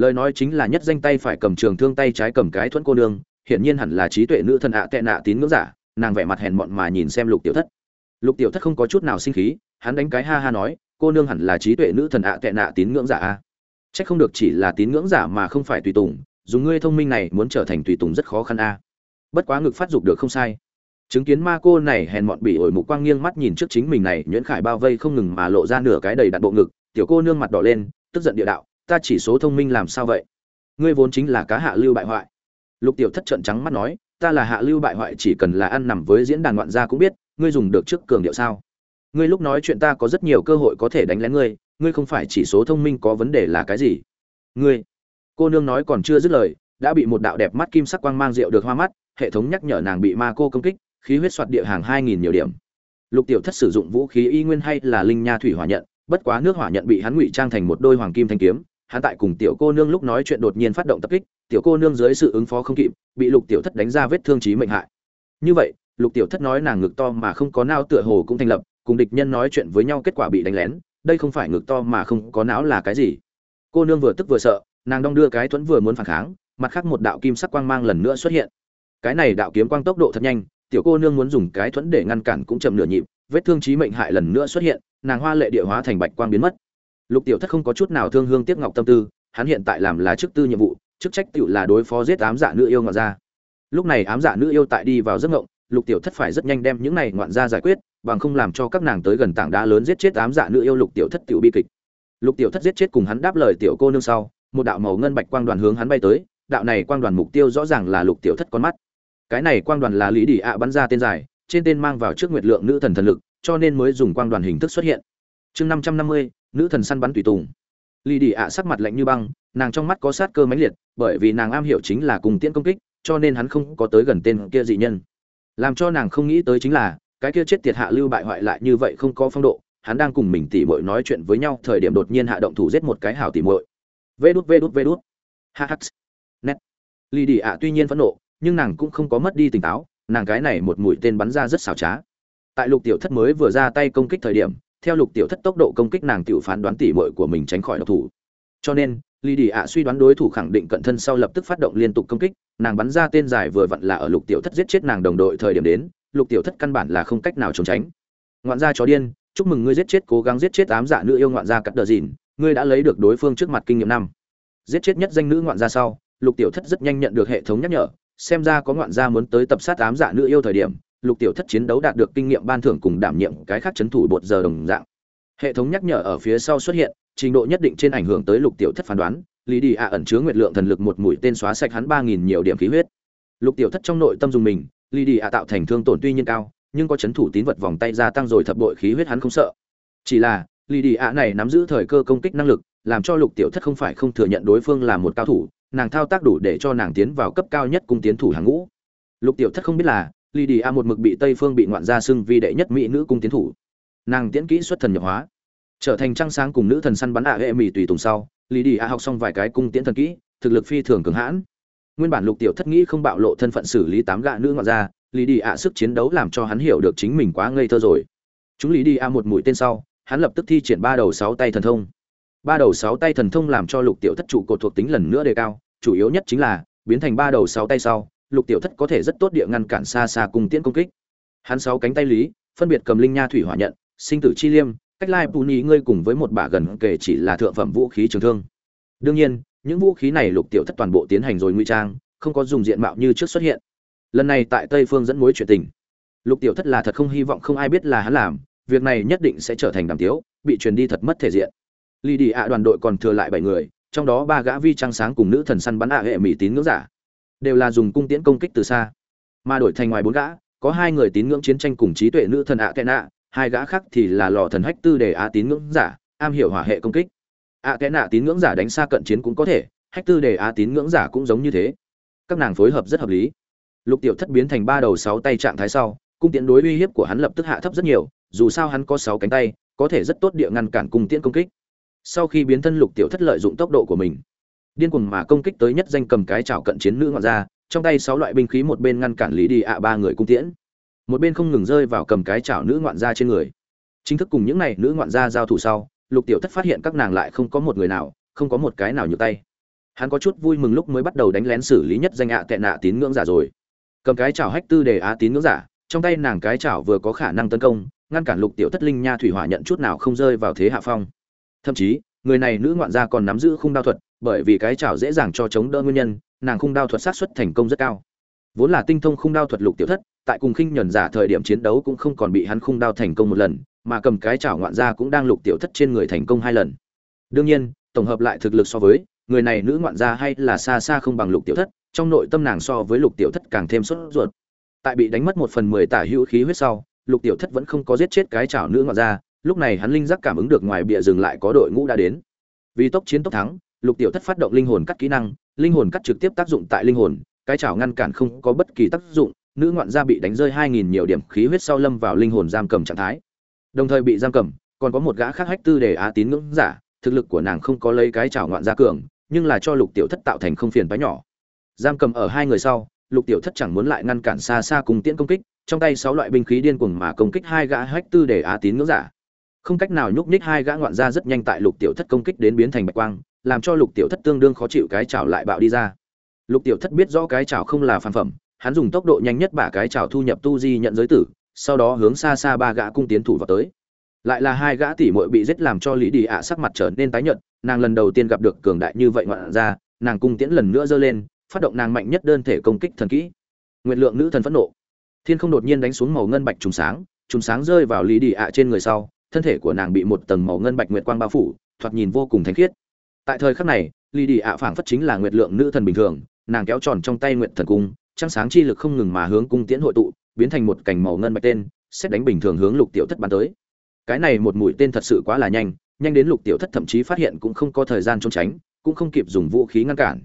lời nói chính là nhất danh tay phải cầm trường thương tay trái cầm cái thuẫn cô nương, hiển nhiên hẳn là trí tuệ nữ thần ạ tệ nạ tín ngưỡng giả, nàng vẻ mặt hèn mọn mà nhìn xem lục tiểu thất. Lục tiểu thất không có chút nào sinh khí, hắn đánh cái ha ha nói, cô nương hẳn là trí tuệ nữ thần ạ tệ nạ tín ngưỡng giả a. Trách không được chỉ là tín ngưỡng giả mà không phải tùy tùng, dùng ngươi thông minh này muốn trở thành tùy tùng rất khó khăn a. Bất quá ngực phát dục được không sai. Chứng kiến ma cô này hèn mọn bị ổi mục quang nghiêng mắt nhìn trước chính mình này, nhuyễn khải bao vây không ngừng mà lộ ra nửa cái đầy đặn bộ ngực, tiểu cô nương mặt đỏ lên, tức giận địa đạo ta chỉ số thông minh làm sao vậy? Ngươi vốn chính là cá hạ lưu bại hoại. Lục tiểu thất trận trắng mắt nói, ta là hạ lưu bại hoại chỉ cần là ăn nằm với diễn đàn ngoạn gia cũng biết, ngươi dùng được trước cường điệu sao? Ngươi lúc nói chuyện ta có rất nhiều cơ hội có thể đánh lén ngươi ngươi không phải chỉ số thông minh có vấn đề là cái gì? Ngươi, cô nương nói còn chưa dứt lời, đã bị một đạo đẹp mắt kim sắc quang mang rượu được hoa mắt, hệ thống nhắc nhở nàng bị ma cô công kích, khí huyết soạt địa hàng hai nghìn nhiều điểm. Lục tiểu thất sử dụng vũ khí y nguyên hay là linh nha thủy hỏa nhận, bất quá nước hỏa nhận bị hắn ngụy trang thành một đôi hoàng kim thanh kiếm hắn tại cùng tiểu cô nương lúc nói chuyện đột nhiên phát động tập kích, tiểu cô nương dưới sự ứng phó không kịp, bị lục tiểu thất đánh ra vết thương chí mệnh hại. Như vậy, lục tiểu thất nói nàng ngực to mà không có não tựa hồ cũng thành lập, cùng địch nhân nói chuyện với nhau kết quả bị đánh lén, đây không phải ngực to mà không có não là cái gì. Cô nương vừa tức vừa sợ, nàng đong đưa cái thuẫn vừa muốn phản kháng, mặt khác một đạo kim sắc quang mang lần nữa xuất hiện. Cái này đạo kiếm quang tốc độ thật nhanh, tiểu cô nương muốn dùng cái thuẫn để ngăn cản cũng chậm nửa nhịp, vết thương chí mệnh hại lần nữa xuất hiện, nàng hoa lệ địa hóa thành bạch quang biến mất lục tiểu thất không có chút nào thương hương tiếc ngọc tâm tư, hắn hiện tại làm là chức tư nhiệm vụ, chức trách tựu là đối phó giết ám dạ nữ yêu ngoạn gia lúc này ám dạ nữ yêu tại đi vào giấc ngộng, lục tiểu thất phải rất nhanh đem những này ngoạn gia giải quyết, bằng không làm cho các nàng tới gần tảng đá lớn giết chết ám dạ nữ yêu lục tiểu thất tiểu bi kịch. Lục tiểu thất giết chết cùng hắn đáp lời tiểu cô nương sau, một đạo màu ngân bạch quang đoàn hướng hắn bay tới, đạo này quang đoàn mục tiêu rõ ràng là lục tiểu thất con mắt. Cái này quang đoàn là lý đỉ ạ bắn ra tên dài, trên tên mang vào trước nguyệt lượng nữ thần thần lực, cho nên mới dùng quang đoàn hình thức xuất hiện chương năm trăm năm mươi, nữ thần săn bắn tùy tùng. Lý đi ạ sắc mặt lạnh như băng, nàng trong mắt có sát cơ mãnh liệt, bởi vì nàng am hiểu chính là cùng tiễn công kích, cho nên hắn không có tới gần tên kia dị nhân. Làm cho nàng không nghĩ tới chính là, cái kia chết tiệt hạ lưu bại hoại lại như vậy không có phong độ, hắn đang cùng mình tỉ mội nói chuyện với nhau, thời điểm đột nhiên hạ động thủ giết một cái hảo tỉ mội vê đút vê đút vê đút. Ha ha, nét. Lì đi ạ tuy nhiên phẫn nộ, nhưng nàng cũng không có mất đi tỉnh táo, nàng cái này một mũi tên bắn ra rất xảo trá. Tại lục tiểu thất mới vừa ra tay công kích thời điểm theo lục tiểu thất tốc độ công kích nàng tiểu phán đoán tỉ mội của mình tránh khỏi độc thủ. Cho nên lì đi ạ suy đoán đối thủ khẳng định cận thân sau lập tức phát động liên tục công kích, nàng bắn ra tên dài vừa vặn là ở lục tiểu thất giết chết nàng đồng đội thời điểm đến, lục tiểu thất căn bản là không cách nào trốn tránh. Ngoạn gia chó điên, chúc mừng ngươi giết chết cố gắng giết chết ám giả nữ yêu ngoạn gia cắt đờ dìn, ngươi đã lấy được đối phương trước mặt kinh nghiệm năm. Giết chết nhất danh nữ ngoạn gia sau, lục tiểu thất rất nhanh nhận được hệ thống nhắc nhở, xem ra có ngoạn gia muốn tới tập sát ám giả nữ yêu thời điểm lục tiểu thất chiến đấu đạt được kinh nghiệm ban thưởng cùng đảm nhiệm cái khác chấn thủ bột giờ đồng dạng. Hệ thống nhắc nhở ở phía sau xuất hiện, trình độ nhất định trên ảnh hưởng tới lục tiểu thất phán đoán, lý đi ạ ẩn chứa nguyệt lượng thần lực một mũi tên xóa sạch hắn ba nghìn nhiều điểm khí huyết. Lục tiểu thất trong nội tâm dùng mình, lý đi ạ tạo thành thương tổn tuy nhiên cao, nhưng có chấn thủ tín vật vòng tay gia tăng rồi thập bội khí huyết hắn không sợ. Chỉ là, lý đi ạ này nắm giữ thời cơ công kích năng lực, làm cho lục tiểu thất không phải không thừa nhận đối phương là một cao thủ, nàng thao tác đủ để cho nàng tiến vào cấp cao nhất cung tiến thủ hàng ngũ. Lục tiểu thất không biết là lý đi a một mực bị tây phương bị ngoạn gia xưng Vì đệ nhất mỹ nữ cung tiến thủ. Nàng tiễn kỹ xuất thần nhập hóa, trở thành trăng sáng cùng nữ thần săn bắn ạ hệ mỹ tùy tùng sau lý đi a học xong vài cái cung tiễn thần kỹ, thực lực phi thường cường hãn. Nguyên bản lục tiểu thất nghĩ không bạo lộ thân phận xử lý tám gạ nữ ngoạn gia lý đi a sức chiến đấu làm cho hắn hiểu được chính mình quá ngây thơ rồi. Chúng lý đi a một mũi tên sau, hắn lập tức thi triển ba đầu sáu tay thần thông. Ba đầu sáu tay thần thông làm cho lục tiểu thất trụ cột thuộc tính lần nữa đề cao, chủ yếu nhất chính là biến thành ba đầu sáu tay sau lục tiểu thất có thể rất tốt địa ngăn cản xa xa cùng tiễn công kích. Hắn sáu cánh tay lý, phân biệt cầm linh nha thủy hỏa nhận, sinh tử chi liêm, cách lai bù nhì ngươi cùng với một bả gần kể chỉ là thượng phẩm vũ khí trường thương. Đương nhiên, những vũ khí này lục tiểu thất toàn bộ tiến hành rồi nguy trang, không có dùng diện mạo như trước xuất hiện. Lần này tại tây phương dẫn mối chuyện tình. Lục tiểu thất là thật không hy vọng không ai biết là hắn làm, việc này nhất định sẽ trở thành đàm tiếu, bị truyền đi thật mất thể diện. Lì đi ạ đoàn đội còn thừa lại bảy người, trong đó ba gã vi trăng sáng cùng nữ thần săn bắn ạ hệ mỹ tín ngưỡng giả đều là dùng cung tiễn công kích từ xa. Mà đổi thành ngoài bốn gã, có hai người tín ngưỡng chiến tranh cùng trí tuệ nữ thần ạ kẽ nạ hai gã khác thì là lò thần hách tư để á tín ngưỡng giả, am hiểu hỏa hệ công kích. Ạ kẽ nạ tín ngưỡng giả đánh xa cận chiến cũng có thể, hách tư để á tín ngưỡng giả cũng giống như thế. Các nàng phối hợp rất hợp lý. Lục tiểu thất biến thành ba đầu sáu tay trạng thái sau, cung tiễn đối uy hiếp của hắn lập tức hạ thấp rất nhiều, dù sao hắn có sáu cánh tay, có thể rất tốt địa ngăn cản cung tiễn công kích. Sau khi biến thân lục tiểu thất lợi dụng tốc độ của mình điên cuồng mà công kích tới nhất danh cầm cái chảo cận chiến nữ ngoạn gia, trong tay sáu loại binh khí một bên ngăn cản lý đi ạ ba người cung tiễn. Một bên không ngừng rơi vào cầm cái chảo nữ ngoạn gia trên người. Chính thức cùng những này nữ ngoạn gia giao thủ sau, lục tiểu thất phát hiện các nàng lại không có một người nào, không có một cái nào nhược tay. Hắn có chút vui mừng lúc mới bắt đầu đánh lén xử lý nhất danh ạ tệ nạ tín ngưỡng giả rồi. Cầm cái chảo hách tư để á tín ngưỡng giả, trong tay nàng cái chảo vừa có khả năng tấn công, ngăn cản lục tiểu thất linh nha thủy hỏa nhận chút nào không rơi vào thế hạ phong. Thậm chí người này nữ ngoạn gia còn nắm giữ khung đao thuật, bởi vì cái chảo dễ dàng cho chống đỡ nguyên nhân, nàng khung đao thuật sát xuất thành công rất cao. Vốn là tinh thông khung đao thuật lục tiểu thất, tại cùng khinh nhuần giả thời điểm chiến đấu cũng không còn bị hắn khung đao thành công một lần, mà cầm cái chảo ngoạn gia cũng đang lục tiểu thất trên người thành công hai lần. Đương nhiên, tổng hợp lại thực lực so với, người này nữ ngoạn gia hay là xa xa không bằng lục tiểu thất, trong nội tâm nàng so với lục tiểu thất càng thêm sốt ruột. Tại bị đánh mất một phần mười tả hữu khí huyết sau, lục tiểu thất vẫn không có giết chết cái chảo nữ ngoạn gia lúc này hắn linh giác cảm ứng được ngoài bìa rừng lại có đội ngũ đã đến. Vì tốc chiến tốc thắng, lục tiểu thất phát động linh hồn cắt kỹ năng, linh hồn cắt trực tiếp tác dụng tại linh hồn, cái chảo ngăn cản không có bất kỳ tác dụng, nữ ngoạn gia bị đánh rơi hai nghìn nhiều điểm khí huyết sau lâm vào linh hồn giam cầm trạng thái. Đồng thời bị giam cầm, còn có một gã khác hách tư để á tín ngưỡng giả, thực lực của nàng không có lấy cái chảo ngoạn gia cường, nhưng là cho lục tiểu thất tạo thành không phiền bái nhỏ. Giam cầm ở hai người sau, lục tiểu thất chẳng muốn lại ngăn cản xa xa cùng tiễn công kích, trong tay sáu loại binh khí điên cuồng mà công kích hai gã hách tư để á tín ngưỡng giả không cách nào nhúc nhích hai gã ngoạn gia rất nhanh tại lục tiểu thất công kích đến biến thành bạch quang, làm cho lục tiểu thất tương đương khó chịu cái chảo lại bạo đi ra. Lục tiểu thất biết rõ cái chảo không là phản phẩm, hắn dùng tốc độ nhanh nhất bả cái chảo thu nhập tu di nhận giới tử, sau đó hướng xa xa ba gã cung tiến thủ vào tới. Lại là hai gã tỷ muội bị giết làm cho lý đi ạ sắc mặt trở nên tái nhợt, nàng lần đầu tiên gặp được cường đại như vậy ngoạn ra nàng cung tiễn lần nữa giơ lên, phát động nàng mạnh nhất đơn thể công kích thần kỹ. Nguyện lượng nữ thần phẫn nộ. Thiên không đột nhiên đánh xuống màu ngân bạch trùng sáng trùng sáng rơi vào lý đi ạ trên người sau thân thể của nàng bị một tầng màu ngân bạch nguyệt quang bao phủ, thoạt nhìn vô cùng thánh khiết. Tại thời khắc này lý đi ạ phảng phất chính là nguyệt lượng nữ thần bình thường, nàng kéo tròn trong tay nguyệt thần cung, trăng sáng chi lực không ngừng mà hướng cung tiễn hội tụ, biến thành một cành màu ngân bạch tên, xét đánh bình thường hướng lục tiểu thất bắn tới. Cái này một mũi tên thật sự quá là nhanh nhanh đến lục tiểu thất thậm chí phát hiện cũng không có thời gian trốn tránh, cũng không kịp dùng vũ khí ngăn cản.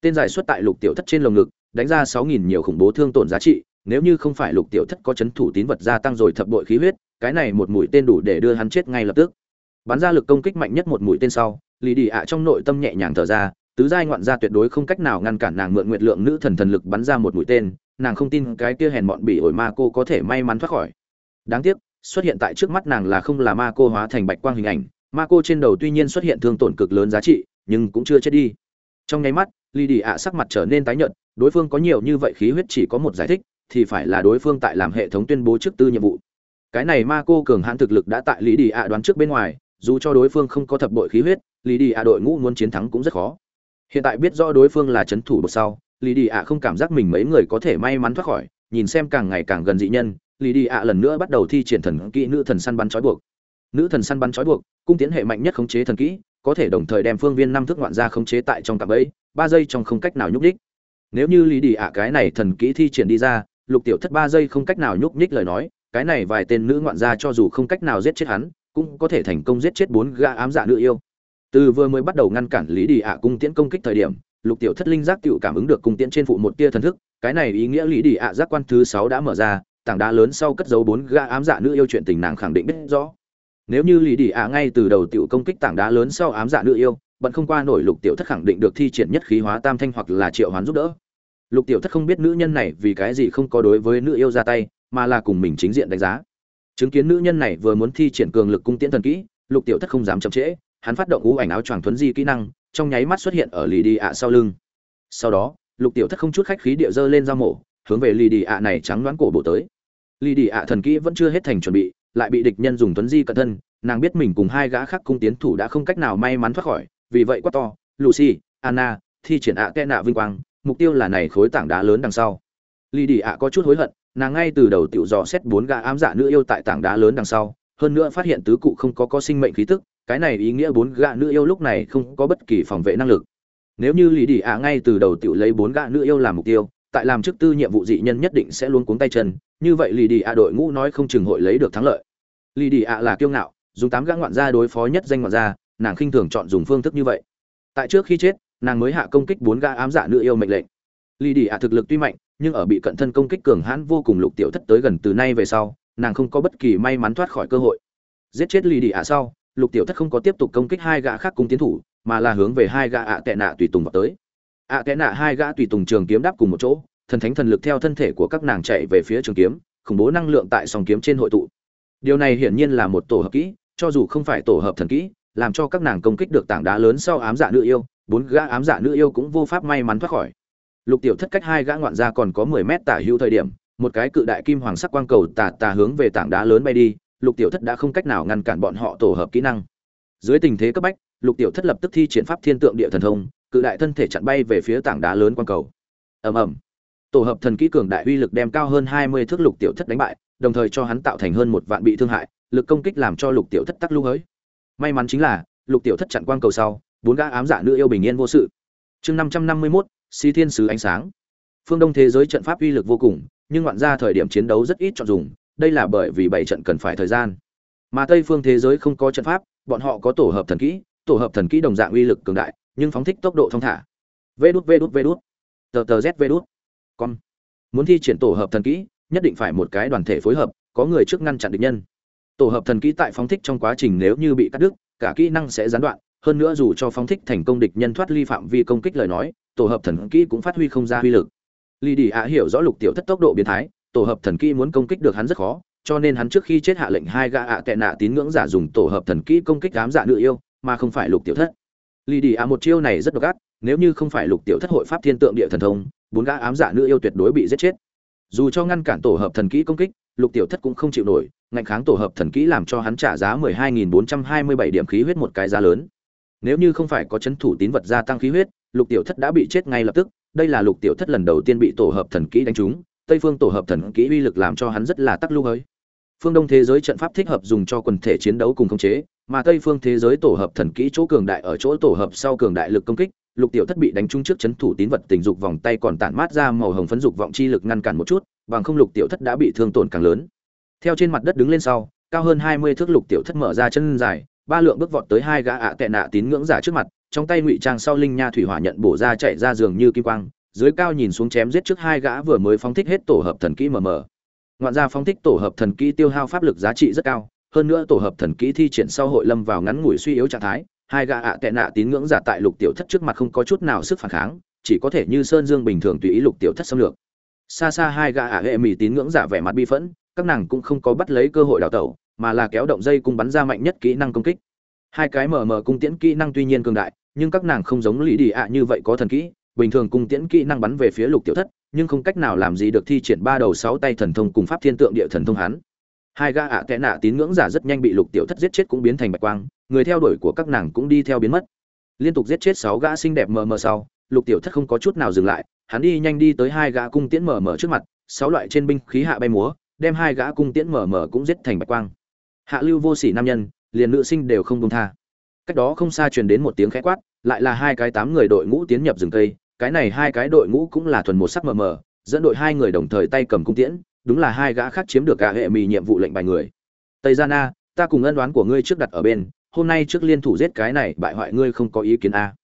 Tên giải xuất tại lục tiểu thất trên lồng ngực, đánh ra sáu nghìn nhiều khủng bố thương tổn giá trị, nếu như không phải lục tiểu thất có chấn thủ tín vật gia tăng rồi thập bội khí huyết cái này một mũi tên đủ để đưa hắn chết ngay lập tức. Bắn ra lực công kích mạnh nhất một mũi tên sau lì đi ạ trong nội tâm nhẹ nhàng thở ra, tứ giai ngoạn gia tuyệt đối không cách nào ngăn cản nàng mượn nguyện lượng nữ thần thần lực bắn ra một mũi tên, nàng không tin cái kia hèn mọn bị ổi ma cô có thể may mắn thoát khỏi. Đáng tiếc, xuất hiện tại trước mắt nàng là không là ma cô hóa thành bạch quang hình ảnh, ma cô trên đầu tuy nhiên xuất hiện thương tổn cực lớn giá trị, nhưng cũng chưa chết đi. Trong nháy mắt lì đi ạ sắc mặt trở nên tái nhợt, đối phương có nhiều như vậy khí huyết chỉ có một giải thích, thì phải là đối phương tại làm hệ thống tuyên bố trước tư nhiệm vụ cái này ma cô cường hãn thực lực đã tại lý đi ạ đoán trước bên ngoài, dù cho đối phương không có thập bội khí huyết, lý đi ạ đội ngũ muốn chiến thắng cũng rất khó. Hiện tại biết rõ đối phương là c h ấ n thủ bột sau, lý đi ạ không cảm giác mình mấy người có thể may mắn thoát khỏi, nhìn xem càng ngày càng gần dị nhân, lý đi ạ lần nữa bắt đầu thi triển thần kỹ nữ thần săn bắn trói buộc. Nữ thần săn bắn trói buộc, cung tiến hệ mạnh nhất khống chế thần kỹ, có thể đồng thời đem phương viên năm thước ngoạn ra khống chế tại trong cặp ấy ba giây trong không cách nào nhúc ních nếu như lý đi ạ cái này thần kỹ thi triển đi ra, lục tiểu thất ba giây không cách nào nhúc nhích lời nói cái này vài tên nữ ngoạn gia cho dù không cách nào giết chết hắn, cũng có thể thành công giết chết bốn gã ám dạ nữ yêu. Từ vừa mới bắt đầu ngăn cản lý đi ạ cung tiễn công kích thời điểm, lục tiểu thất linh giác tựu cảm ứng được cung tiễn trên phụ một tia thần thức, cái này ý nghĩa lý đi ạ giác quan thứ sáu đã mở ra, tảng đá lớn sau cất giấu bốn gã ám dạ nữ yêu chuyện tình nàng khẳng định biết rõ. Nếu như lý đi ạ ngay từ đầu tựu công kích tảng đá lớn sau ám dạ nữ yêu bận không qua nổi lục tiểu thất khẳng định được thi triển nhất khí hóa tam thanh hoặc là triệu hoán giúp đỡ. Lục tiểu thất không biết nữ nhân này vì cái gì không có đối với nữ yêu ra tay mà là cùng mình chính diện đánh giá. Chứng kiến nữ nhân này vừa muốn thi triển cường lực cung tiễn thần kỹ, lục tiểu thất không dám chậm trễ, hắn phát động ú ảnh áo choàng thuấn di kỹ năng, trong nháy mắt xuất hiện ở lì đi ạ sau lưng. Sau đó, lục tiểu thất không chút khách khí địa dơ lên dao mổ, hướng về lì đi ạ này trắng đoán cổ bộ tới. Lì đi ạ thần kỹ vẫn chưa hết thành chuẩn bị, lại bị địch nhân dùng thuấn di cận thân, nàng biết mình cùng hai gã khác cung tiến thủ đã không cách nào may mắn thoát khỏi, vì vậy quát to, lucy, anna, thi triển ạ kẽ nạ vinh quang, mục tiêu là này khối tảng đá lớn đằng sau. Lì đi ạ có chút hối hận nàng ngay từ đầu tiểu dò xét bốn gã ám dạ nữ yêu tại tảng đá lớn đằng sau, hơn nữa phát hiện tứ cụ không có có sinh mệnh khí tức, cái này ý nghĩa bốn gã nữ yêu lúc này không có bất kỳ phòng vệ năng lực. Nếu như Lý Đỉ ạ ngay từ đầu tiểu lấy bốn gã nữ yêu làm mục tiêu, tại làm chức tư nhiệm vụ dị nhân nhất định sẽ luôn cuống tay chân, như vậy Lý Đỉ ạ đội ngũ nói không chừng hội lấy được thắng lợi. Lý Đỉ ạ là kiêu ngạo, dùng tám gã ngoạn gia đối phó nhất danh ngoạn gia, nàng khinh thường chọn dùng phương thức như vậy. Tại trước khi chết, nàng mới hạ công kích bốn gã ám dạ nữ yêu mệnh lệnh. Lý Đỉ ạ thực lực tuy mạnh nhưng ở bị cận thân công kích cường hãn vô cùng lục tiểu thất tới gần từ nay về sau, nàng không có bất kỳ may mắn thoát khỏi cơ hội. Giết chết lì đi ạ sau, lục tiểu thất không có tiếp tục công kích hai gã khác cùng tiến thủ, mà là hướng về hai gã ạ tệ nạ tùy tùng vào tới. Ạ tệ nạ hai gã tùy tùng trường kiếm đáp cùng một chỗ, thần thánh thần lực theo thân thể của các nàng chạy về phía trường kiếm, khủng bố năng lượng tại sòng kiếm trên hội tụ. Điều này hiển nhiên là một tổ hợp kỹ, cho dù không phải tổ hợp thần kỹ, làm cho các nàng công kích được tảng đá lớn sau ám dạ nữ yêu, bốn gã ám dạ nữ yêu cũng vô pháp may mắn thoát khỏi lục tiểu thất cách hai gã ngoạn gia còn có mười mét tả hữu thời điểm, một cái cự đại kim hoàng sắc quang cầu tà tà hướng về tảng đá lớn bay đi, lục tiểu thất đã không cách nào ngăn cản bọn họ tổ hợp kỹ năng. Dưới tình thế cấp bách, lục tiểu thất lập tức thi triển pháp thiên tượng địa thần thông, cự đại thân thể chặn bay về phía tảng đá lớn quang cầu. Ầm ầm. Tổ hợp thần kỹ cường đại uy lực đem cao hơn hai mươi thước lục tiểu thất đánh bại, đồng thời cho hắn tạo thành hơn một vạn bị thương hại, lực công kích làm cho lục tiểu thất tắc lưu hới. May mắn chính là, lục tiểu thất chặn quang cầu sau, bốn gã ám giả nữ yêu bình yên vô sự. Chương năm trăm năm mươi mốt si thiên sứ ánh sáng. Phương đông thế giới trận pháp uy lực vô cùng, nhưng ngoạn ra thời điểm chiến đấu rất ít chọn dùng, đây là bởi vì bảy trận cần phải thời gian. Mà tây phương thế giới không có trận pháp, bọn họ có tổ hợp thần kỹ, tổ hợp thần kỹ đồng dạng uy lực cường đại, nhưng phóng thích tốc độ thông thả. Vê đút vê đút vê đút tờ tờ, z vê đút con muốn thi triển tổ hợp thần kỹ, nhất định phải một cái đoàn thể phối hợp, có người trước ngăn chặn địch nhân. Tổ hợp thần kỹ tại phóng thích trong quá trình nếu như bị cắt đứt, cả kỹ năng sẽ gián đoạn, hơn nữa dù cho phóng thích thành công địch nhân thoát ly phạm vi công kích lời nói tổ hợp thần kỹ cũng phát huy không ra uy lực. Lý Đi ạ hiểu rõ lục tiểu thất tốc độ biến thái, tổ hợp thần kỹ muốn công kích được hắn rất khó, cho nên hắn trước khi chết hạ lệnh hai gã ạ à tệ nạ tín ngưỡng giả dùng tổ hợp thần kỹ công kích ám dạ nữ yêu, mà không phải lục tiểu thất. Lý Đi ạ một chiêu này rất độc ác, nếu như không phải lục tiểu thất hội pháp thiên tượng địa thần thông, bốn gã ám dạ nữ yêu tuyệt đối bị giết chết. Dù cho ngăn cản tổ hợp thần kỹ công kích, lục tiểu thất cũng không chịu nổi, ngạnh kháng tổ hợp thần kỹ làm cho hắn trả giá mười hai nghìn bốn trăm hai mươi bảy điểm khí huyết một cái giá lớn. Nếu như không phải có chấn thủ tín vật gia tăng khí huyết lục tiểu thất đã bị chết ngay lập tức, đây là lục tiểu thất lần đầu tiên bị tổ hợp thần kỹ đánh trúng, tây phương tổ hợp thần kỹ uy lực làm cho hắn rất là tắc lưu ấy phương đông thế giới trận pháp thích hợp dùng cho quần thể chiến đấu cùng khống chế, mà tây phương thế giới tổ hợp thần kỹ chỗ cường đại ở chỗ tổ hợp sau cường đại lực công kích, lục tiểu thất bị đánh trúng trước chấn thủ tín vật tình dục vòng tay còn tản mát ra màu hồng phấn dục vọng chi lực ngăn cản một chút, bằng không lục tiểu thất đã bị thương tổn càng lớn. Theo trên mặt đất đứng lên sau, cao hơn hai mươi thước lục tiểu thất mở ra chân dài, ba lượng bước vọt tới hai gã ạ tệ nạ tín ngưỡng giả trước mặt trong tay ngụy trang sau linh nha thủy hỏa nhận bổ ra chạy ra giường như kim quang, dưới cao nhìn xuống chém giết trước hai gã vừa mới phóng thích hết tổ hợp thần kỹ mờ mờ. Ngoạn ra phóng thích tổ hợp thần kỹ tiêu hao pháp lực giá trị rất cao, hơn nữa tổ hợp thần kỹ thi triển sau hội lâm vào ngắn ngủi suy yếu trạng thái, hai gã ạ tệ nạ tín ngưỡng giả tại lục tiểu thất trước mặt không có chút nào sức phản kháng, chỉ có thể như sơn dương bình thường tùy ý lục tiểu thất xâm lược. Xa xa hai gã ạ hệ mỹ tín ngưỡng giả vẻ mặt bi phẫn, các nàng cũng không có bắt lấy cơ hội đào tẩu, mà là kéo động dây cung bắn ra mạnh nhất kỹ năng công kích. Hai cái mờ mờ cung tiễn kỹ năng tuy nhiên cường đại nhưng các nàng không giống lý đi ạ như vậy có thần kỹ, bình thường cung tiễn kỹ năng bắn về phía lục tiểu thất, nhưng không cách nào làm gì được thi triển ba đầu sáu tay thần thông cùng pháp thiên tượng địa thần thông hắn. Hai gã ạ à kẽ nạ tín ngưỡng giả rất nhanh bị lục tiểu thất giết chết cũng biến thành bạch quang, người theo đuổi của các nàng cũng đi theo biến mất. Liên tục giết chết sáu gã xinh đẹp mờ mờ sau, lục tiểu thất không có chút nào dừng lại, hắn đi nhanh đi tới hai gã cung tiễn mờ mờ trước mặt, sáu loại trên binh khí hạ bay múa, đem hai gã cung tiễn mờ mờ cũng giết thành bạch quang. Hạ lưu vô sỉ nam nhân, liền nữ sinh đều không công tha cách đó không xa truyền đến một tiếng khẽ quát, lại là hai cái tám người đội ngũ tiến nhập rừng cây. Cái này hai cái đội ngũ cũng là thuần một sắc mờ mờ, dẫn đội hai người đồng thời tay cầm cung tiễn, đúng là hai gã khác chiếm được cả hệ mì nhiệm vụ lệnh bài người. Tây gia na, ta cùng ân đoán của ngươi trước đặt ở bên, hôm nay trước liên thủ giết cái này bại hoại ngươi không có ý kiến a.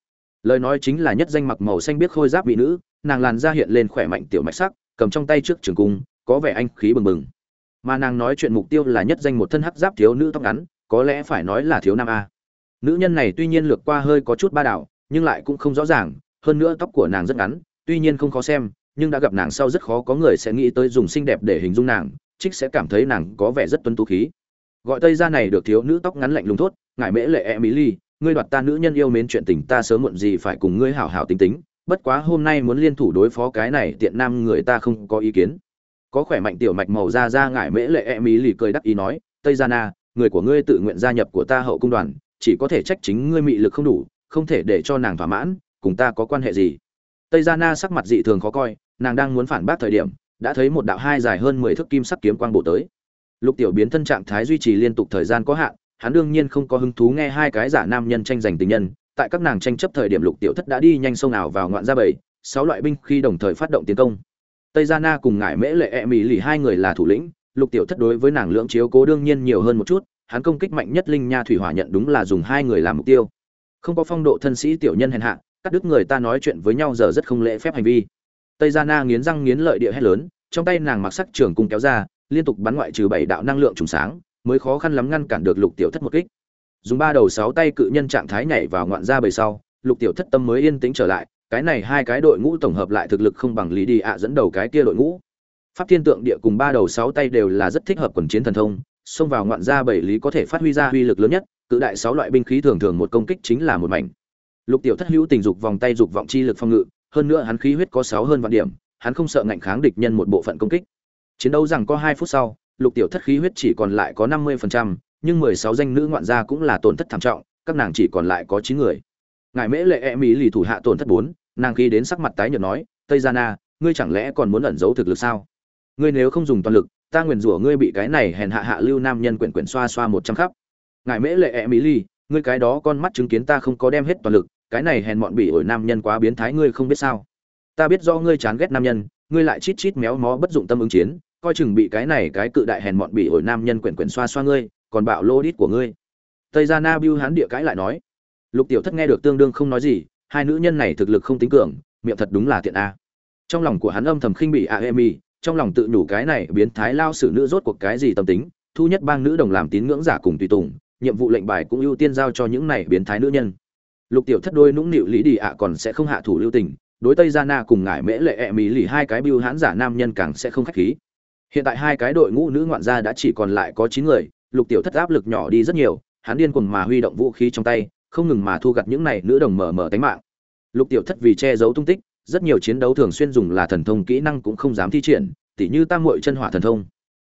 Lời nói chính là nhất danh mặc màu xanh biết khôi giáp mỹ nữ, nàng làn da hiện lên khỏe mạnh tiểu mạch sắc, cầm trong tay trước trường cung, có vẻ anh khí bừng bừng. Mà nàng nói chuyện mục tiêu là nhất danh một thân hắc giáp thiếu nữ tóc ngắn, có lẽ phải nói là thiếu nam a nữ nhân này tuy nhiên lược qua hơi có chút ba đạo nhưng lại cũng không rõ ràng, hơn nữa tóc của nàng rất ngắn, tuy nhiên không khó xem, nhưng đã gặp nàng sau rất khó có người sẽ nghĩ tới dùng xinh đẹp để hình dung nàng, trích sẽ cảm thấy nàng có vẻ rất tuân tú khí. Gọi tây ra này được thiếu nữ tóc ngắn lạnh lùng thốt ngại mễ lệ e mỹ ly, ngươi đoạt ta nữ nhân yêu mến chuyện tình ta sớm muộn gì phải cùng ngươi hảo hảo tính tính, bất quá hôm nay muốn liên thủ đối phó cái này tiện nam người ta không có ý kiến. Có khỏe mạnh tiểu mạch màu da ra ngại mễ lệ e mỹ lì cười đắc ý nói, tây gia na, người của ngươi tự nguyện gia nhập của ta hậu cung đoàn chỉ có thể trách chính ngươi mị lực không đủ, không thể để cho nàng thỏa mãn, cùng ta có quan hệ gì? Tây gia na sắc mặt dị thường khó coi, nàng đang muốn phản bác thời điểm, đã thấy một đạo hai dài hơn mười thước kim sắc kiếm quang bổ tới. Lục tiểu biến thân trạng thái duy trì liên tục thời gian có hạn, hắn đương nhiên không có hứng thú nghe hai cái giả nam nhân tranh giành tình nhân. Tại các nàng tranh chấp thời điểm lục tiểu thất đã đi nhanh sông ảo vào ngoạn gia bảy, sáu loại binh khi đồng thời phát động tiến công. Tây gia na cùng ngải mễ lệ e mỹ lì hai người là thủ lĩnh, lục tiểu thất đối với nàng lưỡng chiếu cố đương nhiên nhiều hơn một chút hắn công kích mạnh nhất linh nha thủy hỏa nhận đúng là dùng hai người làm mục tiêu. Không có phong độ thân sĩ tiểu nhân hèn hạ, cắt đứt người ta nói chuyện với nhau giờ rất không lễ phép hành vi. Tây gia na nghiến răng nghiến lợi địa hét lớn, trong tay nàng mặc sắc trường cung kéo ra, liên tục bắn ngoại trừ bảy đạo năng lượng trùng sáng, mới khó khăn lắm ngăn cản được lục tiểu thất một kích. Dùng ba đầu sáu tay cự nhân trạng thái nhảy vào ngoạn ra bầy sau, lục tiểu thất tâm mới yên tĩnh trở lại, cái này hai cái đội ngũ tổng hợp lại thực lực không bằng lý đi ạ dẫn đầu cái kia đội ngũ. Pháp thiên tượng địa cùng ba đầu sáu tay đều là rất thích hợp quần chiến thần thông xông vào ngoạn gia bảy lý có thể phát huy ra uy lực lớn nhất cự đại sáu loại binh khí thường thường một công kích chính là một mảnh. Lục tiểu thất hữu tình dục vòng tay dục vọng chi lực phong ngự hơn nữa hắn khí huyết có sáu hơn vạn điểm hắn không sợ ngạnh kháng địch nhân một bộ phận công kích. Chiến đấu rằng có hai phút sau lục tiểu thất khí huyết chỉ còn lại có năm mươi phần trăm, nhưng mười sáu danh nữ ngoạn gia cũng là tổn thất thảm trọng các nàng chỉ còn lại có chín người. Ngài mễ lệ e mỹ lì thủ hạ tổn thất bốn nàng khi đến sắc mặt tái nhợt nói tây gia na ngươi chẳng lẽ còn muốn ẩn giấu thực lực sao? Ngươi nếu không dùng toàn lực ta nguyền rủa ngươi bị cái này hèn hạ hạ lưu nam nhân quyển quyển xoa xoa một trăm khắp. Ngài mễ lệ e mỹ ly ngươi cái đó con mắt chứng kiến ta không có đem hết toàn lực, cái này hèn mọn bị ổi nam nhân quá biến thái ngươi không biết sao. Ta biết do ngươi chán ghét nam nhân, ngươi lại chít chít méo mó bất dụng tâm ứng chiến, coi chừng bị cái này cái cự đại hèn mọn bị ổi nam nhân quyển quyển xoa xoa ngươi, còn bạo lô đít của ngươi. Tây gia na bưu hán địa cãi lại nói, lục tiểu thất nghe được tương đương không nói gì, hai nữ nhân này thực lực không tính cường, miệng thật đúng là tiện a. Trong lòng của hắn âm thầm khinh bị a emi trong lòng tự nhủ cái này biến thái lao sử nữ rốt cuộc cái gì tâm tính, thu nhất bang nữ đồng làm tín ngưỡng giả cùng tùy tùng, nhiệm vụ lệnh bài cũng ưu tiên giao cho những này biến thái nữ nhân. Lục tiểu thất đôi nũng nịu lý đi ạ còn sẽ không hạ thủ lưu tình, đối tây gia na cùng ngải mễ lệ ẹ mỹ lì hai cái biêu hãn giả nam nhân càng sẽ không khách khí. Hiện tại hai cái đội ngũ nữ ngoạn gia đã chỉ còn lại có chín người, lục tiểu thất áp lực nhỏ đi rất nhiều, hắn điên cuồng mà huy động vũ khí trong tay, không ngừng mà thu gặt những này nữ đồng mở mở tánh mạng. Lục tiểu thất vì che giấu tung tích rất nhiều chiến đấu thường xuyên dùng là thần thông kỹ năng cũng không dám thi triển, tỉ như tam muội chân hỏa thần thông.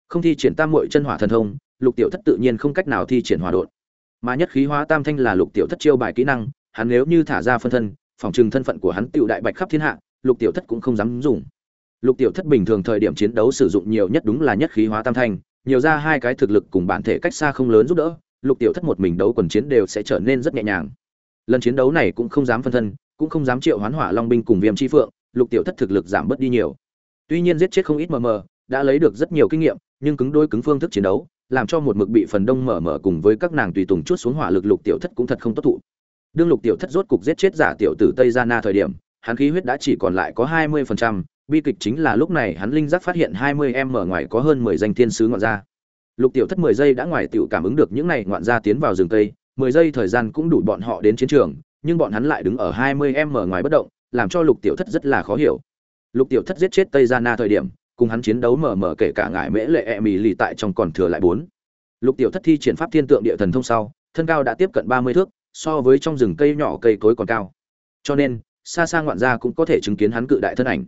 Không thi triển tam muội chân hỏa thần thông, lục tiểu thất tự nhiên không cách nào thi triển hỏa đột mà nhất khí hóa tam thanh là lục tiểu thất chiêu bài kỹ năng, hắn nếu như thả ra phân thân, phòng trường thân phận của hắn tiểu đại bạch khắp thiên hạ, lục tiểu thất cũng không dám dùng. Lục tiểu thất bình thường thời điểm chiến đấu sử dụng nhiều nhất đúng là nhất khí hóa tam thanh, nhiều ra hai cái thực lực cùng bản thể cách xa không lớn giúp đỡ, lục tiểu thất một mình đấu quần chiến đều sẽ trở nên rất nhẹ nhàng. Lần chiến đấu này cũng không dám phân thân cũng không dám triệu hoán hỏa long binh cùng viêm chi phượng, lục tiểu thất thực lực giảm bớt đi nhiều. Tuy nhiên giết chết không ít mờ mờ, đã lấy được rất nhiều kinh nghiệm, nhưng cứng đôi cứng phương thức chiến đấu, làm cho một mực bị phần đông mở mở cùng với các nàng tùy tùng chút xuống hỏa lực lục tiểu thất cũng thật không tốt thụ. Đương lục tiểu thất rốt cục giết chết giả tiểu tử tây gia na thời điểm, hắn khí huyết đã chỉ còn lại có hai mươi phần trăm, bi kịch chính là lúc này hắn linh giác phát hiện hai mươi em mở ngoài có hơn mười danh thiên sứ ngoạn gia. Lục tiểu thất mười giây đã ngoài tiểu cảm ứng được những này ngoạn gia tiến vào rừng tây mười giây thời gian cũng đủ bọn họ đến chiến trường nhưng bọn hắn lại đứng ở hai mươi em mở ngoài bất động, làm cho lục tiểu thất rất là khó hiểu. Lục tiểu thất giết chết tây gia na thời điểm, cùng hắn chiến đấu mở mở kể cả ngải mễ lệ e mì lì tại trong còn thừa lại bốn. Lục tiểu thất thi triển pháp thiên tượng địa thần thông sau, thân cao đã tiếp cận ba mươi thước, so với trong rừng cây nhỏ cây cối còn cao. Cho nên, xa xa ngoạn gia cũng có thể chứng kiến hắn cự đại thân ảnh.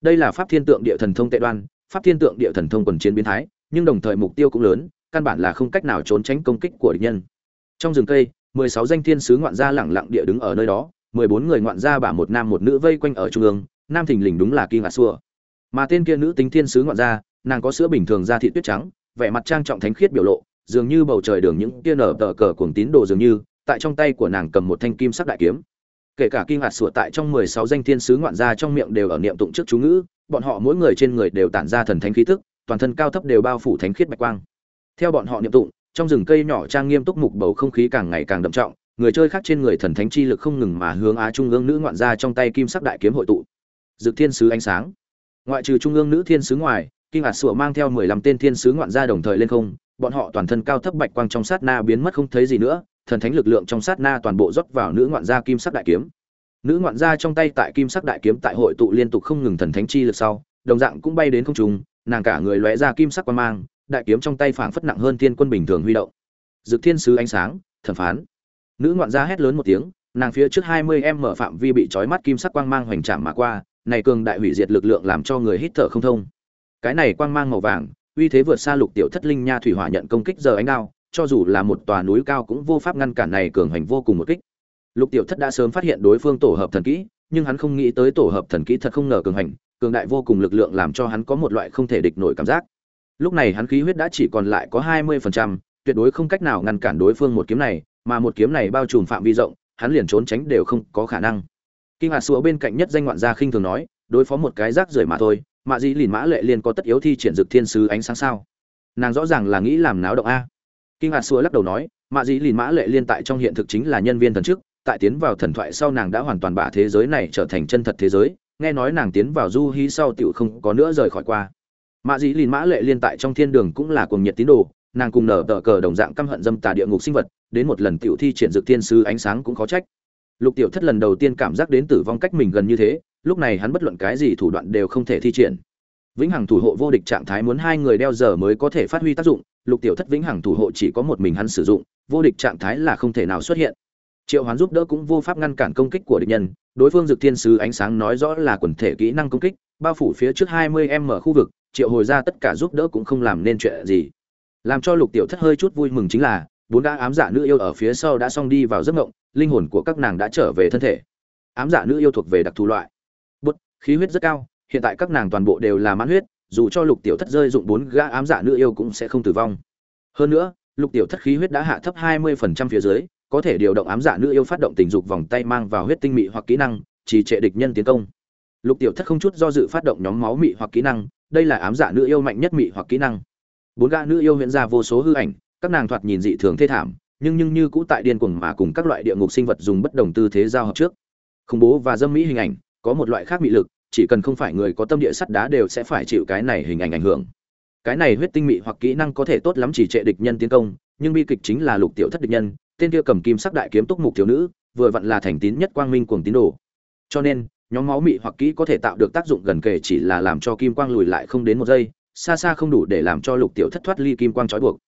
Đây là pháp thiên tượng địa thần thông tệ đoan, pháp thiên tượng địa thần thông quần chiến biến thái, nhưng đồng thời mục tiêu cũng lớn, căn bản là không cách nào trốn tránh công kích của địch nhân. Trong rừng cây mười sáu danh thiên sứ ngoạn gia lẳng lặng địa đứng ở nơi đó, mười bốn người ngoạn gia bả một nam một nữ vây quanh ở trung ương, nam thình lình đúng là kim ngạc xua. Mà tên kia nữ tính thiên sứ ngoạn gia, nàng có sữa bình thường da thị tuyết trắng, vẻ mặt trang trọng thánh khiết biểu lộ, dường như bầu trời đường những kia nở tờ cờ cuồng tín đồ dường như, tại trong tay của nàng cầm một thanh kim sắc đại kiếm. Kể cả kim hạt sủa tại trong mười sáu danh thiên sứ ngoạn gia trong miệng đều ở niệm tụng trước chú ngữ, bọn họ mỗi người trên người đều tản ra thần thánh khí tức, toàn thân cao thấp đều bao phủ thánh khiết bạch quang. Theo bọn họ niệm tụng trong rừng cây nhỏ trang nghiêm túc mục bầu không khí càng ngày càng đậm trọng, người chơi khác trên người thần thánh chi lực không ngừng mà hướng á trung ương nữ ngoạn ra trong tay kim sắc đại kiếm hội tụ. Dực thiên sứ ánh sáng. Ngoại trừ trung ương nữ thiên sứ ngoài, kinh hạt sủa mang theo mười lăm tên thiên sứ ngoạn ra đồng thời lên không, bọn họ toàn thân cao thấp bạch quang trong sát na biến mất không thấy gì nữa, thần thánh lực lượng trong sát na toàn bộ rót vào nữ ngoạn gia kim sắc đại kiếm. Nữ ngoạn gia trong tay tại kim sắc đại kiếm tại hội tụ liên tục không ngừng thần thánh chi lực sau, đồng dạng cũng bay đến không trung, nàng cả người lóe ra kim sắc quan mang đại kiếm trong tay phảng phất nặng hơn thiên quân bình thường huy động. Dực thiên sứ ánh sáng, thẩm phán. Nữ ngoạn gia hét lớn một tiếng, nàng phía trước hai mươi em mở phạm vi bị trói mắt kim sắc quang mang hoành trảm mà qua, này cường đại hủy diệt lực lượng làm cho người hít thở không thông. Cái này quang mang màu vàng, uy thế vượt xa lục tiểu thất linh nha thủy hỏa nhận công kích giờ ánh đao, cho dù là một tòa núi cao cũng vô pháp ngăn cản này cường hành vô cùng một kích. Lục tiểu thất đã sớm phát hiện đối phương tổ hợp thần kỹ, nhưng hắn không nghĩ tới tổ hợp thần kỹ thật không ngờ cường hành, cường đại vô cùng lực lượng làm cho hắn có một loại không thể địch nổi cảm giác lúc này hắn khí huyết đã chỉ còn lại có hai mươi phần trăm, tuyệt đối không cách nào ngăn cản đối phương một kiếm này mà một kiếm này bao trùm phạm vi rộng hắn liền trốn tránh đều không có khả năng. Kinh hạt sủa bên cạnh nhất danh ngoạn gia khinh thường nói đối phó một cái rác rưởi mà thôi mạ dĩ lìn mã lệ liên có tất yếu thi triển dực thiên sứ ánh sáng sao? Nàng rõ ràng là nghĩ làm náo động a. Kinh hạt sủa lắc đầu nói mạ dĩ lìn mã lệ liên tại trong hiện thực chính là nhân viên thần chức tại tiến vào thần thoại sau nàng đã hoàn toàn bả thế giới này trở thành chân thật thế giới nghe nói nàng tiến vào du hí sau tiểu không có nữa rời khỏi qua mạ dĩ lìn mã lệ liên tại trong thiên đường cũng là cuồng nhiệt tín đồ, nàng cùng nở tờ cờ đồng dạng căm hận dâm tà địa ngục sinh vật, đến một lần tiểu thi triển dược thiên sứ ánh sáng cũng khó trách. Lục tiểu thất lần đầu tiên cảm giác đến tử vong cách mình gần như thế, lúc này hắn bất luận cái gì thủ đoạn đều không thể thi triển. Vĩnh hằng thủ hộ vô địch trạng thái muốn hai người đeo giờ mới có thể phát huy tác dụng, lục tiểu thất vĩnh hằng thủ hộ chỉ có một mình hắn sử dụng, vô địch trạng thái là không thể nào xuất hiện. Triệu hoán giúp đỡ cũng vô pháp ngăn cản công kích của địch nhân, đối phương dược thiên sứ ánh sáng nói rõ là quần thể kỹ năng công kích, bao phủ phía trước 20 m khu vực triệu hồi ra tất cả giúp đỡ cũng không làm nên chuyện gì. Làm cho lục tiểu thất hơi chút vui mừng chính là, bốn đã ám giả nữ yêu ở phía sau đã xong đi vào giấc ngộng, linh hồn của các nàng đã trở về thân thể. Ám giả nữ yêu thuộc về đặc thù loại. Bút, khí huyết rất cao, hiện tại các nàng toàn bộ đều là mãn huyết, dù cho lục tiểu thất rơi dụng bốn gã ám giả nữ yêu cũng sẽ không tử vong. Hơn nữa, lục tiểu thất khí huyết đã hạ thấp 20% phía dưới, có thể điều động ám giả nữ yêu phát động tình dục vòng tay mang vào huyết tinh mị hoặc kỹ năng chỉ trệ địch nhân tiến công. Lục tiểu thất không chút do dự phát động nhóm máu mị hoặc kỹ năng đây là ám dạ nữ yêu mạnh nhất mị hoặc kỹ năng. Bốn gã nữ yêu hiện ra vô số hư ảnh, các nàng thoạt nhìn dị thường thê thảm, nhưng nhưng như cũ tại điên cuồng mà cùng các loại địa ngục sinh vật dùng bất đồng tư thế giao hợp trước. Khủng bố và dâm mỹ hình ảnh, có một loại khác mị lực, chỉ cần không phải người có tâm địa sắt đá đều sẽ phải chịu cái này hình ảnh ảnh hưởng. Cái này huyết tinh mị hoặc kỹ năng có thể tốt lắm chỉ trệ địch nhân tiến công, nhưng bi kịch chính là lục tiểu thất địch nhân, tên kia cầm kim sắc đại kiếm túc mục thiếu nữ, vừa vặn là thành tín nhất quang minh cuồng tín đồ. Cho nên nhóm máu mị hoặc kỹ có thể tạo được tác dụng gần kề chỉ là làm cho kim quang lùi lại không đến một giây, xa xa không đủ để làm cho lục tiểu thất thoát ly kim quang trói buộc.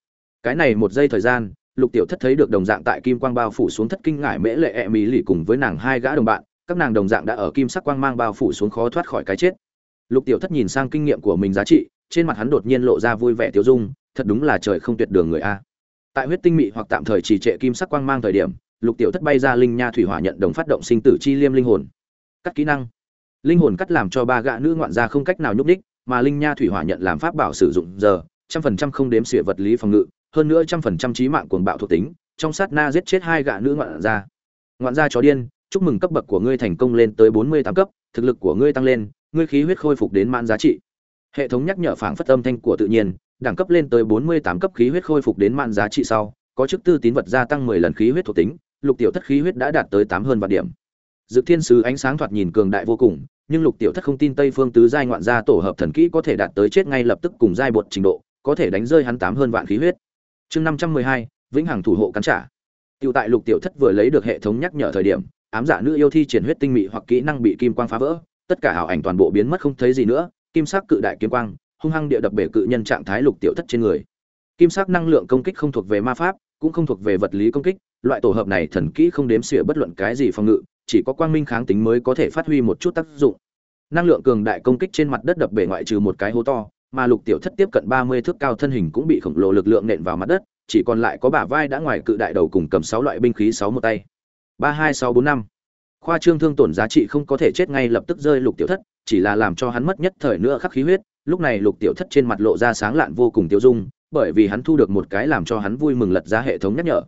Cái này một giây thời gian, lục tiểu thất thấy được đồng dạng tại kim quang bao phủ xuống thất kinh ngải mễ lệ e mỹ lì cùng với nàng hai gã đồng bạn, các nàng đồng dạng đã ở kim sắc quang mang bao phủ xuống khó thoát khỏi cái chết. Lục tiểu thất nhìn sang kinh nghiệm của mình giá trị, trên mặt hắn đột nhiên lộ ra vui vẻ tiêu dung, thật đúng là trời không tuyệt đường người a. Tại huyết tinh mị hoặc tạm thời trì trệ kim sắc quang mang thời điểm, lục tiểu thất bay ra linh nha thủy hỏa nhận đồng phát động sinh tử chi liêm linh hồn cắt kỹ năng. Linh hồn cắt làm cho ba gã nữ ngoạn gia không cách nào nhúc đích mà linh nha thủy hỏa nhận làm pháp bảo sử dụng giờ trăm phần trăm không đếm xỉa vật lý phòng ngự hơn nữa trăm phần trăm trí mạng cuồng bạo thuộc tính trong sát na giết chết hai gã nữ ngoạn gia. Ngoạn gia chó điên chúc mừng cấp bậc của ngươi thành công lên tới bốn mươi tám cấp thực lực của ngươi tăng lên ngươi khí huyết khôi phục đến mãn giá trị. Hệ thống nhắc nhở phảng phất âm thanh của tự nhiên đẳng cấp lên tới 48 cấp khí huyết khôi phục đến mạn giá trị sau, có chức tư tín vật gia tăng 10 lần khí huyết thuộc tính, lục tiểu thất khí huyết đã đạt tới tám hơn vạn điểm. Dực Thiên sứ ánh sáng thoạt nhìn cường đại vô cùng, nhưng lục tiểu thất không tin Tây Phương tứ giai ngoạn gia tổ hợp thần kỹ có thể đạt tới chết ngay lập tức cùng giai bột trình độ, có thể đánh rơi hắn tám hơn vạn khí huyết. Chương 512, vĩnh hằng thủ hộ cắn trả. Tiêu tại lục tiểu thất vừa lấy được hệ thống nhắc nhở thời điểm, ám giả nữ yêu thi triển huyết tinh mị hoặc kỹ năng bị kim quang phá vỡ, tất cả ảo ảnh toàn bộ biến mất không thấy gì nữa, kim sắc cự đại kiếm quang, hung hăng địa đập bể cự nhân trạng thái lục tiểu thất trên người kim sắc năng lượng công kích không thuộc về ma pháp cũng không thuộc về vật lý công kích loại tổ hợp này thần kỹ không đếm xỉa bất luận cái gì phòng ngự chỉ có quang minh kháng tính mới có thể phát huy một chút tác dụng. Năng lượng cường đại công kích trên mặt đất đập bể ngoại trừ một cái hố to, mà lục tiểu thất tiếp cận ba mươi thước cao thân hình cũng bị khổng lồ lực lượng nện vào mặt đất, chỉ còn lại có bả vai đã ngoài cự đại đầu cùng cầm sáu loại binh khí sáu một tay. Ba hai sáu bốn năm. Khoa trương thương tổn giá trị không có thể chết ngay lập tức rơi lục tiểu thất, chỉ là làm cho hắn mất nhất thời nữa khắc khí huyết, lúc này lục tiểu thất trên mặt lộ ra sáng lạn vô cùng tiêu dung, bởi vì hắn thu được một cái làm cho hắn vui mừng lật ra hệ thống nhắc nhở.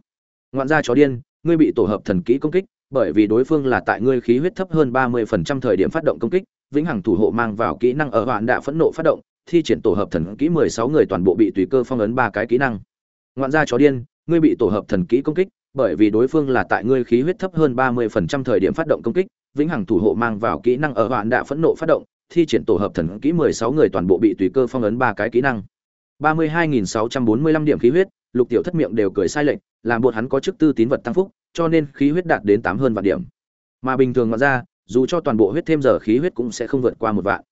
Ngoạn gia chó điên, ngươi bị tổ hợp thần kỹ công kích bởi vì đối phương là tại ngươi khí huyết thấp hơn ba mươi phần trăm thời điểm phát động công kích vĩnh hằng thủ hộ mang vào kỹ năng ở hoạn đạ phẫn nộ phát động thi triển tổ hợp thần kỹ mười sáu người toàn bộ bị tùy cơ phong ấn ba cái kỹ năng ngoạn gia chó điên ngươi bị tổ hợp thần kỹ công kích bởi vì đối phương là tại ngươi khí huyết thấp hơn ba mươi phần trăm thời điểm phát động công kích vĩnh hằng thủ hộ mang vào kỹ năng ở hoạn đạ phẫn nộ phát động thi triển tổ hợp thần kỹ 16 người toàn bộ bị tùy cơ phong ấn ba cái kỹ năng. 32645 điểm khí huyết, Lục Tiểu Thất miệng đều cười sai lệch, làm buộc hắn có chức tư tín vật tăng phúc, cho nên khí huyết đạt đến 8 hơn vạn điểm. Mà bình thường mà ra, dù cho toàn bộ huyết thêm giờ khí huyết cũng sẽ không vượt qua một vạn.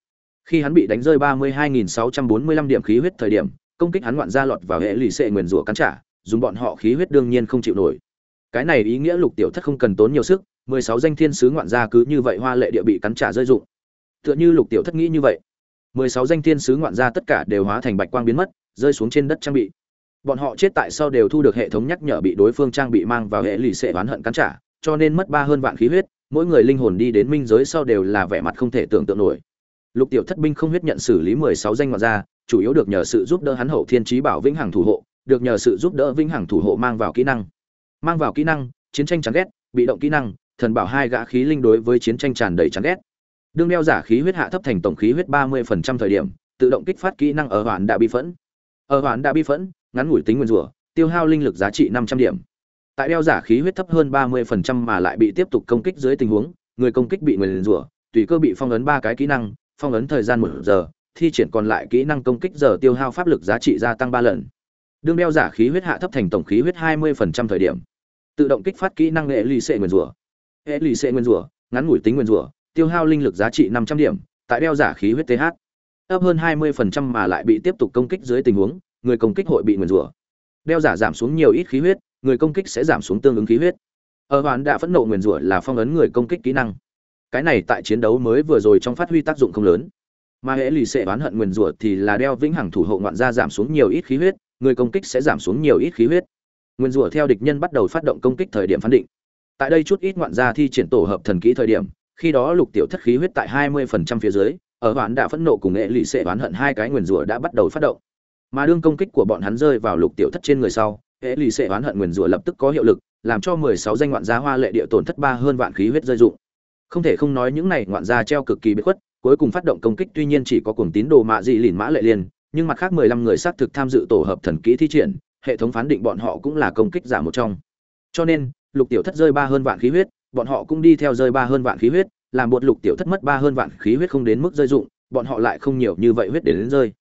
Khi hắn bị đánh rơi 32645 điểm khí huyết thời điểm, công kích hắn ngoạn ra lọt vào hệ lì xệ nguyên rủa cắn trả, dùng bọn họ khí huyết đương nhiên không chịu nổi. Cái này ý nghĩa Lục Tiểu Thất không cần tốn nhiều sức, 16 danh thiên sứ ngoạn gia cứ như vậy hoa lệ địa bị cắn trả rơi dụng tựa như lục tiểu thất nghĩ như vậy mười sáu danh thiên sứ ngoạn gia tất cả đều hóa thành bạch quang biến mất rơi xuống trên đất trang bị bọn họ chết tại sau đều thu được hệ thống nhắc nhở bị đối phương trang bị mang vào hệ lì xệ oán hận cắn trả, cho nên mất ba hơn vạn khí huyết, mỗi người linh hồn đi đến minh giới sau đều là vẻ mặt không thể tưởng tượng nổi. Lục tiểu thất binh không huyết nhận xử lý mười sáu danh ngoại gia, chủ yếu được nhờ sự giúp đỡ hắn hậu thiên trí bảo vĩnh hằng thủ hộ, được nhờ sự giúp đỡ vĩnh hằng thủ hộ mang vào kỹ năng. Mang vào kỹ năng, chiến tranh chán ghét, bị động kỹ năng, thần bảo hai gã khí linh đối với chiến tranh tràn đầy chán ghét. Đương đeo giả khí huyết hạ thấp thành tổng khí huyết ba mươi phần trăm thời điểm, tự động kích phát kỹ năng ở hoàn đã bi phẫn. Ở hoàn đã bi phẫn ngắn ngủi tính nguyên rủa tiêu hao linh lực giá trị năm trăm điểm. Tại đeo giả khí huyết thấp hơn ba mươi phần trăm mà lại bị tiếp tục công kích dưới tình huống người công kích bị nguyên rủa tùy cơ bị phong ấn ba cái kỹ năng phong ấn thời gian một giờ thi triển còn lại kỹ năng công kích giờ tiêu hao pháp lực giá trị gia tăng ba lần. Đương đeo giả khí huyết hạ thấp thành tổng khí huyết hai mươi phần trăm thời điểm tự động kích phát kỹ năng hệ lì xệ nguyên rủa. Hệ lì xệ nguyên rủa ngắn ngủi tính nguyên rủa tiêu hao linh lực giá trị 500 điểm, tại đeo giả khí huyết TH. ấp hơn 20% mà lại bị tiếp tục công kích dưới tình huống, người công kích hội bị nguyền rủa. Đeo giả giảm xuống nhiều ít khí huyết, người công kích sẽ giảm xuống tương ứng khí huyết. Ở hoàn đã phẫn nộ nguyền rủa là phong ấn người công kích kỹ năng. Cái này tại chiến đấu mới vừa rồi trong phát huy tác dụng không lớn. Mà hệ lì sẽ oán hận nguyền rủa thì là đeo vĩnh hằng thủ hộ ngoạn gia giảm xuống nhiều ít khí huyết, người công kích sẽ giảm xuống nhiều ít khí huyết. Nguyên rủa theo địch nhân bắt đầu phát động công kích thời điểm phán định. Tại đây chút ít ngoạn gia thi triển tổ hợp thần kỹ thời điểm, khi đó lục tiểu thất khí huyết tại 20% phía dưới, ở hoán đã phẫn nộ cùng nghệ lụy sẽ oán hận hai cái nguyên rủa đã bắt đầu phát động. Mà đương công kích của bọn hắn rơi vào lục tiểu thất trên người sau, hệ lụy sẽ oán hận nguyên rủa lập tức có hiệu lực, làm cho 16 danh ngoạn gia hoa lệ địa tổn thất ba hơn vạn khí huyết rơi dụng. Không thể không nói những này ngoạn gia treo cực kỳ bất khuất, cuối cùng phát động công kích tuy nhiên chỉ có cuồng tín đồ mạ dị lìn mã lệ liên, nhưng mặt khác 15 người xác thực tham dự tổ hợp thần kỹ thi triển, hệ thống phán định bọn họ cũng là công kích giả một trong. Cho nên, lục tiểu thất rơi ba hơn vạn khí huyết, bọn họ cũng đi theo rơi ba hơn vạn khí huyết, làm bột lục tiểu thất mất ba hơn vạn khí huyết không đến mức rơi dụng, bọn họ lại không nhiều như vậy huyết để đến rơi.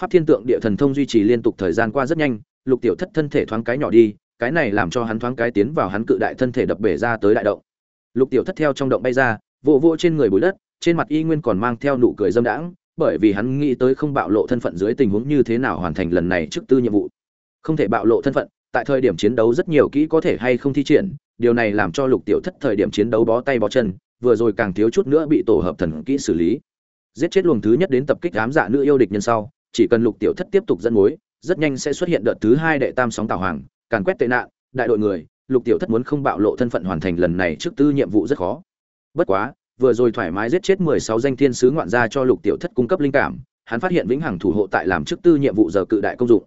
Pháp Thiên Tượng Địa Thần Thông duy trì liên tục thời gian qua rất nhanh, lục tiểu thất thân thể thoáng cái nhỏ đi, cái này làm cho hắn thoáng cái tiến vào hắn cự đại thân thể đập bể ra tới đại động. Lục tiểu thất theo trong động bay ra, vỗ vỗ trên người bụi đất, trên mặt y nguyên còn mang theo nụ cười dâm đãng, bởi vì hắn nghĩ tới không bạo lộ thân phận dưới tình huống như thế nào hoàn thành lần này trước tư nhiệm vụ. Không thể bạo lộ thân phận, tại thời điểm chiến đấu rất nhiều kỹ có thể hay không thi triển, điều này làm cho Lục Tiểu Thất thời điểm chiến đấu bó tay bó chân, vừa rồi càng thiếu chút nữa bị tổ hợp thần kỹ xử lý. Giết chết luồng thứ nhất đến tập kích ám dạ nữ yêu địch nhân sau, chỉ cần Lục Tiểu Thất tiếp tục dẫn mối, rất nhanh sẽ xuất hiện đợt thứ hai đệ tam sóng tào hoàng, càn quét tệ nạn, đại đội người, Lục Tiểu Thất muốn không bạo lộ thân phận hoàn thành lần này trước tư nhiệm vụ rất khó. Bất quá, vừa rồi thoải mái giết chết 16 danh thiên sứ ngoạn gia cho Lục Tiểu Thất cung cấp linh cảm, hắn phát hiện vĩnh hằng thủ hộ tại làm trước tư nhiệm vụ giờ cự đại công dụng.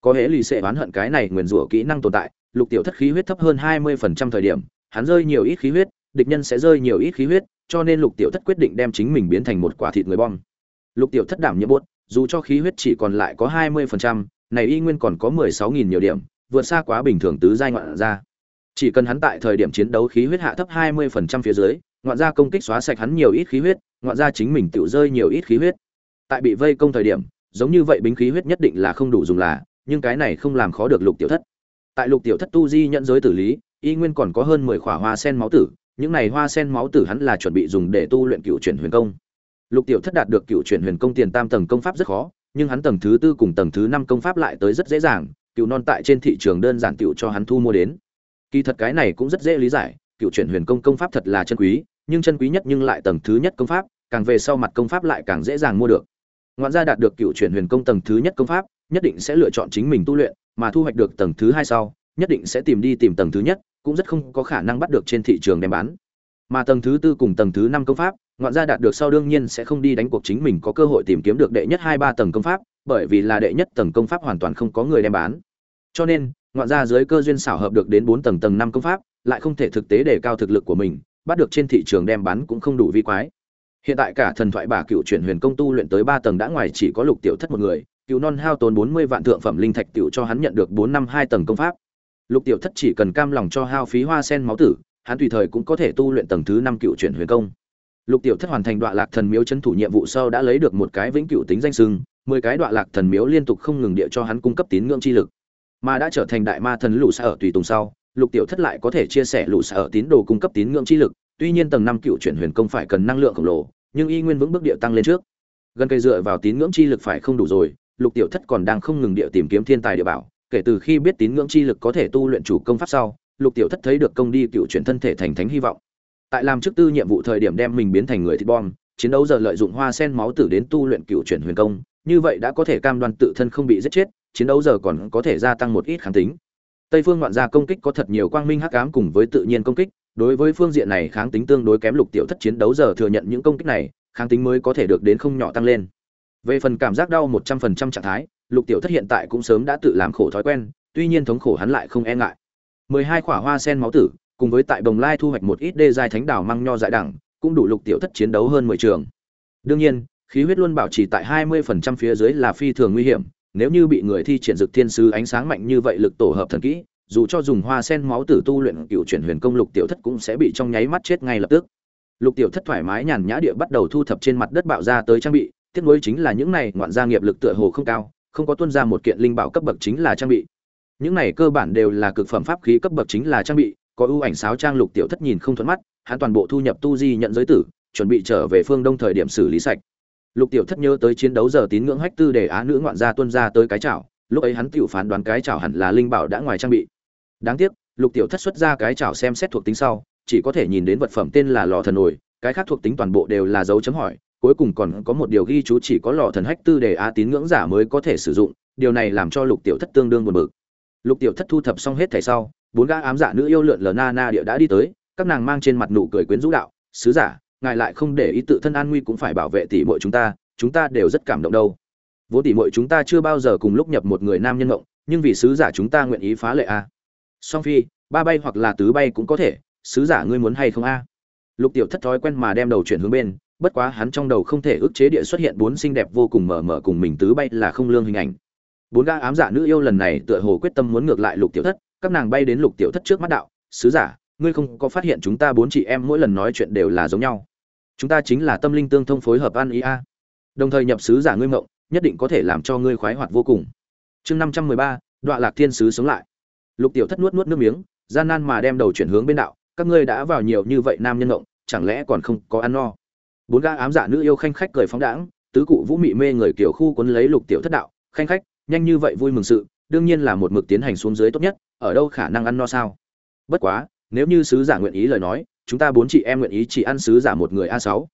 Có hễ lì sẽ oán hận cái này nguyên rủa kỹ năng tồn tại, Lục Tiểu Thất khí huyết thấp hơn 20% thời điểm, hắn rơi nhiều ít khí huyết, địch nhân sẽ rơi nhiều ít khí huyết, cho nên Lục Tiểu Thất quyết định đem chính mình biến thành một quả thịt người bom. Lục Tiểu Thất đảm nhiệm buốt, dù cho khí huyết chỉ còn lại có 20%, này y nguyên còn có 16.000 nhiều điểm, vượt xa quá bình thường tứ giai ngoạn gia. Chỉ cần hắn tại thời điểm chiến đấu khí huyết hạ thấp 20% phía dưới, ngoạn gia công kích xóa sạch hắn nhiều ít khí huyết ngoạn gia chính mình tự rơi nhiều ít khí huyết. Tại bị vây công thời điểm giống như vậy bính khí huyết nhất định là không đủ dùng là nhưng cái này không làm khó được lục tiểu thất. Tại lục tiểu thất tu di nhận giới tử lý y nguyên còn có hơn mười khỏa hoa sen máu tử những này hoa sen máu tử hắn là chuẩn bị dùng để tu luyện cựu chuyển huyền công lục tiểu thất đạt được cựu chuyển huyền công tiền tam tầng công pháp rất khó nhưng hắn tầng thứ tư cùng tầng thứ năm công pháp lại tới rất dễ dàng cựu non tại trên thị trường đơn giản cựu cho hắn thu mua đến kỳ thật cái này cũng rất dễ lý giải cựu chuyển huyền công công pháp thật là chân quý nhưng chân quý nhất nhưng lại tầng thứ nhất công pháp, càng về sau mặt công pháp lại càng dễ dàng mua được. Ngoạn gia đạt được cựu chuyển huyền công tầng thứ nhất công pháp, nhất định sẽ lựa chọn chính mình tu luyện, mà thu hoạch được tầng thứ hai sau, nhất định sẽ tìm đi tìm tầng thứ nhất, cũng rất không có khả năng bắt được trên thị trường đem bán. Mà tầng thứ tư cùng tầng thứ năm công pháp, ngoạn gia đạt được sau đương nhiên sẽ không đi đánh cuộc chính mình có cơ hội tìm kiếm được đệ nhất hai ba tầng công pháp, bởi vì là đệ nhất tầng công pháp hoàn toàn không có người đem bán. Cho nên, ngoạn gia dưới cơ duyên xảo hợp được đến bốn tầng tầng năm công pháp, lại không thể thực tế đề cao thực lực của mình, bắt được trên thị trường đem bán cũng không đủ vi quái hiện tại cả thần thoại bà cựu chuyển huyền công tu luyện tới ba tầng đã ngoài chỉ có lục tiểu thất một người cựu non hao tốn bốn mươi vạn thượng phẩm linh thạch tiểu cho hắn nhận được bốn năm hai tầng công pháp lục tiểu thất chỉ cần cam lòng cho hao phí hoa sen máu tử hắn tùy thời cũng có thể tu luyện tầng thứ năm cựu chuyển huyền công. Lục tiểu thất hoàn thành đoạn lạc thần miếu chân thủ nhiệm vụ sau đã lấy được một cái vĩnh cửu tính danh sưng mười cái đoạn lạc thần miếu liên tục không ngừng địa cho hắn cung cấp tín ngưỡng chi lực. Mà đã trở thành đại ma thần lũ xa ở tùy tùng sau, lục tiểu thất lại có thể chia sẻ lũ xa ở tín đồ cung cấp tín ngưỡng chi lực, tuy nhiên tầng năm cựu chuyển huyền công phải cần năng lượng khổng lồ, nhưng y nguyên vững bước địa tăng lên trước. Gần cây dựa vào tín ngưỡng chi lực phải không đủ rồi, lục tiểu thất còn đang không ngừng địa tìm kiếm thiên tài địa bảo, kể từ khi biết tín ngưỡng chi lực có thể tu luyện chủ công pháp sau lục tiểu thất thấy được công đi cựu chuyển thân thể thành thánh hy vọng. Tại làm chức tư nhiệm vụ thời điểm đem mình biến thành người thịt bom, chiến đấu giờ lợi dụng hoa sen máu tử đến tu luyện cựu chuyển huyền công, như vậy đã có thể cam đoan tự thân không bị giết chết, chiến đấu giờ còn có thể gia tăng một ít kháng tính. Tây phương ngoạn gia công kích có thật nhiều quang minh hắc ám cùng với tự nhiên công kích, đối với phương diện này kháng tính tương đối kém lục tiểu thất chiến đấu giờ thừa nhận những công kích này, kháng tính mới có thể được đến không nhỏ tăng lên. Về phần cảm giác đau một trăm phần trăm trạng thái, lục tiểu thất hiện tại cũng sớm đã tự làm khổ thói quen, tuy nhiên thống khổ hắn lại không e ngại mười hai quả hoa sen máu tử, cùng với tại bồng lai thu hoạch một ít đê giai thánh đảo măng nho dại đẳng, cũng đủ lục tiểu thất chiến đấu hơn mười trường. Đương nhiên, khí huyết luôn bảo trì tại hai mươi phần trăm phía dưới là phi thường nguy hiểm, nếu như bị người thi triển dược thiên sứ ánh sáng mạnh như vậy lực tổ hợp thần kỹ, dù cho dùng hoa sen máu tử tu luyện cựu chuyển huyền công lục tiểu thất cũng sẽ bị trong nháy mắt chết ngay lập tức. Lục tiểu thất thoải mái nhàn nhã địa bắt đầu thu thập trên mặt đất bạo ra tới trang bị, tiếc nuối chính là những này ngoạn gia nghiệp lực tựa hồ không cao, không có tuân ra một kiện linh bảo cấp bậc chính là trang bị những này cơ bản đều là cực phẩm pháp khí cấp bậc chính là trang bị, có ưu ảnh sáo trang lục tiểu thất nhìn không thuận mắt, hắn toàn bộ thu nhập tu di nhận giới tử, chuẩn bị trở về phương đông thời điểm xử lý sạch. Lục tiểu thất nhớ tới chiến đấu giờ tín ngưỡng hách tư để á nữ ngoạn gia tuân ra tới cái chảo, lúc ấy hắn tiểu phán đoán cái chảo hẳn là linh bảo đã ngoài trang bị. Đáng tiếc, lục tiểu thất xuất ra cái chảo xem xét thuộc tính sau, chỉ có thể nhìn đến vật phẩm tên là lò thần nổi cái khác thuộc tính toàn bộ đều là dấu chấm hỏi, cuối cùng còn có một điều ghi chú chỉ có lò thần hách tư để á tín ngưỡng giả mới có thể sử dụng, điều này làm cho lục tiểu thất tương đương buồn bực lục tiểu thất thu thập xong hết thảy sau, bốn gã ám dạ nữ yêu lượn lờ na na địa đã đi tới, các nàng mang trên mặt nụ cười quyến rũ đạo, sứ giả, ngài lại không để ý tự thân an nguy cũng phải bảo vệ tỷ muội chúng ta chúng ta đều rất cảm động đâu. Vốn tỷ muội chúng ta chưa bao giờ cùng lúc nhập một người nam nhân ngộng nhưng vì sứ giả chúng ta nguyện ý phá lệ a. Song phi, ba bay hoặc là tứ bay cũng có thể, sứ giả ngươi muốn hay không a? Lục tiểu thất thói quen mà đem đầu chuyển hướng bên, bất quá hắn trong đầu không thể ức chế địa xuất hiện bốn xinh đẹp vô cùng mở mở cùng mình tứ bay là không lương hình ảnh bốn gã ám giả nữ yêu lần này tựa hồ quyết tâm muốn ngược lại lục tiểu thất, các nàng bay đến lục tiểu thất trước mắt đạo, sứ giả, ngươi không có phát hiện chúng ta bốn chị em mỗi lần nói chuyện đều là giống nhau. Chúng ta chính là tâm linh tương thông phối hợp ăn ý a. Đồng thời nhập sứ giả ngươi mộng, nhất định có thể làm cho ngươi khoái hoạt vô cùng. Chương năm trăm mười ba đoạn lạc thiên sứ sống lại. Lục tiểu thất nuốt nuốt nước miếng, gian nan mà đem đầu chuyển hướng bên đạo, các ngươi đã vào nhiều như vậy nam nhân mộng, chẳng lẽ còn không có ăn no? Bốn gã ám giả nữ yêu khanh khách cười phóng đãng, tứ cụ vũ mị mê người kiểu khu quấn lấy lục tiểu thất đạo, khanh khách nhanh như vậy vui mừng sự, đương nhiên là một mực tiến hành xuống dưới tốt nhất, ở đâu khả năng ăn no sao? Bất quá, nếu như sứ giả nguyện ý lời nói, chúng ta bốn chị em nguyện ý chỉ ăn sứ giả một người a sáu.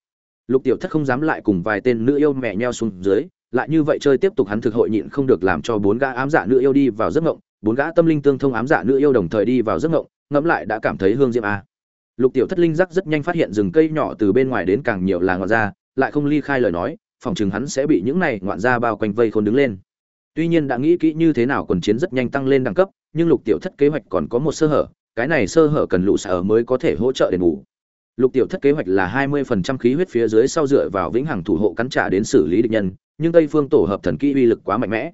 Lục tiểu thất không dám lại cùng vài tên nữ yêu mẹ nheo xuống dưới, lại như vậy chơi tiếp tục hắn thực hội nhịn không được làm cho bốn gã ám dạ nữ yêu đi vào giấc ngộng bốn gã tâm linh tương thông ám dạ nữ yêu đồng thời đi vào giấc ngộng ngẫm lại đã cảm thấy hương diệm a. Lục tiểu thất linh giác rất nhanh phát hiện rừng cây nhỏ từ bên ngoài đến càng nhiều là ngọn ra, lại không ly khai lời nói, phòng chừng hắn sẽ bị những này ngoạn ra bao quanh vây khôn đứng lên tuy nhiên đã nghĩ kỹ như thế nào quần chiến rất nhanh tăng lên đẳng cấp, nhưng lục tiểu thất kế hoạch còn có một sơ hở, cái này sơ hở cần lũ sở mới có thể hỗ trợ đền bù. Lục tiểu thất kế hoạch là hai mươi phần trăm khí huyết phía dưới sau dựa vào vĩnh hằng thủ hộ cắn trả đến xử lý địch nhân, nhưng tây phương tổ hợp thần kỹ uy lực quá mạnh mẽ.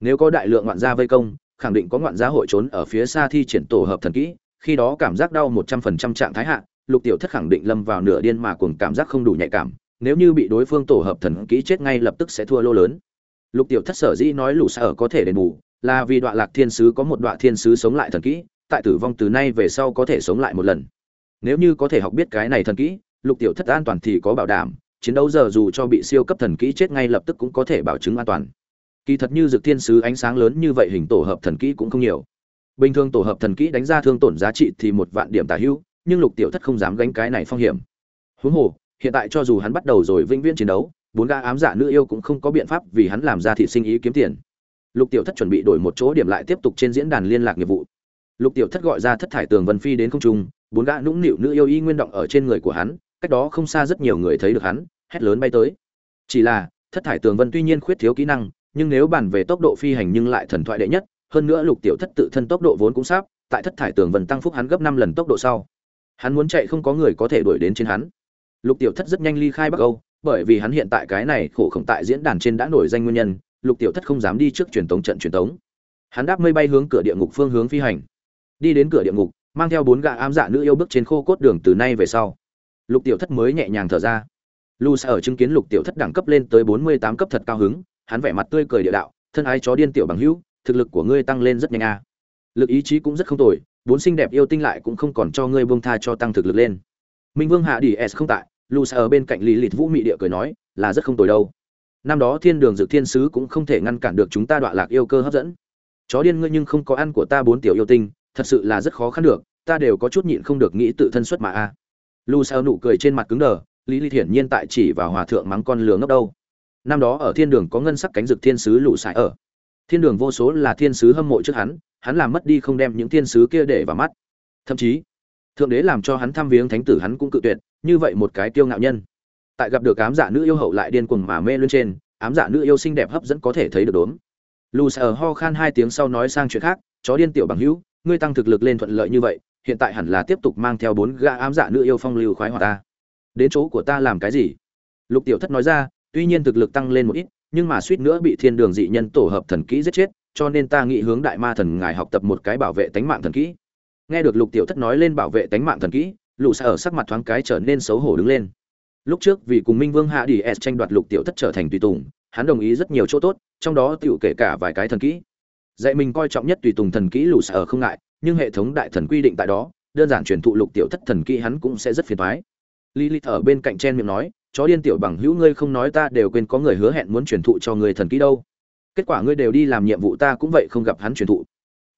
Nếu có đại lượng ngoạn gia vây công, khẳng định có ngoạn gia hội trốn ở phía xa thi triển tổ hợp thần kỹ, khi đó cảm giác đau một trăm phần trăm trạng thái hạ, lục tiểu thất khẳng định lâm vào nửa điên mà cuồng cảm giác không đủ nhạy cảm, nếu như bị đối phương tổ hợp thần kỹ chết ngay lập tức sẽ thua lô lớn lục tiểu thất sở dĩ nói lũ sở có thể đền bù, là vì đoạn lạc thiên sứ có một đoạn thiên sứ sống lại thần kỹ, tại tử vong từ nay về sau có thể sống lại một lần. Nếu như có thể học biết cái này thần kỹ, lục tiểu thất an toàn thì có bảo đảm, chiến đấu giờ dù cho bị siêu cấp thần kỹ chết ngay lập tức cũng có thể bảo chứng an toàn. Kỳ thật như dược thiên sứ ánh sáng lớn như vậy hình tổ hợp thần kỹ cũng không nhiều. Bình thường tổ hợp thần kỹ đánh ra thương tổn giá trị thì một vạn điểm tả hữu, nhưng lục tiểu thất không dám gánh cái này phong hiểm. Huống hồ, hiện tại cho dù hắn bắt đầu rồi vĩnh viễn chiến đấu bốn gã ám giả nữ yêu cũng không có biện pháp vì hắn làm ra thị sinh ý kiếm tiền. Lục tiểu thất chuẩn bị đổi một chỗ điểm lại tiếp tục trên diễn đàn liên lạc nghiệp vụ. Lục tiểu thất gọi ra thất thải tường vân phi đến không trung, bốn gã nũng nịu nữ yêu y nguyên động ở trên người của hắn, cách đó không xa rất nhiều người thấy được hắn, hét lớn bay tới. Chỉ là, thất thải tường vân tuy nhiên khuyết thiếu kỹ năng, nhưng nếu bàn về tốc độ phi hành nhưng lại thần thoại đệ nhất, hơn nữa lục tiểu thất tự thân tốc độ vốn cũng sáp tại thất thải tường vân tăng phúc hắn gấp năm lần tốc độ sau. Hắn muốn chạy không có người có thể đuổi đến trên hắn. Lục tiểu thất rất nhanh ly khai bắc âu bởi vì hắn hiện tại cái này khổ không tại diễn đàn trên đã nổi danh nguyên nhân, lục tiểu thất không dám đi trước truyền tống trận truyền tống. Hắn đáp mây bay hướng cửa địa ngục phương hướng phi hành. Đi đến cửa địa ngục, mang theo bốn gã ám dạ nữ yêu bước trên khô cốt đường từ nay về sau. Lục tiểu thất mới nhẹ nhàng thở ra. Lu sa ở chứng kiến lục tiểu thất đẳng cấp lên tới bốn mươi tám cấp thật cao hứng, hắn vẻ mặt tươi cười địa đạo, thân ái chó điên tiểu bằng hữu, thực lực của ngươi tăng lên rất nhanh a. Lực ý chí cũng rất không tồi, bốn xinh đẹp yêu tinh lại cũng không còn cho ngươi buông tha cho tăng thực lực lên. Minh vương hạ đi s không tại lu sa ở bên cạnh lý lịch vũ mị địa cười nói, là rất không tồi đâu. Năm đó thiên đường dự thiên sứ cũng không thể ngăn cản được chúng ta đoạn lạc yêu cơ hấp dẫn. Chó điên ngươi nhưng không có ăn của ta bốn tiểu yêu tinh, thật sự là rất khó khăn được, ta đều có chút nhịn không được nghĩ tự thân xuất mà a. Lu sao nụ cười trên mặt cứng đờ, lý lý hiển nhiên tại chỉ vào hòa thượng mắng con lừa ngốc đâu. Năm đó ở thiên đường có ngân sắc cánh Dược thiên sứ lũ sải ở. Thiên đường vô số là thiên sứ hâm mộ trước hắn hắn làm mất đi không đem những thiên sứ kia để vào mắt. Thậm chí thượng đế làm cho hắn thăm viếng thánh tử hắn cũng cự tuyệt, như vậy một cái tiêu ngạo nhân. Tại gặp được ám dạ nữ yêu hậu lại điên cuồng mà mê lên trên, ám dạ nữ yêu xinh đẹp hấp dẫn có thể thấy được đốm. Lù sờ ho khan hai tiếng sau nói sang chuyện khác, chó điên tiểu bằng hữu, ngươi tăng thực lực lên thuận lợi như vậy, hiện tại hẳn là tiếp tục mang theo bốn gã ám dạ nữ yêu phong lưu khoái hoạt ta. Đến chỗ của ta làm cái gì? Lục tiểu thất nói ra, tuy nhiên thực lực tăng lên một ít, nhưng mà suýt nữa bị thiên đường dị nhân tổ hợp thần kỹ giết chết, cho nên ta nghĩ hướng đại ma thần ngài học tập một cái bảo vệ tánh mạng thần kỹ nghe được lục tiểu thất nói lên bảo vệ tánh mạng thần kỹ lũ xa ở sắc mặt thoáng cái trở nên xấu hổ đứng lên. Lúc trước vì cùng minh vương hạ đi s tranh đoạt lục tiểu thất trở thành tùy tùng hắn đồng ý rất nhiều chỗ tốt trong đó tiểu kể cả vài cái thần kỹ. Dạy mình coi trọng nhất tùy tùng thần kỹ lũ xa ở không ngại nhưng hệ thống đại thần quy định tại đó đơn giản truyền thụ lục tiểu thất thần kỹ hắn cũng sẽ rất phiền toái. Lilith ở bên cạnh chen miệng nói, chó điên tiểu bằng hữu ngươi không nói ta đều quên có người hứa hẹn muốn truyền thụ cho người thần kỹ đâu. Kết quả ngươi đều đi làm nhiệm vụ ta cũng vậy không gặp hắn truyền thụ.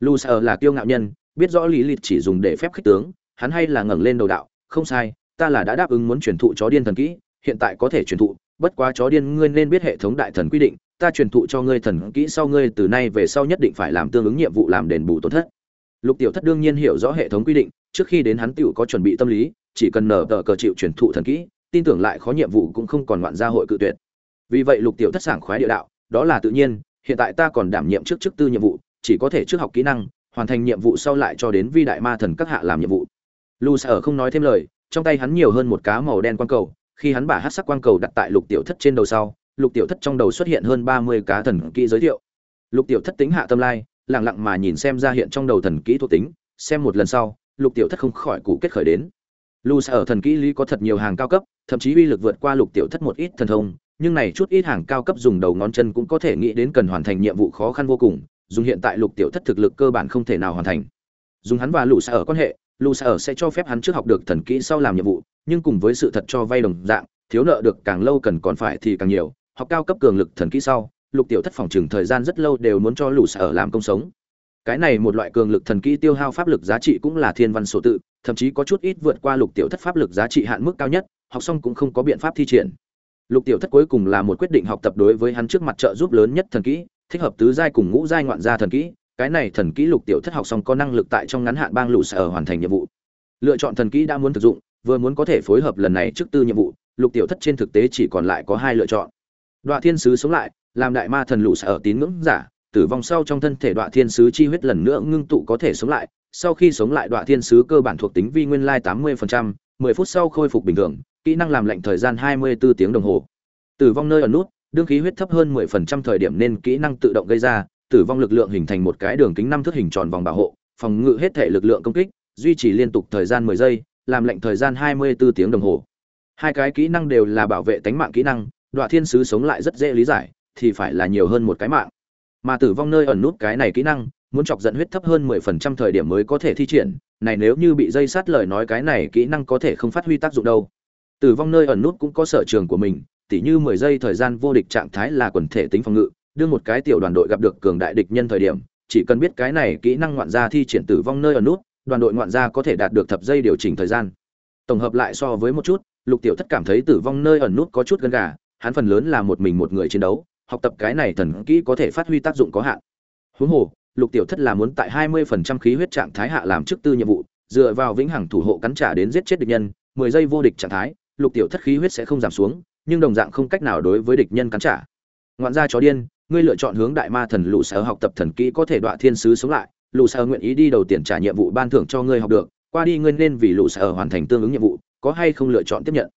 Lu sợ là kiêu ngạo nhân biết rõ lý lịch chỉ dùng để phép khích tướng, hắn hay là ngẩng lên đầu đạo, không sai, ta là đã đáp ứng muốn truyền thụ chó điên thần kỹ, hiện tại có thể truyền thụ, bất quá chó điên ngươi nên biết hệ thống đại thần quy định, ta truyền thụ cho ngươi thần kỹ sau ngươi từ nay về sau nhất định phải làm tương ứng nhiệm vụ làm đền bù tổn thất. Lục tiểu thất đương nhiên hiểu rõ hệ thống quy định, trước khi đến hắn tiểu có chuẩn bị tâm lý, chỉ cần nở tờ cờ chịu truyền thụ thần kỹ, tin tưởng lại khó nhiệm vụ cũng không còn ngoạn gia hội cự tuyệt. Vì vậy lục tiểu thất sảng khoái địa đạo, đó là tự nhiên, hiện tại ta còn đảm nhiệm trước trước tư nhiệm vụ, chỉ có thể trước học kỹ năng hoàn thành nhiệm vụ sau lại cho đến vi đại ma thần các hạ làm nhiệm vụ. Lu sở không nói thêm lời, trong tay hắn nhiều hơn một cá màu đen quang cầu, khi hắn bả hát sắc quang cầu đặt tại lục tiểu thất trên đầu sau, lục tiểu thất trong đầu xuất hiện hơn ba mươi cá thần kỹ giới thiệu. Lục tiểu thất tính hạ tâm lai lẳng lặng mà nhìn xem ra hiện trong đầu thần kỹ thuộc tính, xem một lần sau, lục tiểu thất không khỏi cụ kết khởi đến. Lu sở thần kỹ lý có thật nhiều hàng cao cấp, thậm chí uy lực vượt qua lục tiểu thất một ít thần thông, nhưng này chút ít hàng cao cấp dùng đầu ngón chân cũng có thể nghĩ đến cần hoàn thành nhiệm vụ khó khăn vô cùng dùng hiện tại lục tiểu thất thực lực cơ bản không thể nào hoàn thành. Dùng hắn và lũ xa ở quan hệ, lũ xa ở sẽ cho phép hắn trước học được thần kỹ sau làm nhiệm vụ, nhưng cùng với sự thật cho vay đồng dạng, thiếu nợ được càng lâu cần còn phải thì càng nhiều, học cao cấp cường lực thần kỹ sau, lục tiểu thất phòng chừng thời gian rất lâu đều muốn cho lũ xa ở làm công sống. Cái này một loại cường lực thần kỹ tiêu hao pháp lực giá trị cũng là thiên văn số tự, thậm chí có chút ít vượt qua lục tiểu thất pháp lực giá trị hạn mức cao nhất, học xong cũng không có biện pháp thi triển. Lục tiểu thất cuối cùng là một quyết định học tập đối với hắn trước mặt trợ giúp lớn nhất thần kỹ thích hợp tứ giai cùng ngũ giai ngoạn gia thần kỹ cái này thần kỹ lục tiểu thất học xong có năng lực tại trong ngắn hạn bang lũ sở hoàn thành nhiệm vụ. Lựa chọn thần kỹ đã muốn thực dụng vừa muốn có thể phối hợp lần này trước tư nhiệm vụ lục tiểu thất trên thực tế chỉ còn lại có hai lựa chọn. Đoạn thiên sứ sống lại làm đại ma thần lũ sở tín ngưỡng giả tử vong sau trong thân thể đoạn thiên sứ chi huyết lần nữa ngưng tụ có thể sống lại sau khi sống lại đoạn thiên sứ cơ bản thuộc tính vi nguyên lai tám mươi phần trăm, mười phút sau khôi phục bình thường kỹ năng làm lệnh thời gian hai mươi 24 tiếng đồng hồ. Tử vong nơi ở nút đương khí huyết thấp hơn 10% thời điểm nên kỹ năng tự động gây ra, tử vong lực lượng hình thành một cái đường kính năm thước hình tròn vòng bảo hộ, phòng ngự hết thể lực lượng công kích, duy trì liên tục thời gian 10 giây, làm lệnh thời gian 24 tiếng đồng hồ. Hai cái kỹ năng đều là bảo vệ tính mạng kỹ năng, Đoạ Thiên sứ sống lại rất dễ lý giải, thì phải là nhiều hơn một cái mạng. Mà tử vong nơi ẩn nút cái này kỹ năng, muốn chọc giận huyết thấp hơn 10% thời điểm mới có thể thi triển, này nếu như bị dây sát lời nói cái này kỹ năng có thể không phát huy tác dụng đâu. Tử vong nơi ẩn nút cũng có sở trường của mình, tỉ như 10 giây thời gian vô địch trạng thái là quần thể tính phòng ngự, đưa một cái tiểu đoàn đội gặp được cường đại địch nhân thời điểm, chỉ cần biết cái này kỹ năng ngoạn gia thi triển tử vong nơi ở nút, đoàn đội ngoạn gia có thể đạt được thập giây điều chỉnh thời gian. Tổng hợp lại so với một chút, Lục Tiểu Thất cảm thấy tử vong nơi ẩn nút có chút gần gà, hắn phần lớn là một mình một người chiến đấu, học tập cái này thần kỹ có thể phát huy tác dụng có hạn. Huống hồ, Lục Tiểu Thất là muốn tại 20% khí huyết trạng thái hạ làm trước tư nhiệm vụ, dựa vào vĩnh hằng thủ hộ cắn trả đến giết chết địch nhân, 10 giây vô địch trạng thái, Lục Tiểu Thất khí huyết sẽ không giảm xuống, nhưng đồng dạng không cách nào đối với địch nhân cắn trả. Ngoạn gia chó điên, ngươi lựa chọn hướng đại ma thần lũ sở học tập thần kỹ có thể đọa thiên sứ sống lại. Lũ sở nguyện ý đi đầu tiền trả nhiệm vụ ban thưởng cho ngươi học được, qua đi ngươi nên vì lũ sở hoàn thành tương ứng nhiệm vụ, có hay không lựa chọn tiếp nhận?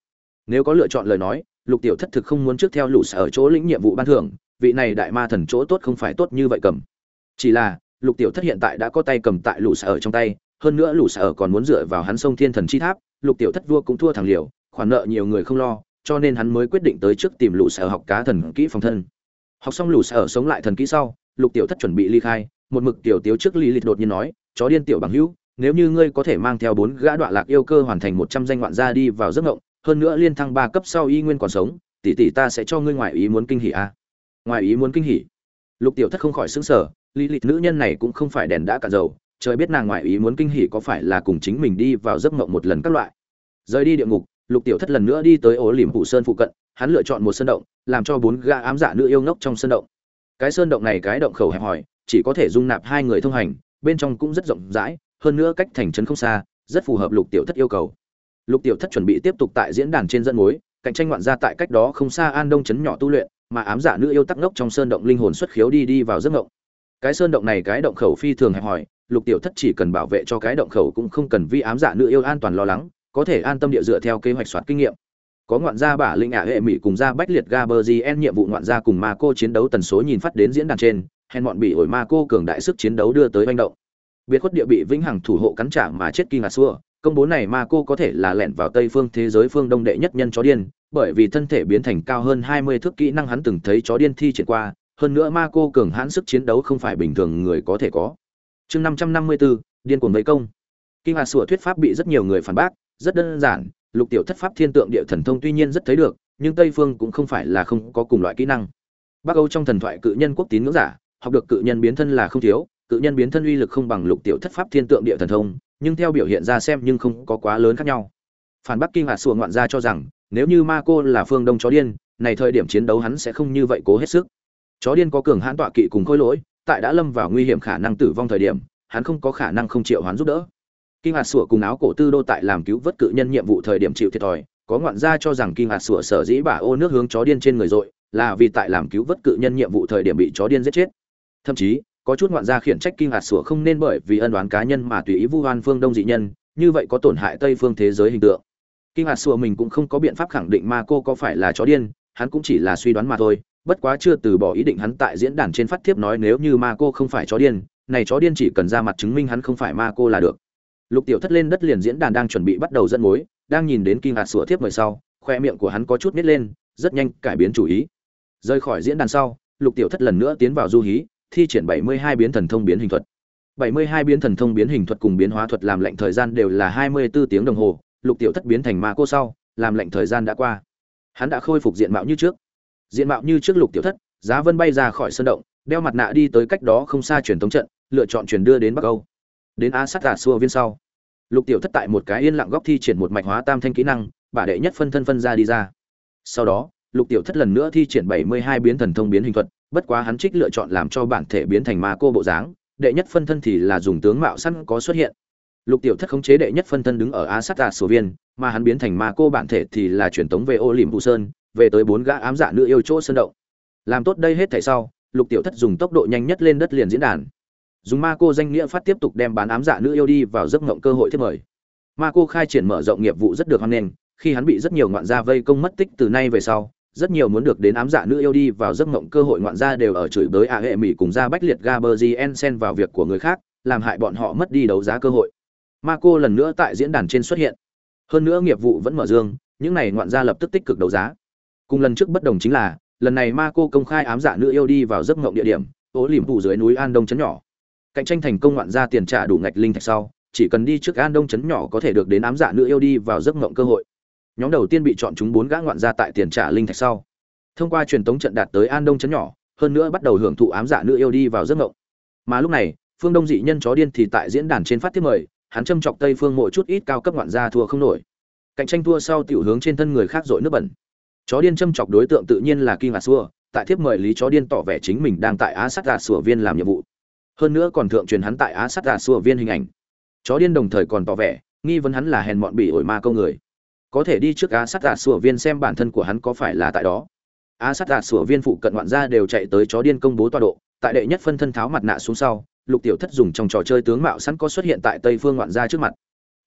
Nếu có lựa chọn lời nói, lục tiểu thất thực không muốn trước theo lũ sở chỗ lĩnh nhiệm vụ ban thưởng, vị này đại ma thần chỗ tốt không phải tốt như vậy cầm. Chỉ là, lục tiểu thất hiện tại đã có tay cầm tại lũ sở trong tay, hơn nữa lũ sở còn muốn dựa vào hắn sông thiên thần chi tháp, lục tiểu thất vua cũng thua thằng liều, khoản nợ nhiều người không lo cho nên hắn mới quyết định tới trước tìm lũ sở học cá thần kỹ phòng thân. Học xong lũ sở sống lại thần kỹ sau, lục tiểu thất chuẩn bị ly khai, một mực tiểu tiếu trước lý lịch đột nhiên nói, chó điên tiểu bằng hữu, nếu như ngươi có thể mang theo bốn gã đoạn lạc yêu cơ hoàn thành một trăm danh ngoạn gia đi vào giấc ngộng hơn nữa liên thăng ba cấp sau y nguyên còn sống, tỷ tỷ ta sẽ cho ngươi ngoài ý muốn kinh hỉ a. À? ngoài ý muốn kinh hỉ? Lục tiểu thất không khỏi xứng sở lý lịch nữ nhân này cũng không phải đèn đã cả dầu, trời biết nàng ngoài ý muốn kinh hỉ có phải là cùng chính mình đi vào giấc ngộng một lần các loại. Rời đi địa ngục lục tiểu thất lần nữa đi tới ổ liềm phủ sơn phụ cận, hắn lựa chọn một sơn động, làm cho bốn gã ám dạ nữ yêu ngốc trong sơn động. Cái sơn động này cái động khẩu hẹp hòi, chỉ có thể dung nạp hai người thông hành, bên trong cũng rất rộng rãi, hơn nữa cách thành trấn không xa, rất phù hợp lục tiểu thất yêu cầu. Lục tiểu thất chuẩn bị tiếp tục tại diễn đàn trên dẫn mối, cạnh tranh ngoạn gia tại cách đó không xa an đông trấn nhỏ tu luyện, mà ám dạ nữ yêu tắc ngốc trong sơn động linh hồn xuất khiếu đi đi vào giấc ngộng. Cái sơn động này cái động khẩu phi thường hẹp hòi, lục tiểu thất chỉ cần bảo vệ cho cái động khẩu cũng không cần vi ám dạ nữ yêu an toàn lo lắng có thể an tâm địa dựa theo kế hoạch soạt kinh nghiệm. Có ngoạn gia bả linh ả hệ mỹ cùng ra bách liệt ga bờ gn nhiệm vụ ngoạn gia cùng ma cô chiến đấu tần số nhìn phát đến diễn đàn trên, hèn bọn bị ổi ma cô cường đại sức chiến đấu đưa tới manh động. Biệt khuất địa bị vĩnh hằng thủ hộ cắn trả mà chết kinh ngạc xua. Công bố này ma cô có thể là lẻn vào tây phương thế giới phương đông đệ nhất nhân chó điên, bởi vì thân thể biến thành cao hơn hai mươi thước kỹ năng hắn từng thấy chó điên thi triển qua, hơn nữa ma cô cường hãn sức chiến đấu không phải bình thường người có thể có. Chương năm trăm năm mươi bốn điên cuồng vây công. Kinh ngạc sủa thuyết pháp bị rất nhiều người phản bác rất đơn giản, lục tiểu thất pháp thiên tượng địa thần thông tuy nhiên rất thấy được, nhưng tây phương cũng không phải là không có cùng loại kỹ năng. Bắc âu trong thần thoại cự nhân quốc tín ngưỡng giả, học được cự nhân biến thân là không thiếu, cự nhân biến thân uy lực không bằng lục tiểu thất pháp thiên tượng địa thần thông, nhưng theo biểu hiện ra xem nhưng không có quá lớn khác nhau. Phản bắc kinh hạt sùa ngoạn ra cho rằng, nếu như ma cô là phương đông chó điên, này thời điểm chiến đấu hắn sẽ không như vậy cố hết sức. Chó điên có cường hãn tọa kỵ cùng khôi lỗi, tại đã lâm vào nguy hiểm khả năng tử vong thời điểm, hắn không có khả năng không chịu hoán giúp đỡ kinh hạt sủa cùng áo cổ tư đô tại làm cứu vớt cự nhân nhiệm vụ thời điểm chịu thiệt thòi, có ngoạn gia cho rằng kinh hạt sủa sở dĩ bả ô nước hướng chó điên trên người dội, là vì tại làm cứu vớt cự nhân nhiệm vụ thời điểm bị chó điên giết chết. Thậm chí, có chút ngoạn gia khiển trách kinh hạt sủa không nên bởi vì ân đoán cá nhân mà tùy ý vu hoan phương đông dị nhân, như vậy có tổn hại tây phương thế giới hình tượng. Kinh hạt sủa mình cũng không có biện pháp khẳng định ma cô có phải là chó điên, hắn cũng chỉ là suy đoán mà thôi, bất quá chưa từ bỏ ý định hắn tại diễn đàn trên phát thiếp nói nếu như ma cô không phải chó điên, này chó điên chỉ cần ra mặt chứng minh hắn không phải ma cô là được lục tiểu thất lên đất liền diễn đàn đang chuẩn bị bắt đầu dẫn mối, đang nhìn đến kinh hạt sủa thiếp mời sau, khoe miệng của hắn có chút nít lên, rất nhanh cải biến chủ ý. Rời khỏi diễn đàn sau, lục tiểu thất lần nữa tiến vào du hí, thi triển bảy mươi hai biến thần thông biến hình thuật. bảy mươi hai biến thần thông biến hình thuật cùng biến hóa thuật làm lệnh thời gian đều là 24 tiếng đồng hồ, lục tiểu thất biến thành ma cô sau, làm lệnh thời gian đã qua. Hắn đã khôi phục diện mạo như trước. Diện mạo như trước lục tiểu thất, giá vân bay ra khỏi sân động, đeo mặt nạ đi tới cách đó không xa truyền thống trận, lựa chọn truyền đưa đến bắc âu đến a sát tà xua viên sau. Lục tiểu thất tại một cái yên lặng góc thi triển một mạch hóa tam thanh kỹ năng, bà đệ nhất phân thân phân ra đi ra. Sau đó, lục tiểu thất lần nữa thi triển bảy mươi hai biến thần thông biến hình thuật, bất quá hắn trích lựa chọn làm cho bản thể biến thành ma cô bộ dáng, đệ nhất phân thân thì là dùng tướng mạo săn có xuất hiện. Lục tiểu thất khống chế đệ nhất phân thân đứng ở a sát tà xua viên, mà hắn biến thành ma cô bản thể thì là truyền tống về ô liềm vũ sơn, về tới bốn gã ám dạ nữ yêu chỗ sơn động. Làm tốt đây hết thảy sau, lục tiểu thất dùng tốc độ nhanh nhất lên đất liền diễn đàn dùng ma cô danh nghĩa phát tiếp tục đem bán ám dạ nữ yêu đi vào giấc ngộng cơ hội thiết mời. Ma cô khai triển mở rộng nghiệp vụ rất được hoan nghênh, khi hắn bị rất nhiều ngoạn gia vây công mất tích từ nay về sau, rất nhiều muốn được đến ám dạ nữ yêu đi vào giấc ngộng cơ hội ngoạn gia đều ở chửi bới a hệ mỹ cùng ra bách liệt gaberzien sen vào việc của người khác, làm hại bọn họ mất đi đấu giá cơ hội. Ma cô lần nữa tại diễn đàn trên xuất hiện. Hơn nữa nghiệp vụ vẫn mở dương, những này ngoạn gia lập tức tích cực đấu giá. Cùng lần trước bất đồng chính là, lần này ma cô công khai ám dạ nữ yêu đi vào giấc ngộng địa điểm ố liềm phủ dưới núi an đông chấn nhỏ cạnh tranh thành công ngoạn ra tiền trả đủ ngạch linh thạch sau, chỉ cần đi trước an đông Trấn nhỏ có thể được đến ám dạ nữ yêu đi vào giấc ngộng cơ hội. Nhóm đầu tiên bị chọn chúng bốn gã ngoạn ra tại tiền trả linh thạch sau. Thông qua truyền tống trận đạt tới an đông Trấn nhỏ, hơn nữa bắt đầu hưởng thụ ám dạ nữ yêu đi vào giấc ngộng mà lúc này, phương đông dị nhân chó điên thì tại diễn đàn trên phát tiếp mời, hắn châm chọc tây phương mỗi chút ít cao cấp ngoạn gia thua không nổi. Cạnh tranh thua sau tiểu hướng trên thân người khác dội nước bẩn. Chó điên châm chọc đối tượng tự nhiên là kim ngạc xua, tại thiếp mời lý chó điên tỏ vẻ chính mình đang tại á sát gạt sủa viên làm nhiệm vụ hơn nữa còn thượng truyền hắn tại á sát giả xua viên hình ảnh. Chó điên đồng thời còn tỏ vẻ, nghi vấn hắn là hèn mọn bị ổi ma câu người. Có thể đi trước á sát giả xua viên xem bản thân của hắn có phải là tại đó. Á sát giả xua viên phụ cận ngoạn gia đều chạy tới chó điên công bố tọa độ, tại đệ nhất phân thân tháo mặt nạ xuống sau, lục tiểu thất dùng trong trò chơi tướng mạo sẵn có xuất hiện tại tây phương ngoạn gia trước mặt.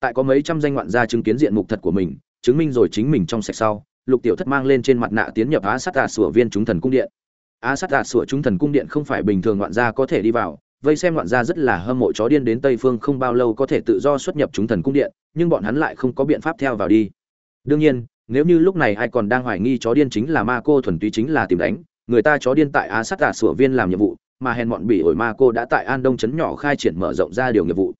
Tại có mấy trăm danh ngoạn gia chứng kiến diện mục thật của mình, chứng minh rồi chính mình trong sạch sau, lục tiểu thất mang lên trên mặt nạ tiến nhập á sát tà sủa viên chúng thần cung điện. Á sát tà sủa chúng thần cung điện không phải bình thường ngoạn gia có thể đi vào vây xem loạn gia rất là hâm mộ chó điên đến tây phương không bao lâu có thể tự do xuất nhập chúng thần cung điện, nhưng bọn hắn lại không có biện pháp theo vào đi. Đương nhiên, nếu như lúc này ai còn đang hoài nghi chó điên chính là ma cô thuần túy chính là tìm đánh, người ta chó điên tại á sát tà sủa viên làm nhiệm vụ, mà hèn bọn bị ổi ma cô đã tại an đông trấn nhỏ khai triển mở rộng ra điều nghiệp vụ.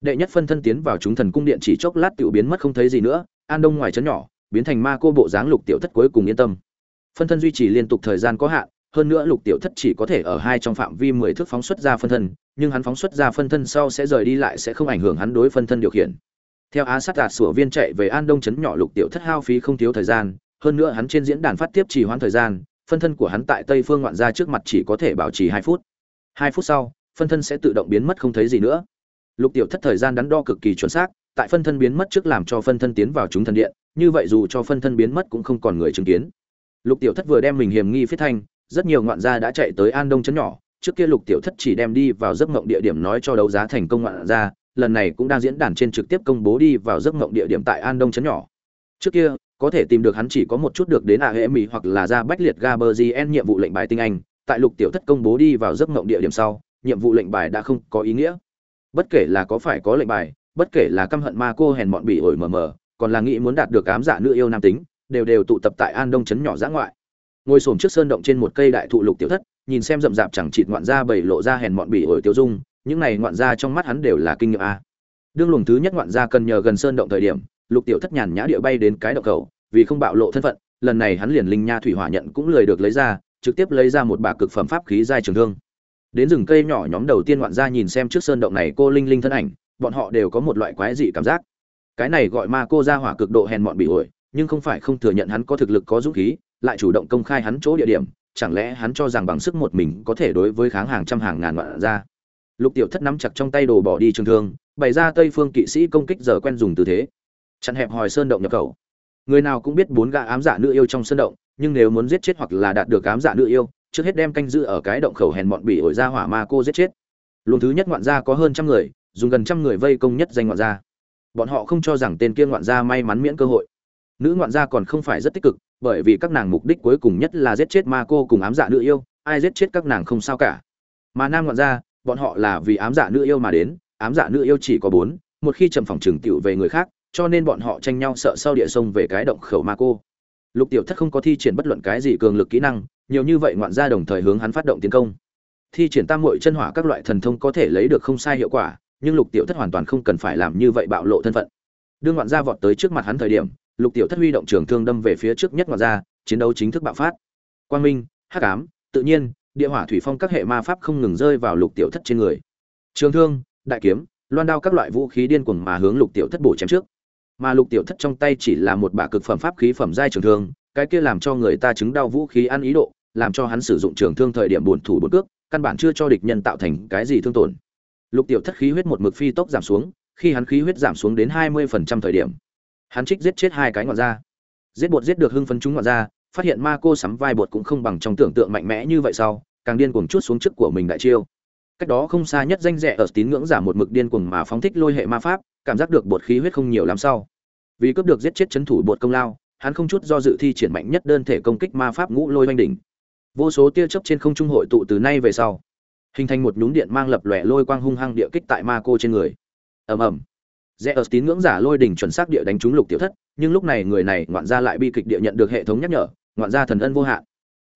Đệ nhất phân thân tiến vào chúng thần cung điện chỉ chốc lát tiểu biến mất không thấy gì nữa, an đông ngoài trấn nhỏ, biến thành ma cô bộ dáng lục tiểu thất cuối cùng yên tâm. Phân thân duy trì liên tục thời gian có hạn hơn nữa lục tiểu thất chỉ có thể ở hai trong phạm vi mười thước phóng xuất ra phân thân, nhưng hắn phóng xuất ra phân thân sau sẽ rời đi lại sẽ không ảnh hưởng hắn đối phân thân điều khiển. Theo á sát đạt sủa viên chạy về an đông chấn nhỏ lục tiểu thất hao phí không thiếu thời gian, hơn nữa hắn trên diễn đàn phát tiếp trì hoãn thời gian, phân thân của hắn tại tây phương ngoạn ra trước mặt chỉ có thể bảo trì hai phút. Hai phút sau, phân thân sẽ tự động biến mất không thấy gì nữa. Lục tiểu thất thời gian đắn đo cực kỳ chuẩn xác, tại phân thân biến mất trước làm cho phân thân tiến vào chúng thần điện, như vậy dù cho phân thân biến mất cũng không còn người chứng kiến. Lục tiểu thất vừa đem mình hiểm nghi phiết thanh rất nhiều ngoạn gia đã chạy tới an đông Trấn nhỏ, trước kia lục tiểu thất chỉ đem đi vào giấc mộng địa điểm nói cho đấu giá thành công ngoạn gia, lần này cũng đang diễn đàn trên trực tiếp công bố đi vào giấc mộng địa điểm tại an đông Trấn nhỏ. Trước kia, có thể tìm được hắn chỉ có một chút được đến a hệ mỹ hoặc là ra bách liệt gaberzien nhiệm vụ lệnh bài tinh anh, tại lục tiểu thất công bố đi vào giấc mộng địa điểm sau, nhiệm vụ lệnh bài đã không có ý nghĩa. Bất kể là có phải có lệnh bài, bất kể là căm hận ma cô hèn mọn bị ổi mờ mờ, còn là nghĩ muốn đạt được ám dạ nữ yêu nam tính, đều đều tụ tập tại an đông trấn nhỏ giã ngoại ngồi xổm trước sơn động trên một cây đại thụ lục tiểu thất, nhìn xem rậm rạp chẳng chịt ngoạn gia bầy lộ ra hèn mọn bỉ ổi tiêu dung, những này ngoạn gia trong mắt hắn đều là kinh nghiệm a. Đương luồng thứ nhất ngoạn gia cần nhờ gần sơn động thời điểm, lục tiểu thất nhàn nhã địa bay đến cái động cầu, vì không bạo lộ thân phận, lần này hắn liền linh nha thủy hỏa nhận cũng lười được lấy ra, trực tiếp lấy ra một bả cực phẩm pháp khí giai trường thương. Đến rừng cây nhỏ nhóm đầu tiên ngoạn gia nhìn xem trước sơn động này cô linh linh thân ảnh, bọn họ đều có một loại quái dị cảm giác. Cái này gọi ma cô ra hỏa cực độ hèn mọn bị ổi, nhưng không phải không thừa nhận hắn có thực lực, có dũng khí lại chủ động công khai hắn chỗ địa điểm, chẳng lẽ hắn cho rằng bằng sức một mình có thể đối với kháng hàng trăm hàng ngàn vạn ra? Lục tiểu thất nắm chặt trong tay đồ bỏ đi trường thương, bày ra tây phương kỵ sĩ công kích giờ quen dùng tư thế. Chặn hẹp hòi sơn động nhập khẩu. Người nào cũng biết bốn gã ám giả nữ yêu trong sơn động, nhưng nếu muốn giết chết hoặc là đạt được ám dạ nữ yêu, trước hết đem canh giữ ở cái động khẩu hèn mọn bị ổi ra hỏa ma cô giết chết. Luồng thứ nhất ngoạn gia có hơn trăm người, dùng gần trăm người vây công nhất danh ngoạn gia. Bọn họ không cho rằng tên kia ngoạn gia may mắn miễn cơ hội nữ ngoạn gia còn không phải rất tích cực, bởi vì các nàng mục đích cuối cùng nhất là giết chết ma cô cùng ám dạ nữ yêu, ai giết chết các nàng không sao cả. Mà nam ngoạn gia, bọn họ là vì ám dạ nữ yêu mà đến, ám dạ nữ yêu chỉ có bốn, một khi trầm phòng trừng tiểu về người khác, cho nên bọn họ tranh nhau sợ sau địa sông về cái động khẩu ma cô. Lục tiểu thất không có thi triển bất luận cái gì cường lực kỹ năng, nhiều như vậy ngoạn gia đồng thời hướng hắn phát động tiến công. Thi triển tam muội chân hỏa các loại thần thông có thể lấy được không sai hiệu quả, nhưng lục tiểu thất hoàn toàn không cần phải làm như vậy bạo lộ thân phận. Đương ngoạn gia vọt tới trước mặt hắn thời điểm lục tiểu thất huy động trường thương đâm về phía trước nhất ngoài ra chiến đấu chính thức bạo phát. Quang minh, hắc ám, tự nhiên, địa hỏa thủy phong các hệ ma pháp không ngừng rơi vào lục tiểu thất trên người. Trường thương, đại kiếm, loan đao các loại vũ khí điên cuồng mà hướng lục tiểu thất bổ chém trước. Mà lục tiểu thất trong tay chỉ là một bả cực phẩm pháp khí phẩm giai trường thương, cái kia làm cho người ta chứng đau vũ khí ăn ý độ, làm cho hắn sử dụng trường thương thời điểm buồn thủ bốn cước, căn bản chưa cho địch nhân tạo thành cái gì thương tổn. Lục tiểu thất khí huyết một mực phi tốc giảm xuống, khi hắn khí huyết giảm xuống đến hai mươi phần trăm thời điểm hắn trích giết chết hai cái ngọn ra giết bột giết được hưng phấn chúng ngọn ra phát hiện ma cô sắm vai bột cũng không bằng trong tưởng tượng mạnh mẽ như vậy sau, càng điên cuồng chút xuống trước của mình đại chiêu. Cách đó không xa nhất danh rẻ ở tín ngưỡng giả một mực điên cuồng mà phóng thích lôi hệ ma pháp, cảm giác được bột khí huyết không nhiều lắm sau. Vì cướp được giết chết chấn thủ bột công lao, hắn không chút do dự thi triển mạnh nhất đơn thể công kích ma pháp ngũ lôi oanh đỉnh. Vô số tia chớp trên không trung hội tụ từ nay về sau, hình thành một nhúng điện mang lập lòe lôi quang hung hăng địa kích tại ma cô trên người. Ầm ầm rẽ ở tín ngưỡng giả lôi đỉnh chuẩn xác địa đánh trúng lục tiểu thất, nhưng lúc này người này ngoạn gia lại bi kịch địa nhận được hệ thống nhắc nhở, ngoạn gia thần ân vô hạn.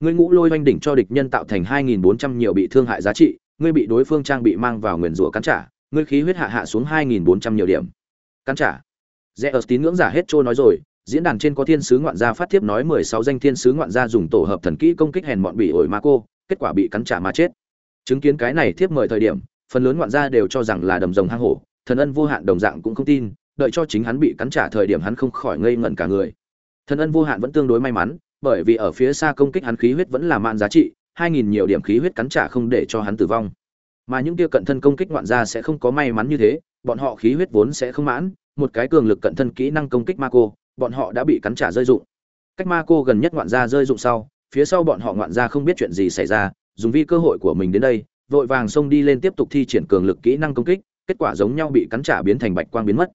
Ngươi ngũ lôi oanh đỉnh cho địch nhân tạo thành 2.400 nhiều bị thương hại giá trị, ngươi bị đối phương trang bị mang vào nguyền rủa cắn trả, ngươi khí huyết hạ hạ xuống 2.400 nhiều điểm. Cắn trả. Rẽ ở tín ngưỡng giả hết trôi nói rồi, diễn đàn trên có thiên sứ ngoạn gia phát thiếp nói 16 danh thiên sứ ngoạn gia dùng tổ hợp thần kỹ công kích hèn mọn bị ổi ma cô, kết quả bị cắn trả mà chết. Chứng kiến cái này thiếp mời thời điểm, phần lớn ngoạn gia đều cho rằng là đầm rồng hang hổ thần ân vô hạn đồng dạng cũng không tin, đợi cho chính hắn bị cắn trả thời điểm hắn không khỏi ngây ngẩn cả người. Thần ân vô hạn vẫn tương đối may mắn, bởi vì ở phía xa công kích hắn khí huyết vẫn là mạn giá trị, hai nghìn nhiều điểm khí huyết cắn trả không để cho hắn tử vong. Mà những kia cận thân công kích ngoạn gia sẽ không có may mắn như thế, bọn họ khí huyết vốn sẽ không mãn, một cái cường lực cận thân kỹ năng công kích ma cô, bọn họ đã bị cắn trả rơi dụng cách ma cô gần nhất ngoạn gia rơi dụng sau, phía sau bọn họ ngoạn gia không biết chuyện gì xảy ra, dùng vi cơ hội của mình đến đây, vội vàng xông đi lên tiếp tục thi triển cường lực kỹ năng công kích kết quả giống nhau bị cắn trả biến thành bạch quang biến mất.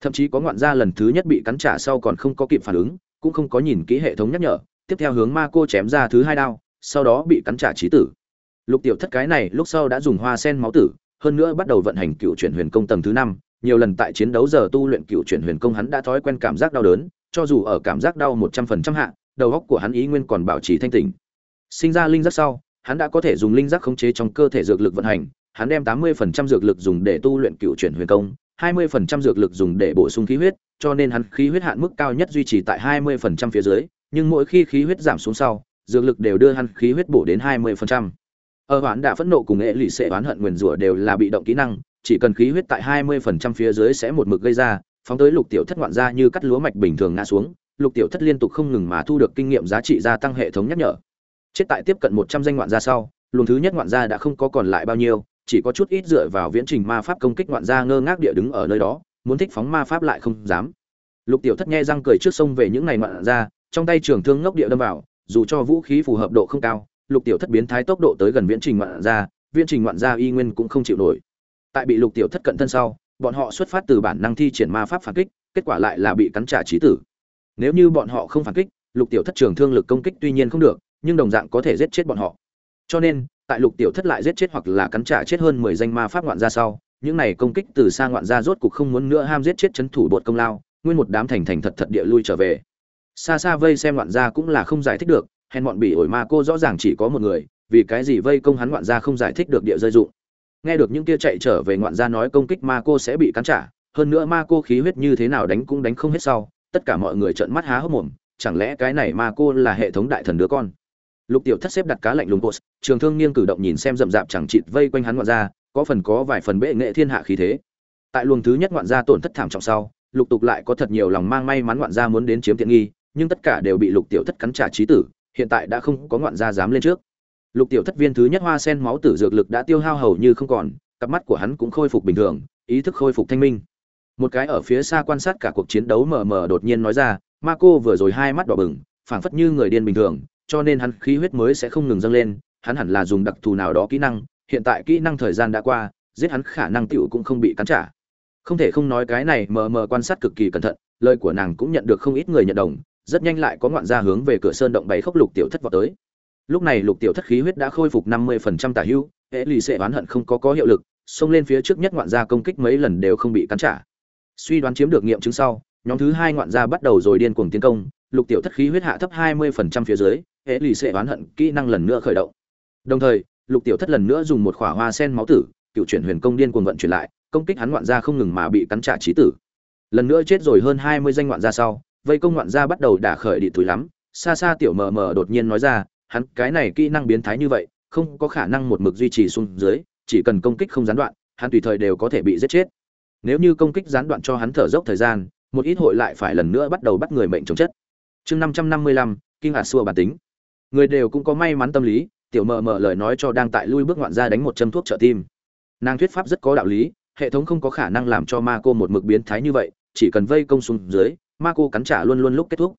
Thậm chí có ngoạn gia lần thứ nhất bị cắn trả sau còn không có kịp phản ứng, cũng không có nhìn kỹ hệ thống nhắc nhở, tiếp theo hướng ma cô chém ra thứ hai đao, sau đó bị cắn trả trí tử. Lục tiểu thất cái này lúc sau đã dùng hoa sen máu tử, hơn nữa bắt đầu vận hành cựu chuyển huyền công tầng thứ năm, nhiều lần tại chiến đấu giờ tu luyện cựu chuyển huyền công hắn đã thói quen cảm giác đau đớn, cho dù ở cảm giác đau một trăm phần trăm hạ, đầu óc của hắn ý nguyên còn bảo trì thanh tỉnh. Sinh ra linh giác sau, hắn đã có thể dùng linh giác khống chế trong cơ thể dược lực vận hành hắn đem tám mươi phần trăm dược lực dùng để tu luyện cựu chuyển huyền công hai mươi phần trăm dược lực dùng để bổ sung khí huyết cho nên hắn khí huyết hạn mức cao nhất duy trì tại hai mươi phần trăm phía dưới nhưng mỗi khi khí huyết giảm xuống sau dược lực đều đưa hắn khí huyết bổ đến hai mươi phần trăm ở hoãn đã phẫn nộ cùng nghệ lụy sẽ oán hận nguyền rủa đều là bị động kỹ năng chỉ cần khí huyết tại 20% phía dưới sẽ một mực gây ra, phóng tới lục tiểu thất ngoạn ra như cắt lúa mạch bình thường ngã xuống, lục tiểu thất liên tục không ngừng mà thu được kinh nghiệm giá trị gia tăng hệ thống nhắc nhở. Chết tại tiếp cận 100 danh ngoạn gia sau, luồng thứ nhất ngoạn gia đã không có còn lại bao nhiêu, chỉ có chút ít dựa vào viễn trình ma pháp công kích ngoạn gia ngơ ngác địa đứng ở nơi đó, muốn thích phóng ma pháp lại không dám. Lục tiểu thất nghe răng cười trước sông về những ngày ngoạn gia, trong tay trường thương ngốc địa đâm vào, dù cho vũ khí phù hợp độ không cao, lục tiểu thất biến thái tốc độ tới gần viễn trình ngoạn gia, viễn trình ngoạn gia y nguyên cũng không chịu nổi. Tại bị lục tiểu thất cận thân sau bọn họ xuất phát từ bản năng thi triển ma pháp phản kích kết quả lại là bị cắn trả trí tử. Nếu như bọn họ không phản kích lục tiểu thất trường thương lực công kích tuy nhiên không được nhưng đồng dạng có thể giết chết bọn họ. Cho nên tại lục tiểu thất lại giết chết hoặc là cắn trả chết hơn mười danh ma pháp ngoạn gia sau, những này công kích từ xa ngoạn gia rốt cục không muốn nữa ham giết chết chấn thủ bột công lao, nguyên một đám thành thành thật thật địa lui trở về. Xa xa vây xem ngoạn gia cũng là không giải thích được, hèn bọn bị ổi ma cô rõ ràng chỉ có một người, vì cái gì vây công hắn ngoạn gia không giải thích được địa rơi dụng. Nghe được những kia chạy trở về ngoạn gia nói công kích ma cô sẽ bị cắn trả, hơn nữa ma cô khí huyết như thế nào đánh cũng đánh không hết sau, tất cả mọi người trợn mắt há hốc mồm, chẳng lẽ cái này ma cô là hệ thống đại thần đứa con? Lục tiểu thất xếp đặt cá lạnh lùng post, trường thương nghiêng cử động nhìn xem rậm rạp chẳng chịt vây quanh hắn ngoạn ra, có phần có vài phần bệ nghệ thiên hạ khí thế. Tại luồng thứ nhất ngoạn ra tổn thất thảm trọng sau, lục tục lại có thật nhiều lòng mang may mắn ngoạn ra muốn đến chiếm tiện nghi, nhưng tất cả đều bị lục tiểu thất cắn trả trí tử, hiện tại đã không có ngoạn ra dám lên trước. Lục tiểu thất viên thứ nhất hoa sen máu tử dược lực đã tiêu hao hầu như không còn, cặp mắt của hắn cũng khôi phục bình thường, ý thức khôi phục thanh minh. Một cái ở phía xa quan sát cả cuộc chiến đấu mờ mờ đột nhiên nói ra, ma cô vừa rồi hai mắt đỏ bừng, phảng phất như người điên bình thường cho nên hắn khí huyết mới sẽ không ngừng dâng lên, hắn hẳn là dùng đặc thù nào đó kỹ năng, hiện tại kỹ năng thời gian đã qua, giết hắn khả năng Tiểu cũng không bị cắn trả. Không thể không nói cái này mờ mờ quan sát cực kỳ cẩn thận, lời của nàng cũng nhận được không ít người nhận đồng, rất nhanh lại có ngoạn gia hướng về cửa sơn động bày khốc lục tiểu thất vào tới. Lúc này lục tiểu thất khí huyết đã khôi phục năm mươi phần trăm tả hưu, hệ lì sẽ oán hận không có có hiệu lực, xông lên phía trước nhất ngoạn gia công kích mấy lần đều không bị cắn trả. Suy đoán chiếm được nghiệm chứng sau, nhóm thứ hai ngoạn gia bắt đầu rồi điên cuồng tiến công, lục tiểu thất khí huyết hạ thấp hai mươi phần trăm phía dưới hệ lì sẽ oán hận, kỹ năng lần nữa khởi động. Đồng thời, lục tiểu thất lần nữa dùng một khỏa hoa sen máu tử, cựu chuyển huyền công điên cuồng vận chuyển lại, công kích hắn ngoạn gia không ngừng mà bị cắn trả trí tử. Lần nữa chết rồi hơn hai mươi danh ngoạn gia sau, vây công ngoạn gia bắt đầu đả khởi đi túi lắm. Xa xa tiểu mờ mờ đột nhiên nói ra, hắn, cái này kỹ năng biến thái như vậy, không có khả năng một mực duy trì xuống dưới, chỉ cần công kích không gián đoạn, hắn tùy thời đều có thể bị giết chết. Nếu như công kích gián đoạn cho hắn thở dốc thời gian, một ít hội lại phải lần nữa bắt đầu bắt người mệnh chống chất. Chương năm trăm năm mươi lăm, kinh hạt xua bản tính người đều cũng có may mắn tâm lý, tiểu mờ mờ lời nói cho đang tại lui bước ngoạn ra đánh một châm thuốc trợ tim. Nàng thuyết pháp rất có đạo lý, hệ thống không có khả năng làm cho ma cô một mực biến thái như vậy, chỉ cần vây công xuống dưới, ma cô cắn trả luôn luôn lúc kết thúc.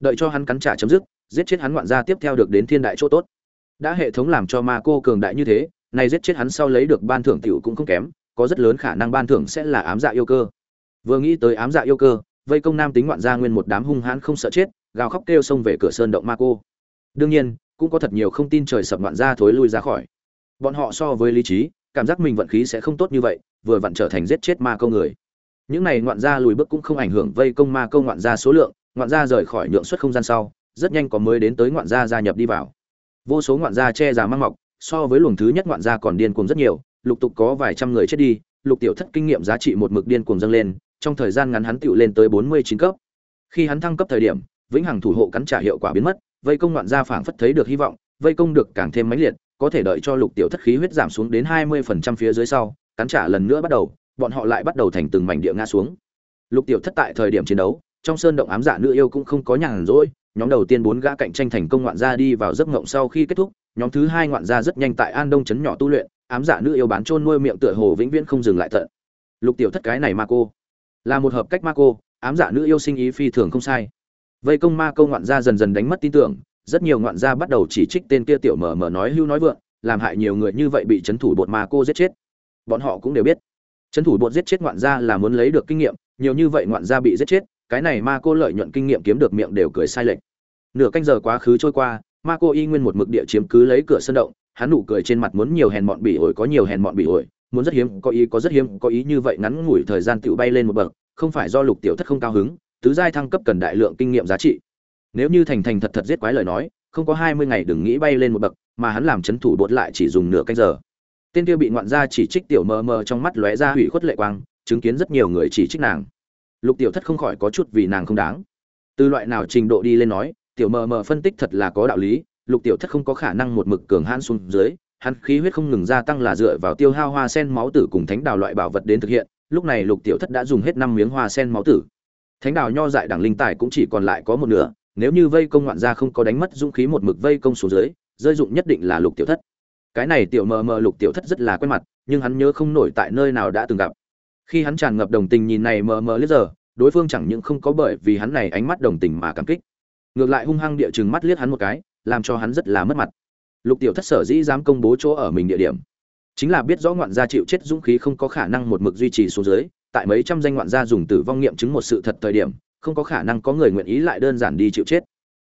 Đợi cho hắn cắn trả chấm dứt, giết chết hắn ngoạn gia tiếp theo được đến thiên đại chỗ tốt. Đã hệ thống làm cho ma cô cường đại như thế nay giết chết hắn sau lấy được ban thưởng tiểu cũng không kém, có rất lớn khả năng ban thưởng sẽ là ám dạ yêu cơ. Vừa nghĩ tới ám dạ yêu cơ, vây công nam tính ngoạn gia nguyên một đám hung hãn không sợ chết, gào khóc kêu xông về cửa sơn động ma cô đương nhiên, cũng có thật nhiều không tin trời sập loạn gia thối lui ra khỏi. Bọn họ so với lý trí, cảm giác mình vận khí sẽ không tốt như vậy, vừa vặn trở thành giết chết ma câu người. Những này ngoạn gia lùi bước cũng không ảnh hưởng vây công ma câu ngoạn gia số lượng, ngoạn gia rời khỏi nhượng suất không gian sau, rất nhanh có mới đến tới ngoạn gia gia nhập đi vào. Vô số ngoạn gia che già mang mọc, so với luồng thứ nhất ngoạn gia còn điên cuồng rất nhiều, lục tục có vài trăm người chết đi, lục tiểu thất kinh nghiệm giá trị một mực điên cuồng dâng lên, trong thời gian ngắn hắn tựu lên tới bốn mươi chín cấp. Khi hắn thăng cấp thời điểm, vĩnh hằng thủ hộ cắn trả hiệu quả biến mất vây công ngoạn gia phảng phất thấy được hy vọng, vây công được càng thêm mãnh liệt, có thể đợi cho lục tiểu thất khí huyết giảm xuống đến hai mươi phần trăm phía dưới sau, cắn trả lần nữa bắt đầu, bọn họ lại bắt đầu thành từng mảnh địa ngã xuống. Lục tiểu thất tại thời điểm chiến đấu, trong sơn động ám dạ nữ yêu cũng không có nhàn rỗi, nhóm đầu tiên bốn gã cạnh tranh thành công ngoạn gia đi vào giấc ngộng sau khi kết thúc, nhóm thứ hai ngoạn gia rất nhanh tại an đông trấn nhỏ tu luyện, ám dạ nữ yêu bán trôn nuôi miệng tựa hồ vĩnh viễn không dừng lại tận. Lục tiểu thất cái này ma cô, là một hợp cách ma cô, ám dạ nữ yêu sinh ý phi thường không sai vây công ma câu ngoạn gia dần dần đánh mất tin tưởng, rất nhiều ngoạn gia bắt đầu chỉ trích tên kia tiểu mở mở nói hưu nói vượng, làm hại nhiều người như vậy bị trấn thủ bột ma cô giết chết. Bọn họ cũng đều biết, trấn thủ bột giết chết ngoạn gia là muốn lấy được kinh nghiệm, nhiều như vậy ngoạn gia bị giết chết, cái này ma cô lợi nhuận kinh nghiệm kiếm được miệng đều cười sai lệch. Nửa canh giờ quá khứ trôi qua, ma cô y nguyên một mực địa chiếm cứ lấy cửa sân động, hắn nụ cười trên mặt muốn nhiều hèn mọn bỉ ổi có nhiều hèn mọn bỉ ổi, muốn rất hiếm, có ý có rất hiếm, có ý như vậy ngắn ngủi thời gian tự bay lên một bậc, không phải do lục tiểu thất không cao hứng tứ giai thăng cấp cần đại lượng kinh nghiệm giá trị. Nếu như thành thành thật thật giết quái lời nói, không có hai mươi ngày đừng nghĩ bay lên một bậc, mà hắn làm chấn thủ bột lại chỉ dùng nửa canh giờ. Tên kia bị ngoạn gia chỉ trích tiểu mờ mờ trong mắt lóe ra hủy khuất lệ quang, chứng kiến rất nhiều người chỉ trích nàng. Lục tiểu thất không khỏi có chút vì nàng không đáng. Từ loại nào trình độ đi lên nói, tiểu mờ mờ phân tích thật là có đạo lý, lục tiểu thất không có khả năng một mực cường hãn xuống dưới, hắn khí huyết không ngừng gia tăng là dựa vào tiêu hao hoa sen máu tử cùng thánh đào loại bảo vật đến thực hiện, lúc này lục tiểu thất đã dùng hết năm miếng hoa sen máu tử thánh đào nho dại đẳng linh tài cũng chỉ còn lại có một nửa, nếu như vây công ngoạn gia không có đánh mất dũng khí một mực vây công xuống dưới, rơi dụng nhất định là lục tiểu thất. Cái này tiểu mờ mờ lục tiểu thất rất là quen mặt, nhưng hắn nhớ không nổi tại nơi nào đã từng gặp. Khi hắn tràn ngập đồng tình nhìn này mờ mờ liếc giờ, đối phương chẳng những không có bởi vì hắn này ánh mắt đồng tình mà cảm kích, ngược lại hung hăng địa chừng mắt liếc hắn một cái, làm cho hắn rất là mất mặt. Lục tiểu thất sở dĩ dám công bố chỗ ở mình địa điểm, chính là biết rõ ngoạn gia chịu chết dũng khí không có khả năng một mực duy trì xuống dưới tại mấy trăm danh ngoạn gia dùng tử vong nghiệm chứng một sự thật thời điểm, không có khả năng có người nguyện ý lại đơn giản đi chịu chết.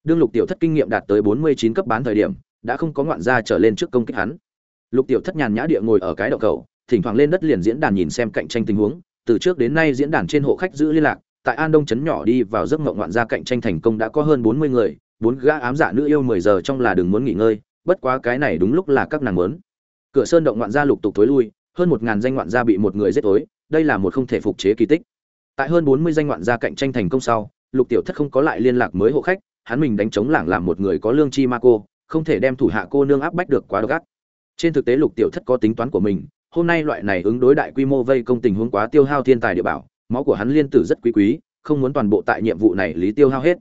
Đương lục tiểu thất kinh nghiệm đạt tới bốn mươi chín cấp bán thời điểm, đã không có ngoạn gia trở lên trước công kích hắn. Lục tiểu thất nhàn nhã địa ngồi ở cái đậu cầu, thỉnh thoảng lên đất liền diễn đàn nhìn xem cạnh tranh tình huống. Từ trước đến nay diễn đàn trên hộ khách giữ liên lạc, tại an đông trấn nhỏ đi vào giấc mộng ngoạn gia cạnh tranh thành công đã có hơn bốn mươi người, bốn gã ám dạ nữ yêu mười giờ trong là đừng muốn nghỉ ngơi, bất quá cái này đúng lúc là các nàng muốn. Cửa sơn động ngoạn gia lục tục tối lui, hơn một ngàn danh ngoạn gia bị một người giết tối đây là một không thể phục chế kỳ tích. Tại hơn bốn mươi danh ngoạn gia cạnh tranh thành công sau, lục tiểu thất không có lại liên lạc mới hộ khách, hắn mình đánh chống lảng làm một người có lương chi ma cô, không thể đem thủ hạ cô nương áp bách được quá độc ác. Trên thực tế lục tiểu thất có tính toán của mình, hôm nay loại này ứng đối đại quy mô vây công tình huống quá tiêu hao thiên tài địa bảo, máu của hắn liên tử rất quý quý, không muốn toàn bộ tại nhiệm vụ này lý tiêu hao hết.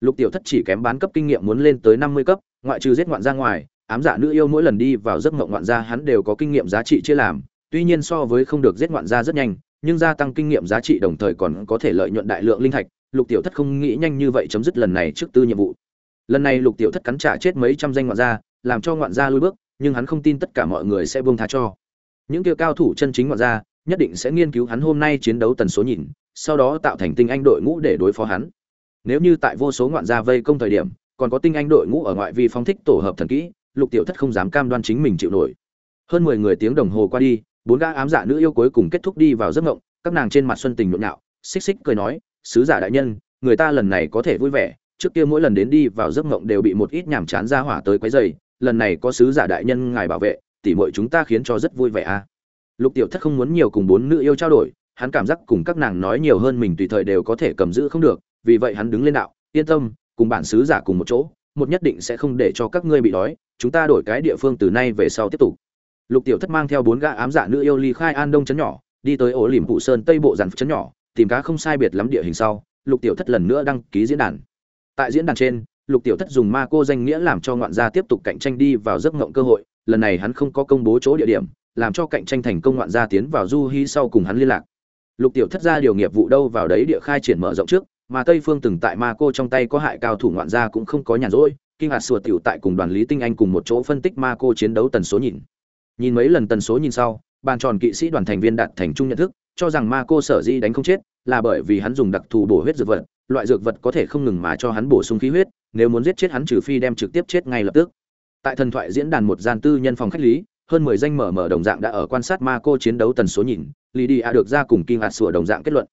Lục tiểu thất chỉ kém bán cấp kinh nghiệm muốn lên tới năm mươi cấp, ngoại trừ giết ngoạn ra ngoài, ám dạ nữ yêu mỗi lần đi vào giấc mộng ngoạn gia hắn đều có kinh nghiệm giá trị chia làm tuy nhiên so với không được giết ngoạn gia rất nhanh, nhưng gia tăng kinh nghiệm giá trị đồng thời còn có thể lợi nhuận đại lượng linh thạch, lục tiểu thất không nghĩ nhanh như vậy chấm dứt lần này trước tư nhiệm vụ. Lần này lục tiểu thất cắn trả chết mấy trăm danh ngoạn gia, làm cho ngoạn gia lui bước, nhưng hắn không tin tất cả mọi người sẽ buông tha cho. Những kia cao thủ chân chính ngoạn gia, nhất định sẽ nghiên cứu hắn hôm nay chiến đấu tần số nhìn, sau đó tạo thành tinh anh đội ngũ để đối phó hắn. Nếu như tại vô số ngoạn gia vây công thời điểm, còn có tinh anh đội ngũ ở ngoại vi phóng thích tổ hợp thần kỹ, lục tiểu thất không dám cam đoan chính mình chịu nổi. Hơn mười người tiếng đồng hồ qua đi bốn gã ám dạ nữ yêu cuối cùng kết thúc đi vào giấc ngộng các nàng trên mặt xuân tình nhộn nhạo, xích xích cười nói, sứ giả đại nhân, người ta lần này có thể vui vẻ, trước kia mỗi lần đến đi vào giấc ngộng đều bị một ít nhàm chán ra hỏa tới quấy rầy, lần này có sứ giả đại nhân ngài bảo vệ, tỉ muội chúng ta khiến cho rất vui vẻ a à. lục tiểu thất không muốn nhiều cùng bốn nữ yêu trao đổi, hắn cảm giác cùng các nàng nói nhiều hơn mình tùy thời đều có thể cầm giữ không được, vì vậy hắn đứng lên đạo, yên tâm, cùng bản sứ giả cùng một chỗ, một nhất định sẽ không để cho các ngươi bị đói, chúng ta đổi cái địa phương từ nay về sau tiếp tục lục tiểu thất mang theo bốn gã ám dạ nữ yêu ly khai an đông trấn nhỏ, đi tới ổ liềm phụ sơn tây bộ dàn trấn nhỏ, tìm cá không sai biệt lắm địa hình sau, lục tiểu thất lần nữa đăng ký diễn đàn. Tại diễn đàn trên, lục tiểu thất dùng ma cô danh nghĩa làm cho ngoạn gia tiếp tục cạnh tranh đi vào giấc ngộng cơ hội, lần này hắn không có công bố chỗ địa điểm, làm cho cạnh tranh thành công ngoạn gia tiến vào du hy sau cùng hắn liên lạc. Lục tiểu thất ra điều nghiệp vụ đâu vào đấy địa khai triển mở rộng trước, mà tây phương từng tại ma cô trong tay có hại cao thủ ngoạn gia cũng không có nhàn rỗi, kinh hạt sùa tiểu tại cùng đoàn lý tinh anh cùng một chỗ phân tích ma cô chiến đấu tần số nhìn nhìn mấy lần tần số nhìn sau, bàn tròn kỵ sĩ đoàn thành viên đạt thành trung nhận thức, cho rằng ma cô sở di đánh không chết là bởi vì hắn dùng đặc thù bổ huyết dược vật, loại dược vật có thể không ngừng mà cho hắn bổ sung khí huyết, nếu muốn giết chết hắn trừ phi đem trực tiếp chết ngay lập tức. Tại thần thoại diễn đàn một gian tư nhân phòng khách lý, hơn mười danh mở mở đồng dạng đã ở quan sát ma cô chiến đấu tần số nhìn lì đi a được ra cùng kinh hạt sủa đồng dạng kết luận.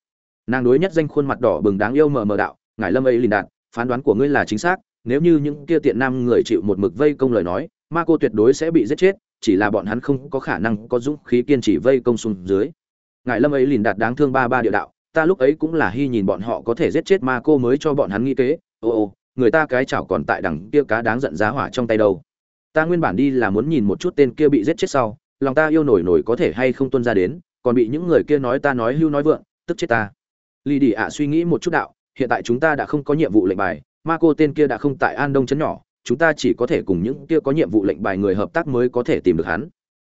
Nàng đối nhất danh khuôn mặt đỏ bừng đáng yêu mở mở đạo, ngài lâm ấy lìn đạt, phán đoán của ngươi là chính xác, nếu như những kia tiện nam người chịu một mực vây công lời nói, ma cô tuyệt đối sẽ bị giết chết chỉ là bọn hắn không có khả năng có dũng khí kiên trì vây công xuống dưới. Ngài lâm ấy lìn đạt đáng thương ba ba địa đạo, ta lúc ấy cũng là hy nhìn bọn họ có thể giết chết ma cô mới cho bọn hắn nghĩ kế. Ô ô, người ta cái chảo còn tại đằng kia cá đáng giận giá hỏa trong tay đâu. Ta nguyên bản đi là muốn nhìn một chút tên kia bị giết chết sau, lòng ta yêu nổi nổi có thể hay không tuân ra đến, còn bị những người kia nói ta nói hưu nói vượng, tức chết ta. Lì đi ạ suy nghĩ một chút đạo, hiện tại chúng ta đã không có nhiệm vụ lệnh bài, ma cô tên kia đã không tại an đông chấn nhỏ chúng ta chỉ có thể cùng những kia có nhiệm vụ lệnh bài người hợp tác mới có thể tìm được hắn.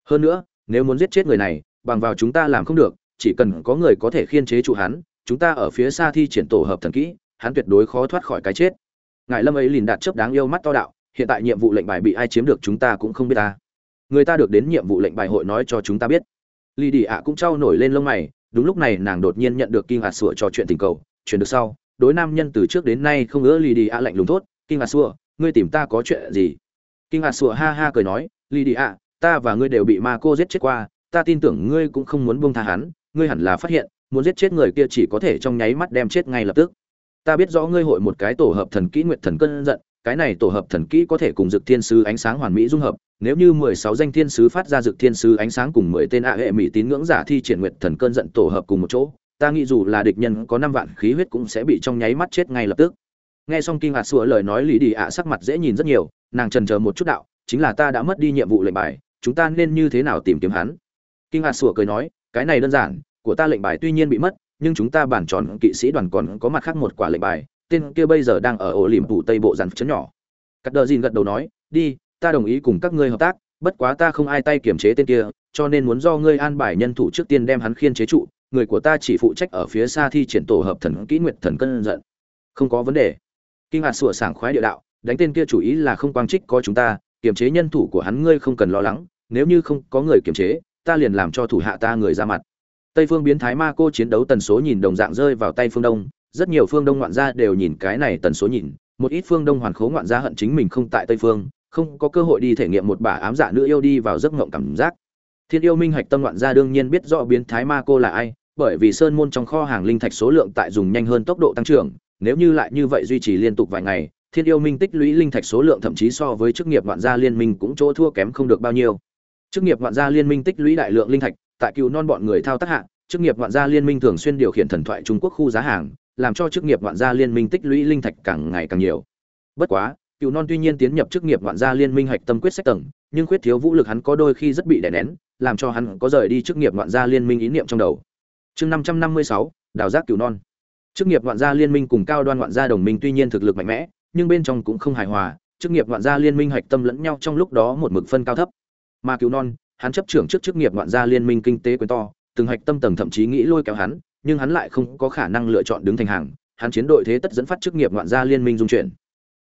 Hơn nữa, nếu muốn giết chết người này, bằng vào chúng ta làm không được, chỉ cần có người có thể khiên chế trụ hắn, chúng ta ở phía xa thi triển tổ hợp thần kỹ, hắn tuyệt đối khó thoát khỏi cái chết. Ngài lâm ấy liền đạt chớp đáng yêu mắt to đạo, hiện tại nhiệm vụ lệnh bài bị ai chiếm được chúng ta cũng không biết ta. Người ta được đến nhiệm vụ lệnh bài hội nói cho chúng ta biết. Lý Đỉ ạ cũng trao nổi lên lông mày, đúng lúc này nàng đột nhiên nhận được kinh hạt sủa cho chuyện tình cầu. Chuyển được sau, đối nam nhân từ trước đến nay không ngỡ Lý Đỉ ạ lạnh lùng thốt kinh hạt sủa ngươi tìm ta có chuyện gì? Kinh hạt sủa ha ha cười nói lì đi ạ ta và ngươi đều bị ma cô giết chết qua, ta tin tưởng ngươi cũng không muốn buông tha hắn, ngươi hẳn là phát hiện, muốn giết chết người kia chỉ có thể trong nháy mắt đem chết ngay lập tức. Ta biết rõ ngươi hội một cái tổ hợp thần kỹ nguyện thần cơn giận, cái này tổ hợp thần kỹ có thể cùng dực thiên sứ ánh sáng hoàn mỹ dung hợp, nếu như mười sáu danh thiên sứ phát ra dực thiên sứ ánh sáng cùng mười tên ạ hệ mỹ tín ngưỡng giả thi triển nguyện thần cơn giận tổ hợp cùng một chỗ, ta nghĩ dù là địch nhân có năm vạn khí huyết cũng sẽ bị trong nháy mắt chết ngay lập tức nghe xong kinh hạt sủa lời nói lý đi ạ sắc mặt dễ nhìn rất nhiều, nàng trần chờ một chút đạo, chính là ta đã mất đi nhiệm vụ lệnh bài, chúng ta nên như thế nào tìm kiếm hắn? Kinh hạt sủa cười nói, cái này đơn giản, của ta lệnh bài tuy nhiên bị mất, nhưng chúng ta bản tròn kỵ sĩ đoàn còn có mặt khác một quả lệnh bài, tên kia bây giờ đang ở ổ liềm phủ tây bộ dàn chấn nhỏ. Cắt đờ dìn gật đầu nói, đi, ta đồng ý cùng các ngươi hợp tác, bất quá ta không ai tay kiểm chế tên kia, cho nên muốn do ngươi an bài nhân thủ trước tiên đem hắn khiên chế trụ, người của ta chỉ phụ trách ở phía xa thi triển tổ hợp thần kỹ nguyệt thần cân giận. Không có vấn đề kinh hạt sủa sảng khoái địa đạo, đánh tên kia chủ ý là không quang trích có chúng ta kiểm chế nhân thủ của hắn ngươi không cần lo lắng, nếu như không có người kiểm chế, ta liền làm cho thủ hạ ta người ra mặt. Tây phương biến thái ma cô chiến đấu tần số nhìn đồng dạng rơi vào tay phương đông, rất nhiều phương đông ngoạn gia đều nhìn cái này tần số nhìn, một ít phương đông hoàn khố ngoạn gia hận chính mình không tại tây phương, không có cơ hội đi thể nghiệm một bà ám dạ nữ yêu đi vào giấc ngộng cảm giác. Thiên yêu minh hạch tâm ngoạn gia đương nhiên biết rõ biến thái ma cô là ai, bởi vì sơn môn trong kho hàng linh thạch số lượng tại dùng nhanh hơn tốc độ tăng trưởng nếu như lại như vậy duy trì liên tục vài ngày, thiên yêu minh tích lũy linh thạch số lượng thậm chí so với chức nghiệp ngoạn gia liên minh cũng chỗ thua kém không được bao nhiêu. Chức nghiệp ngoạn gia liên minh tích lũy đại lượng linh thạch, tại cựu non bọn người thao tác hạng chức nghiệp ngoạn gia liên minh thường xuyên điều khiển thần thoại trung quốc khu giá hàng, làm cho chức nghiệp ngoạn gia liên minh tích lũy linh thạch càng ngày càng nhiều. Bất quá, cựu non tuy nhiên tiến nhập chức nghiệp ngoạn gia liên minh hạch tâm quyết sách tầng, nhưng khuyết thiếu vũ lực hắn có đôi khi rất bị đè nén, làm cho hắn có rời đi chức nghiệp ngoạn gia liên minh ý niệm trong đầu. Chương năm trăm năm mươi sáu, đào giác cựu non chức nghiệp ngoạn gia liên minh cùng cao đoan ngoạn gia đồng minh tuy nhiên thực lực mạnh mẽ, nhưng bên trong cũng không hài hòa, chức nghiệp ngoạn gia liên minh hạch tâm lẫn nhau trong lúc đó một mực phân cao thấp. Mà cứu non, hắn chấp trưởng trước chức nghiệp ngoạn gia liên minh kinh tế quyền to, từng hạch tâm tầng thậm chí nghĩ lôi kéo hắn, nhưng hắn lại không có khả năng lựa chọn đứng thành hàng, hắn chiến đội thế tất dẫn phát chức nghiệp ngoạn gia liên minh dung chuyển.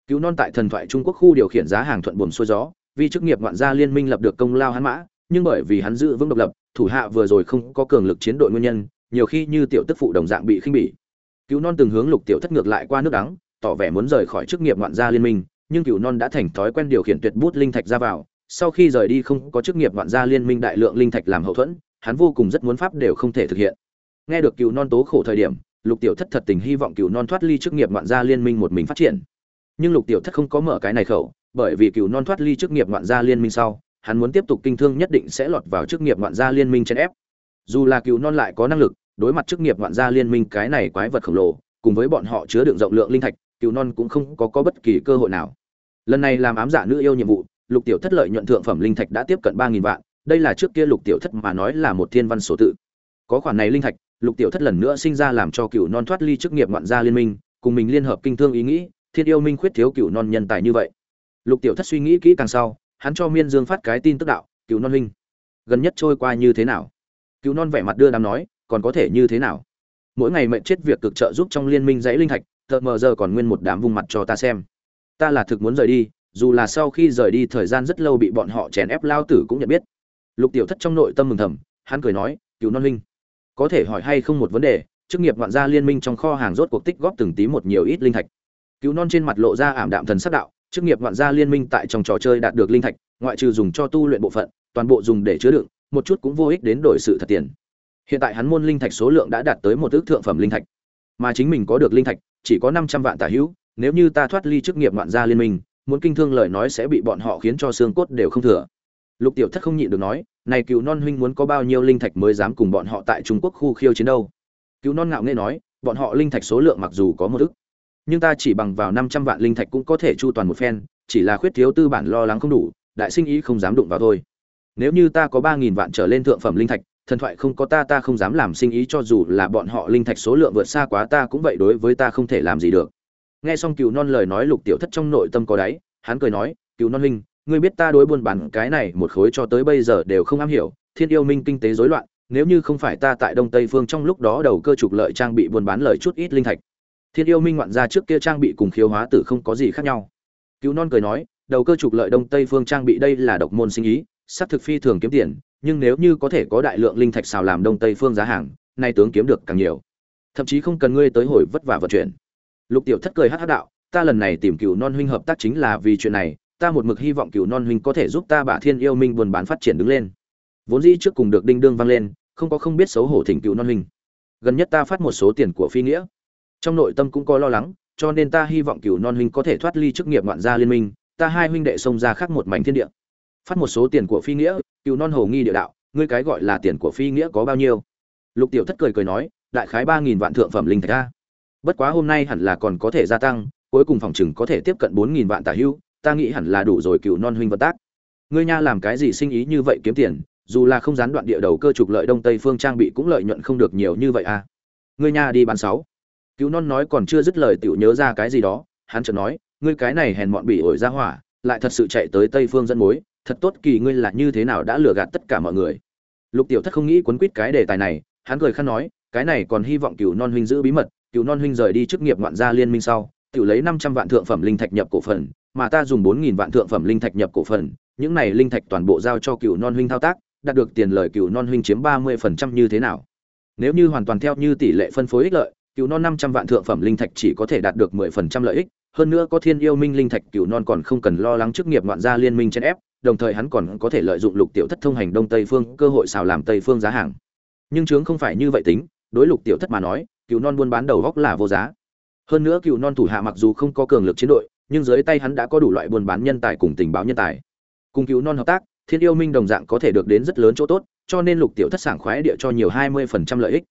Cứu non tại thần thoại trung quốc khu điều khiển giá hàng thuận buồm xuôi gió, vì chức nghiệp ngoạn gia liên minh lập được công lao hắn mã, nhưng bởi vì hắn giữ vững độc lập, thủ hạ vừa rồi không có cường lực chiến đội nguyên nhân, nhiều khi như tiểu tức phụ đồng dạng bị khinh bỉ. Cửu non từng hướng lục tiểu thất ngược lại qua nước đắng, tỏ vẻ muốn rời khỏi chức nghiệp ngoạn gia liên minh, nhưng cửu non đã thành thói quen điều khiển tuyệt bút linh thạch ra vào. Sau khi rời đi không có chức nghiệp ngoạn gia liên minh đại lượng linh thạch làm hậu thuẫn, hắn vô cùng rất muốn pháp đều không thể thực hiện. Nghe được cửu non tố khổ thời điểm, lục tiểu thất thật tình hy vọng cửu non thoát ly chức nghiệp ngoạn gia liên minh một mình phát triển. Nhưng lục tiểu thất không có mở cái này khẩu, bởi vì cửu non thoát ly chức nghiệp ngoạn gia liên minh sau, hắn muốn tiếp tục kinh thương nhất định sẽ lọt vào chức nghiệp ngoạn gia liên minh chen ép. Dù là cửu non lại có năng lực đối mặt chức nghiệp ngoạn gia liên minh cái này quái vật khổng lồ cùng với bọn họ chứa đựng rộng lượng linh thạch cửu non cũng không có, có bất kỳ cơ hội nào. Lần này làm ám giả nữ yêu nhiệm vụ lục tiểu thất lợi nhuận thượng phẩm linh thạch đã tiếp cận ba nghìn vạn đây là trước kia lục tiểu thất mà nói là một thiên văn số tự. Có khoản này linh thạch lục tiểu thất lần nữa sinh ra làm cho cựu non thoát ly chức nghiệp ngoạn gia liên minh cùng mình liên hợp kinh thương ý nghĩ thiên yêu minh khuyết thiếu cựu non nhân tài như vậy. Lục tiểu thất suy nghĩ kỹ càng sau hắn cho miên dương phát cái tin tức đạo cựu non linh gần nhất trôi qua như thế nào? Cựu non vẻ mặt đưa đám nói còn có thể như thế nào? Mỗi ngày mệnh chết việc cực trợ giúp trong liên minh dãy linh thạch tợt mờ giờ còn nguyên một đám vung mặt cho ta xem. Ta là thực muốn rời đi, dù là sau khi rời đi thời gian rất lâu bị bọn họ chèn ép lao tử cũng nhận biết. Lục tiểu thất trong nội tâm mừng thầm, hắn cười nói cứu non linh có thể hỏi hay không một vấn đề, chức nghiệp ngoạn gia liên minh trong kho hàng rốt cuộc tích góp từng tí một nhiều ít linh thạch. Cứu non trên mặt lộ ra ảm đạm thần sắc đạo, chức nghiệp ngoạn gia liên minh tại trong trò chơi đạt được linh thạch, ngoại trừ dùng cho tu luyện bộ phận, toàn bộ dùng để chứa đựng, một chút cũng vô ích đến đổi sự thật tiền hiện tại hắn môn linh thạch số lượng đã đạt tới một ước thượng phẩm linh thạch. Mà chính mình có được linh thạch, chỉ có năm trăm vạn tả hữu, nếu như ta thoát ly chức nghiệp ngoạn gia liên minh, muốn kinh thương lời nói sẽ bị bọn họ khiến cho xương cốt đều không thừa. Lục tiểu thất không nhịn được nói, này cựu non huynh muốn có bao nhiêu linh thạch mới dám cùng bọn họ tại trung quốc khu khiêu chiến đâu? Cựu non ngạo nghễ nói, bọn họ linh thạch số lượng mặc dù có một ức nhưng ta chỉ bằng vào năm trăm vạn linh thạch cũng có thể chu toàn một phen, chỉ là khuyết thiếu tư bản lo lắng không đủ, đại sinh ý không dám đụng vào thôi. Nếu như ta có ba nghìn vạn trở lên thượng phẩm linh thạch thần thoại không có ta ta không dám làm sinh ý cho dù là bọn họ linh thạch số lượng vượt xa quá ta cũng vậy đối với ta không thể làm gì được. Nghe xong cựu non lời nói lục tiểu thất trong nội tâm có đáy, hắn cười nói, cựu non linh ngươi biết ta đối buôn bán cái này một khối cho tới bây giờ đều không am hiểu, thiên yêu minh kinh tế rối loạn, nếu như không phải ta tại đông tây phương trong lúc đó đầu cơ trục lợi trang bị buôn bán lợi chút ít linh thạch, thiên yêu minh ngoạn ra trước kia trang bị cùng khiếu hóa tử không có gì khác nhau. Cứu non cười nói, đầu cơ trục lợi đông tây phương trang bị đây là độc môn sinh ý sắc thực phi thường kiếm tiền nhưng nếu như có thể có đại lượng linh thạch xào làm đông tây phương giá hàng, nay tướng kiếm được càng nhiều. Thậm chí không cần ngươi tới hồi vất vả vận chuyển. Lục tiểu thất cười hát hát đạo, ta lần này tìm cựu non huynh hợp tác chính là vì chuyện này, ta một mực hy vọng cựu non huynh có thể giúp ta bả thiên yêu minh buôn bán phát triển đứng lên. Vốn dĩ trước cùng được đinh đương vang lên, không có không biết xấu hổ thỉnh cựu non huynh. Gần nhất ta phát một số tiền của phi nghĩa. Trong nội tâm cũng có lo lắng, cho nên ta hy vọng cựu non huynh có thể thoát ly chức nghiệp ngoạn gia liên minh, ta hai huynh đệ xông ra khác một mảnh thiên địa. Phát một số tiền của phi nghĩa cựu non hồ nghi địa đạo, ngươi cái gọi là tiền của phi nghĩa có bao nhiêu? Lục tiểu thất cười cười nói, đại khái ba nghìn vạn thượng phẩm linh thạch a. Bất quá hôm nay hẳn là còn có thể gia tăng, cuối cùng phòng chừng có thể tiếp cận bốn nghìn vạn tả hưu, ta nghĩ hẳn là đủ rồi cựu non huynh vật tác. Ngươi nha làm cái gì sinh ý như vậy kiếm tiền, dù là không gián đoạn địa đầu cơ trục lợi đông tây phương trang bị cũng lợi nhuận không được nhiều như vậy à ngươi nha đi bán sáu. Cựu non nói còn chưa dứt lời tiểu nhớ ra cái gì đó, hắn chợt nói, ngươi cái này hèn mọn bỉ ổi ra hỏa, lại thật sự chạy tới tây phương dẫn mối thật tốt kỳ ngươi là như thế nào đã lừa gạt tất cả mọi người. Lục tiểu thất không nghĩ quấn quýt cái đề tài này, hắn cười khăn nói, cái này còn hy vọng cựu non huynh giữ bí mật, cựu non huynh rời đi chức nghiệp ngoạn gia liên minh sau, tiểu lấy năm trăm vạn thượng phẩm linh thạch nhập cổ phần, mà ta dùng bốn nghìn vạn thượng phẩm linh thạch nhập cổ phần, những này linh thạch toàn bộ giao cho cựu non huynh thao tác, đạt được tiền lời cựu non huynh chiếm ba mươi phần trăm như thế nào. Nếu như hoàn toàn theo như tỷ lệ phân phối ích lợi, cựu non năm trăm vạn thượng phẩm linh thạch chỉ có thể đạt được mười phần trăm lợi ích, hơn nữa có thiên yêu minh linh thạch cựu non còn không cần lo lắng chức nghiệp ngoạn gia liên minh chèn ép đồng thời hắn còn có thể lợi dụng lục tiểu thất thông hành đông tây phương cơ hội xào làm tây phương giá hàng. Nhưng chướng không phải như vậy tính, đối lục tiểu thất mà nói cựu non buôn bán đầu góc là vô giá. Hơn nữa cựu non thủ hạ mặc dù không có cường lực chiến đội, nhưng dưới tay hắn đã có đủ loại buôn bán nhân tài cùng tình báo nhân tài. Cùng cựu non hợp tác, thiên yêu minh đồng dạng có thể được đến rất lớn chỗ tốt, cho nên lục tiểu thất sảng khoái địa cho nhiều hai mươi phần trăm lợi ích.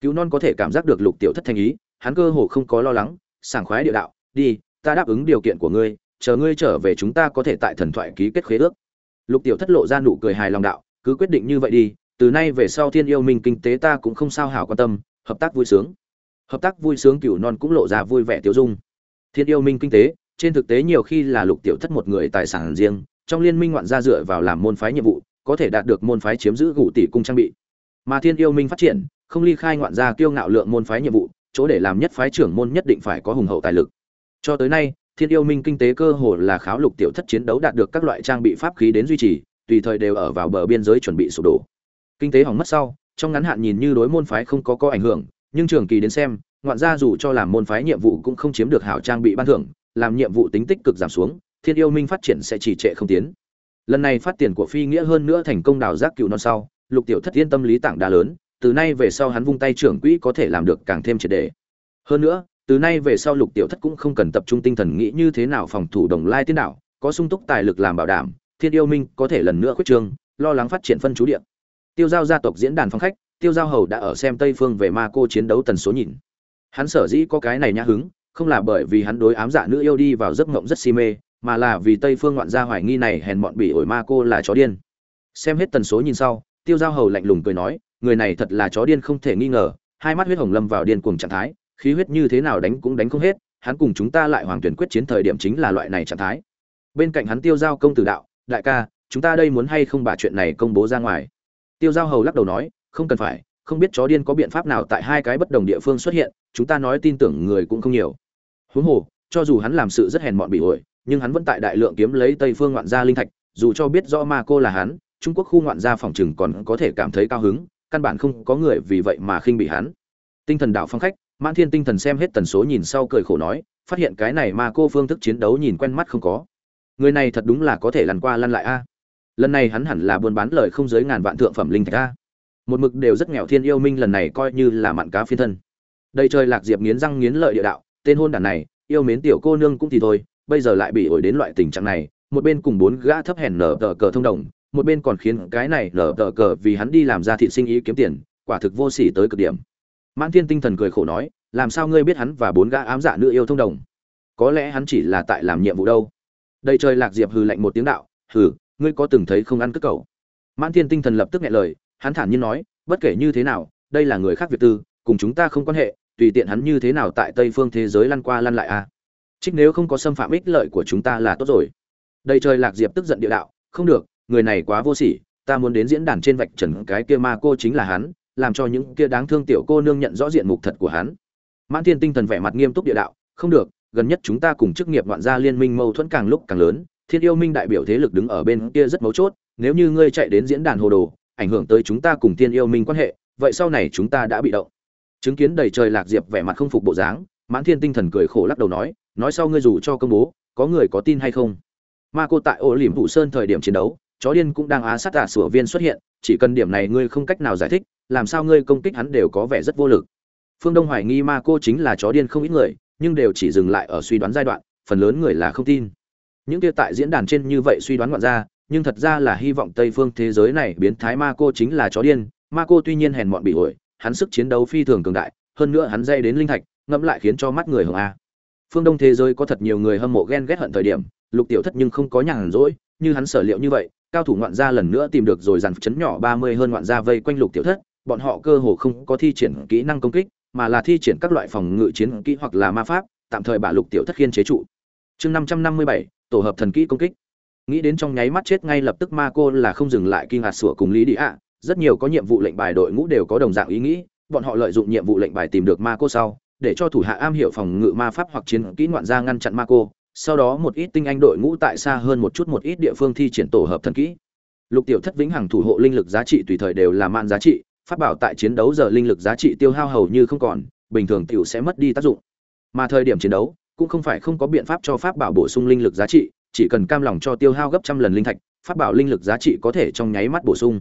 Cựu non có thể cảm giác được lục tiểu thất thành ý, hắn cơ hồ không có lo lắng, sảng khoái địa đạo, đi, ta đáp ứng điều kiện của ngươi chờ ngươi trở về chúng ta có thể tại thần thoại ký kết khế ước. Lục tiểu thất lộ ra nụ cười hài lòng đạo, cứ quyết định như vậy đi, từ nay về sau thiên yêu minh kinh tế ta cũng không sao hảo quan tâm, hợp tác vui sướng. Hợp tác vui sướng cửu non cũng lộ ra vui vẻ tiêu dung. Thiên yêu minh kinh tế, trên thực tế nhiều khi là lục tiểu thất một người tài sản riêng, trong liên minh ngoạn gia dựa vào làm môn phái nhiệm vụ, có thể đạt được môn phái chiếm giữ gủ tỷ cung trang bị. Mà thiên yêu minh phát triển, không ly khai ngoạn gia kiêu ngạo lượng môn phái nhiệm vụ, chỗ để làm nhất phái trưởng môn nhất định phải có hùng hậu tài lực. Cho tới nay thiên yêu minh kinh tế cơ hồ là kháo lục tiểu thất chiến đấu đạt được các loại trang bị pháp khí đến duy trì, tùy thời đều ở vào bờ biên giới chuẩn bị sụp đổ. Kinh tế hỏng mất sau, trong ngắn hạn nhìn như đối môn phái không có có ảnh hưởng, nhưng trường kỳ đến xem, ngoạn gia dù cho làm môn phái nhiệm vụ cũng không chiếm được hảo trang bị ban thưởng, làm nhiệm vụ tính tích cực giảm xuống, thiên yêu minh phát triển sẽ trì trệ không tiến. Lần này phát tiền của phi nghĩa hơn nữa thành công đào giác cựu non sau, lục tiểu thất yên tâm lý tảng đa lớn, từ nay về sau hắn vung tay trưởng quỹ có thể làm được càng thêm triệt đề hơn nữa từ nay về sau lục tiểu thất cũng không cần tập trung tinh thần nghĩ như thế nào phòng thủ đồng lai tiên đảo, có sung túc tài lực làm bảo đảm, thiên yêu minh có thể lần nữa khuyết trương, lo lắng phát triển phân chú địa. Tiêu giao gia tộc diễn đàn phong khách, tiêu giao hầu đã ở xem tây phương về ma cô chiến đấu tần số nhìn. Hắn sở dĩ có cái này nhã hứng, không là bởi vì hắn đối ám dạ nữ yêu đi vào giấc ngộng rất si mê, mà là vì tây phương ngoạn gia hoài nghi này hèn mọn bị ổi ma cô là chó điên. Xem hết tần số nhìn sau, tiêu giao hầu lạnh lùng cười nói, người này thật là chó điên không thể nghi ngờ, hai mắt huyết hồng lâm vào điên cuồng trạng thái khí huyết như thế nào đánh cũng đánh không hết, hắn cùng chúng ta lại hoàng tuyển quyết chiến thời điểm chính là loại này trạng thái. Bên cạnh hắn tiêu giao công tử đạo, đại ca, chúng ta đây muốn hay không bà chuyện này công bố ra ngoài? Tiêu giao hầu lắc đầu nói, không cần phải, không biết chó điên có biện pháp nào tại hai cái bất đồng địa phương xuất hiện, chúng ta nói tin tưởng người cũng không nhiều. Huống hồ, cho dù hắn làm sự rất hèn mọn bị ổi, nhưng hắn vẫn tại đại lượng kiếm lấy tây phương ngoạn gia linh thạch, dù cho biết rõ ma cô là hắn, trung quốc khu ngoạn gia phòng chừng còn có thể cảm thấy cao hứng, căn bản không có người vì vậy mà khinh bị hắn. Tinh thần đạo phong khách mãn thiên tinh thần xem hết tần số nhìn sau cười khổ nói, phát hiện cái này mà cô phương thức chiến đấu nhìn quen mắt không có. Người này thật đúng là có thể lăn qua lăn lại a. Lần này hắn hẳn là buôn bán lời không giới ngàn vạn thượng phẩm linh thạch a. Một mực đều rất nghèo thiên yêu minh lần này coi như là mặn cá phiên thân. Đây trời lạc diệp nghiến răng nghiến lợi địa đạo, tên hôn đản này, yêu mến tiểu cô nương cũng thì thôi, bây giờ lại bị ổi đến loại tình trạng này, một bên cùng bốn gã thấp hèn nở tờ cờ thông đồng, một bên còn khiến cái này nở tờ cờ vì hắn đi làm ra thị sinh ý kiếm tiền, quả thực vô sỉ tới cực điểm mãn thiên tinh thần cười khổ nói, làm sao ngươi biết hắn và bốn gã ám dạ nữ yêu thông đồng? Có lẽ hắn chỉ là tại làm nhiệm vụ đâu. Đây trời lạc diệp hừ lạnh một tiếng đạo, hừ, ngươi có từng thấy không ăn cất cầu? Mãn thiên tinh thần lập tức nghe lời, hắn thản nhiên nói, bất kể như thế nào, đây là người khác việt tư, cùng chúng ta không quan hệ, tùy tiện hắn như thế nào tại tây phương thế giới lăn qua lăn lại à? Trích nếu không có xâm phạm ích lợi của chúng ta là tốt rồi. Đây trời lạc diệp tức giận địa đạo, không được, người này quá vô sỉ, ta muốn đến diễn đàn trên vạch trần cái kia ma cô chính là hắn làm cho những kia đáng thương tiểu cô nương nhận rõ diện mục thật của hắn. Mãn thiên tinh thần vẻ mặt nghiêm túc địa đạo, không được, gần nhất chúng ta cùng chức nghiệp ngoạn gia liên minh mâu thuẫn càng lúc càng lớn, thiên yêu minh đại biểu thế lực đứng ở bên kia rất mấu chốt, nếu như ngươi chạy đến diễn đàn hồ đồ, ảnh hưởng tới chúng ta cùng thiên yêu minh quan hệ, vậy sau này chúng ta đã bị động. Chứng kiến đầy trời lạc diệp vẻ mặt không phục bộ dáng, mãn thiên tinh thần cười khổ lắc đầu nói nói sau ngươi dù cho công bố, có người có tin hay không? Ma cô tại ô liềm thủ sơn thời điểm chiến đấu chó điên cũng đang á sát tả sửa viên xuất hiện, chỉ cần điểm này ngươi không cách nào giải thích, làm sao ngươi công kích hắn đều có vẻ rất vô lực. Phương đông hoài nghi ma cô chính là chó điên không ít người, nhưng đều chỉ dừng lại ở suy đoán giai đoạn, phần lớn người là không tin. Những kia tại diễn đàn trên như vậy suy đoán ngoạn ra, nhưng thật ra là hy vọng tây phương thế giới này biến thái ma cô chính là chó điên, ma cô tuy nhiên hèn mọn bị ổi hắn sức chiến đấu phi thường cường đại, hơn nữa hắn dây đến linh thạch, ngẫm lại khiến cho mắt người hưởng a. Phương đông thế giới có thật nhiều người hâm mộ ghen ghét hận thời điểm, lục tiểu thất nhưng không có nhàn rỗi, như hắn sở liệu như vậy cao thủ ngoạn gia lần nữa tìm được rồi dàn chấn nhỏ ba mươi hơn ngoạn gia vây quanh lục tiểu thất, bọn họ cơ hồ không có thi triển kỹ năng công kích, mà là thi triển các loại phòng ngự chiến kỹ hoặc là ma pháp, tạm thời bả lục tiểu thất khiên chế trụ. Chương năm trăm năm mươi bảy, tổ hợp thần kỹ công kích. Nghĩ đến trong nháy mắt chết ngay lập tức ma cô là không dừng lại kinh ngạc sủa cùng lý đi ạ, rất nhiều có nhiệm vụ lệnh bài đội ngũ đều có đồng dạng ý nghĩ, bọn họ lợi dụng nhiệm vụ lệnh bài tìm được ma cô sau, để cho thủ hạ am hiểu phòng ngự ma pháp hoặc chiến kỹ ngoạn gia ngăn chặn ma cô sau đó một ít tinh anh đội ngũ tại xa hơn một chút một ít địa phương thi triển tổ hợp thần kỹ. Lục tiểu thất vĩnh hằng thủ hộ linh lực giá trị tùy thời đều là man giá trị phát bảo tại chiến đấu giờ linh lực giá trị tiêu hao hầu như không còn, bình thường tiểu sẽ mất đi tác dụng. Mà thời điểm chiến đấu, cũng không phải không có biện pháp cho pháp bảo bổ sung linh lực giá trị, chỉ cần cam lòng cho tiêu hao gấp trăm lần linh thạch, pháp bảo linh lực giá trị có thể trong nháy mắt bổ sung.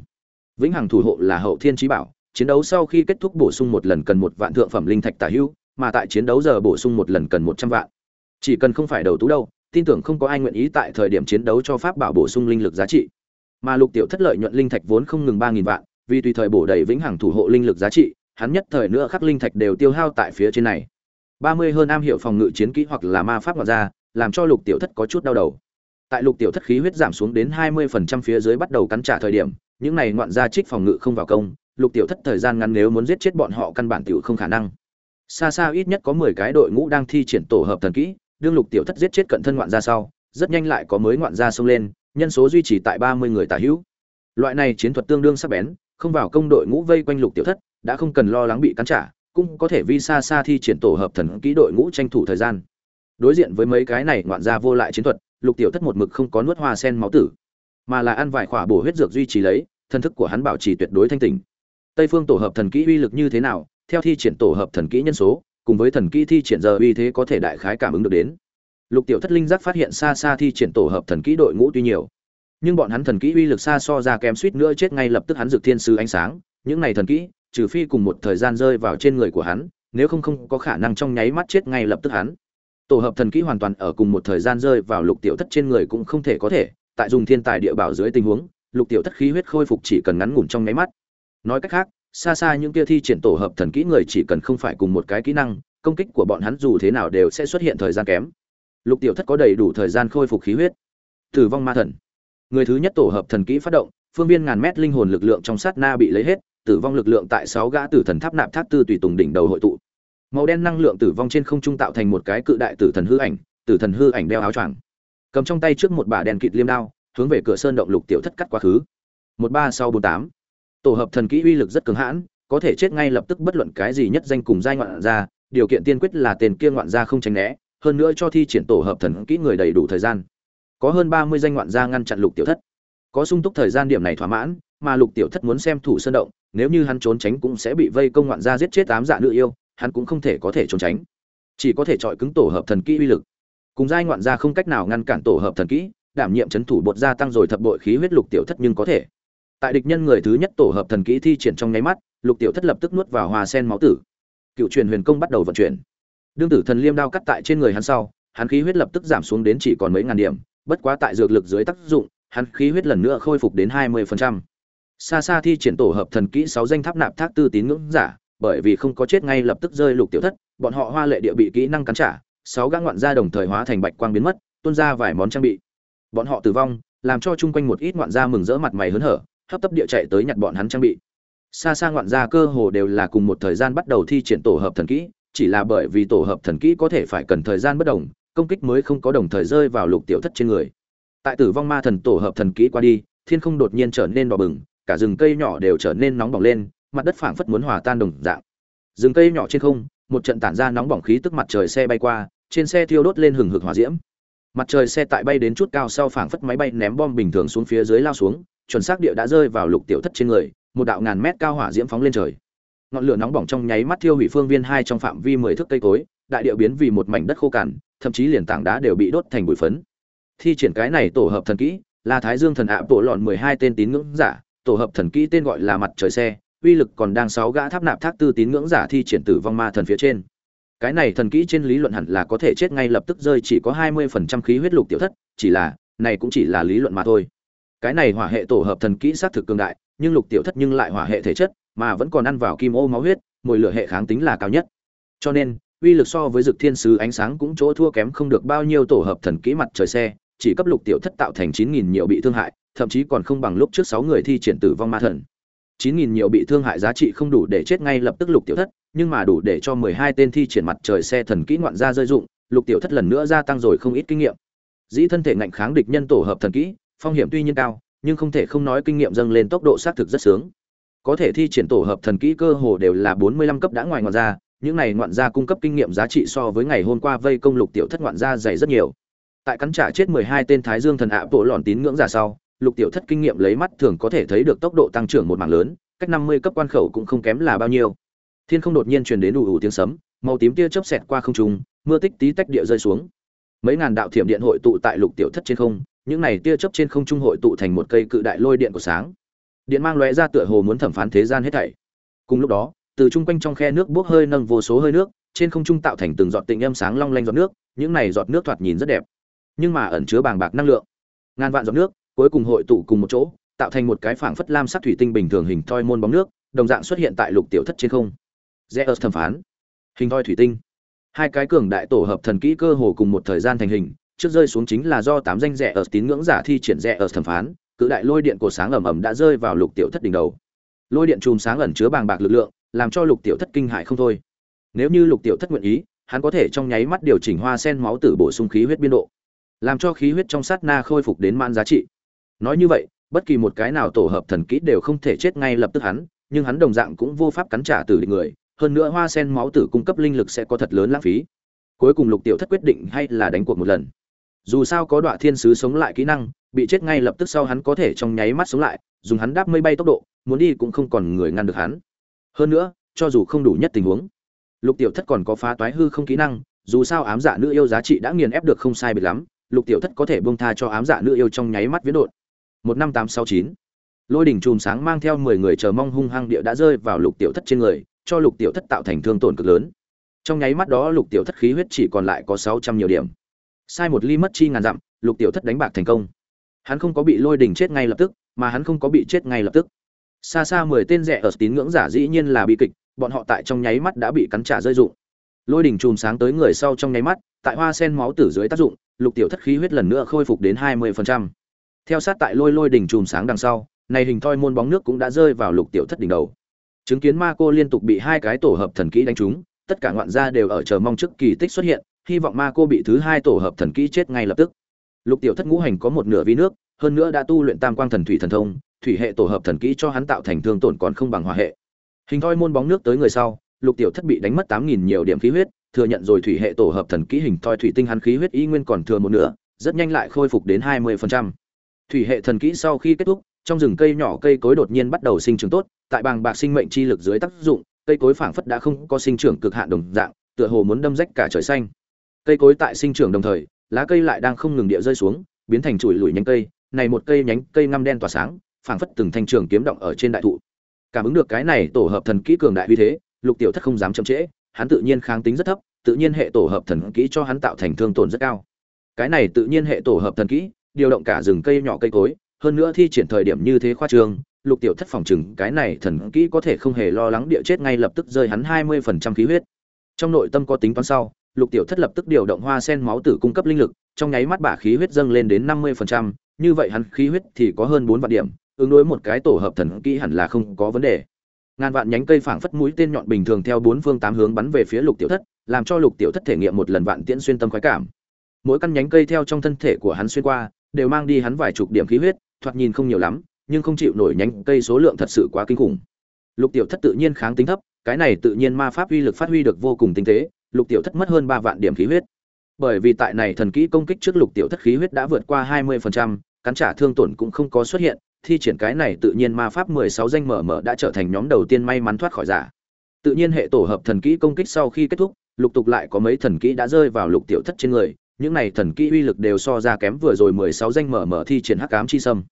Vĩnh hằng thủ hộ là hậu thiên trí bảo, chiến đấu sau khi kết thúc bổ sung một lần cần một vạn thượng phẩm linh thạch tả hữu, mà tại chiến đấu giờ bổ sung một lần cần một trăm vạn chỉ cần không phải đầu tú đâu, tin tưởng không có ai nguyện ý tại thời điểm chiến đấu cho pháp bảo bổ sung linh lực giá trị. Mà lục tiểu thất lợi nhuận linh thạch vốn không ngừng ba nghìn vạn, vì tùy thời bổ đầy vĩnh hằng thủ hộ linh lực giá trị, hắn nhất thời nữa khắc linh thạch đều tiêu hao tại phía trên này. Ba mươi hơn am hiểu phòng ngự chiến kỹ hoặc là ma pháp ngoại ra làm cho lục tiểu thất có chút đau đầu. Tại lục tiểu thất khí huyết giảm xuống đến hai mươi phần trăm phía dưới bắt đầu cắn trả thời điểm, những này ngoạn gia trích phòng ngự không vào công, lục tiểu thất thời gian ngắn nếu muốn giết chết bọn họ căn bản tiểu không khả năng. Xa xa ít nhất có mười cái đội ngũ đang thi triển tổ hợp thần kỹ đương lục tiểu thất giết chết cận thân ngoạn gia sau, rất nhanh lại có mới ngoạn gia xông lên, nhân số duy trì tại ba mươi người tả hữu. Loại này chiến thuật tương đương sắc bén, không vào công đội ngũ vây quanh lục tiểu thất, đã không cần lo lắng bị cắn trả, cũng có thể vi xa xa thi triển tổ hợp thần kỹ đội ngũ tranh thủ thời gian. Đối diện với mấy cái này ngoạn gia vô lại chiến thuật, lục tiểu thất một mực không có nuốt hoa sen máu tử, mà là ăn vài khỏa bổ huyết dược duy trì lấy, thân thức của hắn bảo trì tuyệt đối thanh tỉnh. Tây phương tổ hợp thần kỹ uy lực như thế nào, theo thi triển tổ hợp thần kỹ nhân số cùng với thần kỹ thi triển giờ uy thế có thể đại khái cảm ứng được đến. Lục tiểu thất linh giác phát hiện xa xa thi triển tổ hợp thần kỹ đội ngũ tuy nhiều, nhưng bọn hắn thần kỹ uy lực xa so ra kém suýt nữa chết ngay lập tức hắn dược thiên sư ánh sáng. Những này thần kỹ, trừ phi cùng một thời gian rơi vào trên người của hắn, nếu không không có khả năng trong nháy mắt chết ngay lập tức hắn. Tổ hợp thần kỹ hoàn toàn ở cùng một thời gian rơi vào lục tiểu thất trên người cũng không thể có thể, tại dùng thiên tài địa bảo dưới tình huống, lục tiểu thất khí huyết khôi phục chỉ cần ngắn ngủn trong nháy mắt. Nói cách khác xa xa những kia thi triển tổ hợp thần kỹ người chỉ cần không phải cùng một cái kỹ năng, công kích của bọn hắn dù thế nào đều sẽ xuất hiện thời gian kém. Lục tiểu thất có đầy đủ thời gian khôi phục khí huyết. Tử vong ma thần. Người thứ nhất tổ hợp thần kỹ phát động, phương viên ngàn mét linh hồn lực lượng trong sát na bị lấy hết, tử vong lực lượng tại sáu gã tử thần tháp nạp tháp tư tùy tùng đỉnh đầu hội tụ. Màu đen năng lượng tử vong trên không trung tạo thành một cái cự đại tử thần hư ảnh, tử thần hư ảnh đeo áo choàng. Cầm trong tay trước một bả đèn kịt liêm đao, hướng về cửa sơn động lục tiểu thất cắt quá khứ. Một ba sau bốn tám tổ hợp thần kỹ uy lực rất cứng hãn, có thể chết ngay lập tức bất luận cái gì nhất danh cùng giai ngoạn ra điều kiện tiên quyết là tên kia ngoạn gia không tránh né, hơn nữa cho thi triển tổ hợp thần kỹ người đầy đủ thời gian. Có hơn ba mươi danh ngoạn gia ngăn chặn lục tiểu thất. Có sung túc thời gian điểm này thỏa mãn, mà lục tiểu thất muốn xem thủ sơn động, nếu như hắn trốn tránh cũng sẽ bị vây công ngoạn gia giết chết tám dạ nữ yêu, hắn cũng không thể có thể trốn tránh. Chỉ có thể chọi cứng tổ hợp thần kỹ uy lực. Cùng giai ngoạn gia không cách nào ngăn cản tổ hợp thần kỹ, đảm nhiệm chấn thủ bột gia tăng rồi thập bội khí huyết lục tiểu thất nhưng có thể tại địch nhân người thứ nhất tổ hợp thần kỹ thi triển trong nháy mắt, lục tiểu thất lập tức nuốt vào hoa sen máu tử. Cựu truyền huyền công bắt đầu vận chuyển. Đương tử thần liêm đao cắt tại trên người hắn sau, hắn khí huyết lập tức giảm xuống đến chỉ còn mấy ngàn điểm, bất quá tại dược lực dưới tác dụng, hắn khí huyết lần nữa khôi phục đến hai mươi phần trăm. Xa xa thi triển tổ hợp thần kỹ sáu danh tháp nạp thác tư tín ngưỡng giả, bởi vì không có chết ngay lập tức rơi lục tiểu thất, bọn họ hoa lệ địa bị kỹ năng cắn trả, sáu gã ngoạn gia đồng thời hóa thành bạch quang biến mất, tuôn ra vài món trang bị. Bọn họ tử vong, làm cho chung quanh một ít ngoạn gia mừng rỡ mặt mày hớn hở hấp tấp địa chạy tới nhặt bọn hắn trang bị. Xa xa ngoạn gia cơ hồ đều là cùng một thời gian bắt đầu thi triển tổ hợp thần kỹ, chỉ là bởi vì tổ hợp thần kỹ có thể phải cần thời gian bất đồng, công kích mới không có đồng thời rơi vào lục tiểu thất trên người. Tại tử vong ma thần tổ hợp thần kỹ qua đi, thiên không đột nhiên trở nên đỏ bừng, cả rừng cây nhỏ đều trở nên nóng bỏng lên, mặt đất phảng phất muốn hòa tan đồng dạng. Rừng cây nhỏ trên không, một trận tản ra nóng bỏng khí tức mặt trời xe bay qua, trên xe thiêu đốt lên hừng hực hỏa diễm. Mặt trời xe tại bay đến chút cao sau phảng phất máy bay ném bom bình thường xuống phía dưới lao xuống chuẩn xác địa đã rơi vào lục tiểu thất trên người, một đạo ngàn mét cao hỏa diễm phóng lên trời. Ngọn lửa nóng bỏng trong nháy mắt thiêu hủy phương viên hai trong phạm vi mười thước cây cối, đại địa biến vì một mảnh đất khô cằn, thậm chí liền tảng đá đều bị đốt thành bụi phấn. Thi triển cái này tổ hợp thần kỹ, là thái dương thần ạ bộ lọn mười hai tên tín ngưỡng giả, tổ hợp thần kỹ tên gọi là mặt trời xe, uy lực còn đang sáu gã tháp nạp thác tư tín ngưỡng giả thi triển tử vong ma thần phía trên. Cái này thần kỹ trên lý luận hẳn là có thể chết ngay lập tức rơi chỉ có hai mươi phần trăm khí huyết lục tiểu thất, chỉ là, này cũng chỉ là lý luận mà thôi cái này hỏa hệ tổ hợp thần kỹ sát thực cường đại, nhưng lục tiểu thất nhưng lại hỏa hệ thể chất, mà vẫn còn ăn vào kim ô máu huyết, mùi lửa hệ kháng tính là cao nhất. Cho nên, uy lực so với dực thiên sứ ánh sáng cũng chỗ thua kém không được bao nhiêu tổ hợp thần kỹ mặt trời xe, chỉ cấp lục tiểu thất tạo thành chín nghìn nhiều bị thương hại, thậm chí còn không bằng lúc trước sáu người thi triển tử vong ma thần. chín nghìn nhiều bị thương hại giá trị không đủ để chết ngay lập tức lục tiểu thất, nhưng mà đủ để cho mười hai tên thi triển mặt trời xe thần kỹ ngoạn ra rơi dụng, lục tiểu thất lần nữa gia tăng rồi không ít kinh nghiệm. Dĩ thân thể ngạnh kháng địch nhân tổ hợp thần kỹ phong hiểm tuy nhiên cao, nhưng không thể không nói kinh nghiệm dâng lên tốc độ xác thực rất sướng. Có thể thi triển tổ hợp thần kỹ cơ hồ đều là bốn mươi lăm cấp đã ngoài ngoạn ra những này ngoạn gia cung cấp kinh nghiệm giá trị so với ngày hôm qua vây công lục tiểu thất ngoạn gia dày rất nhiều. Tại cắn trả chết mười hai tên thái dương thần ạ bộ lòn tín ngưỡng giả sau, lục tiểu thất kinh nghiệm lấy mắt thường có thể thấy được tốc độ tăng trưởng một mảng lớn, cách năm mươi cấp quan khẩu cũng không kém là bao nhiêu. Thiên không đột nhiên truyền đến đủ ủ tiếng sấm, màu tím tia chớp xẹt qua không trung, mưa tích tí tách địa rơi xuống. Mấy ngàn đạo thiểm điện hội tụ tại lục tiểu thất trên không những này tia chớp trên không trung hội tụ thành một cây cự đại lôi điện của sáng. Điện mang lóe ra tựa hồ muốn thẩm phán thế gian hết thảy. Cùng lúc đó, từ trung quanh trong khe nước bốc hơi nâng vô số hơi nước, trên không trung tạo thành từng giọt tịnh âm sáng long lanh giọt nước, những này giọt nước thoạt nhìn rất đẹp, nhưng mà ẩn chứa bàng bạc năng lượng. Ngàn vạn giọt nước, cuối cùng hội tụ cùng một chỗ, tạo thành một cái phảng phất lam sắc thủy tinh bình thường hình thoi môn bóng nước, đồng dạng xuất hiện tại lục tiểu thất trên không. Zeus thẩm phán. Hình thoi thủy tinh. Hai cái cường đại tổ hợp thần kỹ cơ hồ cùng một thời gian thành hình trước rơi xuống chính là do tám danh rẻ ở tín ngưỡng giả thi triển rẻ ở thẩm phán, cự đại lôi điện cổ sáng ẩm ẩm đã rơi vào lục tiểu thất đỉnh đầu. Lôi điện chùm sáng ẩn chứa bàng bạc lực lượng, làm cho lục tiểu thất kinh hại không thôi. Nếu như lục tiểu thất nguyện ý, hắn có thể trong nháy mắt điều chỉnh hoa sen máu tử bổ sung khí huyết biên độ, làm cho khí huyết trong sát na khôi phục đến man giá trị. Nói như vậy, bất kỳ một cái nào tổ hợp thần kỹ đều không thể chết ngay lập tức hắn, nhưng hắn đồng dạng cũng vô pháp cắn trả từ địch người, hơn nữa hoa sen máu tử cung cấp linh lực sẽ có thật lớn lãng phí. Cuối cùng lục tiểu thất quyết định hay là đánh cuộc một lần dù sao có đoạn thiên sứ sống lại kỹ năng, bị chết ngay lập tức sau hắn có thể trong nháy mắt sống lại, dùng hắn đáp mây bay tốc độ, muốn đi cũng không còn người ngăn được hắn. Hơn nữa, cho dù không đủ nhất tình huống, lục tiểu thất còn có phá toái hư không kỹ năng, dù sao ám dạ nữ yêu giá trị đã nghiền ép được không sai biệt lắm, lục tiểu thất có thể buông tha cho ám dạ nữ yêu trong nháy mắt viễn đột một năm tám sáu chín, lôi đỉnh chùm sáng mang theo mười người chờ mong hung hăng địa đã rơi vào lục tiểu thất trên người, cho lục tiểu thất tạo thành thương tổn cực lớn. Trong nháy mắt đó lục tiểu thất khí huyết chỉ còn lại có sáu trăm nhiều điểm sai một ly mất chi ngàn dặm, lục tiểu thất đánh bạc thành công. Hắn không có bị lôi đỉnh chết ngay lập tức, mà hắn không có bị chết ngay lập tức. Xa xa mười tên rẻ ở tín ngưỡng giả dĩ nhiên là bi kịch, bọn họ tại trong nháy mắt đã bị cắn trả rơi dụng lôi đỉnh chùm sáng tới người sau trong nháy mắt, tại hoa sen máu tử dưới tác dụng, lục tiểu thất khí huyết lần nữa khôi phục đến hai mươi phần trăm. Theo sát tại lôi lôi đỉnh chùm sáng đằng sau, này hình thoi môn bóng nước cũng đã rơi vào lục tiểu thất đỉnh đầu. Chứng kiến ma cô liên tục bị hai cái tổ hợp thần kỹ đánh trúng, tất cả ngoạn gia đều ở chờ mong trước kỳ tích xuất hiện hy vọng ma cô bị thứ hai tổ hợp thần kỹ chết ngay lập tức. Lục tiểu thất ngũ hành có một nửa vi nước, hơn nữa đã tu luyện tam quang thần thủy thần thông, thủy hệ tổ hợp thần kỹ cho hắn tạo thành thương tổn còn không bằng hòa hệ. Hình thoi môn bóng nước tới người sau, lục tiểu thất bị đánh mất tám nghìn nhiều điểm khí huyết, thừa nhận rồi thủy hệ tổ hợp thần kỹ hình thoi thủy tinh hắn khí huyết y nguyên còn thừa một nửa, rất nhanh lại khôi phục đến hai mươi phần trăm. Thủy hệ thần kỹ sau khi kết thúc, trong rừng cây nhỏ cây cối đột nhiên bắt đầu sinh trưởng tốt, tại bàng bạc sinh mệnh chi lực dưới tác dụng, cây cối phảng phất đã không có sinh trưởng cực hạn đồng dạng, tựa hồ muốn đâm rách cả trời xanh cây cối tại sinh trưởng đồng thời, lá cây lại đang không ngừng địa rơi xuống, biến thành chùi lùi nhánh cây, này một cây nhánh cây ngăm đen tỏa sáng, phảng phất từng thanh trường kiếm động ở trên đại thụ. Cảm ứng được cái này tổ hợp thần kỹ cường đại uy thế, lục tiểu thất không dám chậm trễ, hắn tự nhiên kháng tính rất thấp, tự nhiên hệ tổ hợp thần kỹ cho hắn tạo thành thương tổn rất cao. Cái này tự nhiên hệ tổ hợp thần kỹ, điều động cả rừng cây nhỏ cây cối, hơn nữa thi triển thời điểm như thế khoa trương, lục tiểu thất phòng chừng cái này thần kỹ có thể không hề lo lắng địa chết ngay lập tức rơi hắn hai mươi phần trăm khí huyết. Trong nội tâm có tính toán sau lục tiểu thất lập tức điều động hoa sen máu tử cung cấp linh lực, trong nháy mắt bả khí huyết dâng lên đến năm mươi phần trăm, như vậy hắn khí huyết thì có hơn bốn vạn điểm, ứng đối một cái tổ hợp thần kỹ hẳn là không có vấn đề. Ngàn vạn nhánh cây phảng phất mũi tên nhọn bình thường theo bốn phương tám hướng bắn về phía lục tiểu thất, làm cho lục tiểu thất thể nghiệm một lần vạn tiễn xuyên tâm khoái cảm. Mỗi căn nhánh cây theo trong thân thể của hắn xuyên qua, đều mang đi hắn vài chục điểm khí huyết, thoạt nhìn không nhiều lắm, nhưng không chịu nổi nhánh cây số lượng thật sự quá kinh khủng. Lục tiểu thất tự nhiên kháng tính thấp, cái này tự nhiên ma pháp uy lực phát huy được vô cùng tinh tế lục tiểu thất mất hơn ba vạn điểm khí huyết. Bởi vì tại này thần kỹ công kích trước lục tiểu thất khí huyết đã vượt qua hai mươi phần trăm, cắn trả thương tổn cũng không có xuất hiện thi triển cái này tự nhiên ma pháp mười sáu danh mở mở đã trở thành nhóm đầu tiên may mắn thoát khỏi giả. Tự nhiên hệ tổ hợp thần kỹ công kích sau khi kết thúc lục tục lại có mấy thần kỹ đã rơi vào lục tiểu thất trên người những này thần kỹ uy lực đều so ra kém vừa rồi mười sáu danh mở mở thi triển hắc ám chi sâm.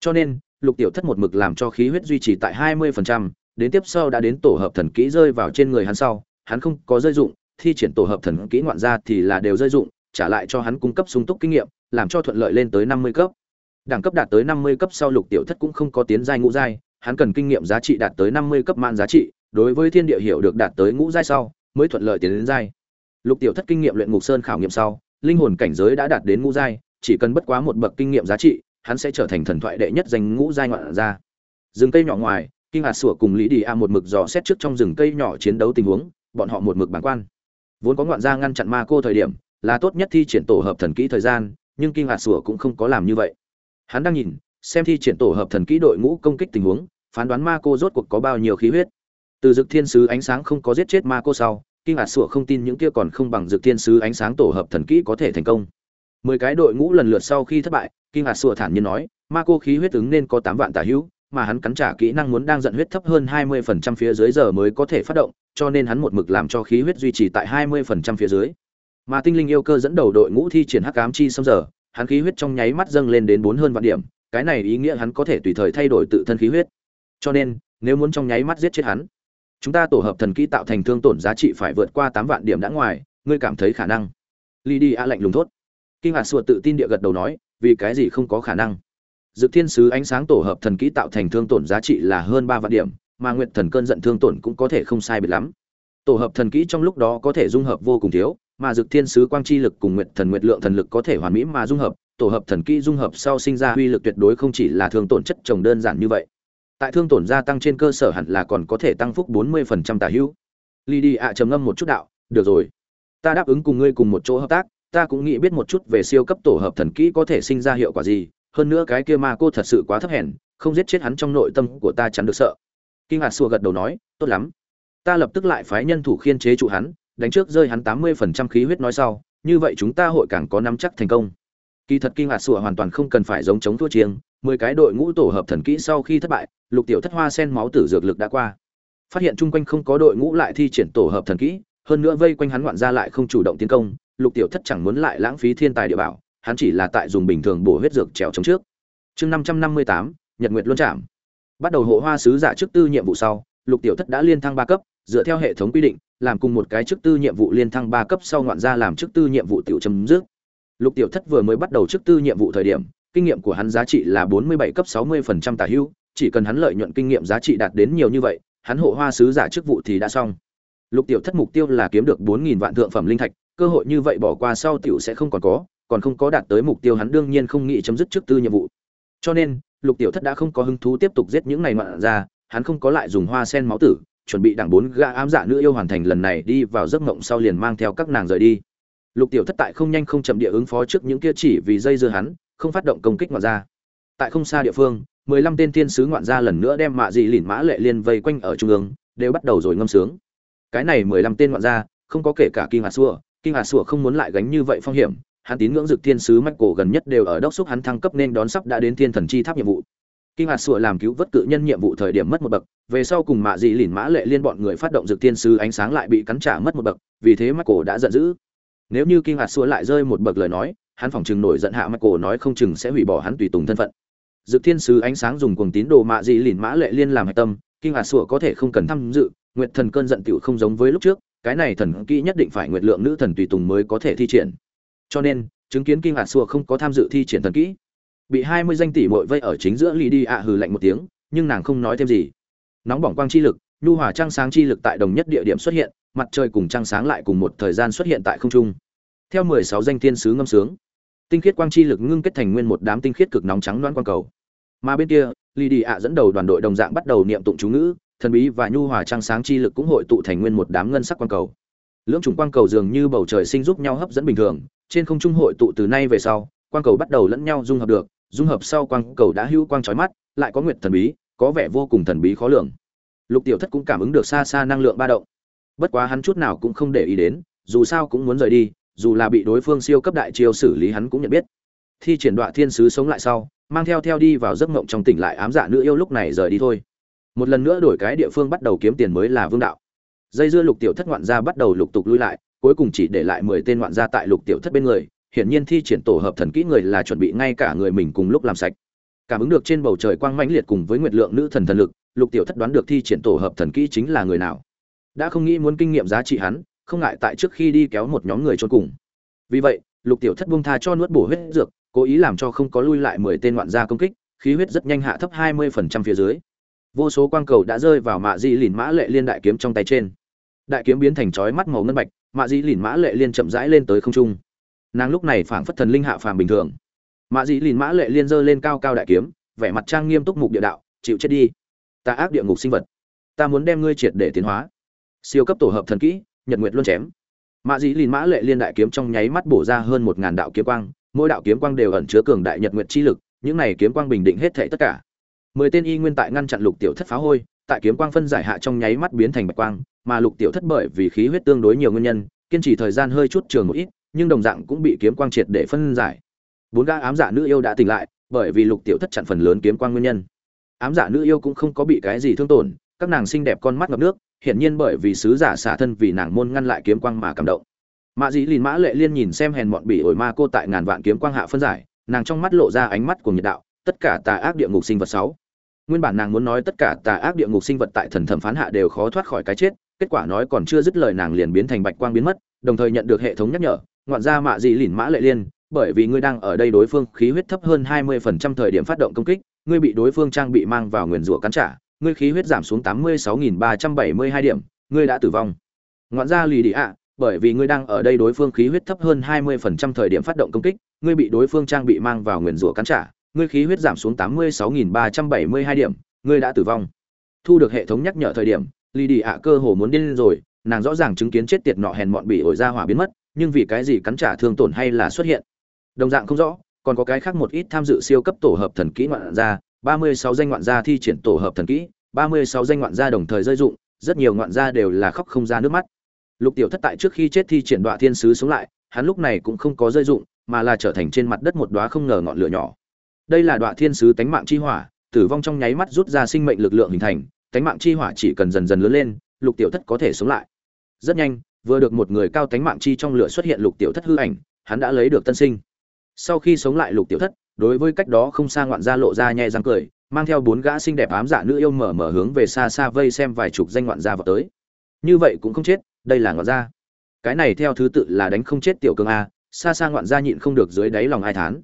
Cho nên, Lục Tiểu Thất một mực làm cho khí huyết duy trì tại 20%, đến tiếp sau đã đến tổ hợp thần kỹ rơi vào trên người hắn sau, hắn không có rơi dụng, thi triển tổ hợp thần kỹ ngoạn ra thì là đều rơi dụng, trả lại cho hắn cung cấp sung túc kinh nghiệm, làm cho thuận lợi lên tới 50 cấp. Đẳng cấp đạt tới 50 cấp sau Lục Tiểu Thất cũng không có tiến giai ngũ giai, hắn cần kinh nghiệm giá trị đạt tới 50 cấp man giá trị, đối với thiên địa hiểu được đạt tới ngũ giai sau, mới thuận lợi tiến đến giai. Lục Tiểu Thất kinh nghiệm luyện ngục sơn khảo nghiệm sau, linh hồn cảnh giới đã đạt đến ngũ giai, chỉ cần bất quá một bậc kinh nghiệm giá trị, hắn sẽ trở thành thần thoại đệ nhất danh ngũ giai ngoạn gia. Rừng cây nhỏ ngoài, Kinh Hạt Sủa cùng Lý Đi A một mực dò xét trước trong rừng cây nhỏ chiến đấu tình huống, bọn họ một mực bản quan. Vốn có ngoạn gia ngăn chặn ma cô thời điểm, là tốt nhất thi triển tổ hợp thần kỹ thời gian, nhưng Kinh Hạt Sủa cũng không có làm như vậy. Hắn đang nhìn, xem thi triển tổ hợp thần kỹ đội ngũ công kích tình huống, phán đoán ma cô rốt cuộc có bao nhiêu khí huyết. Từ Dực Thiên sứ ánh sáng không có giết chết ma cô sau, Kinh Hạt Sủa không tin những kia còn không bằng Dực Thiên sứ ánh sáng tổ hợp thần kỹ có thể thành công. Mười cái đội ngũ lần lượt sau khi thất bại, Kinh Hạt Sủa thản nhiên nói, ma cô khí huyết ứng nên có tám vạn tả hữu, mà hắn cắn trả kỹ năng muốn đang giận huyết thấp hơn hai mươi phần trăm phía dưới giờ mới có thể phát động, cho nên hắn một mực làm cho khí huyết duy trì tại hai mươi phần trăm phía dưới. Mà tinh linh yêu cơ dẫn đầu đội ngũ thi triển hắc ám chi xâm giờ, hắn khí huyết trong nháy mắt dâng lên đến bốn hơn vạn điểm, cái này ý nghĩa hắn có thể tùy thời thay đổi tự thân khí huyết. Cho nên, nếu muốn trong nháy mắt giết chết hắn, chúng ta tổ hợp thần kỹ tạo thành thương tổn giá trị phải vượt qua tám vạn điểm đã ngoài, ngươi cảm thấy khả năng? Lydia lạnh lùng thốt. Kinh ngạc Sùa tự tin địa gật đầu nói, vì cái gì không có khả năng? Dực Thiên sứ ánh sáng tổ hợp thần kỹ tạo thành thương tổn giá trị là hơn ba vạn điểm, mà Nguyệt Thần cơn giận thương tổn cũng có thể không sai biệt lắm. tổ hợp thần kỹ trong lúc đó có thể dung hợp vô cùng thiếu mà dực thiên sứ quang chi lực cùng nguyệt thần nguyệt lượng thần lực có thể hoàn mỹ mà dung hợp tổ hợp thần kỹ dung hợp sau sinh ra uy lực tuyệt đối không chỉ là thương tổn chất trồng đơn giản như vậy. Tại thương tổn gia tăng trên cơ sở hẳn là còn có thể tăng phúc 40% tả hữu. Ly đi ạ trầm ngâm một chút đạo được rồi. Ta đáp ứng cùng ngươi cùng một chỗ hợp tác ta cũng nghĩ biết một chút về siêu cấp tổ hợp thần kỹ có thể sinh ra hiệu quả gì hơn nữa cái kia ma cô thật sự quá thấp hèn, không giết chết hắn trong nội tâm của ta chắn được sợ. Kinh hạt xua gật đầu nói, tốt lắm. Ta lập tức lại phái nhân thủ khiên chế trụ hắn, đánh trước rơi hắn tám mươi phần trăm khí huyết nói sau, như vậy chúng ta hội càng có nắm chắc thành công. Kỳ thật kinh hạt xua hoàn toàn không cần phải giống chống thua chiêng, mười cái đội ngũ tổ hợp thần kỹ sau khi thất bại, lục tiểu thất hoa sen máu tử dược lực đã qua. Phát hiện chung quanh không có đội ngũ lại thi triển tổ hợp thần kỹ, hơn nữa vây quanh hắn ngoạn ra lại không chủ động tiến công, lục tiểu thất chẳng muốn lại lãng phí thiên tài địa bảo hắn chỉ là tại dùng bình thường bổ huyết dược trèo chống trước. Chương năm trăm năm mươi tám, nhật nguyệt luân chạm bắt đầu hộ hoa sứ giả chức tư nhiệm vụ sau, lục tiểu thất đã liên thăng ba cấp, dựa theo hệ thống quy định, làm cùng một cái chức tư nhiệm vụ liên thăng ba cấp sau ngoạn ra làm chức tư nhiệm vụ tiểu chấm dứt. Lục tiểu thất vừa mới bắt đầu chức tư nhiệm vụ thời điểm, kinh nghiệm của hắn giá trị là bốn mươi bảy cấp sáu mươi phần trăm tả hữu chỉ cần hắn lợi nhuận kinh nghiệm giá trị đạt đến nhiều như vậy, hắn hộ hoa sứ giả chức vụ thì đã xong. Lục tiểu thất mục tiêu là kiếm được bốn nghìn vạn thượng phẩm linh thạch, cơ hội như vậy bỏ qua sau tiểu sẽ không còn có còn không có đạt tới mục tiêu hắn đương nhiên không nghĩ chấm dứt trước tư nhiệm vụ. Cho nên, lục tiểu thất đã không có hứng thú tiếp tục giết những này ngoạn ra hắn không có lại dùng hoa sen máu tử, chuẩn bị đảng bốn gã ám giả nữ yêu hoàn thành lần này đi vào giấc mộng sau liền mang theo các nàng rời đi. Lục tiểu thất tại không nhanh không chậm địa ứng phó trước những kia chỉ vì dây dưa hắn, không phát động công kích ngoạn ra tại không xa địa phương, mười lăm tên thiên sứ ngoạn ra lần nữa đem mạ dị lỉn mã lệ liên vây quanh ở trung ương, đều bắt đầu rồi ngâm sướng. Cái này mười lăm tên ngoạn ra không có kể cả kinh hà xua kinh hà xua không muốn lại gánh như vậy phong hiểm hắn tín ngưỡng dực thiên sứ mạch cổ gần nhất đều ở đốc xúc hắn thăng cấp nên đón sắp đã đến thiên thần chi tháp nhiệm vụ. Kinh hạt sủa làm cứu vớt cự nhân nhiệm vụ thời điểm mất một bậc, về sau cùng mạ dị lìn mã lệ liên bọn người phát động dực thiên sứ ánh sáng lại bị cắn trả mất một bậc, vì thế mạch cổ đã giận dữ. Nếu như kinh hạt sủa lại rơi một bậc lời nói, hắn phòng chừng nổi giận hạ mạch cổ nói không chừng sẽ hủy bỏ hắn tùy tùng thân phận. Dực thiên sứ ánh sáng dùng cuồng tín đồ mạ dị lìn mã lệ liên làm hạch tâm, kinh hạt sủa có thể không cần tham dự, nguyệt thần cơn giận tiểu không giống với lúc trước, cái này thần kỹ nhất định phải nguyệt lượng nữ thần tùy tùng mới có thể thi triển cho nên, chứng kiến kinh hạt xua không có tham dự thi triển thần kỹ, bị hai mươi danh tỷ mội vây ở chính giữa lì đi ạ hừ lạnh một tiếng, nhưng nàng không nói thêm gì. Nóng bỏng quang chi lực, nhu hòa trăng sáng chi lực tại đồng nhất địa điểm xuất hiện, mặt trời cùng trăng sáng lại cùng một thời gian xuất hiện tại không trung. Theo mười sáu danh thiên sứ ngâm sướng, tinh khiết quang chi lực ngưng kết thành nguyên một đám tinh khiết cực nóng trắng loan quang cầu. Mà bên kia lì đi ạ dẫn đầu đoàn đội đồng dạng bắt đầu niệm tụng chú ngữ, thần bí và nhu hòa trăng sáng chi lực cũng hội tụ thành nguyên một đám ngân sắc quang cầu lưỡng chủng quang cầu dường như bầu trời sinh giúp nhau hấp dẫn bình thường trên không trung hội tụ từ nay về sau quang cầu bắt đầu lẫn nhau dung hợp được dung hợp sau quang cầu đã hữu quang chói mắt, lại có nguyệt thần bí, có vẻ vô cùng thần bí khó lường. Lục Tiểu Thất cũng cảm ứng được xa xa năng lượng ba động. Bất quá hắn chút nào cũng không để ý đến, dù sao cũng muốn rời đi, dù là bị đối phương siêu cấp đại chiêu xử lý hắn cũng nhận biết. Thi triển đoạn thiên sứ sống lại sau, mang theo theo đi vào giấc mộng trong tỉnh lại ám dạ nữ yêu lúc này rời đi thôi. Một lần nữa đổi cái địa phương bắt đầu kiếm tiền mới là vương đạo. Dây dưa Lục Tiểu Thất ngoạn gia bắt đầu lục tục lui lại, cuối cùng chỉ để lại mười tên ngoạn gia tại Lục Tiểu Thất bên người, hiển nhiên thi triển tổ hợp thần kỹ người là chuẩn bị ngay cả người mình cùng lúc làm sạch. Cảm ứng được trên bầu trời quang mãnh liệt cùng với nguyệt lượng nữ thần thần lực lục tiểu thất đoán được thi triển tổ hợp thần kỹ chính là người nào. Đã không nghĩ muốn kinh nghiệm giá trị hắn không ngại tại trước khi đi kéo một nhóm người trốn cùng. Vì vậy lục tiểu thất buông tha cho nuốt bổ huyết dược cố ý làm cho không có lui lại mười tên ngoạn gia công kích khí huyết rất nhanh hạ thấp hai mươi phần trăm phía dưới. Vô số quang cầu đã rơi vào mạ di lìn mã lệ liên đại kiếm trong tay trên đại kiếm biến thành chói mắt màu ngân bạch, mạ Dĩ lìn mã lệ liên chậm rãi lên tới không trung. Nàng lúc này phảng phất thần linh hạ phàm bình thường. Mạ Dĩ lìn mã lệ liên giơ lên cao cao đại kiếm, vẻ mặt trang nghiêm túc mục địa đạo, chịu chết đi. Ta ác địa ngục sinh vật. Ta muốn đem ngươi triệt để tiến hóa. Siêu cấp tổ hợp thần kỹ, nhật nguyệt luôn chém. Mạ Dĩ lìn mã lệ liên đại kiếm trong nháy mắt bổ ra hơn một ngàn đạo kiếm quang, mỗi đạo kiếm quang đều ẩn chứa cường đại nhật nguyệt chi lực, những này kiếm quang bình định hết thảy tất cả. Mười tên y nguyên tại ngăn chặn lục tiểu thất phá hôi tại kiếm quang phân giải hạ trong nháy mắt biến thành bạch quang, mà lục tiểu thất bởi vì khí huyết tương đối nhiều nguyên nhân, kiên trì thời gian hơi chút trường một ít, nhưng đồng dạng cũng bị kiếm quang triệt để phân giải. Bốn gã ám giả nữ yêu đã tỉnh lại, bởi vì lục tiểu thất chặn phần lớn kiếm quang nguyên nhân. Ám giả nữ yêu cũng không có bị cái gì thương tổn, các nàng xinh đẹp con mắt ngập nước, hiển nhiên bởi vì sứ giả xả thân vì nàng môn ngăn lại kiếm quang mà cảm động. Mã dĩ lìn mã lệ liên nhìn xem hèn mọn bị ổi ma cô tại ngàn vạn kiếm quang hạ phân giải, nàng trong mắt lộ ra ánh mắt của nhiệt đạo, tất cả tà ác địa ngục sinh vật sáu nguyên bản nàng muốn nói tất cả tà ác địa ngục sinh vật tại thần thẩm phán hạ đều khó thoát khỏi cái chết, kết quả nói còn chưa dứt lời nàng liền biến thành bạch quang biến mất, đồng thời nhận được hệ thống nhắc nhở, ngoạn ra mạ dị lìn mã lệ liên, bởi vì ngươi đang ở đây đối phương khí huyết thấp hơn 20% thời điểm phát động công kích, ngươi bị đối phương trang bị mang vào nguyền rủa cắn trả, ngươi khí huyết giảm xuống 86.372 điểm, ngươi đã tử vong. Ngoạn gia lì đi ạ, bởi vì ngươi đang ở đây đối phương khí huyết thấp hơn 20% thời điểm phát động công kích, ngươi bị đối phương trang bị mang vào nguyền rủa cắn trả ngươi khí huyết giảm xuống 86.372 điểm, ngươi đã tử vong. Thu được hệ thống nhắc nhở thời điểm lì đi ạ cơ hồ muốn điên rồi, nàng rõ ràng chứng kiến chết tiệt nọ hèn mọn bị ổi ra hỏa biến mất, nhưng vì cái gì cắn trả thương tổn hay là xuất hiện? Đồng dạng không rõ, còn có cái khác một ít tham dự siêu cấp tổ hợp thần kỹ ngoạn gia 36 danh ngoạn gia thi triển tổ hợp thần kỹ 36 danh ngoạn gia đồng thời rơi dụng, rất nhiều ngoạn gia đều là khóc không ra nước mắt. Lục tiểu thất tại trước khi chết thi triển đoạn thiên sứ sống lại, hắn lúc này cũng không có rơi dụng, mà là trở thành trên mặt đất một đóa không ngờ ngọn lửa nhỏ đây là đoạn thiên sứ tánh mạng chi hỏa, tử vong trong nháy mắt rút ra sinh mệnh lực lượng hình thành, tánh mạng chi hỏa chỉ cần dần dần lớn lên, lục tiểu thất có thể sống lại. Rất nhanh, vừa được một người cao tánh mạng chi trong lửa xuất hiện lục tiểu thất hư ảnh, hắn đã lấy được tân sinh. Sau khi sống lại lục tiểu thất, đối với cách đó không xa ngoạn gia lộ ra nhẹ răng cười, mang theo bốn gã xinh đẹp ám dạ nữ yêu mở mở hướng về xa xa vây xem vài chục danh ngoạn gia vào tới. Như vậy cũng không chết, đây là ngoạn gia. Cái này theo thứ tự là đánh không chết tiểu cường a, xa xa ngoạn gia nhịn không được dưới đáy lòng ai thán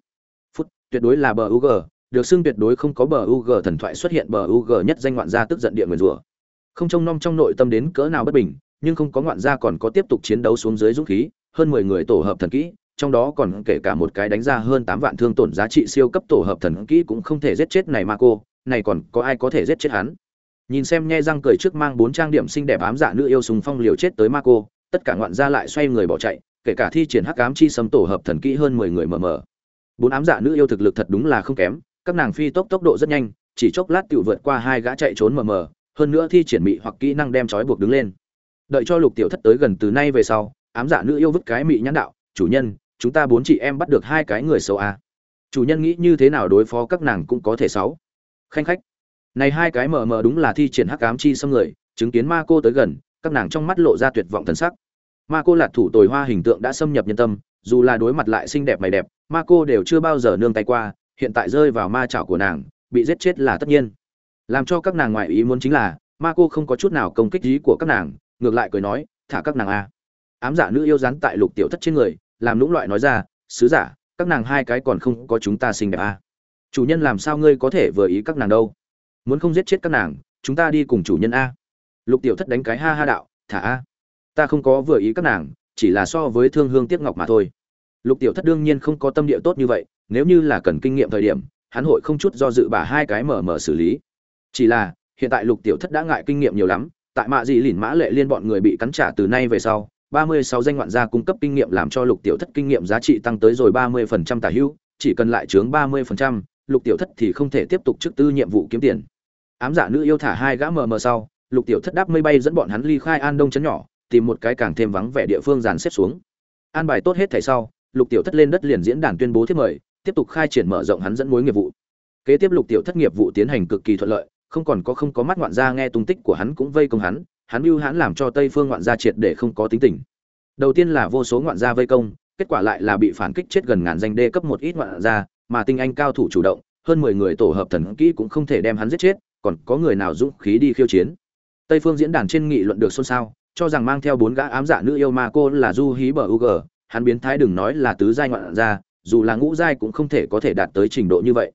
tuyệt đối là bờ u g được xưng tuyệt đối không có bờ u g thần thoại xuất hiện bờ u g nhất danh ngoạn gia tức giận địa người rủa. Không trông nom trong nội tâm đến cỡ nào bất bình, nhưng không có ngoạn gia còn có tiếp tục chiến đấu xuống dưới dũng khí, hơn mười người tổ hợp thần kỹ, trong đó còn kể cả một cái đánh ra hơn tám vạn thương tổn giá trị siêu cấp tổ hợp thần kỹ cũng không thể giết chết này marco cô, này còn có ai có thể giết chết hắn? Nhìn xem nhe răng cười trước mang bốn trang điểm xinh đẹp ám dạ nữ yêu sùng phong liều chết tới ma cô, tất cả ngoạn gia lại xoay người bỏ chạy, kể cả thi triển hắc ám chi sấm tổ hợp thần kỹ hơn mười người mờ mờ bốn ám dạ nữ yêu thực lực thật đúng là không kém, các nàng phi tốc tốc độ rất nhanh, chỉ chốc lát tự vượt qua hai gã chạy trốn mờ mờ, hơn nữa thi triển mị hoặc kỹ năng đem trói buộc đứng lên. Đợi cho lục tiểu thất tới gần từ nay về sau, ám dạ nữ yêu vứt cái mị nhãn đạo, chủ nhân, chúng ta bốn chị em bắt được hai cái người xấu à. chủ nhân nghĩ như thế nào đối phó các nàng cũng có thể xấu khanh khách, này hai cái mờ mờ đúng là thi triển hắc ám chi xâm người, chứng kiến ma cô tới gần, các nàng trong mắt lộ ra tuyệt vọng thần sắc. Ma cô lạt thủ tồi hoa hình tượng đã xâm nhập nhân tâm dù là đối mặt lại xinh đẹp mày đẹp, ma cô đều chưa bao giờ nương tay qua, hiện tại rơi vào ma chảo của nàng, bị giết chết là tất nhiên. Làm cho các nàng ngoại ý muốn chính là, ma cô không có chút nào công kích ý của các nàng, ngược lại cười nói, thả các nàng a ám giả nữ yêu rắn tại lục tiểu thất trên người, làm lũng loại nói ra, sứ giả, các nàng hai cái còn không có chúng ta xinh đẹp a chủ nhân làm sao ngươi có thể vừa ý các nàng đâu? Muốn không giết chết các nàng, chúng ta đi cùng chủ nhân a. Lục tiểu thất đánh cái ha ha đạo, thả a. Ta không có vừa ý các nàng chỉ là so với thương hương tiếc ngọc mà thôi. Lục tiểu thất đương nhiên không có tâm địa tốt như vậy, nếu như là cần kinh nghiệm thời điểm, hắn hội không chút do dự bả hai cái mở mở xử lý. Chỉ là, hiện tại lục tiểu thất đã ngại kinh nghiệm nhiều lắm, tại mạ dị lìn mã lệ liên bọn người bị cắn trả từ nay về sau, ba mươi sáu danh ngoạn gia cung cấp kinh nghiệm làm cho lục tiểu thất kinh nghiệm giá trị tăng tới rồi ba mươi phần trăm tả hữu, chỉ cần lại chướng ba mươi phần trăm, lục tiểu thất thì không thể tiếp tục trước tư nhiệm vụ kiếm tiền. Ám giả nữ yêu thả hai gã mờ mờ sau, lục tiểu thất đáp mây bay dẫn bọn hắn ly khai an đông chấn nhỏ tìm một cái càng thêm vắng vẻ địa phương dàn xếp xuống. An bài tốt hết thảy sau, lục tiểu thất lên đất liền diễn đàn tuyên bố thiết mời, tiếp tục khai triển mở rộng hắn dẫn mối nghiệp vụ. Kế tiếp lục tiểu thất nghiệp vụ tiến hành cực kỳ thuận lợi, không còn có không có mắt ngoạn gia nghe tung tích của hắn cũng vây công hắn hắn mưu hắn làm cho tây phương ngoạn gia triệt để không có tính tình. Đầu tiên là vô số ngoạn gia vây công, kết quả lại là bị phản kích chết gần ngàn danh đê cấp một ít ngoạn gia, mà tinh anh cao thủ chủ động, hơn mười người tổ hợp thần kỹ cũng không thể đem hắn giết chết, còn có người nào dũng khí đi khiêu chiến. Tây phương diễn đàn trên nghị luận được xôn xao cho rằng mang theo bốn gã ám dạ nữ yêu ma cô là du hí bờ ug hắn biến thái đừng nói là tứ giai ngoạn gia, dù là ngũ giai cũng không thể có thể đạt tới trình độ như vậy.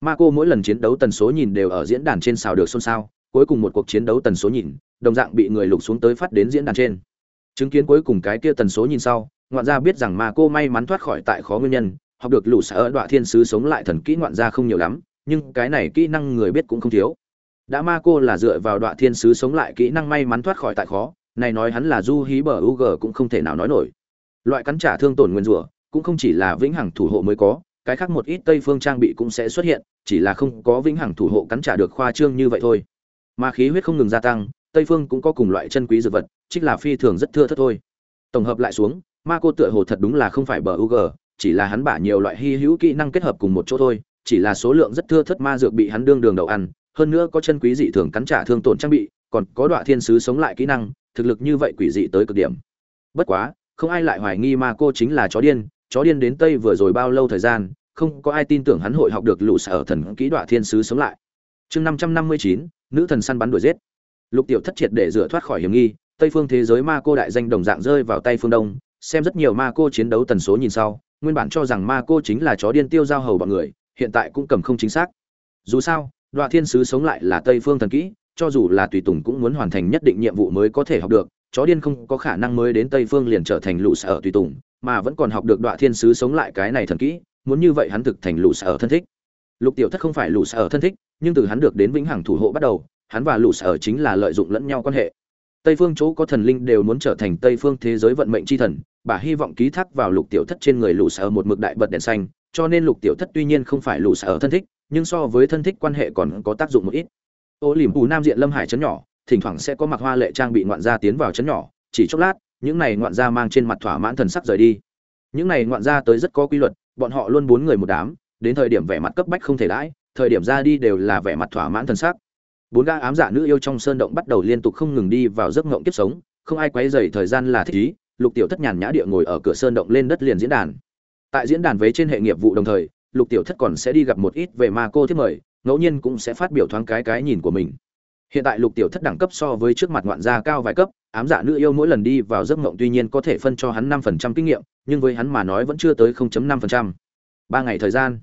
Ma cô mỗi lần chiến đấu tần số nhìn đều ở diễn đàn trên xào được xôn xao, cuối cùng một cuộc chiến đấu tần số nhìn, đồng dạng bị người lục xuống tới phát đến diễn đàn trên. Chứng kiến cuối cùng cái kia tần số nhìn sau, ngoạn gia biết rằng ma cô may mắn thoát khỏi tại khó nguyên nhân, học được lũ sở đoạn thiên sứ sống lại thần kỹ ngoạn gia không nhiều lắm, nhưng cái này kỹ năng người biết cũng không thiếu. Đã ma cô là dựa vào đoạn thiên sứ sống lại kỹ năng may mắn thoát khỏi tại khó này nói hắn là du hí bờ u cũng không thể nào nói nổi. Loại cắn trả thương tổn nguyên rủa cũng không chỉ là vĩnh hằng thủ hộ mới có, cái khác một ít tây phương trang bị cũng sẽ xuất hiện, chỉ là không có vĩnh hằng thủ hộ cắn trả được khoa trương như vậy thôi. Mà khí huyết không ngừng gia tăng, tây phương cũng có cùng loại chân quý dược vật, trích là phi thường rất thưa thất thôi. Tổng hợp lại xuống, ma cô tựa hồ thật đúng là không phải bờ u chỉ là hắn bả nhiều loại hy hữu kỹ năng kết hợp cùng một chỗ thôi, chỉ là số lượng rất thưa thất ma dược bị hắn đương đường đầu ăn, hơn nữa có chân quý dị thường cắn trả thương tổn trang bị, còn có đoạn thiên sứ sống lại kỹ năng thực lực như vậy quỷ dị tới cực điểm. Bất quá, không ai lại hoài nghi ma cô chính là chó điên chó điên đến tây vừa rồi bao lâu thời gian, không có ai tin tưởng hắn hội học được lũ sở thần kỹ đoạn thiên sứ sống lại. Chương năm trăm năm mươi chín, nữ thần săn bắn đuổi giết. Lục tiểu thất triệt để rửa thoát khỏi hiểm nghi, tây phương thế giới ma cô đại danh đồng dạng rơi vào tay phương đông, xem rất nhiều ma cô chiến đấu tần số nhìn sau, nguyên bản cho rằng ma cô chính là chó điên tiêu giao hầu bọn người, hiện tại cũng cầm không chính xác. Dù sao, đoạn thiên sứ sống lại là tây phương thần kỹ cho dù là tùy tùng cũng muốn hoàn thành nhất định nhiệm vụ mới có thể học được, chó điên không có khả năng mới đến tây phương liền trở thành lũ sở tùy tùng, mà vẫn còn học được đoạn thiên sứ sống lại cái này thần kỹ, muốn như vậy hắn thực thành lũ sở thân thích. Lục tiểu thất không phải lũ sở thân thích, nhưng từ hắn được đến vĩnh hằng thủ hộ bắt đầu, hắn và lũ sở chính là lợi dụng lẫn nhau quan hệ. Tây phương chỗ có thần linh đều muốn trở thành tây phương thế giới vận mệnh c h i thần, bà hy vọng ký thác vào lục tiểu thất trên người lũ sở một mực đại bật đèn xanh, cho nên lục tiểu thất tuy nhiên không phải lũ sở thân thích, nhưng so với thân thích quan hệ còn có tác dụng một ít ô liềm phù nam diện lâm hải trấn nhỏ, thỉnh thoảng sẽ có mặc hoa lệ trang bị ngoạn gia tiến vào trấn nhỏ, chỉ chốc lát, những này ngoạn gia mang trên mặt thỏa mãn thần sắc rời đi. Những này ngoạn gia tới rất có quy luật, bọn họ luôn bốn người một đám, đến thời điểm vẻ mặt cấp bách không thể đãi thời điểm ra đi đều là vẻ mặt thỏa mãn thần sắc. Bốn ga ám giả nữ yêu trong sơn động bắt đầu liên tục không ngừng đi vào giấc ngộng kiếp sống, không ai quấy dày thời gian là thích ý, lục tiểu thất nhàn nhã địa ngồi ở cửa sơn động lên đất liền diễn đàn. Tại diễn đàn vế trên hệ nghiệp vụ đồng thời, lục tiểu thất còn sẽ đi gặp một ít về ma cô thiết mời ngẫu nhiên cũng sẽ phát biểu thoáng cái cái nhìn của mình. Hiện tại lục tiểu thất đẳng cấp so với trước mặt ngoạn gia cao vài cấp, ám giả nữ yêu mỗi lần đi vào giấc mộng tuy nhiên có thể phân cho hắn năm phần trăm kinh nghiệm, nhưng với hắn mà nói vẫn chưa tới 0.5%. ba ngày thời gian,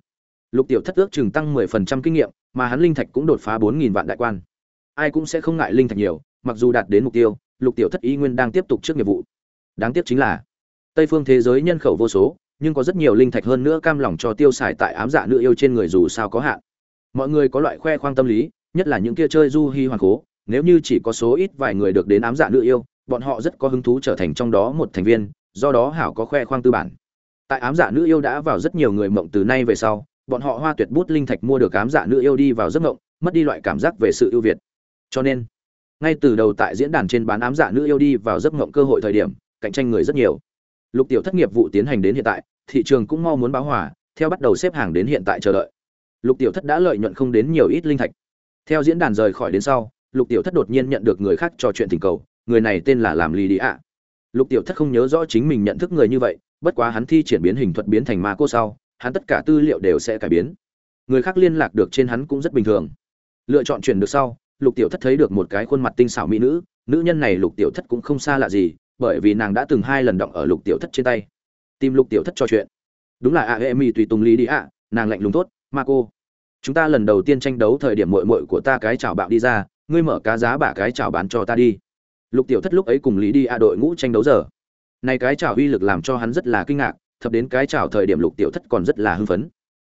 lục tiểu thất ước chừng tăng 10% kinh nghiệm, mà hắn linh thạch cũng đột phá 4.000 vạn đại quan. Ai cũng sẽ không ngại linh thạch nhiều, mặc dù đạt đến mục tiêu, lục tiểu thất ý nguyên đang tiếp tục trước nghiệp vụ. Đáng tiếc chính là, tây phương thế giới nhân khẩu vô số, nhưng có rất nhiều linh thạch hơn nữa cam lòng cho tiêu xài tại ám dạ nữ yêu trên người dù sao có hạn mọi người có loại khoe khoang tâm lý, nhất là những kia chơi du hi hoàng cố nếu như chỉ có số ít vài người được đến ám dạ nữ yêu, bọn họ rất có hứng thú trở thành trong đó một thành viên, do đó hảo có khoe khoang tư bản. Tại ám dạ nữ yêu đã vào rất nhiều người mộng từ nay về sau, bọn họ hoa tuyệt bút linh thạch mua được ám dạ nữ yêu đi vào giấc mộng, mất đi loại cảm giác về sự ưu việt. Cho nên, ngay từ đầu tại diễn đàn trên bán ám dạ nữ yêu đi vào giấc mộng cơ hội thời điểm, cạnh tranh người rất nhiều. Lục tiểu thất nghiệp vụ tiến hành đến hiện tại, thị trường cũng mau muốn báo hỏa theo bắt đầu xếp hàng đến hiện tại chờ đợi lục tiểu thất đã lợi nhuận không đến nhiều ít linh thạch. Theo diễn đàn rời khỏi đến sau, lục tiểu thất đột nhiên nhận được người khác trò chuyện tình cầu, người này tên là làm lì đi ạ. Lục tiểu thất không nhớ rõ chính mình nhận thức người như vậy, bất quá hắn thi triển biến hình thuật biến thành ma cô sau, hắn tất cả tư liệu đều sẽ cải biến. Người khác liên lạc được trên hắn cũng rất bình thường. Lựa chọn chuyển được sau, lục tiểu thất thấy được một cái khuôn mặt tinh xảo mỹ nữ nữ nhân này lục tiểu thất cũng không xa lạ gì, bởi vì nàng đã từng hai lần động ở lục tiểu thất trên tay. Tìm lục tiểu thất trò chuyện. Đúng là a hệ mỹ tùy tùng lý đi ạ, nàng lạnh lùng tốt ma cô, chúng ta lần đầu tiên tranh đấu thời điểm mội mội của ta cái chảo bạo đi ra, ngươi mở cá giá bả cái chảo bán cho ta đi. Lục tiểu thất lúc ấy cùng lý đi a đội ngũ tranh đấu giờ. Này cái chảo uy lực làm cho hắn rất là kinh ngạc, thập đến cái chảo thời điểm lục tiểu thất còn rất là hưng phấn.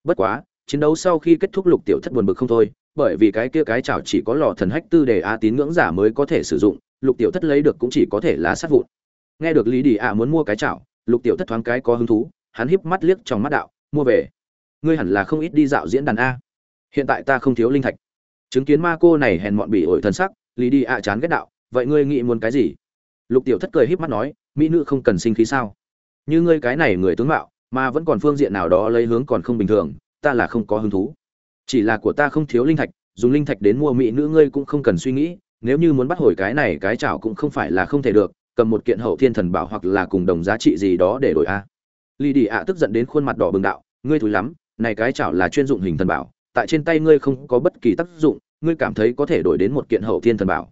Bất quá, chiến đấu sau khi kết thúc lục tiểu thất buồn bực không thôi, bởi vì cái kia cái chảo chỉ có lò thần hách tư để a tín ngưỡng giả mới có thể sử dụng, lục tiểu thất lấy được cũng chỉ có thể là sát vụn. Nghe được lý đi a muốn mua cái chảo, lục tiểu thất thoáng cái có hứng thú, hắn híp mắt liếc trong mắt đạo, mua về ngươi hẳn là không ít đi dạo diễn đàn a. Hiện tại ta không thiếu linh thạch. Chứng kiến ma cô này hèn mọn bị ổi thân sắc, lý đi ạ chán ghét đạo, vậy ngươi nghĩ muốn cái gì? Lục tiểu thất cười híp mắt nói, mỹ nữ không cần sinh khí sao? Như ngươi cái này người tướng mạo, mà vẫn còn phương diện nào đó lấy hướng còn không bình thường, ta là không có hứng thú. Chỉ là của ta không thiếu linh thạch, dùng linh thạch đến mua mỹ nữ ngươi cũng không cần suy nghĩ, nếu như muốn bắt hồi cái này cái chảo cũng không phải là không thể được, cầm một kiện hậu thiên thần bảo hoặc là cùng đồng giá trị gì đó để đổi a. Lì đi ạ tức giận đến khuôn mặt đỏ bừng đạo, ngươi thúi lắm này cái chảo là chuyên dụng hình thần bảo, tại trên tay ngươi không có bất kỳ tác dụng, ngươi cảm thấy có thể đổi đến một kiện hậu thiên thần bảo.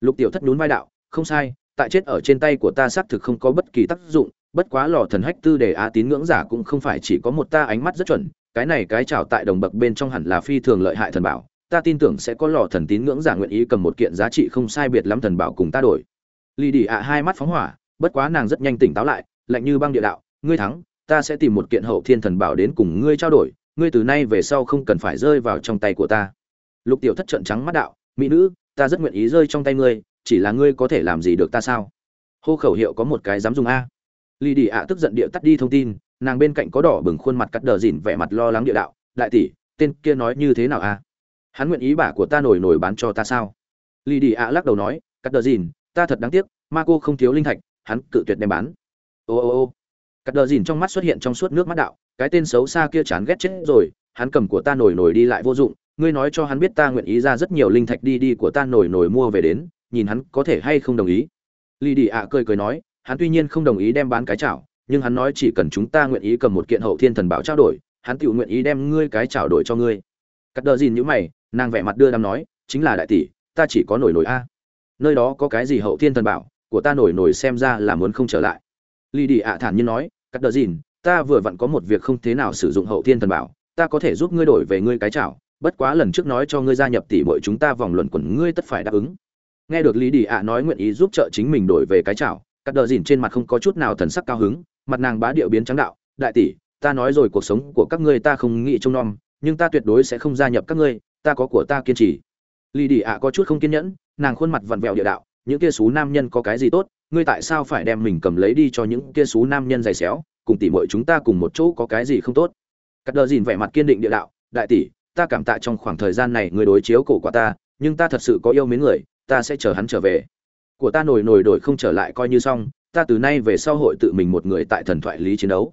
Lục tiểu thất nhún vai đạo, không sai, tại chết ở trên tay của ta xác thực không có bất kỳ tác dụng, bất quá lò thần hách tư để á tín ngưỡng giả cũng không phải chỉ có một ta ánh mắt rất chuẩn, cái này cái chảo tại đồng bậc bên trong hẳn là phi thường lợi hại thần bảo, ta tin tưởng sẽ có lò thần tín ngưỡng giả nguyện ý cầm một kiện giá trị không sai biệt lắm thần bảo cùng ta đổi. Lì đi ạ hai mắt phóng hỏa, bất quá nàng rất nhanh tỉnh táo lại, lạnh như băng địa đạo, ngươi thắng ta sẽ tìm một kiện hậu thiên thần bảo đến cùng ngươi trao đổi, ngươi từ nay về sau không cần phải rơi vào trong tay của ta. Lục tiểu thất trận trắng mắt đạo, mỹ nữ, ta rất nguyện ý rơi trong tay ngươi, chỉ là ngươi có thể làm gì được ta sao? Hô khẩu hiệu có một cái dám dùng a. Lì đi ạ tức giận địa tắt đi thông tin, nàng bên cạnh có đỏ bừng khuôn mặt cắt đờ dỉn vẻ mặt lo lắng địa đạo, đại tỷ, tên kia nói như thế nào a? Hắn nguyện ý bả của ta nổi nổi bán cho ta sao? Lì đi ạ lắc đầu nói, cắt đờ dỉn ta thật đáng tiếc, ma cô không thiếu linh thạch, hắn cự tuyệt đem bán. Ô ô ô cắt đờ Dìn trong mắt xuất hiện trong suốt nước mắt đạo, cái tên xấu xa kia chán ghét chết rồi, hắn cầm của ta nổi nổi đi lại vô dụng, ngươi nói cho hắn biết ta nguyện ý ra rất nhiều linh thạch đi đi của ta nổi nổi mua về đến, nhìn hắn có thể hay không đồng ý. Lì đi ạ cười cười nói, hắn tuy nhiên không đồng ý đem bán cái chảo, nhưng hắn nói chỉ cần chúng ta nguyện ý cầm một kiện hậu thiên thần bảo trao đổi, hắn tự nguyện ý đem ngươi cái chảo đổi cho ngươi. Cắt đờ dìn nhữ mày, nàng vẻ mặt đưa đám nói, chính là đại tỷ, ta chỉ có nổi nổi a. Nơi đó có cái gì hậu thiên thần bảo, của ta nổi nổi xem ra là muốn không trở lại. Lì đi ạ thản nhiên nói cắt đờ dìn, ta vừa vặn có một việc không thế nào sử dụng hậu thiên thần bảo, ta có thể giúp ngươi đổi về ngươi cái chảo, bất quá lần trước nói cho ngươi gia nhập tỷ muội chúng ta vòng luận quẩn ngươi tất phải đáp ứng. Nghe được lý đi ạ nói nguyện ý giúp trợ chính mình đổi về cái chảo, cắt đờ dìn trên mặt không có chút nào thần sắc cao hứng, mặt nàng bá điệu biến trắng đạo, đại tỷ, ta nói rồi cuộc sống của các ngươi ta không nghĩ trông nom, nhưng ta tuyệt đối sẽ không gia nhập các ngươi, ta có của ta kiên trì. Lý đi ạ có chút không kiên nhẫn, nàng khuôn mặt vặn vẹo địa đạo, những kia xú nam nhân có cái gì tốt ngươi tại sao phải đem mình cầm lấy đi cho những kia xú nam nhân dày xéo, cùng tỉ muội chúng ta cùng một chỗ có cái gì không tốt? Cắt đờ dìn vẻ mặt kiên định địa đạo, đại tỷ, ta cảm tạ trong khoảng thời gian này người đối chiếu cổ quả ta, nhưng ta thật sự có yêu mến người, ta sẽ chờ hắn trở về. Của ta nổi nổi đổi không trở lại coi như xong, ta từ nay về sau hội tự mình một người tại thần thoại lý chiến đấu.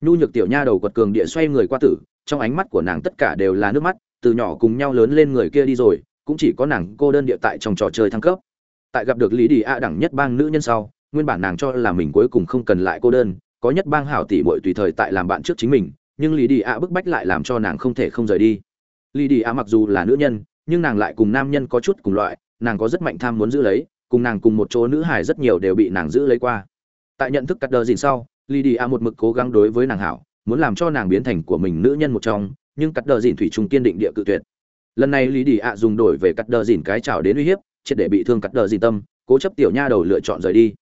Nhu nhược tiểu nha đầu quật cường địa xoay người qua tử, trong ánh mắt của nàng tất cả đều là nước mắt, từ nhỏ cùng nhau lớn lên người kia đi rồi, cũng chỉ có nàng cô đơn địa tại trong trò chơi thăng cấp tại gặp được lý đi a đẳng nhất bang nữ nhân sau, nguyên bản nàng cho là mình cuối cùng không cần lại cô đơn, có nhất bang hảo tỷ bội tùy thời tại làm bạn trước chính mình, nhưng lý đi a bức bách lại làm cho nàng không thể không rời đi. Lý đi a mặc dù là nữ nhân, nhưng nàng lại cùng nam nhân có chút cùng loại, nàng có rất mạnh tham muốn giữ lấy, cùng nàng cùng một chỗ nữ hải rất nhiều đều bị nàng giữ lấy qua. Tại nhận thức cắt đờ dìn sau, Lý đi a một mực cố gắng đối với nàng hảo, muốn làm cho nàng biến thành của mình nữ nhân một trong, nhưng cắt đờ dìn thủy trung kiên định địa cự tuyệt. Lần này lý đi ạ dùng đổi về cắt đờ dìn cái chảo đến uy hiếp triệt để bị thương cắt đờ dị tâm, cố chấp tiểu nha đầu lựa chọn rời đi.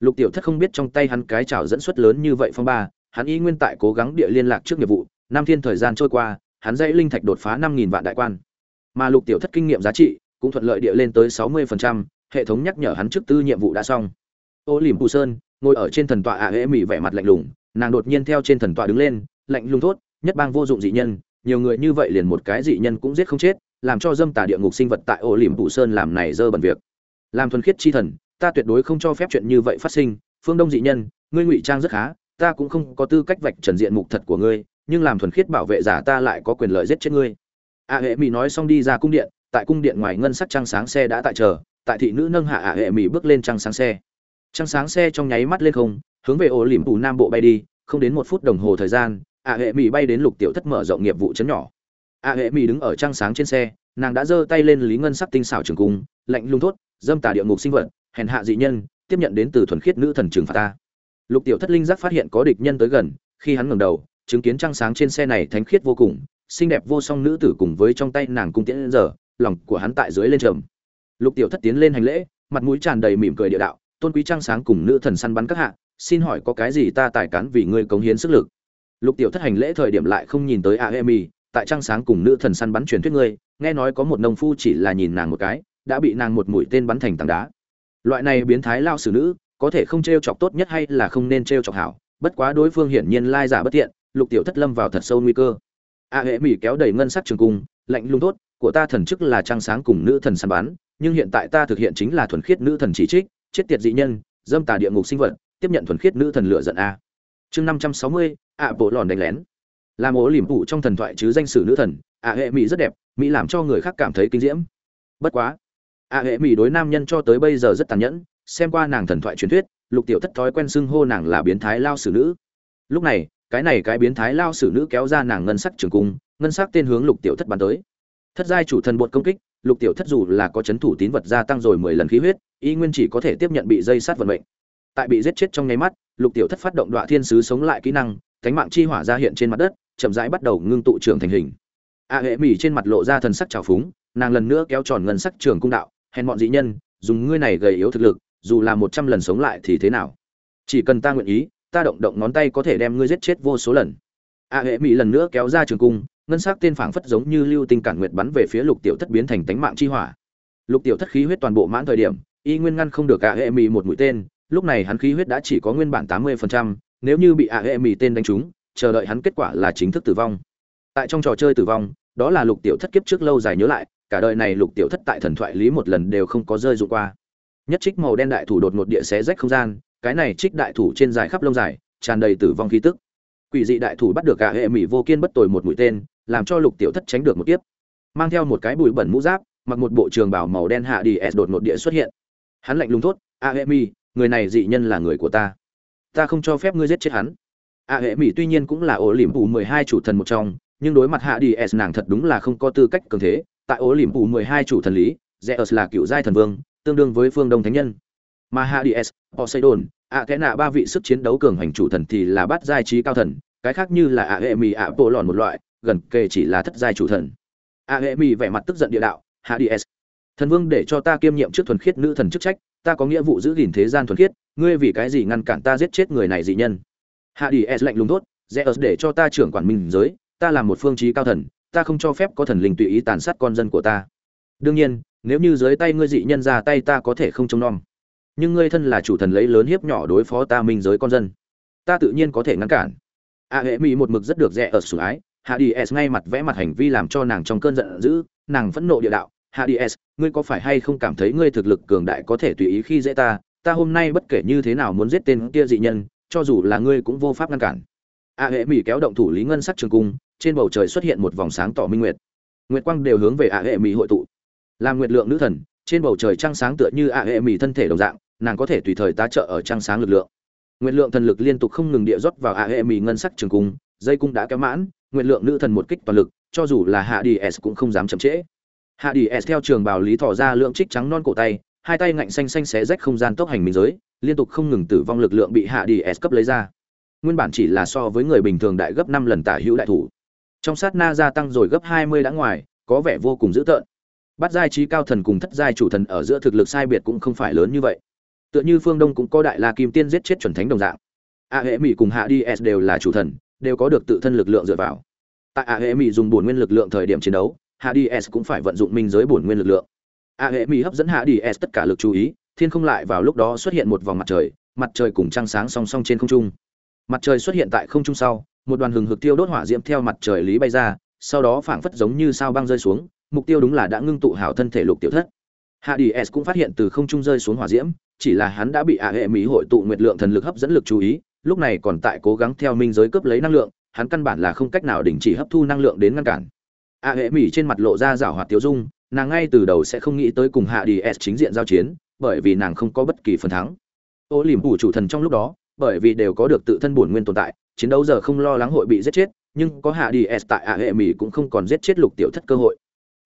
Lục tiểu thất không biết trong tay hắn cái chảo dẫn xuất lớn như vậy phong ba, hắn y nguyên tại cố gắng địa liên lạc trước nghiệp vụ, năm thiên thời gian trôi qua, hắn dãy linh thạch đột phá năm nghìn vạn đại quan. Mà lục tiểu thất kinh nghiệm giá trị cũng thuận lợi địa lên tới sáu mươi phần trăm, hệ thống nhắc nhở hắn trước tư nhiệm vụ đã xong. Ô lìm phù sơn ngồi ở trên thần tọa ạ à hễ mỹ vẻ mặt lạnh lùng, nàng đột nhiên theo trên thần tọa đứng lên, lạnh lùng thốt, nhất bang vô dụng dị nhân, nhiều người như vậy liền một cái dị nhân cũng giết không chết làm cho dâm tà địa ngục sinh vật tại ô liềm phủ sơn làm này dơ bẩn việc. Làm thuần khiết chi thần, ta tuyệt đối không cho phép chuyện như vậy phát sinh. Phương đông dị nhân, ngươi ngụy trang rất khá, ta cũng không có tư cách vạch trần diện mục thật của ngươi, nhưng làm thuần khiết bảo vệ giả ta lại có quyền lợi giết chết ngươi. A hệ mỹ nói xong đi ra cung điện, tại cung điện ngoài ngân sắc trăng sáng xe đã tại chờ, tại thị nữ nâng hạ a hệ mỹ bước lên trăng sáng xe. Trăng sáng xe trong nháy mắt lên không, hướng về ổ liềm phủ nam bộ bay đi, không đến một phút đồng hồ thời gian, a hệ mỹ bay đến lục tiểu thất mở rộng nghiệp vụ chấn nhỏ a hệ mỹ đứng ở trang sáng trên xe, nàng đã giơ tay lên lý ngân sắc tinh xảo trường cung, lạnh lung thốt, dâm tà địa ngục sinh vật, hèn hạ dị nhân, tiếp nhận đến từ thuần khiết nữ thần trường phạt ta. Lục tiểu thất linh giác phát hiện có địch nhân tới gần, khi hắn ngẩng đầu, chứng kiến trăng sáng trên xe này thánh khiết vô cùng, xinh đẹp vô song nữ tử cùng với trong tay nàng cung tiễn giờ, lòng của hắn tại dưới lên trầm. Lục tiểu thất tiến lên hành lễ, mặt mũi tràn đầy mỉm cười địa đạo, tôn quý trăng sáng cùng nữ thần săn bắn các hạ, xin hỏi có cái gì ta tài cán vì ngươi cống hiến sức lực? Lục tiểu thất hành lễ thời điểm lại không nhìn tới aemi tại trăng sáng cùng nữ thần săn bắn truyền thuyết ngươi, nghe nói có một nông phu chỉ là nhìn nàng một cái, đã bị nàng một mũi tên bắn thành tảng đá. Loại này biến thái lao xử nữ, có thể không t chọc tốt nhất hay là không nên t chọc hảo, bất quá đối phương hiển nhiên lai giả bất tiện, lục tiểu thất lâm vào thật sâu nguy cơ. A hệ mỹ kéo đầy ngân sắc trường cung, lạnh lung tốt, của ta thần chức là trăng sáng cùng nữ thần săn bắn, nhưng hiện tại ta thực hiện chính là thuần khiết nữ thần chỉ trích, chết tiệt dị nhân, dâm tà địa ngục sinh vật, tiếp nhận thuần khiết nữ thần lựa giận a. Chương năm trăm sáu mươi, ạ bộ lòn đánh lén là ố liềm phụ trong thần thoại chứ danh sử nữ thần, ạ hệ mỹ rất đẹp mỹ làm cho người khác cảm thấy kinh diễm. Bất quá, ạ hệ mỹ đối nam nhân cho tới bây giờ rất tàn nhẫn, xem qua nàng thần thoại truyền thuyết, lục tiểu thất thói quen xưng hô nàng là biến thái lao sử nữ. Lúc này, cái này cái biến thái lao sử nữ kéo ra nàng ngân sắc trường cung, ngân sắc tên hướng lục tiểu thất bắn tới. Thất giai chủ thần bột công kích, lục tiểu thất dù là có chấn thủ tín vật gia tăng rồi mười lần khí huyết, y nguyên chỉ có thể tiếp nhận bị dây sát vận mệnh. Tại bị giết chết trong nháy mắt, lục tiểu thất phát động đoạn thiên sứ sống lại kỹ năng cánh mạng chi hỏa ra hiện trên mặt đất chậm rãi bắt đầu ngưng tụ trưởng thành hình. A hệ mỹ trên mặt lộ ra thần sắc trào phúng nàng lần nữa kéo tròn ngân sắc trường cung đạo hèn bọn dị nhân dùng ngươi này gầy yếu thực lực dù là một trăm lần sống lại thì thế nào? Chỉ cần ta nguyện ý ta động động ngón tay có thể đem ngươi giết chết vô số lần. A hệ mỹ lần nữa kéo ra trường cung ngân sắc tên phảng phất giống như lưu tinh cản nguyệt bắn về phía lục tiểu thất biến thành tánh mạng chi hỏa. Lục tiểu thất khí huyết toàn bộ mãn thời điểm y nguyên ngăn không được a hệ mỹ một mũi tên lúc này hắn khí huyết đã chỉ có nguyên bản tám mươi phần trăm, nếu như bị a hệ mỹ tên đánh trúng chờ đợi hắn kết quả là chính thức tử vong. Tại trong trò chơi tử vong, đó là lục tiểu thất kiếp trước lâu dài nhớ lại, cả đời này lục tiểu thất tại thần thoại lý một lần đều không có rơi dụng qua. Nhất trích màu đen đại thủ đột ngột địa xé rách không gian, cái này trích đại thủ trên dài khắp lông dài, tràn đầy tử vong khí tức. Quỷ dị đại thủ bắt được cả hệ mỹ vô kiên bất tồi một mũi tên, làm cho lục tiểu thất tránh được một tiếp mang theo một cái bụi bẩn mũ giáp, mặc một bộ trường bảo màu đen hạ đi s đột ngột địa xuất hiện. Hắn lạnh lùng thốt, a hệ mỹ, người này dị nhân là người của ta. Ta không cho phép ngươi giết chết hắn a hệ mỹ tuy nhiên cũng là ổ liềm phủ mười hai chủ thần một trong, nhưng đối mặt hạ đi s nàng thật đúng là không có tư cách cường thế. Tại ổ liềm phủ mười hai chủ thần lý, zeus là cựu giai thần vương, tương đương với phương đông thánh nhân. Mà hạ đi s, poseidon ạ kẽ nạ ba vị sức chiến đấu cường hành chủ thần thì là bát giai trí cao thần, cái khác như là ạ hệ mỹ ạ bộ lòn một loại, gần kề chỉ là thất giai chủ thần. Ạ hệ mỹ vẻ mặt tức giận địa đạo, hạ đi s, thần vương để cho ta kiêm nhiệm trước thuần khiết nữ thần chức trách, ta có nghĩa vụ giữ gìn thế gian thuần khiết, ngươi vì cái gì ngăn cản ta giết chết người này dị nhân? Hạ đi s e lạnh lùng tốt rẽ ớt để cho ta trưởng quản minh giới, ta là một phương trí cao thần, ta không cho phép có thần linh tùy ý tàn sát con dân của ta. Đương nhiên, nếu như dưới tay ngươi dị nhân ra tay ta có thể không trông nom. Nhưng ngươi thân là chủ thần lấy lớn hiếp nhỏ đối phó ta minh giới con dân, ta tự nhiên có thể ngăn cản. A hệ mỹ một mực rất được rẽ ở sủng ái, hạ đi s e ngay mặt vẽ mặt hành vi làm cho nàng trong cơn giận dữ, nàng phẫn nộ địa đạo, hạ đi s e, ngươi có phải hay không cảm thấy ngươi thực lực cường đại có thể tùy ý khi dễ ta? Ta hôm nay bất kể như thế nào muốn giết tên kia dị nhân cho dù là ngươi cũng vô pháp ngăn cản. A hệ mỹ kéo động thủ lý ngân sắc trường cung, trên bầu trời xuất hiện một vòng sáng tỏ minh nguyệt. Nguyệt quang đều hướng về a hệ mỹ hội tụ. Làm nguyệt lượng nữ thần, trên bầu trời trăng sáng tựa như a hệ mỹ thân thể đồng dạng, nàng có thể tùy thời tá trợ ở trăng sáng lực lượng. Nguyệt lượng thần lực liên tục không ngừng địa rót vào a hệ mỹ ngân sắc trường cung, dây cung đã kéo mãn, nguyệt lượng nữ thần một kích toàn lực, cho dù là hạ đi s cũng không dám chậm trễ. Hạ đi s theo trường bào lý thỏ ra lượng trích trắng non cổ tay hai tay ngạnh xanh xanh xé rách không gian tốc hành minh giới, liên tục không ngừng tử vong lực lượng bị hạ đi s cấp lấy ra. Nguyên bản chỉ là so với người bình thường đại gấp năm lần tả hữu đại thủ. Trong sát na gia tăng rồi gấp hai mươi đã ngoài, có vẻ vô cùng dữ tợn. Bắt giai trí cao thần cùng thất giai chủ thần ở giữa thực lực sai biệt cũng không phải lớn như vậy. Tựa như phương đông cũng có đại la kim tiên giết chết chuẩn thánh đồng dạng. A hệ mỹ cùng hạ đi s đều là chủ thần, đều có được tự thân lực lượng dựa vào. Tại a hệ mỹ dùng bổn nguyên lực lượng thời điểm chiến đấu, hạ đi s cũng phải vận dụng minh giới bổn nguyên lực lượng a hệ mỹ hấp dẫn hạ đi s tất cả lực chú ý, thiên không lại vào lúc đó xuất hiện một vòng mặt trời mặt trời cùng trăng sáng song song trên không trung. Mặt trời xuất hiện tại không trung sau, một đoàn hừng hực tiêu đốt hỏa diễm theo mặt trời lý bay ra, sau đó phảng phất giống như sao băng rơi xuống, mục tiêu đúng là đã ngưng tụ hảo thân thể lục tiểu thất. Hạ đi s cũng phát hiện từ không trung rơi xuống hỏa diễm, chỉ là hắn đã bị ạ hệ mỹ hội tụ nguyệt lượng thần lực hấp dẫn lực chú ý, lúc này còn tại cố gắng theo minh giới cướp lấy năng lượng, hắn căn bản là không cách nào đình chỉ hấp thu năng lượng đến ngăn cản. Ạ hệ mỹ trên mặt lộ ra rảo hoạt tiêu dung nàng ngay từ đầu sẽ không nghĩ tới cùng hạ đi s chính diện giao chiến, bởi vì nàng không có bất kỳ phần thắng. Ô liềm phủ chủ thần trong lúc đó, bởi vì đều có được tự thân bổn nguyên tồn tại, chiến đấu giờ không lo lắng hội bị giết chết, nhưng có hạ đi s tại ạ hệ mỹ cũng không còn giết chết lục tiểu thất cơ hội.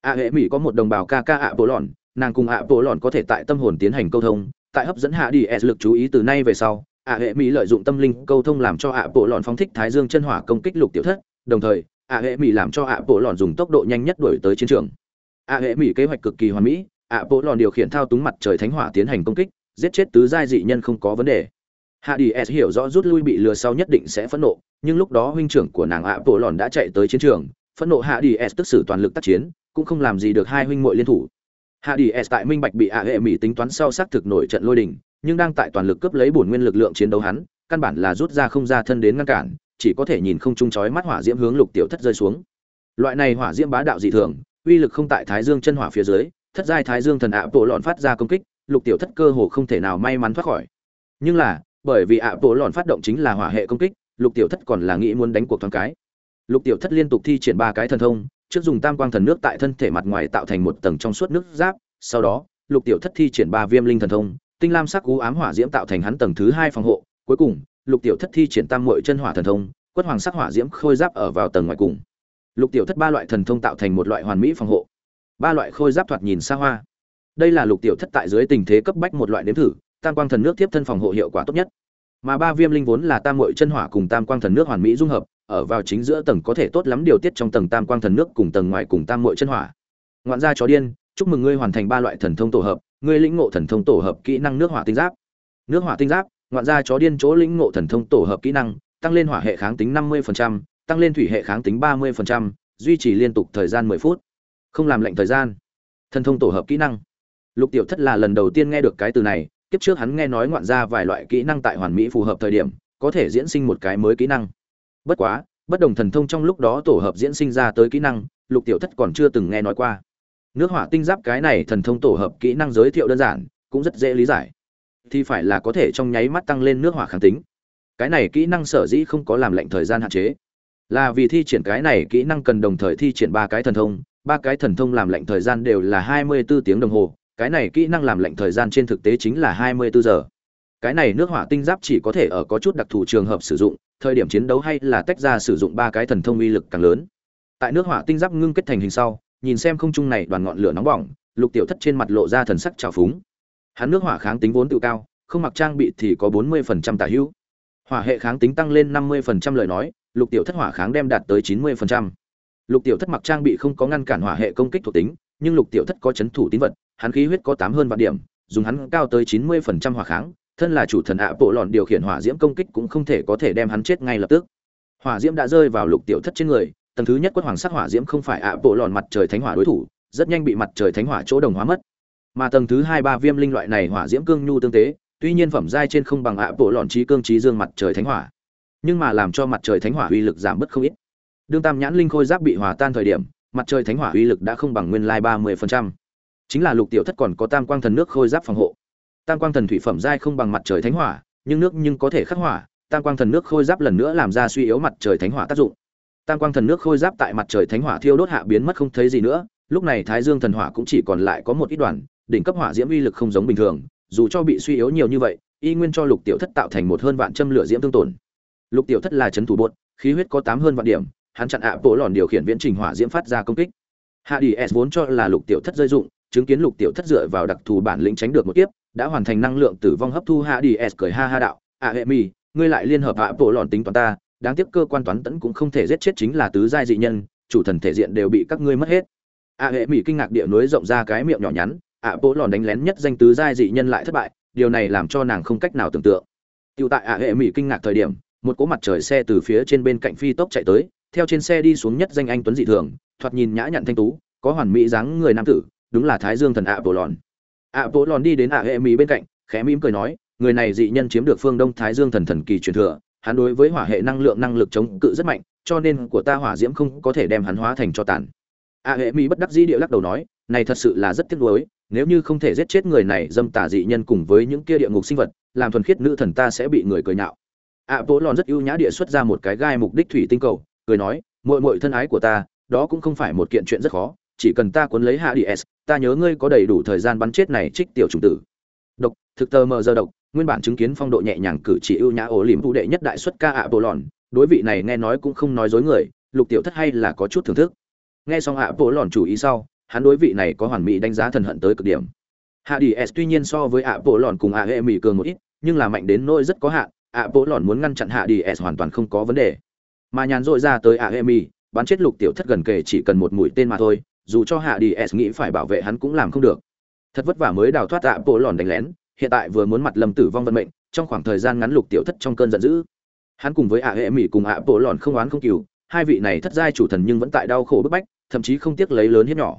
Ạ hệ mỹ có một đồng bào ca ca ạ bộ lòn, nàng cùng ạ bộ lòn có thể tại tâm hồn tiến hành câu thông, tại hấp dẫn hạ đi s lực chú ý từ nay về sau ạ hệ mỹ lợi dụng tâm linh câu thông làm cho ạ bộ lòn phóng thích thái dương chân hỏa công kích lục tiểu thất, đồng thời ạ hệ mỹ làm cho ạ bộ lòn dùng tốc độ nhanh nhất đuổi tới chiến trường. A hệ mỹ kế hoạch cực kỳ hoàn mỹ, ạ bộ lòn điều khiển thao túng mặt trời thánh hỏa tiến hành công kích, giết chết tứ giai dị nhân không có vấn đề. Hạ đi s hiểu rõ rút lui bị lừa sau nhất định sẽ phẫn nộ, nhưng lúc đó huynh trưởng của nàng ạ bộ lòn đã chạy tới chiến trường, phẫn nộ hạ đi s tức xử toàn lực tác chiến, cũng không làm gì được hai huynh muội liên thủ. Hạ đi s tại minh bạch bị ạ hệ mỹ tính toán sau xác thực nổi trận lôi đình, nhưng đang tại toàn lực cướp lấy bổn nguyên lực lượng chiến đấu hắn, căn bản là rút ra không ra thân đến ngăn cản, chỉ có thể nhìn không trung chói mắt hỏa diễm hướng lục tiểu thất rơi xuống. Loại này hỏa diễm bá đạo dị thường uy lực không tại thái dương chân hỏa phía dưới, thất giai thái dương thần ạ bộ lọn phát ra công kích, lục tiểu thất cơ hồ không thể nào may mắn thoát khỏi. Nhưng là, bởi vì ạ bộ lọn phát động chính là hỏa hệ công kích, lục tiểu thất còn là nghĩ muốn đánh cuộc thoáng cái. Lục tiểu thất liên tục thi triển ba cái thần thông, trước dùng tam quang thần nước tại thân thể mặt ngoài tạo thành một tầng trong suốt nước giáp, sau đó, lục tiểu thất thi triển ba viêm linh thần thông, tinh lam sắc cú ám hỏa diễm tạo thành hắn tầng thứ hai phòng hộ, cuối cùng, lục tiểu thất thi triển tam Mội chân hỏa thần thông, quất hoàng sắc hỏa diễm khôi giáp ở vào tầng ngoài cùng lục tiểu thất ba loại thần thông tạo thành một loại hoàn mỹ phòng hộ. Ba loại khôi giáp thoạt nhìn xa hoa. Đây là lục tiểu thất tại dưới tình thế cấp bách một loại nếm thử tam quang thần nước tiếp thân phòng hộ hiệu quả tốt nhất. Mà ba viêm linh vốn là tam Mội chân hỏa cùng tam quang thần nước hoàn mỹ dung hợp ở vào chính giữa tầng có thể tốt lắm điều tiết trong tầng tam quang thần nước cùng tầng ngoài cùng tam Mội chân hỏa. Ngoạn gia chó điên chúc mừng ngươi hoàn thành ba loại thần thông tổ hợp ngươi lĩnh ngộ thần thông tổ hợp kỹ năng nước hỏa tinh giáp. Nước hỏa tinh giáp ngoạn gia chó điên chỗ lĩnh ngộ thần thông tổ hợp kỹ năng tăng lên hỏa hệ kháng tính 50%, tăng lên thủy hệ kháng tính 30%, duy trì liên tục thời gian 10 phút. Không làm lệnh thời gian. Thần thông tổ hợp kỹ năng. Lục tiểu thất là lần đầu tiên nghe được cái từ này kiếp trước hắn nghe nói ngoạn ra vài loại kỹ năng tại hoàn mỹ phù hợp thời điểm có thể diễn sinh một cái mới kỹ năng. Bất quá bất đồng thần thông trong lúc đó tổ hợp diễn sinh ra tới kỹ năng lục tiểu thất còn chưa từng nghe nói qua. Nước hỏa tinh giáp cái này thần thông tổ hợp kỹ năng giới thiệu đơn giản cũng rất dễ lý giải. Thì phải là có thể trong nháy mắt tăng lên nước hỏa kháng tính. Cái này kỹ năng sở dĩ không có làm lệnh thời gian hạn chế là vì thi triển cái này kỹ năng cần đồng thời thi triển ba cái thần thông, ba cái thần thông làm lệnh thời gian đều là hai mươi bốn tiếng đồng hồ, cái này kỹ năng làm lệnh thời gian trên thực tế chính là hai mươi bốn giờ. Cái này nước hỏa tinh giáp chỉ có thể ở có chút đặc thù trường hợp sử dụng, thời điểm chiến đấu hay là tách ra sử dụng ba cái thần thông uy lực càng lớn. Tại nước hỏa tinh giáp ngưng kết thành hình sau, nhìn xem không trung này đoàn ngọn lửa nóng bỏng, lục tiểu thất trên mặt lộ ra thần sắc trào phúng. Hắn nước hỏa kháng tính vốn tự cao, không mặc trang bị thì có bốn mươi phần trăm tả hữu. Hỏa hệ kháng tính tăng lên năm mươi phần trăm lời nói lục tiểu thất hỏa kháng đem đạt tới chín mươi phần trăm. Lục tiểu thất mặc trang bị không có ngăn cản hỏa hệ công kích thuộc tính, nhưng lục tiểu thất có chấn thủ tín vật, hắn khí huyết có tám hơn vạn điểm, dùng hắn cao tới chín mươi phần trăm hỏa kháng, thân là chủ thần ạ bộ lòn điều khiển hỏa diễm công kích cũng không thể có thể đem hắn chết ngay lập tức. Hỏa diễm đã rơi vào lục tiểu thất trên người, tầng thứ nhất quất hoàng sắc hỏa diễm không phải ạ bộ lòn mặt trời thánh hỏa đối thủ, rất nhanh bị mặt trời thánh hỏa chỗ đồng hóa mất. Mà tầng thứ hai ba viêm linh loại này hỏa diễm cương nhu tương tế, tuy nhiên phẩm giai trên không bằng ạ bộ lòn trí cương trí dương mặt trời thánh hỏa nhưng mà làm cho mặt trời thánh hỏa uy lực giảm bớt không ít. Đương tam nhãn linh khôi giáp bị hòa tan thời điểm, mặt trời thánh hỏa uy lực đã không bằng nguyên lai ba mươi phần trăm. Chính là lục tiểu thất còn có tam quang thần nước khôi giáp phòng hộ. Tam quang thần thủy phẩm giai không bằng mặt trời thánh hỏa, nhưng nước nhưng có thể khắc hỏa, tam quang thần nước khôi giáp lần nữa làm ra suy yếu mặt trời thánh hỏa tác dụng. Tam quang thần nước khôi giáp tại mặt trời thánh hỏa thiêu đốt hạ biến mất không thấy gì nữa, lúc này thái dương thần hỏa cũng chỉ còn lại có một ít đoàn, đỉnh cấp hỏa diễm uy lực không giống bình thường, dù cho bị suy yếu nhiều như vậy, y nguyên cho lục tiểu thất tạo thành một hơn vạn châm lửa diễm tương tổn lục tiểu thất là c thủ bột khí huyết có tám hơn vạn điểm hắn chặn ạ bộ lòn điều khiển viễn trình hỏa diễm phát ra công kích. Hạ đi s vốn cho là lục tiểu thất rơi dụng chứng kiến lục tiểu thất dựa vào đặc thù bản lĩnh tránh được một kiếp đã hoàn thành năng lượng tử vong hấp thu. Hạ đi s cười ha ha đạo Ạ hệ mi ngươi lại liên hợp ạ bộ lòn tính toán ta đáng tiếc cơ quan toán tẫn cũng không thể giết chết chính là tứ giai dị nhân chủ thần thể diện đều bị các ngươi mất hết. Ạ hệ mỹ kinh ngạc địa núi rộng ra cái miệng nhỏ nhắn ạ bộ lòn đánh lén nhất danh tứ giai dị nhân lại thất bại điều này làm cho nàng không cách nào tưởng tượng. Tiểu tại ạ hệ mỹ kinh ngạc thời điểm, một cỗ mặt trời xe từ phía trên bên cạnh phi tốc chạy tới, theo trên xe đi xuống nhất danh anh tuấn dị thường, thoạt nhìn nhã nhặn thanh tú, có hoàn mỹ dáng người nam tử, đúng là Thái Dương thần ạ Bộ Lòn. ạ Bộ Lòn đi đến ạ hệ mỹ bên cạnh, khẽ mỉm cười nói, người này dị nhân chiếm được phương Đông Thái Dương thần thần kỳ truyền thừa, hắn đối với hỏa hệ năng lượng năng lực chống cự rất mạnh, cho nên của ta hỏa diễm không có thể đem hắn hóa thành cho tàn. ạ hệ mỹ bất đắc dĩ địa lắc đầu nói, này thật sự là rất tiếc nuối, nếu như không thể giết chết người này dâm tà dị nhân cùng với những kia địa ngục sinh vật làm thuần khiết nữ thần ta sẽ bị người cười nhạo ạ bố lòn rất ưu nhã địa xuất ra một cái gai mục đích thủy tinh cầu, cười nói Mội mội thân ái của ta, đó cũng không phải một kiện chuyện rất khó, chỉ cần ta cuốn lấy hạ đi s ta nhớ ngươi có đầy đủ thời gian bắn chết này trích tiểu trùng tử. Độc, thực tờ mờ giờ độc, nguyên bản chứng kiến phong độ nhẹ nhàng cử chỉ ưu nhã ổ liềm phụ đệ nhất đại xuất ca ạ bố lòn đối vị này nghe nói cũng không nói dối người, lục tiểu thất hay là có chút thưởng thức. Nghe xong ạ bố lòn chủ ý sau, hắn đối vị này có hoàn mỹ đánh giá thần hận tới cực điểm. Hạ đi s tuy nhiên so với ạ bộ lòn cùng ạ hệ mỹ cường một ít, nhưng là mạnh đến nỗi rất có hạn ạ bộ lòn muốn ngăn chặn hạ đi s hoàn toàn không có vấn đề. Mà nhàn rỗi ra tới ạ Emi, bắn chết lục tiểu thất gần kề chỉ cần một mũi tên mà thôi dù cho hạ đi s nghĩ phải bảo vệ hắn cũng làm không được. Thật vất vả mới đào thoát ạ bộ lòn đánh lén hiện tại vừa muốn mặt lâm tử vong vận mệnh trong khoảng thời gian ngắn lục tiểu thất trong cơn giận dữ. Hắn cùng với ạ hệ mỹ cùng ạ bộ lòn không oán không cừu hai vị này thất giai chủ thần nhưng vẫn tại đau khổ bức bách thậm chí không tiếc lấy lớn hiếp nhỏ.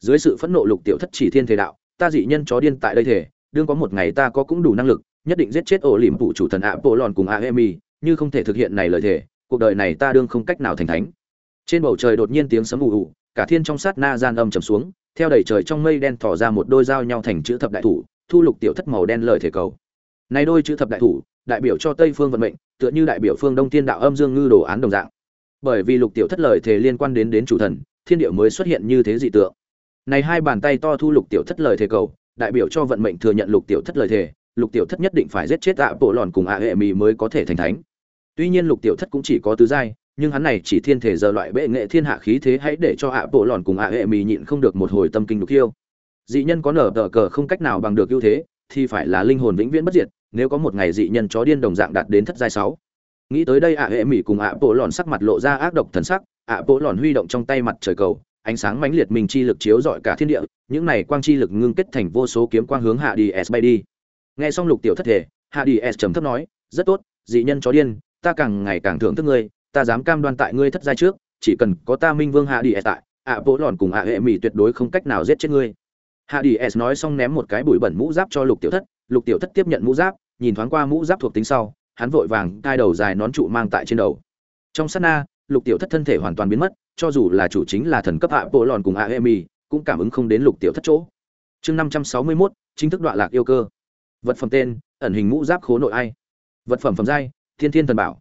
Dưới sự phẫn nộ lục tiểu thất chỉ thiên thể đạo ta dị nhân chó điên tại đây thể đương có một ngày ta có cũng đủ năng lực nhất định giết chết ổ liềm phụ chủ thần ạ bộ lòn cùng a emi như không thể thực hiện này lời thể cuộc đời này ta đương không cách nào thành thánh. Trên bầu trời đột nhiên tiếng sấm ù ù, cả thiên trong sát na gian âm trầm xuống, theo đầy trời trong mây đen thỏ ra một đôi dao nhau thành chữ thập đại thủ, thu lục tiểu thất màu đen lời thể cầu. Này đôi chữ thập đại thủ, đại biểu cho tây phương vận mệnh, tựa như đại biểu phương đông thiên đạo âm dương ngư đồ án đồng dạng. Bởi vì lục tiểu thất lời thể liên quan đến đến chủ thần, thiên điệu mới xuất hiện như thế dị tượng. Này hai bàn tay to thu lục tiểu thất lời thề cầu, đại biểu cho vận mệnh thừa nhận lục tiểu thất lời thề lục tiểu thất nhất định phải giết chết ạ bộ lòn cùng ạ hệ mì mới có thể thành thánh. Tuy nhiên lục tiểu thất cũng chỉ có tứ giai nhưng hắn này chỉ thiên thể giờ loại bệ nghệ thiên hạ khí thế hãy để cho ạ bộ lòn cùng ạ hệ mì nhịn không được một hồi tâm kinh đục yêu dị nhân có nở tờ cờ không cách nào bằng được ưu thế thì phải là linh hồn vĩnh viễn bất diệt nếu có một ngày dị nhân chó điên đồng dạng đạt đến thất giai sáu. Nghĩ tới đây ạ hệ mì cùng ạ bộ lòn sắc mặt lộ ra ác độc thần sắc ạ bộ lòn huy động trong tay mặt trời cầu ánh sáng mãnh liệt mình chi lực chiếu rọi cả thiên địa, những này quang chi lực ngưng kết thành vô số kiếm quang hướng hạ đi S bay đi. Nghe xong Lục Tiểu Thất thể, hạ đi S trầm thấp nói, "Rất tốt, dị nhân chó điên, ta càng ngày càng thưởng thức ngươi, ta dám cam đoan tại ngươi thất giai trước, chỉ cần có ta Minh Vương hạ đi S tại, ạ vỗ lòn cùng ạ hệ mỹ tuyệt đối không cách nào giết chết ngươi." Hạ đi S nói xong ném một cái bụi bẩn mũ giáp cho Lục Tiểu Thất, Lục Tiểu Thất tiếp nhận mũ giáp, nhìn thoáng qua mũ giáp thuộc tính sau, hắn vội vàng cai đầu dài nón trụ mang tại trên đầu. Trong sát na, Lục Tiểu Thất thân thể hoàn toàn biến mất, cho dù là chủ chính là thần cấp hạ bộ lòn cùng aemi cũng cảm ứng không đến lục tiểu thất chỗ chương năm trăm sáu mươi mốt chính thức đoạn lạc yêu cơ vật phẩm tên, ẩn hình mũ giáp khố nội ai. Vật phẩm phẩm giai, thiên thiên thần bảo.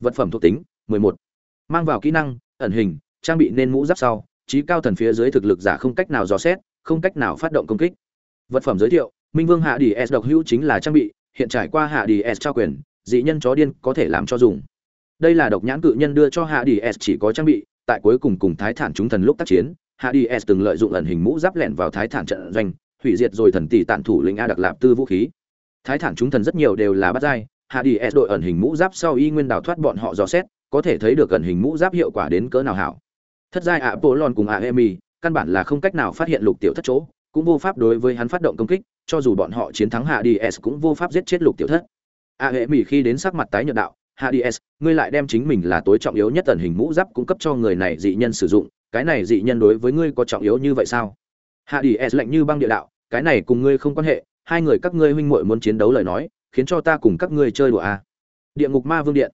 Vật phẩm thuộc tính, mười một. Mang vào kỹ năng, ẩn hình, trang bị nên mũ giáp sau, trí cao thần phía dưới thực lực giả không cách nào dò xét, không cách nào phát động công kích. Vật phẩm giới thiệu, minh vương hạ đi s độc hữu chính là trang bị, hiện trải qua hạ đi s trao quyền, dị nhân chó điên có thể làm cho dùng. Đây là độc nhãn cự nhân đưa cho hạ đi s chỉ có trang bị, tại cuối cùng cùng thái thản chúng thần lúc tác chiến, hạ đi s từng lợi dụng ẩn hình mũ giáp lẻn vào thái thản trận doanh, hủy diệt rồi thần tỷ tản thủ lĩnh a đặc lạp tư vũ khí thái thản chúng thần rất nhiều đều là bắt giai hades đội ẩn hình mũ giáp sau y nguyên đào thoát bọn họ dò xét, có thể thấy được ẩn hình mũ giáp hiệu quả đến cỡ nào hảo. Thất giai ạ bộ lòn cùng ạ emi căn bản là không cách nào phát hiện lục tiểu thất chỗ, cũng vô pháp đối với hắn phát động công kích, cho dù bọn họ chiến thắng hạ đi s cũng vô pháp giết chết lục tiểu thất. Ạ hệ mỹ khi đến sắc mặt tái nhợt đạo, hạ đi s, ngươi lại đem chính mình là tối trọng yếu nhất tần hình mũ giáp cung cấp cho người này dị nhân sử dụng, cái này dị nhân đối với ngươi có trọng yếu như vậy sao? Hạ đi s lạnh như băng địa đạo, cái này cùng ngươi không quan hệ hai người các ngươi huynh muội muốn chiến đấu lời nói, khiến cho ta cùng các ngươi chơi đùa à. địa ngục ma vương điện.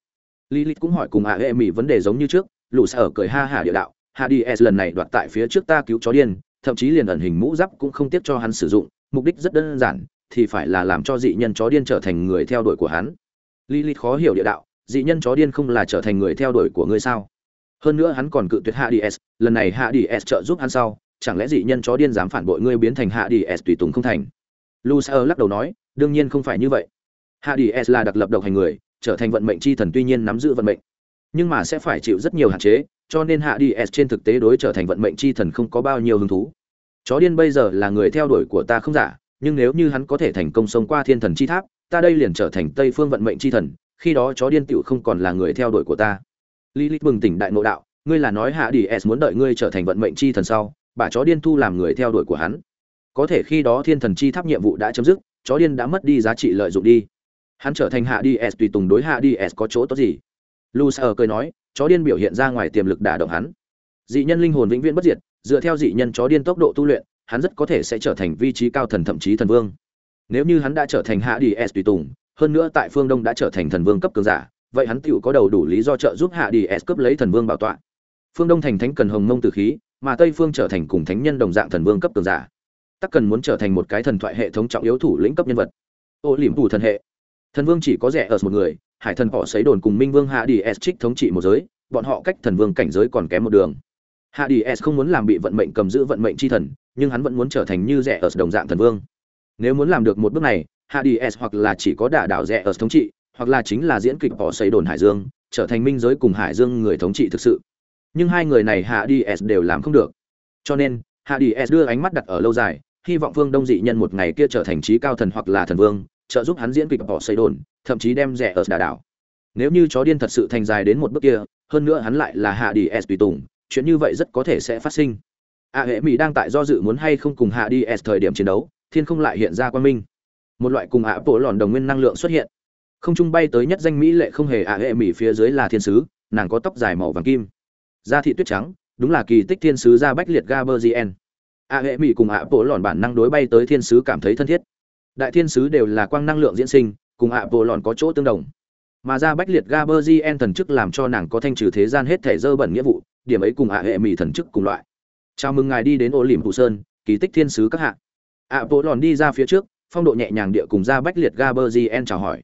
Lilith cũng hỏi cùng hạ hệ mỹ vấn đề giống như trước, lũ sở cười ha hả địa đạo hades lần này đoạt tại phía trước ta cứu chó điên, thậm chí liền ẩn hình mũ giáp cũng không tiếc cho hắn sử dụng, mục đích rất đơn giản, thì phải là làm cho dị nhân chó điên trở thành người theo đuổi của hắn. Lilith khó hiểu địa đạo, dị nhân chó điên không là trở thành người theo đuổi của ngươi sao? Hơn nữa hắn còn cự tuyệt hades lần này hades trợ giúp hắn sau, chẳng lẽ dị nhân chó điên dám phản bội ngươi biến thành hades tùy tùng không thành? Lucifer lắc đầu nói, đương nhiên không phải như vậy. Hades là đặc lập độc hành người, trở thành vận mệnh chi thần tuy nhiên nắm giữ vận mệnh, nhưng mà sẽ phải chịu rất nhiều hạn chế, cho nên hạ trên thực tế đối trở thành vận mệnh chi thần không có bao nhiêu hứng thú. Chó điên bây giờ là người theo đuổi của ta không giả, nhưng nếu như hắn có thể thành công xông qua thiên thần chi tháp, ta đây liền trở thành tây phương vận mệnh chi thần, khi đó chó điên tựu không còn là người theo đuổi của ta. Lilith bừng tỉnh đại nội đạo, ngươi là nói hạ đi s muốn đợi ngươi trở thành vận mệnh chi thần sau, bà chó điên thu làm người theo đuổi của hắn có thể khi đó thiên thần chi tháp nhiệm vụ đã chấm dứt chó điên đã mất đi giá trị lợi dụng đi hắn trở thành hạ đi s tùy tùng đối hạ đi s có chỗ tốt gì Lucer cười nói, chó điên biểu hiện ra ngoài tiềm lực đả động hắn. Dị nhân linh hồn vĩnh viễn bất diệt, dựa theo dị nhân chó điên tốc độ tu luyện, hắn rất có thể sẽ trở thành vị trí cao thần thậm chí thần vương. Nếu như hắn đã trở thành hạ đi S tùy tùng, hơn nữa tại phương Đông đã trở thành thần vương cấp cường giả, vậy hắn tựu có đầu đủ lý do trợ giúp hạ đi S cấp lấy thần vương bảo tọa. Phương Đông thành thánh cần hồng mông từ khí, mà Tây phương trở thành cùng thánh nhân đồng dạng thần vương cấp cường giả. Tắc cần muốn trở thành một cái thần thoại hệ thống trọng yếu thủ lĩnh cấp nhân vật. Ô liềm thủ thần hệ. Thần vương chỉ có rẻ ở một người, hải thần họ xấy đồn cùng minh vương hạ đi s trích thống trị một giới bọn họ cách thần vương cảnh giới còn kém một đường hạ đi s không muốn làm bị vận mệnh cầm giữ vận mệnh c h i thần nhưng hắn vẫn muốn trở thành như rẻ ở đồng dạng thần vương nếu muốn làm được một bước này hạ đi s hoặc là chỉ có đả đảo rẻ ở thống trị hoặc là chính là diễn kịch họ xấy đồn hải dương trở thành minh giới cùng hải dương người thống trị thực sự nhưng hai người này hạ đi s đều làm không được cho nên hạ đi s đưa ánh mắt đặt ở lâu dài hy vọng vương đông dị nhân một ngày kia trở thành trí cao thần hoặc là thần vương, trợ giúp hắn diễn kịch bỏ xây đồn, thậm chí đem rẻ ở đà đảo. Nếu như chó điên thật sự thành dài đến một bước kia, hơn nữa hắn lại là hạ đi s tùy tùng, chuyện như vậy rất có thể sẽ phát sinh. A hệ mỹ đang tại do dự muốn hay không cùng hạ đi s thời điểm chiến đấu, thiên không lại hiện ra quan minh. Một loại cùng ạ bộ lòn đồng nguyên năng lượng xuất hiện. Không trung bay tới nhất danh mỹ lệ không hề ạ hệ mỹ phía dưới là thiên sứ, nàng có tóc dài màu vàng kim. Da thị tuyết trắng, đúng là kỳ tích thiên sứ ra bách liệt gaberzien a hệ mỹ cùng ạ bộ lòn bản năng đối bay tới thiên sứ cảm thấy thân thiết. Đại thiên sứ đều là quang năng lượng diễn sinh, cùng ạ bộ lòn có chỗ tương đồng. Mà ra bách liệt gaberzien thần chức làm cho nàng có thanh trừ thế gian hết thể dơ bẩn nghĩa vụ, điểm ấy cùng ạ hệ mỹ thần chức cùng loại. Chào mừng ngài đi đến ô lìm thủ sơn, kỳ tích thiên sứ các hạ. Ạ bộ lòn đi ra phía trước, phong độ nhẹ nhàng địa cùng ra bách liệt gaberzien chào hỏi.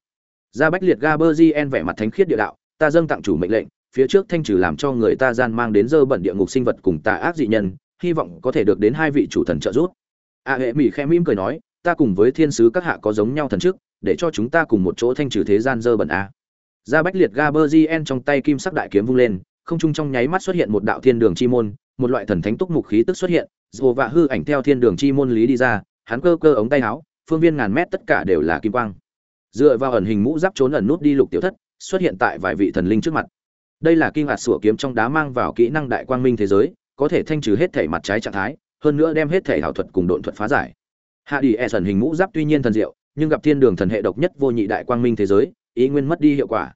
Ra bách liệt gaberzien vẻ mặt thánh khiết địa đạo, ta dâng tặng chủ mệnh lệnh, phía trước thanh trừ làm cho người ta gian mang đến dơ bẩn địa ngục sinh vật cùng tà ác dị nhân hy vọng có thể được đến hai vị chủ thần trợ giúp. A hệ mỹ khẽ mỉm cười nói, ta cùng với thiên sứ các hạ có giống nhau thần chức, để cho chúng ta cùng một chỗ thanh trừ thế gian dơ bẩn a. Ra bách liệt gaberzien trong tay kim sắc đại kiếm vung lên, không trung trong nháy mắt xuất hiện một đạo thiên đường chi môn, một loại thần thánh túc mục khí tức xuất hiện, dù vạ hư ảnh theo thiên đường chi môn lý đi ra, hắn cơ cơ ống tay áo, phương viên ngàn mét tất cả đều là kim quang. Dựa vào ẩn hình mũ giáp trốn ẩn nút đi lục tiểu thất, xuất hiện tại vài vị thần linh trước mặt. Đây là kim hạt sủa kiếm trong đá mang vào kỹ năng đại quang minh thế giới có thể thanh trừ hết thể mặt trái trạng thái, hơn nữa đem hết thể thảo thuật cùng độn thuật phá giải. Hạ đi e sần hình mũ giáp tuy nhiên thần diệu, nhưng gặp thiên đường thần hệ độc nhất vô nhị đại quang minh thế giới, ý nguyên mất đi hiệu quả.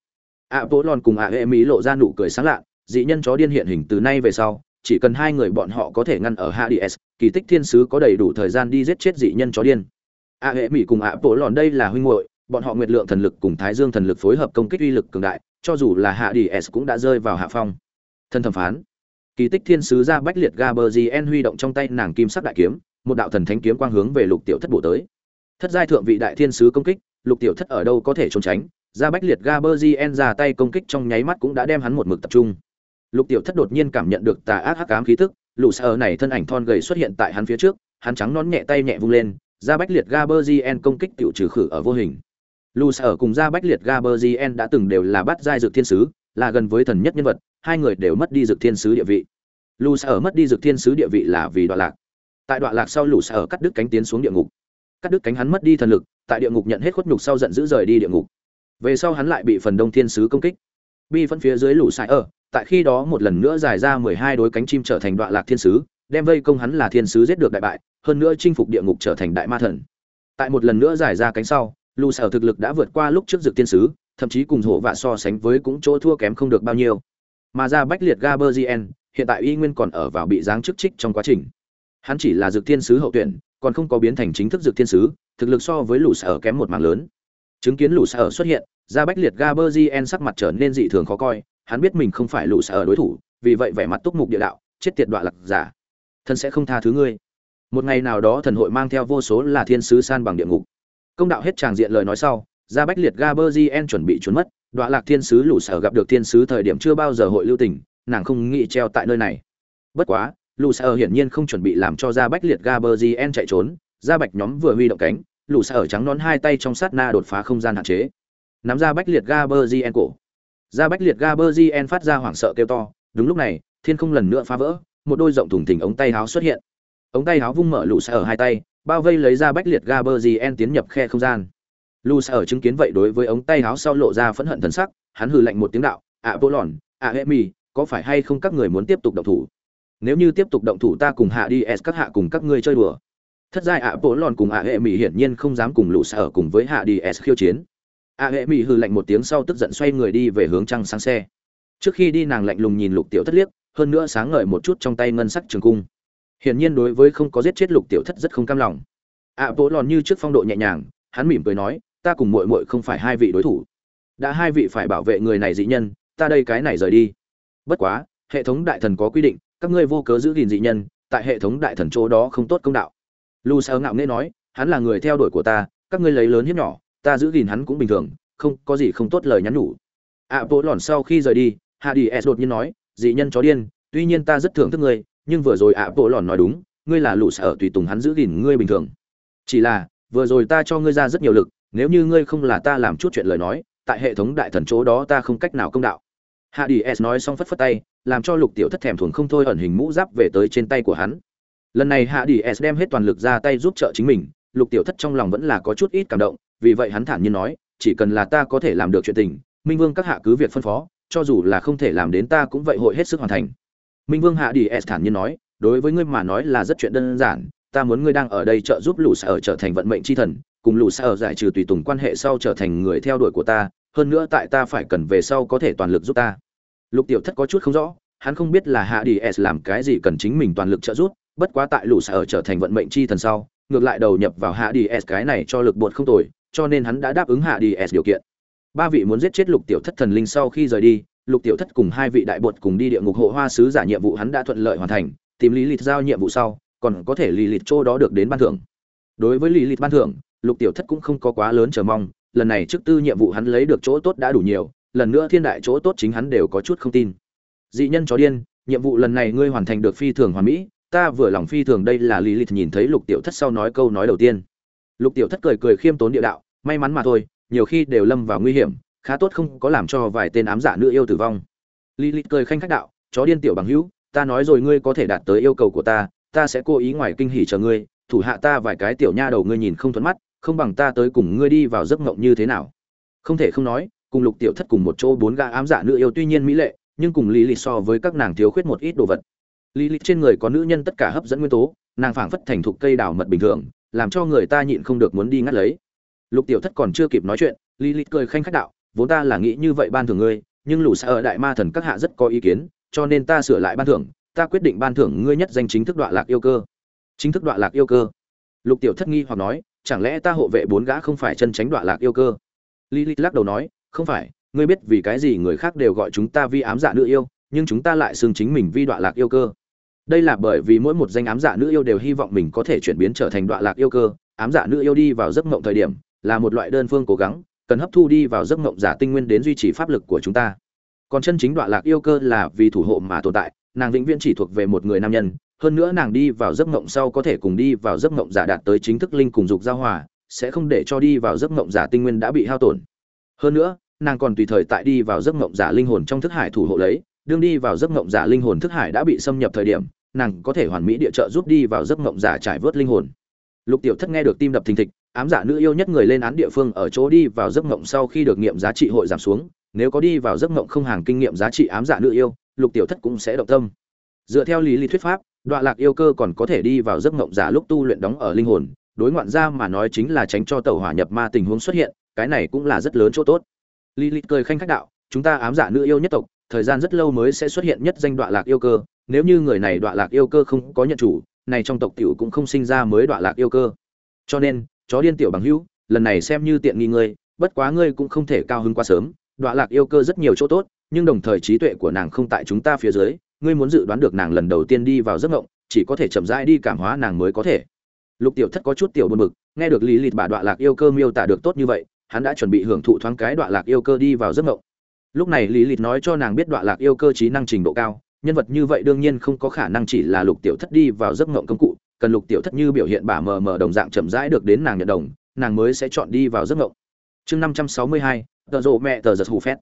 Ạ bố lòn cùng ạ hệ mỹ lộ ra nụ cười sáng lạ, dị nhân chó điên hiện hình từ nay về sau, chỉ cần hai người bọn họ có thể ngăn ở hạ đi s, kỳ tích thiên sứ có đầy đủ thời gian đi giết chết dị nhân chó điên. Ạ hệ mỹ cùng ạ bố lòn đây là huynh hội bọn họ nguyệt lượng thần lực cùng thái dương thần lực phối hợp công kích uy lực cường đại, cho dù là hạ đi s cũng đã rơi vào hạ phong. Thân thẩm phán kỳ tích thiên sứ ra bách liệt gaberzien huy động trong tay nàng kim sắc đại kiếm, một đạo thần thánh kiếm quang hướng về lục tiểu thất bổ tới. Thất giai thượng vị đại thiên sứ công kích, lục tiểu thất ở đâu có thể trốn tránh, ra bách liệt gaberzien ra tay công kích trong nháy mắt cũng đã đem hắn một mực tập trung. Lục tiểu thất đột nhiên cảm nhận được tà ác hắc ám khí tức, lũ sợ này thân ảnh thon gầy xuất hiện tại hắn phía trước, hắn trắng nón nhẹ tay nhẹ vung lên, ra bách liệt gaberzien công kích tiểu trừ khử ở vô hình. Lũ sợ cùng ra bách liệt gaberzien đã từng đều là bắt giai dược thiên sứ là gần với thần nhất nhân vật, hai người đều mất đi dược thiên sứ địa vị. Lù sở mất đi dược thiên sứ địa vị là vì đoạn lạc. Tại đoạn lạc sau lù sở cắt đứt cánh tiến xuống địa ngục. Cắt đứt cánh hắn mất đi thần lực, tại địa ngục nhận hết khuất nhục sau giận dữ rời đi địa ngục. Về sau hắn lại bị phần đông thiên sứ công kích. Bi phân phía dưới lũ sải ở ờ, tại khi đó một lần nữa dài ra mười hai đối cánh chim trở thành đoạn lạc thiên sứ, đem vây công hắn là thiên sứ giết được đại bại, hơn nữa chinh phục địa ngục trở thành đại ma thần. Tại một lần nữa giải ra cánh sau lù sở thực lực đã vượt qua lúc trước dược thiên sứ thậm chí cùng hổ vạ so sánh với cũng chỗ thua kém không được bao nhiêu. Mà ra bách liệt gaberzien hiện tại y nguyên còn ở vào bị giáng chức trích trong quá trình. Hắn chỉ là dược thiên sứ hậu tuyển, còn không có biến thành chính thức dược thiên sứ, thực lực so với lũ sở kém một mảng lớn. Chứng kiến lũ sở xuất hiện, ra bách liệt gaberzien sắc mặt trở nên dị thường khó coi, hắn biết mình không phải lũ sở đối thủ, vì vậy vẻ mặt túc mục địa đạo, chết tiệt đoạn lạc giả. Thân sẽ không tha thứ ngươi. Một ngày nào đó thần hội mang theo vô số là thiên sứ san bằng địa ngục. Công đạo hết tràng diện lời nói sau ra bách liệt gaberzien chuẩn bị trốn mất đọa lạc thiên sứ lũ sở gặp được thiên sứ thời điểm chưa bao giờ hội lưu tình, nàng không nghĩ treo tại nơi này. Bất quá, lũ sở hiển nhiên không chuẩn bị làm cho ra bách liệt gaberzien chạy trốn, ra bạch nhóm vừa huy động cánh, lũ sở trắng nón hai tay trong sát na đột phá không gian hạn chế. Nắm ra bách liệt gaberzien cổ. Ra bách liệt gaberzien phát ra hoảng sợ kêu to, đúng lúc này, thiên không lần nữa phá vỡ, một đôi rộng thùng thình ống tay háo xuất hiện. Ống tay háo vung mở lũ sở hai tay, bao vây lấy ra bách liệt gaberzien tiến nhập khe không gian. Lưu Sa ở chứng kiến vậy đối với ống tay áo sau lộ ra phẫn hận thần sắc, hắn hừ lạnh một tiếng đạo à, ạ vô lòn ạ à, hệ mi có phải hay không các người muốn tiếp tục động thủ? Nếu như tiếp tục động thủ ta cùng hạ đi s, các hạ cùng các ngươi chơi đùa. Thất giai ạ bộ lòn cùng ạ hệ mỹ hiển nhiên không dám cùng lũ sở cùng với hạ đi s khiêu chiến. Ạ hệ mỹ hư lạnh một tiếng sau tức giận xoay người đi về hướng trăng sáng xe. Trước khi đi nàng lạnh lùng nhìn lục tiểu thất liếc, hơn nữa sáng ngời một chút trong tay ngân sắc trường cung. Hiển nhiên đối với không có giết chết lục tiểu thất rất không cam lòng. Ạ bộ lòn như trước phong độ nhẹ nhàng, hắn mỉm cười nói ta cùng muội muội không phải hai vị đối thủ. Đã hai vị phải bảo vệ người này dị nhân, ta đây cái này rời đi. Bất quá, hệ thống đại thần có quy định, các ngươi vô cớ giữ gìn dị nhân, tại hệ thống đại thần chỗ đó không tốt công đạo. Lu sơ ngạo nghễ nói, hắn là người theo đuổi của ta, các ngươi lấy lớn hiếp nhỏ, ta giữ gìn hắn cũng bình thường, không, có gì không tốt lời nhắn nhủ. Ạ bộ lòn sau khi rời đi, Hades đột nhiên nói, dị nhân chó điên, tuy nhiên ta rất thưởng thức ngươi, nhưng vừa rồi ạ bộ lòn nói đúng, ngươi là Lu sở tùy tùng hắn giữ gìn ngươi bình thường. Chỉ là, vừa rồi ta cho ngươi ra rất nhiều lực nếu như ngươi không là ta làm chút chuyện lời nói, tại hệ thống đại thần chỗ đó ta không cách nào công đạo. Hạ đi s nói xong phất phất tay, làm cho lục tiểu thất thèm thuồng không thôi ẩn hình mũ giáp về tới trên tay của hắn. Lần này hạ đi s đem hết toàn lực ra tay giúp trợ chính mình, lục tiểu thất trong lòng vẫn là có chút ít cảm động, vì vậy hắn thản nhiên nói, chỉ cần là ta có thể làm được chuyện tình, minh vương các hạ cứ việc phân phó, cho dù là không thể làm đến ta cũng vậy hội hết sức hoàn thành. Minh vương hạ đi s thản nhiên nói, đối với ngươi mà nói là rất chuyện đơn giản ta muốn ngươi đang ở đây trợ giúp lũ sở trở thành vận mệnh chi thần, cùng lũ sở giải trừ tùy tùng quan hệ sau trở thành người theo đuổi của ta, hơn nữa tại ta phải cần về sau có thể toàn lực giúp ta. Lục tiểu thất có chút không rõ, hắn không biết là hạ đi s làm cái gì cần chính mình toàn lực trợ giúp, bất quá tại lũ sở trở thành vận mệnh chi thần sau, ngược lại đầu nhập vào hạ đi s cái này cho lực bột không tồi, cho nên hắn đã đáp ứng hạ đi s điều kiện. Ba vị muốn giết chết lục tiểu thất thần linh sau khi rời đi, lục tiểu thất cùng hai vị đại bột cùng đi địa ngục hộ hoa sứ giả nhiệm vụ hắn đã thuận lợi hoàn thành, tìm lý lịch giao nhiệm vụ sau còn có thể lì lịt chỗ đó được đến ban thưởng. Đối với lì lịt ban thưởng, lục tiểu thất cũng không có quá lớn chờ mong, lần này trước tư nhiệm vụ hắn lấy được chỗ tốt đã đủ nhiều, lần nữa thiên đại chỗ tốt chính hắn đều có chút không tin. Dị nhân chó điên, nhiệm vụ lần này ngươi hoàn thành được phi thường hoàn mỹ, ta vừa lòng phi thường đây là lì lịt nhìn thấy lục tiểu thất sau nói câu nói đầu tiên. Lục tiểu thất cười cười khiêm tốn địa đạo, may mắn mà thôi, nhiều khi đều lâm vào nguy hiểm, khá tốt không có làm cho vài tên ám giả nữ yêu tử vong. Lì lịt cười khanh khách đạo, chó điên tiểu bằng hữu, ta nói rồi ngươi có thể đạt tới yêu cầu của ta ta sẽ cố ý ngoài kinh hỉ chờ ngươi, thủ hạ ta vài cái tiểu nha đầu ngươi nhìn không thuận mắt, không bằng ta tới cùng ngươi đi vào giấc ngộng như thế nào. Không thể không nói, cùng lục tiểu thất cùng một chỗ bốn gã ám dạ nữ yêu tuy nhiên mỹ lệ, nhưng cùng lý lịch so với các nàng thiếu khuyết một ít đồ vật. Lý lịch trên người có nữ nhân tất cả hấp dẫn nguyên tố, nàng phảng phất thành thục cây đào mật bình thường, làm cho người ta nhịn không được muốn đi ngắt lấy. Lục tiểu thất còn chưa kịp nói chuyện, lý lịch cười khanh khách đạo, vốn ta là nghĩ như vậy ban thưởng ngươi, nhưng lũ xa ở đại ma thần các hạ rất có ý kiến, cho nên ta sửa lại ban thưởng ta quyết định ban thưởng ngươi nhất danh chính thức đoạn lạc yêu cơ. Chính thức đoạn lạc yêu cơ. Lục tiểu thất nghi hoặc nói, chẳng lẽ ta hộ vệ bốn gã không phải chân tránh đoạn lạc yêu cơ? Lý lịch lắc đầu nói, không phải, ngươi biết vì cái gì người khác đều gọi chúng ta vi ám dạ nữ yêu, nhưng chúng ta lại xưng chính mình vi đoạn lạc yêu cơ. Đây là bởi vì mỗi một danh ám dạ nữ yêu đều hy vọng mình có thể chuyển biến trở thành đoạn lạc yêu cơ. Ám dạ nữ yêu đi vào giấc mộng thời điểm, là một loại đơn phương cố gắng, cần hấp thu đi vào giấc mộng giả tinh nguyên đến duy trì pháp lực của chúng ta. Còn chân chính đoạn lạc yêu cơ là vì thủ hộ mà tồn tại nàng vĩnh viễn chỉ thuộc về một người nam nhân, hơn nữa nàng đi vào giấc ngộng sau có thể cùng đi vào giấc ngộng giả đạt tới chính thức linh cùng dục giao hòa, sẽ không để cho đi vào giấc ngộng giả tinh nguyên đã bị hao tổn. Hơn nữa, nàng còn tùy thời tại đi vào giấc ngộng giả linh hồn trong thức hải thủ hộ lấy, đương đi vào giấc ngộng giả linh hồn thức hải đã bị xâm nhập thời điểm, nàng có thể hoàn mỹ địa trợ giúp đi vào giấc ngộng giả trải vớt linh hồn. Lục tiểu thất nghe được tim đập thình thịch, ám giả nữ yêu nhất người lên án địa phương ở chỗ đi vào giấc ngộng sau khi được nghiệm giá trị hội giảm xuống, nếu có đi vào giấc ngộng không hàng kinh nghiệm giá trị ám giả nữ yêu lục tiểu thất cũng sẽ động tâm dựa theo lý lý thuyết pháp đoạn lạc yêu cơ còn có thể đi vào giấc mộng giả lúc tu luyện đóng ở linh hồn, đối ngoạn ra mà nói chính là tránh cho tẩu hỏa nhập ma tình huống xuất hiện, cái này cũng là rất lớn chỗ tốt. lý lý cười khanh khách đạo, chúng ta ám giả nữ yêu nhất tộc, thời gian rất lâu mới sẽ xuất hiện nhất danh đoạn lạc yêu cơ, nếu như người này đoạn lạc yêu cơ không có nhận chủ, này trong tộc tiểu cũng không sinh ra mới đoạn lạc yêu cơ. Cho nên, chó điên tiểu bằng hữu, lần này xem như tiện nghi ngươi, bất quá ngươi cũng không thể cao hứng quá sớm, Đoạn lạc yêu cơ rất nhiều chỗ tốt, nhưng đồng thời trí tuệ của nàng không tại chúng ta phía dưới, ngươi muốn dự đoán được nàng lần đầu tiên đi vào giấc mộng, chỉ có thể chậm rãi đi cảm hóa nàng mới có thể. Lục Tiểu Thất có chút tiểu buồn bực, nghe được Lý Lịt bà đoạn lạc yêu cơ miêu tả được tốt như vậy, hắn đã chuẩn bị hưởng thụ thoáng cái đoạn lạc yêu cơ đi vào giấc mộng. Lúc này Lý Lịt nói cho nàng biết đoạn lạc yêu cơ trí năng trình độ cao, nhân vật như vậy đương nhiên không có khả năng chỉ là Lục Tiểu Thất đi vào giấc mộng công cụ, cần Lục Tiểu Thất như biểu hiện bả mờ mờ đồng dạng chậm rãi được đến nàng nhận đồng, nàng mới sẽ chọn đi vào giấc mộng. Chương 562, tờ rộ mẹ tờ giật hù phét.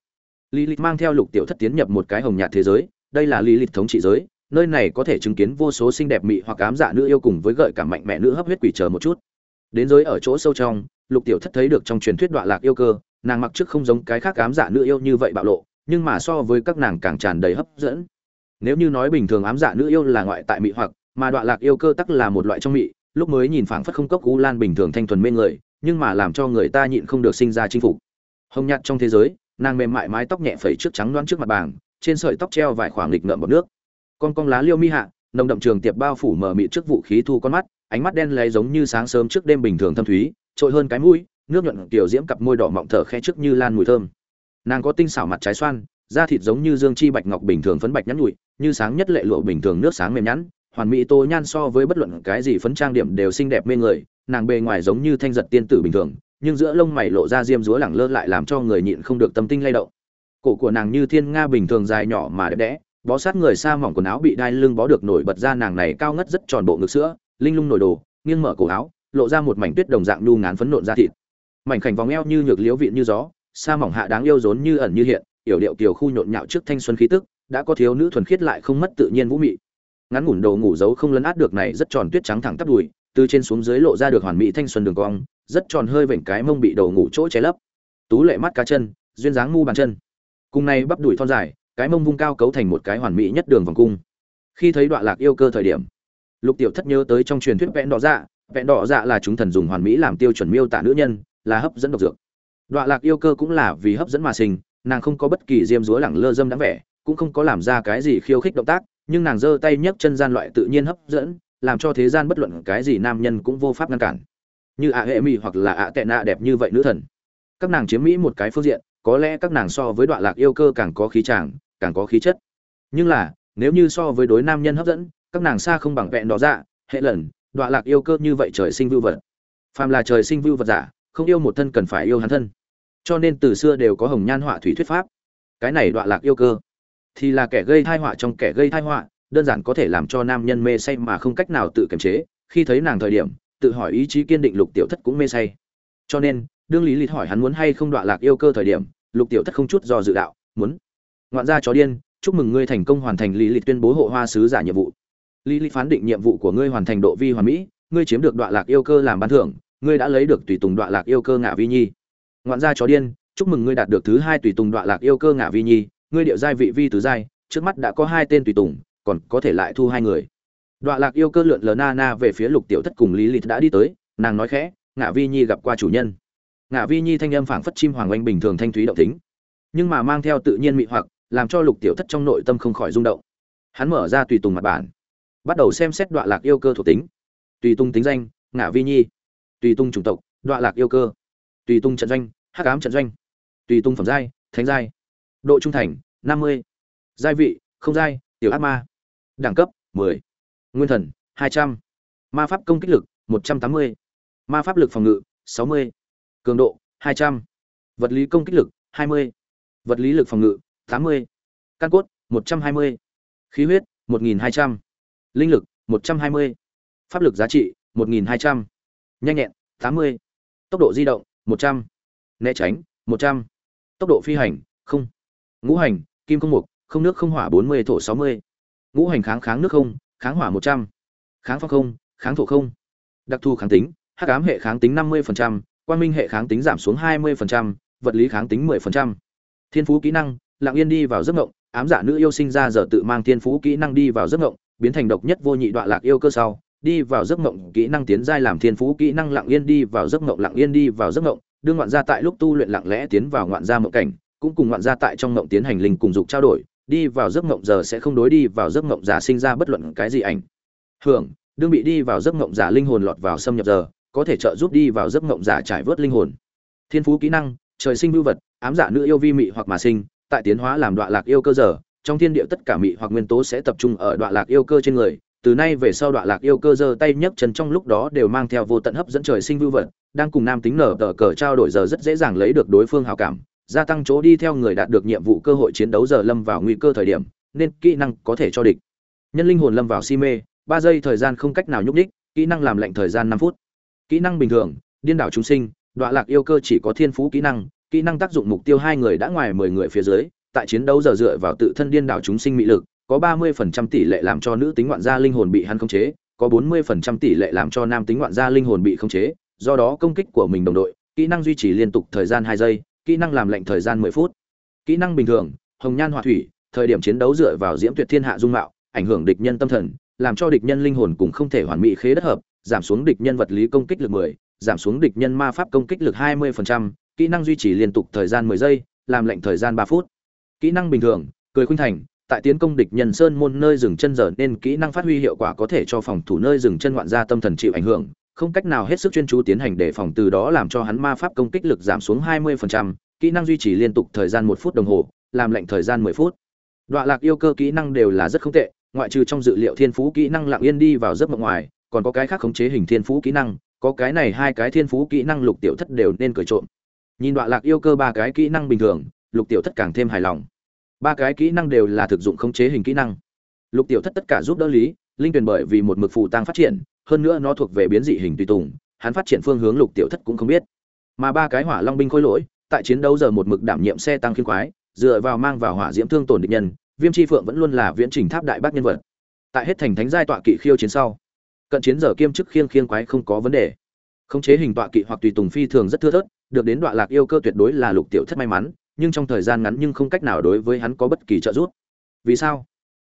Lý lịch mang theo Lục Tiểu Thất tiến nhập một cái hồng nhạt thế giới, đây là Lý lịch thống trị giới, nơi này có thể chứng kiến vô số xinh đẹp mị hoặc ám dạ nữ yêu cùng với gợi cảm mạnh mẽ nữ hấp huyết quỷ chờ một chút. Đến giới ở chỗ sâu trong, Lục Tiểu Thất thấy được trong truyền thuyết đoạn lạc yêu cơ, nàng mặc trước không giống cái khác ám dạ nữ yêu như vậy bạo lộ, nhưng mà so với các nàng càng tràn đầy hấp dẫn. Nếu như nói bình thường ám dạ nữ yêu là ngoại tại mị hoặc, mà đoạn lạc yêu cơ tắc là một loại trong mị, lúc mới nhìn phảng phất không cốc u lan bình thường thanh thuần mê người, nhưng mà làm cho người ta nhịn không được sinh ra chinh phục. Hồng nhạt trong thế giới, nàng mềm mại mái tóc nhẹ phẩy trước trắng loáng trước mặt bảng, trên sợi tóc treo vài khoảng lịch ngợm bọt nước. Con con lá liêu mi hạ nồng đậm trường tiệp bao phủ mờ mịt trước vũ khí thu con mắt ánh mắt đen lấy giống như sáng sớm trước đêm bình thường thâm thúy trội hơn cái mũi nước nhuận tiểu diễm cặp môi đỏ mọng thở khẽ trước như lan mùi thơm. Nàng có tinh xảo mặt trái xoan da thịt giống như dương chi bạch ngọc bình thường phấn bạch nhắn nhụi như sáng nhất lệ lụa bình thường nước sáng mềm nhẵn hoàn mỹ tô nhan so với bất luận cái gì phấn trang điểm đều xinh đẹp mê người nàng bề ngoài giống như thanh giật tiên tử bình thường nhưng giữa lông mày lộ ra diêm dúa lẳng lơ lại làm cho người nhịn không được tâm tinh lay động. Cổ của nàng như thiên nga bình thường dài nhỏ mà đẹp đẽ, bó sát người xa mỏng quần áo bị đai lưng bó được nổi bật ra nàng này cao ngất rất tròn bộ ngực sữa, linh lung nổi đồ, nghiêng mở cổ áo, lộ ra một mảnh tuyết đồng dạng nhu ngán phấn nộn ra thịt. Mảnh khảnh vòng eo như nhược liếu vịn như gió xa mỏng hạ đáng yêu rốn như ẩn như hiện, yểu điệu kiều khu nhộn nhạo trước thanh xuân khí tức, đã có thiếu nữ thuần khiết lại không mất tự nhiên vũ mị. Ngắn ngủn đầu ngủ giấu không lấn át được này rất tròn tuyết trắng thẳng tắp đùi, từ trên xuống dưới lộ ra được hoàn mỹ thanh xuân đường cong rất tròn hơi vểnh cái mông bị đầu ngủ chỗ che lấp. Tú lệ mắt cá chân, duyên dáng ngu bàn chân. Cùng này bắp đùi thon dài, cái mông vung cao cấu thành một cái hoàn mỹ nhất đường vòng cung. Khi thấy đoạn lạc yêu cơ thời điểm, lục tiểu thất nhớ tới trong truyền thuyết vẹn đỏ dạ vẹn đỏ dạ là chúng thần dùng hoàn mỹ làm tiêu chuẩn miêu tả nữ nhân, là hấp dẫn độc dược. Đoạn lạc yêu cơ cũng là vì hấp dẫn mà sinh, nàng không có bất kỳ diêm dúa lẳng lơ dâm đáng vẻ, cũng không có làm ra cái gì khiêu khích động tác, nhưng nàng giơ tay nhấc chân gian loại tự nhiên hấp dẫn, làm cho thế gian bất luận cái gì nam nhân cũng vô pháp ngăn cản như ạ hệ mỹ hoặc là ạ tệ nạ đẹp như vậy nữ thần. Các nàng chiếm mỹ một cái phương diện, có lẽ các nàng so với đoạn lạc yêu cơ càng có khí tràng càng có khí chất. Nhưng là, nếu như so với đối nam nhân hấp dẫn, các nàng xa không bằng vẹn đó dạ hệ lần, đoạn lạc yêu cơ như vậy trời sinh vưu vật. Phàm là trời sinh vưu vật giả không yêu một thân cần phải yêu hắn thân. Cho nên từ xưa đều có hồng nhan họa thủy thuyết pháp. Cái này đoạn lạc yêu cơ, thì là kẻ gây thai họa trong kẻ gây thai họa, đơn giản có thể làm cho nam nhân mê say mà không cách nào tự kiềm chế. Khi thấy nàng thời điểm tự hỏi ý chí kiên định lục tiểu thất cũng mê say. Cho nên, đương lý lịch hỏi hắn muốn hay không đoạn lạc yêu cơ thời điểm, lục tiểu thất không chút do dự đạo, muốn. Ngoạn gia chó điên, chúc mừng ngươi thành công hoàn thành lý lịch tuyên bố hộ hoa sứ giả nhiệm vụ. Lý lịch phán định nhiệm vụ của ngươi hoàn thành độ vi hoàn mỹ, ngươi chiếm được đoạn lạc yêu cơ làm ban thưởng, ngươi đã lấy được tùy tùng đoạn lạc yêu cơ ngã vi nhi. Ngoạn gia chó điên, chúc mừng ngươi đạt được thứ hai tùy tùng đoạn lạc yêu cơ ngã vi nhi, ngươi điệu giai vị vi tứ giai, trước mắt đã có hai tên tùy tùng, còn có thể lại thu hai người đoạn lạc yêu cơ lượn lờ na na về phía lục tiểu thất cùng lý lịch đã đi tới, nàng nói khẽ, ngạ vi nhi gặp qua chủ nhân. Ngạ vi nhi thanh âm phảng phất chim hoàng oanh bình thường thanh thúy động tính, nhưng mà mang theo tự nhiên mị hoặc, làm cho lục tiểu thất trong nội tâm không khỏi rung động. Hắn mở ra tùy tùng mặt bản, bắt đầu xem xét đoạn lạc yêu cơ thuộc tính. Tùy tung tính danh, ngạ vi nhi. Tùy tung chủng tộc đoạn lạc yêu cơ. Tùy tung trận doanh, hắc ám trận doanh. Tùy tung phẩm giai, thánh giai. Độ trung thành, năm mươi. Giai vị, không giai, tiểu ác ma. Đẳng cấp 10 nguyên thần 200. ma pháp công kích lực 180. ma pháp lực phòng ngự 60. cường độ 200. vật lý công kích lực 20. vật lý lực phòng ngự 80. Căn cốt, 120. Khí huyết, 1200. Linh lực, 120. Pháp lực giá trị, 1200. Nhanh nhẹn, 80. Tốc độ di động, 100. Né tránh, 100. Tốc độ phi hành, không. Ngũ hành, kim không mục, không nước không hỏa 40 thổ 60. Ngũ hành kháng kháng nước không, kháng hỏa 100. Kháng phong không, kháng thổ không. Đặc thù kháng tính, hắc ám hệ kháng tính 50%, quang minh hệ kháng tính giảm xuống 20%, vật lý kháng tính 10%. Thiên phú kỹ năng, lặng yên đi vào giấc ngộng ám giả nữ yêu sinh ra giờ tự mang thiên phú kỹ năng đi vào giấc ngộng biến thành độc nhất vô nhị đoạn lạc yêu cơ sau đi vào giấc mộng kỹ năng tiến giai làm thiên phú kỹ năng lặng yên đi vào giấc mộng lặng yên đi vào giấc mộng đương ngoạn gia tại lúc tu luyện lặng lẽ tiến vào ngoạn gia mộng cảnh cũng cùng ngoạn gia tại trong mộng tiến hành linh cùng dục trao đổi đi vào giấc mộng giờ sẽ không đối đi vào giấc mộng giả sinh ra bất luận cái gì ảnh. Hưởng, đương bị đi vào giấc mộng giả linh hồn lọt vào xâm nhập giờ, có thể trợ giúp đi vào giấc mộng giả trải vớt linh hồn. Thiên phú kỹ năng, trời sinh vưu vật, ám giả nữ yêu vi mị hoặc mà sinh, tại tiến hóa làm đoạn lạc yêu cơ giờ, trong thiên địa tất cả mị hoặc nguyên tố sẽ tập trung ở đoạn lạc yêu cơ trên người, từ nay về sau đoạn lạc yêu cơ giơ tay nhấc chân trong lúc đó đều mang theo vô tận hấp dẫn trời sinh vưu vật, đang cùng nam tính nở tờ cờ trao đổi giờ rất dễ dàng lấy được đối phương hào cảm gia tăng chỗ đi theo người đạt được nhiệm vụ cơ hội chiến đấu giờ lâm vào nguy cơ thời điểm, nên kỹ năng có thể cho địch. Nhân linh hồn lâm vào si mê, ba giây thời gian không cách nào nhúc đích kỹ năng làm lệnh thời gian năm phút. Kỹ năng bình thường, điên đảo chúng sinh đoạn lạc yêu cơ chỉ có thiên phú kỹ năng kỹ năng tác dụng mục tiêu hai người đã ngoài mười người phía dưới, tại chiến đấu giờ dựa vào tự thân điên đảo chúng sinh mị lực, có ba mươi phần trăm tỷ lệ làm cho nữ tính ngoạn gia linh hồn bị hắn khống chế, có bốn mươi phần trăm tỷ lệ làm cho nam tính ngoạn gia linh hồn bị khống chế, do đó công kích của mình đồng đội, kỹ năng duy trì liên tục thời gian hai giây kỹ năng làm lệnh thời gian mười phút kỹ năng bình thường hồng nhan hỏa thủy thời điểm chiến đấu dựa vào diễm tuyệt thiên hạ dung mạo ảnh hưởng địch nhân tâm thần làm cho địch nhân linh hồn cùng không thể hoàn mỹ khế đất hợp giảm xuống địch nhân vật lý công kích lực 10, giảm xuống địch nhân ma pháp công kích lực 20%, kỹ năng duy trì liên tục thời gian 10 giây, làm lệnh thời gian 3 phút. Kỹ năng bình thường, cười khuynh thành, tại tiến công địch nhân sơn môn nơi dừng chân giờ nên kỹ năng phát huy hiệu quả có thể cho phòng thủ nơi dừng chân ngoạn ra tâm thần chịu ảnh hưởng, không cách nào hết sức chuyên chú tiến hành để phòng từ đó làm cho hắn ma pháp công kích lực giảm xuống 20%, kỹ năng duy trì liên tục thời gian 1 phút đồng hồ, làm lệnh thời gian 10 phút. Đoạ lạc yêu cơ kỹ năng đều là rất không tệ, ngoại trừ trong dự liệu thiên phú kỹ năng lặng yên đi vào giấc mộng ngoài, còn có cái khác khống chế hình thiên phú kỹ năng có cái này hai cái thiên phú kỹ năng lục tiểu thất đều nên cười trộm. Nhìn đoạ lạc yêu cơ ba cái kỹ năng bình thường lục tiểu thất càng thêm hài lòng. Ba cái kỹ năng đều là thực dụng khống chế hình kỹ năng. Lục tiểu thất tất cả giúp đỡ lý linh tuyển bởi vì một mực phù tăng phát triển hơn nữa nó thuộc về biến dị hình tùy tùng, hắn phát triển phương hướng lục tiểu thất cũng không biết. Mà ba cái hỏa long binh khôi lỗi, tại chiến đấu giờ một mực đảm nhiệm xe tăng khiên khoái, dựa vào mang vào hỏa diễm thương tổn địch nhân, viêm chi phượng vẫn luôn là viễn trình tháp đại bác nhân vật. Tại hết thành thánh giai tọa kỵ khiêu chiến sau, cận chiến giờ kiêm chức khiêng khiêng quái không có vấn đề. Khống chế hình tọa kỵ hoặc tùy tùng phi thường rất thưa thớt, được đến đoạn lạc yêu cơ tuyệt đối là lục tiểu thất may mắn, nhưng trong thời gian ngắn nhưng không cách nào đối với hắn có bất kỳ trợ giúp. Vì sao?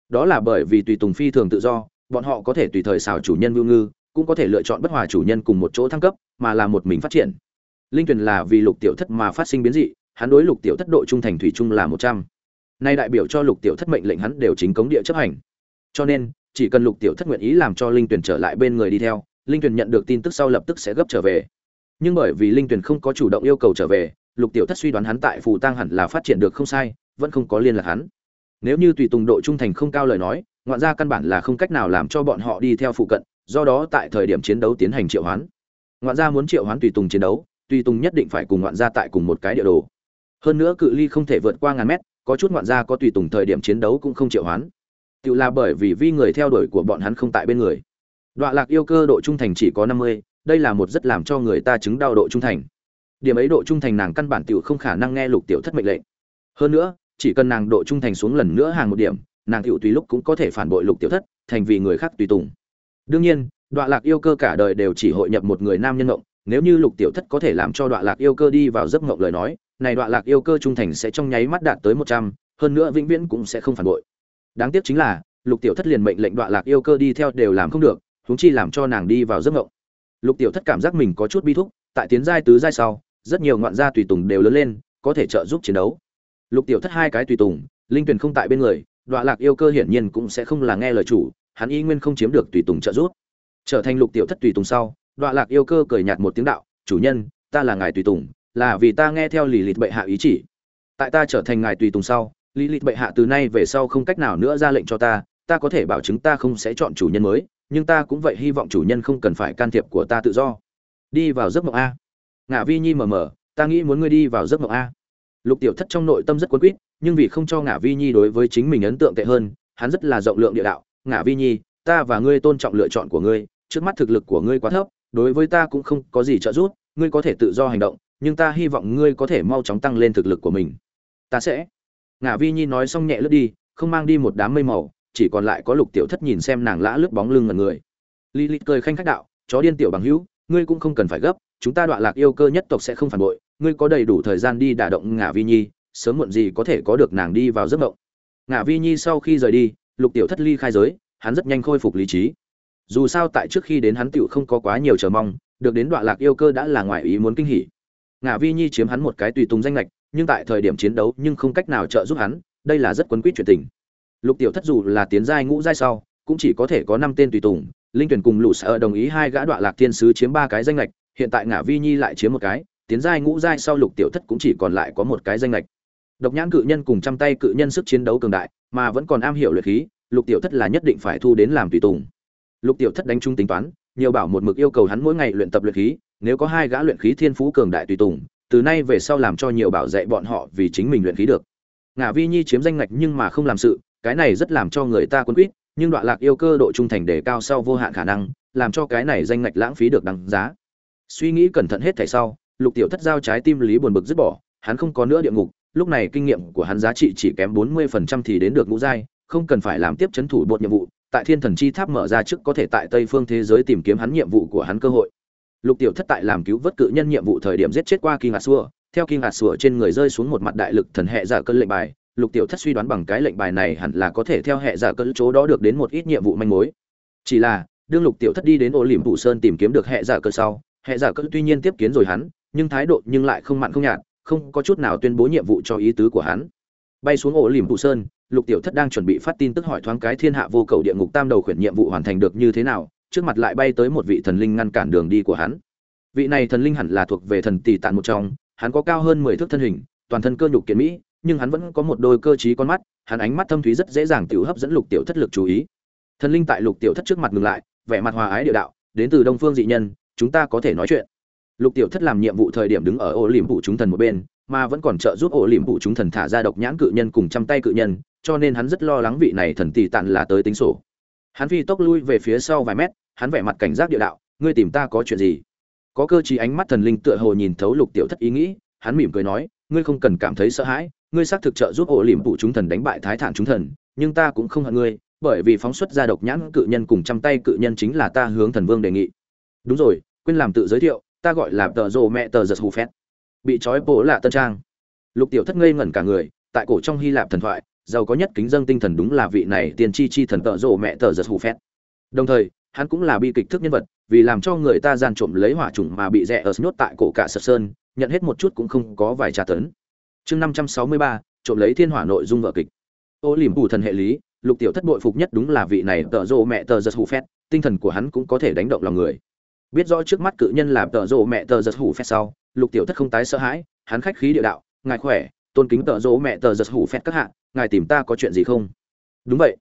Đó là bởi vì tùy tùng phi thường tự do bọn họ có thể tùy thời xào chủ nhân vưu ngư, cũng có thể lựa chọn bất hòa chủ nhân cùng một chỗ thăng cấp, mà là một mình phát triển. Linh tuyển là vì lục tiểu thất mà phát sinh biến dị, hắn đối lục tiểu thất độ trung thành thủy chung là một trăm. Nay đại biểu cho lục tiểu thất mệnh lệnh hắn đều chính cống địa chấp hành. Cho nên, chỉ cần lục tiểu thất nguyện ý làm cho linh tuyển trở lại bên người đi theo, linh tuyển nhận được tin tức sau lập tức sẽ gấp trở về. Nhưng bởi vì linh tuyển không có chủ động yêu cầu trở về, lục tiểu thất suy đoán hắn tại phù tăng hẳn là phát triển được không sai, vẫn không có liên lạc hắn nếu như tùy tùng độ trung thành không cao lời nói, ngoạn ra căn bản là không cách nào làm cho bọn họ đi theo phụ cận, do đó tại thời điểm chiến đấu tiến hành triệu hoán. Ngoạn gia muốn triệu hoán tùy tùng chiến đấu, tùy tùng nhất định phải cùng ngoạn gia tại cùng một cái địa đồ. Hơn nữa cự ly không thể vượt qua ngàn mét, có chút ngoạn gia có tùy tùng thời điểm chiến đấu cũng không triệu hoán. Tự là bởi vì vi người theo đuổi của bọn hắn không tại bên người. Đoạn lạc yêu cơ độ trung thành chỉ có năm mươi, đây là một rất làm cho người ta chứng đau độ trung thành. Điểm ấy độ trung thành nàng căn bản tiểu không khả năng nghe lục tiểu thất mệnh lệnh. Hơn nữa chỉ cần nàng độ trung thành xuống lần nữa hàng một điểm, nàng tiểu tùy lúc cũng có thể phản bội lục tiểu thất, thành vì người khác tùy tùng. Đương nhiên đoạn lạc yêu cơ cả đời đều chỉ hội nhập một người nam nhân ngộng, nếu như lục tiểu thất có thể làm cho đoạn lạc yêu cơ đi vào giấc ngộng lời nói, này đoạn lạc yêu cơ trung thành sẽ trong nháy mắt đạt tới một trăm, hơn nữa vĩnh viễn cũng sẽ không phản bội. Đáng tiếc chính là, lục tiểu thất liền mệnh lệnh đoạn lạc yêu cơ đi theo đều làm không được, huống chi làm cho nàng đi vào giấc ngộng. Lục tiểu thất cảm giác mình có chút bi thúc, tại tiến giai tứ giai sau, rất nhiều ngoạn gia tùy tùng đều lớn lên, có thể trợ giúp chiến đấu lục tiểu thất hai cái tùy tùng, linh tuyền không tại bên người đoạn lạc yêu cơ hiển nhiên cũng sẽ không là nghe lời chủ, hắn y nguyên không chiếm được tùy tùng trợ giúp. Trở thành lục tiểu thất tùy tùng sau đoạn lạc yêu cơ cười nhạt một tiếng đạo, chủ nhân, ta là ngài tùy tùng, là vì ta nghe theo lì lịt bệ hạ ý chỉ. Tại ta trở thành ngài tùy tùng sau, lý lịt bệ hạ từ nay về sau không cách nào nữa ra lệnh cho ta ta có thể bảo chứng ta không sẽ chọn chủ nhân mới, nhưng ta cũng vậy hy vọng chủ nhân không cần phải can thiệp của ta tự do. Đi vào giấc mộng a. Ngả vi nhi mờ mờ, ta nghĩ muốn ngươi đi vào giấc mộng a lục tiểu thất trong nội tâm rất quấn quýt, nhưng vì không cho ngả vi nhi đối với chính mình ấn tượng tệ hơn, hắn rất là rộng lượng địa đạo. Ngả vi nhi, ta và ngươi tôn trọng lựa chọn của ngươi, trước mắt thực lực của ngươi quá thấp, đối với ta cũng không có gì trợ giúp, ngươi có thể tự do hành động, nhưng ta hy vọng ngươi có thể mau chóng tăng lên thực lực của mình. Ta sẽ. Ngả vi nhi nói xong nhẹ lướt đi, không mang đi một đám mây màu, chỉ còn lại có lục tiểu thất nhìn xem nàng lã lướt bóng lưng ngần người. Lý li cười khanh khách đạo, chó điên tiểu bằng hữu, ngươi cũng không cần phải gấp, chúng ta đoạn lạc yêu cơ nhất tộc sẽ không phản bội ngươi có đầy đủ thời gian đi đả động ngả vi nhi, sớm muộn gì có thể có được nàng đi vào giấc mộng. Ngả vi nhi sau khi rời đi, lục tiểu thất ly khai giới, hắn rất nhanh khôi phục lý trí. Dù sao tại trước khi đến hắn tựu không có quá nhiều chờ mong, được đến đoạn lạc yêu cơ đã là ngoài ý muốn kinh hỉ. Ngả vi nhi chiếm hắn một cái tùy tùng danh lệch nhưng tại thời điểm chiến đấu nhưng không cách nào trợ giúp hắn, đây là rất quấn quýt chuyện tình. Lục tiểu thất dù là tiến giai ngũ giai sau, cũng chỉ có thể có năm tên tùy tùng, linh tuyển cùng lũ sợ đồng ý hai gã đoạn lạc thiên sứ chiếm ba cái danh lệch hiện tại ngả vi nhi lại chiếm một cái tiến giai ngũ giai sau lục tiểu thất cũng chỉ còn lại có một cái danh lệch độc nhãn cự nhân cùng trăm tay cự nhân sức chiến đấu cường đại, mà vẫn còn am hiểu luyện khí, lục tiểu thất là nhất định phải thu đến làm tùy tùng. Lục tiểu thất đánh chung tính toán, nhiều bảo một mực yêu cầu hắn mỗi ngày luyện tập luyện khí, nếu có hai gã luyện khí thiên phú cường đại tùy tùng, từ nay về sau làm cho nhiều bảo dạy bọn họ vì chính mình luyện khí được. Ngả vi nhi chiếm danh ngạch nhưng mà không làm sự, cái này rất làm cho người ta quấn quýt, nhưng đoạn lạc yêu cơ độ trung thành đề cao sau vô hạn khả năng, làm cho cái này danh ngạch lãng phí được đằng giá. Suy nghĩ cẩn thận hết thảy sau lục tiểu thất giao trái tim lý buồn bực dứt bỏ, hắn không có nữa địa ngục, lúc này kinh nghiệm của hắn giá trị chỉ kém bốn mươi phần trăm thì đến được ngũ giai, không cần phải làm tiếp chấn thủ bột nhiệm vụ, tại thiên thần chi tháp mở ra trước có thể tại tây phương thế giới tìm kiếm hắn nhiệm vụ của hắn cơ hội. Lục tiểu thất tại làm cứu vớt cự nhân nhiệm vụ thời điểm giết chết qua kinh ngạc xua, theo kinh ngạc xua trên người rơi xuống một mặt đại lực thần hệ giả cân lệnh bài, lục tiểu thất suy đoán bằng cái lệnh bài này hẳn là có thể theo hệ giả cân chỗ đó được đến một ít nhiệm vụ manh mối. Chỉ là, đương lục tiểu thất đi đến ô liềm phủ sơn tìm kiếm được hệ giả cân sau, hệ giả cân tuy nhiên tiếp kiến rồi hắn nhưng thái độ nhưng lại không mặn không nhạt, không có chút nào tuyên bố nhiệm vụ cho ý tứ của hắn. Bay xuống ổ liềm phụ sơn, lục tiểu thất đang chuẩn bị phát tin tức hỏi thoáng cái thiên hạ vô cầu địa ngục tam đầu khuyển nhiệm vụ hoàn thành được như thế nào, trước mặt lại bay tới một vị thần linh ngăn cản đường đi của hắn. Vị này thần linh hẳn là thuộc về thần tỷ tạn một trong, hắn có cao hơn mười thước thân hình, toàn thân cơ nhục kiện mỹ, nhưng hắn vẫn có một đôi cơ trí con mắt, hắn ánh mắt thâm thúy rất dễ dàng tiểu hấp dẫn lục tiểu thất lực chú ý. Thần linh tại lục tiểu thất trước mặt ngừng lại, vẻ mặt hòa ái địa đạo, đến từ đông phương dị nhân, chúng ta có thể nói chuyện lục tiểu thất làm nhiệm vụ thời điểm đứng ở ô liềm phủ chúng thần một bên, mà vẫn còn trợ giúp Ô liềm phủ chúng thần thả ra độc nhãn cự nhân cùng trăm tay cự nhân, cho nên hắn rất lo lắng vị này thần tỷ tạn là tới tính sổ. Hắn phi tốc lui về phía sau vài mét, hắn vẻ mặt cảnh giác địa đạo, ngươi tìm ta có chuyện gì? Có cơ chí ánh mắt thần linh tựa hồ nhìn thấu lục tiểu thất ý nghĩ, hắn mỉm cười nói, ngươi không cần cảm thấy sợ hãi, ngươi xác thực trợ giúp ổ liềm phụ chúng thần đánh bại thái thản chúng thần, nhưng ta cũng không hận ngươi, bởi vì phóng xuất ra độc nhãn cự nhân cùng trăm tay cự nhân chính là ta hướng thần vương đề nghị. Đúng rồi, quên làm tự giới thiệu ta gọi là tờ rồ mẹ tờ giật hù phét. Bị trói bố lạ tân trang. Lục tiểu thất ngây ngẩn cả người, tại cổ trong hy lạp thần thoại, giàu có nhất kính dân tinh thần đúng là vị này tiền chi chi thần tợ rộ mẹ tờ giật hù phét. Đồng thời, hắn cũng là bi kịch thức nhân vật, vì làm cho người ta gian trộm lấy hỏa trùng mà bị rẽ ở nhốt tại cổ cả sập sơn, nhận hết một chút cũng không có vài tra tấn. Chương năm trăm sáu mươi ba, trộm lấy thiên hỏa nội dung vở kịch. Ô liềm ủ thần hệ lý, lục tiểu thất bội phục nhất đúng là vị này tợ rộ mẹ tờ giật hù phét, tinh thần của hắn cũng có thể đánh động lòng người biết rõ trước mắt cự nhân là tợ rộ mẹ tờ giật hủ phét sau, lục tiểu thất không tái sợ hãi, hắn khách khí địa đạo, ngài khỏe, tôn kính tợ rộ mẹ tờ giật hủ phét các hạ, ngài tìm ta có chuyện gì không? Đúng vậy.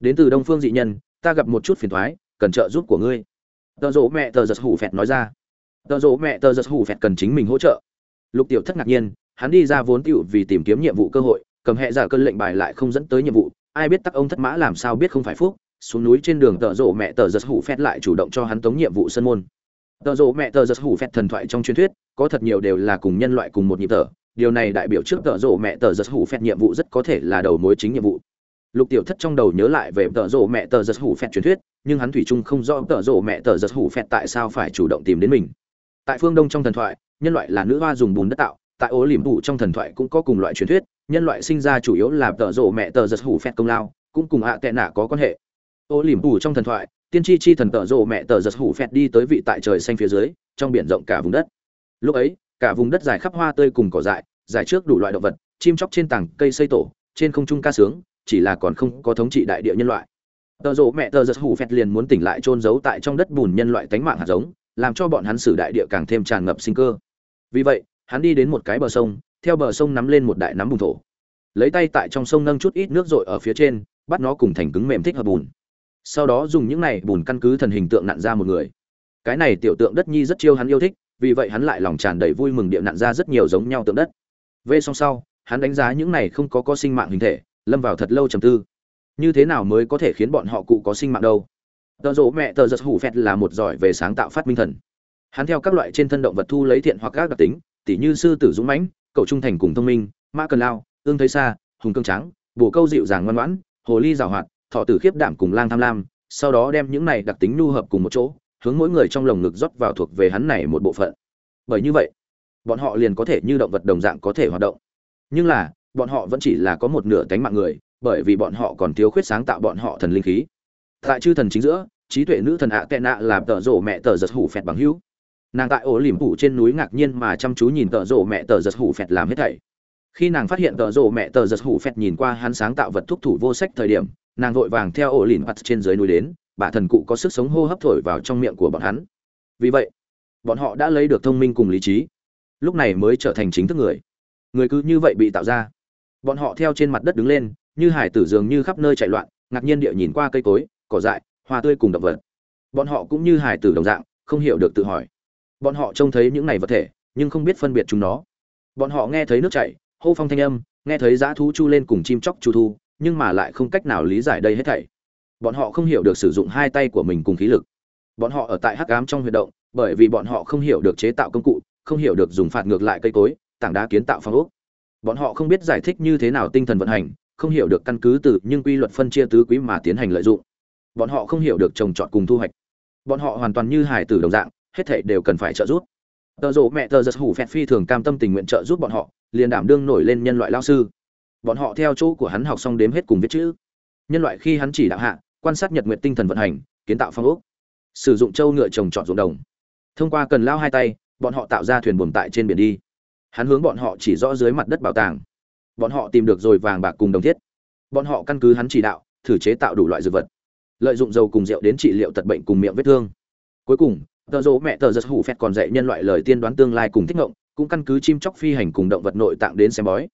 Đến từ đông phương dị nhân, ta gặp một chút phiền thoái, cần trợ giúp của ngươi. Tợ rộ mẹ tờ giật hủ phét nói ra. Tợ rộ mẹ tờ giật hủ phét cần chính mình hỗ trợ. Lục tiểu thất ngạc nhiên, hắn đi ra vốn tựu vì tìm kiếm nhiệm vụ cơ hội, cầm hệ giả cân lệnh bài lại không dẫn tới nhiệm vụ, ai biết tắc ông thất mã làm sao biết không phải phúc xuống núi trên đường tợ rộ mẹ tờ giật hủ phét lại chủ động cho hắn tống nhiệm vụ sân môn. Tợ rộ mẹ tờ giật hủ phét thần thoại trong truyền thuyết, có thật nhiều đều là cùng nhân loại cùng một nhịp tở điều này đại biểu trước tợ rộ mẹ tờ giật hủ phét nhiệm vụ rất có thể là đầu mối chính nhiệm vụ. Lục tiểu thất trong đầu nhớ lại về tợ rộ mẹ tờ giật hủ phét truyền thuyết, nhưng hắn thủy chung không rõ tợ rộ mẹ tờ giật hủ phét tại sao phải chủ động tìm đến mình. Tại phương đông trong thần thoại, nhân loại là nữ hoa dùng bùn đất tạo, tại ố liềm đủ trong thần thoại cũng có cùng loại truyền thuyết, nhân loại sinh ra chủ yếu là tợ rộ mẹ tờ giật hủ phét công lao, cũng cùng ạ à tệ nạ có quan hệ ô liềm ủ trong thần thoại, tiên tri chi thần tợ rộ mẹ tờ giật hủ phẹt đi tới vị tại trời xanh phía dưới, trong biển rộng cả vùng đất. Lúc ấy, cả vùng đất dài khắp hoa tươi cùng cỏ dại, dài trước đủ loại động vật, chim chóc trên tảng cây xây tổ, trên không trung ca sướng, chỉ là còn không có thống trị đại địa nhân loại. Tợ rộ mẹ tờ giật hủ phẹt liền muốn tỉnh lại trôn giấu tại trong đất bùn nhân loại tánh mạng hạt giống, làm cho bọn hắn xử đại địa càng thêm tràn ngập sinh cơ. Vì vậy, hắn đi đến một cái bờ sông, theo bờ sông nắm lên một đại nắm bùn thổ. Lấy tay tại trong sông nâng chút ít nước rội ở phía trên, bắt nó cùng thành cứng mềm thích hợp bùn sau đó dùng những này bùn căn cứ thần hình tượng nặn ra một người. Cái này tiểu tượng đất nhi rất chiêu hắn yêu thích, vì vậy hắn lại lòng tràn đầy vui mừng điệu nặn ra rất nhiều giống nhau tượng đất. Về song sau, hắn đánh giá những này không có có sinh mạng hình thể, lâm vào thật lâu trầm tư. Như thế nào mới có thể khiến bọn họ cụ có sinh mạng đâu? Tợ rỗ mẹ tợ giật hủ phẹt là một giỏi về sáng tạo phát minh thần. Hắn theo các loại trên thân động vật thu lấy thiện hoặc các đặc tính, tỉ như sư tử dũng mãnh cậu trung thành cùng thông minh, mã cần lao, ương thấy xa, hùng cương trắng, bồ câu dịu dàng ngoan ngoãn, hồ ly giảo hoạt thọ tử khiếp đảm cùng lang tham lam, sau đó đem những này đặc tính nhu hợp cùng một chỗ, hướng mỗi người trong lồng ngực rót vào thuộc về hắn này một bộ phận. Bởi như vậy, bọn họ liền có thể như động vật đồng dạng có thể hoạt động. Nhưng là, bọn họ vẫn chỉ là có một nửa cánh mạng người, bởi vì bọn họ còn thiếu khuyết sáng tạo bọn họ thần linh khí. Tại chư thần chính giữa, trí tuệ nữ thần ạ tệ nạ làm tợ rộ mẹ tờ giật hủ phẹt bằng hữu. Nàng tại ổ liềm phủ trên núi ngạc nhiên mà chăm chú nhìn tợ rộ mẹ tờ giật hủ phẹt làm hết thảy. Khi nàng phát hiện tợ rộ mẹ tờ giật hủ phẹt nhìn qua hắn sáng tạo vật thúc thủ vô sách thời điểm nàng vội vàng theo ổ lìn mặt trên dưới núi đến, bà thần cụ có sức sống hô hấp thổi vào trong miệng của bọn hắn. Vì vậy, bọn họ đã lấy được thông minh cùng lý trí. Lúc này mới trở thành chính thức người. Người cứ như vậy bị tạo ra. Bọn họ theo trên mặt đất đứng lên, như hải tử dường như khắp nơi chạy loạn, ngạc nhiên địa nhìn qua cây cối, cỏ dại, hoa tươi cùng động vật. Bọn họ cũng như hải tử đồng dạng, không hiểu được tự hỏi. Bọn họ trông thấy những này vật thể, nhưng không biết phân biệt chúng nó. Bọn họ nghe thấy nước chảy, hô phong thanh âm, nghe thấy dã thú chu lên cùng chim chóc chu thu nhưng mà lại không cách nào lý giải đây hết thảy. Bọn họ không hiểu được sử dụng hai tay của mình cùng khí lực. Bọn họ ở tại hắc ám trong huy động, bởi vì bọn họ không hiểu được chế tạo công cụ, không hiểu được dùng phạt ngược lại cây cối, tảng đá kiến tạo phong ốc. Bọn họ không biết giải thích như thế nào tinh thần vận hành, không hiểu được căn cứ từ nhưng quy luật phân chia tứ quý mà tiến hành lợi dụng. Bọn họ không hiểu được trồng trọt cùng thu hoạch. Bọn họ hoàn toàn như hải tử đồng dạng, hết thảy đều cần phải trợ giúp. Tờ rộ mẹ tờ giật hủ phẹt phi thường cam tâm tình nguyện trợ giúp bọn họ, liền đảm đương nổi lên nhân loại lao sư bọn họ theo chỗ của hắn học xong đếm hết cùng viết chữ. Nhân loại khi hắn chỉ đạo hạ, quan sát nhật nguyện tinh thần vận hành, kiến tạo phong ốc, sử dụng châu ngựa trồng trọt ruộng đồng. Thông qua cần lao hai tay, bọn họ tạo ra thuyền buồm tại trên biển đi. Hắn hướng bọn họ chỉ rõ dưới mặt đất bảo tàng. Bọn họ tìm được rồi vàng bạc cùng đồng thiết. Bọn họ căn cứ hắn chỉ đạo, thử chế tạo đủ loại dược vật. Lợi dụng dầu cùng rượu đến trị liệu tật bệnh cùng miệng vết thương. Cuối cùng, tờ rỗ mẹ tờ giật hủ phẹt còn dạy nhân loại lời tiên đoán tương lai cùng thích ngộng, cũng căn cứ chim chóc phi hành cùng động vật nội tạng đến xem bói.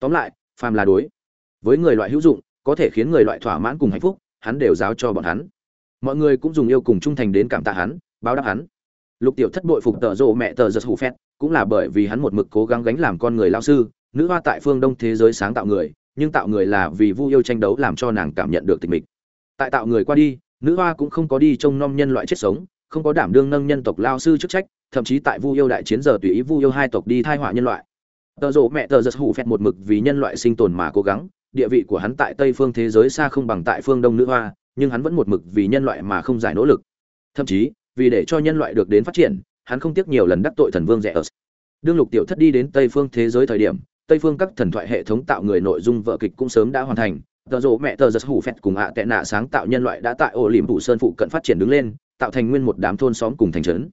Tóm lại phàm là đối với người loại hữu dụng, có thể khiến người loại thỏa mãn cùng hạnh phúc, hắn đều giáo cho bọn hắn. Mọi người cũng dùng yêu cùng trung thành đến cảm tạ hắn, báo đáp hắn. Lục tiểu thất bội phục tờ rộ mẹ tờ giật hủ phét, cũng là bởi vì hắn một mực cố gắng gánh làm con người lao sư, nữ hoa tại phương đông thế giới sáng tạo người, nhưng tạo người là vì vu yêu tranh đấu làm cho nàng cảm nhận được tình mình. Tại tạo người qua đi, nữ hoa cũng không có đi trông nom nhân loại chết sống, không có đảm đương nâng nhân tộc lao sư chức trách, thậm chí tại vu yêu đại chiến giờ tùy ý vu yêu hai tộc đi thai họa nhân loại tờ rộ mẹ tờ giật hủ phét một mực vì nhân loại sinh tồn mà cố gắng. Địa vị của hắn tại tây phương thế giới xa không bằng tại phương đông nữ hoa, nhưng hắn vẫn một mực vì nhân loại mà không giải nỗ lực. Thậm chí, vì để cho nhân loại được đến phát triển, hắn không tiếc nhiều lần đắc tội thần vương rẻ ở đương lục tiểu thất đi đến tây phương thế giới thời điểm, tây phương các thần thoại hệ thống tạo người nội dung vợ kịch cũng sớm đã hoàn thành. Tờ rộ mẹ tờ giật hủ phẹt cùng ạ tệ nạ sáng tạo nhân loại đã tại ổ liềm phủ sơn phụ cận phát triển đứng lên, tạo thành nguyên một đám thôn xóm cùng thành trấn.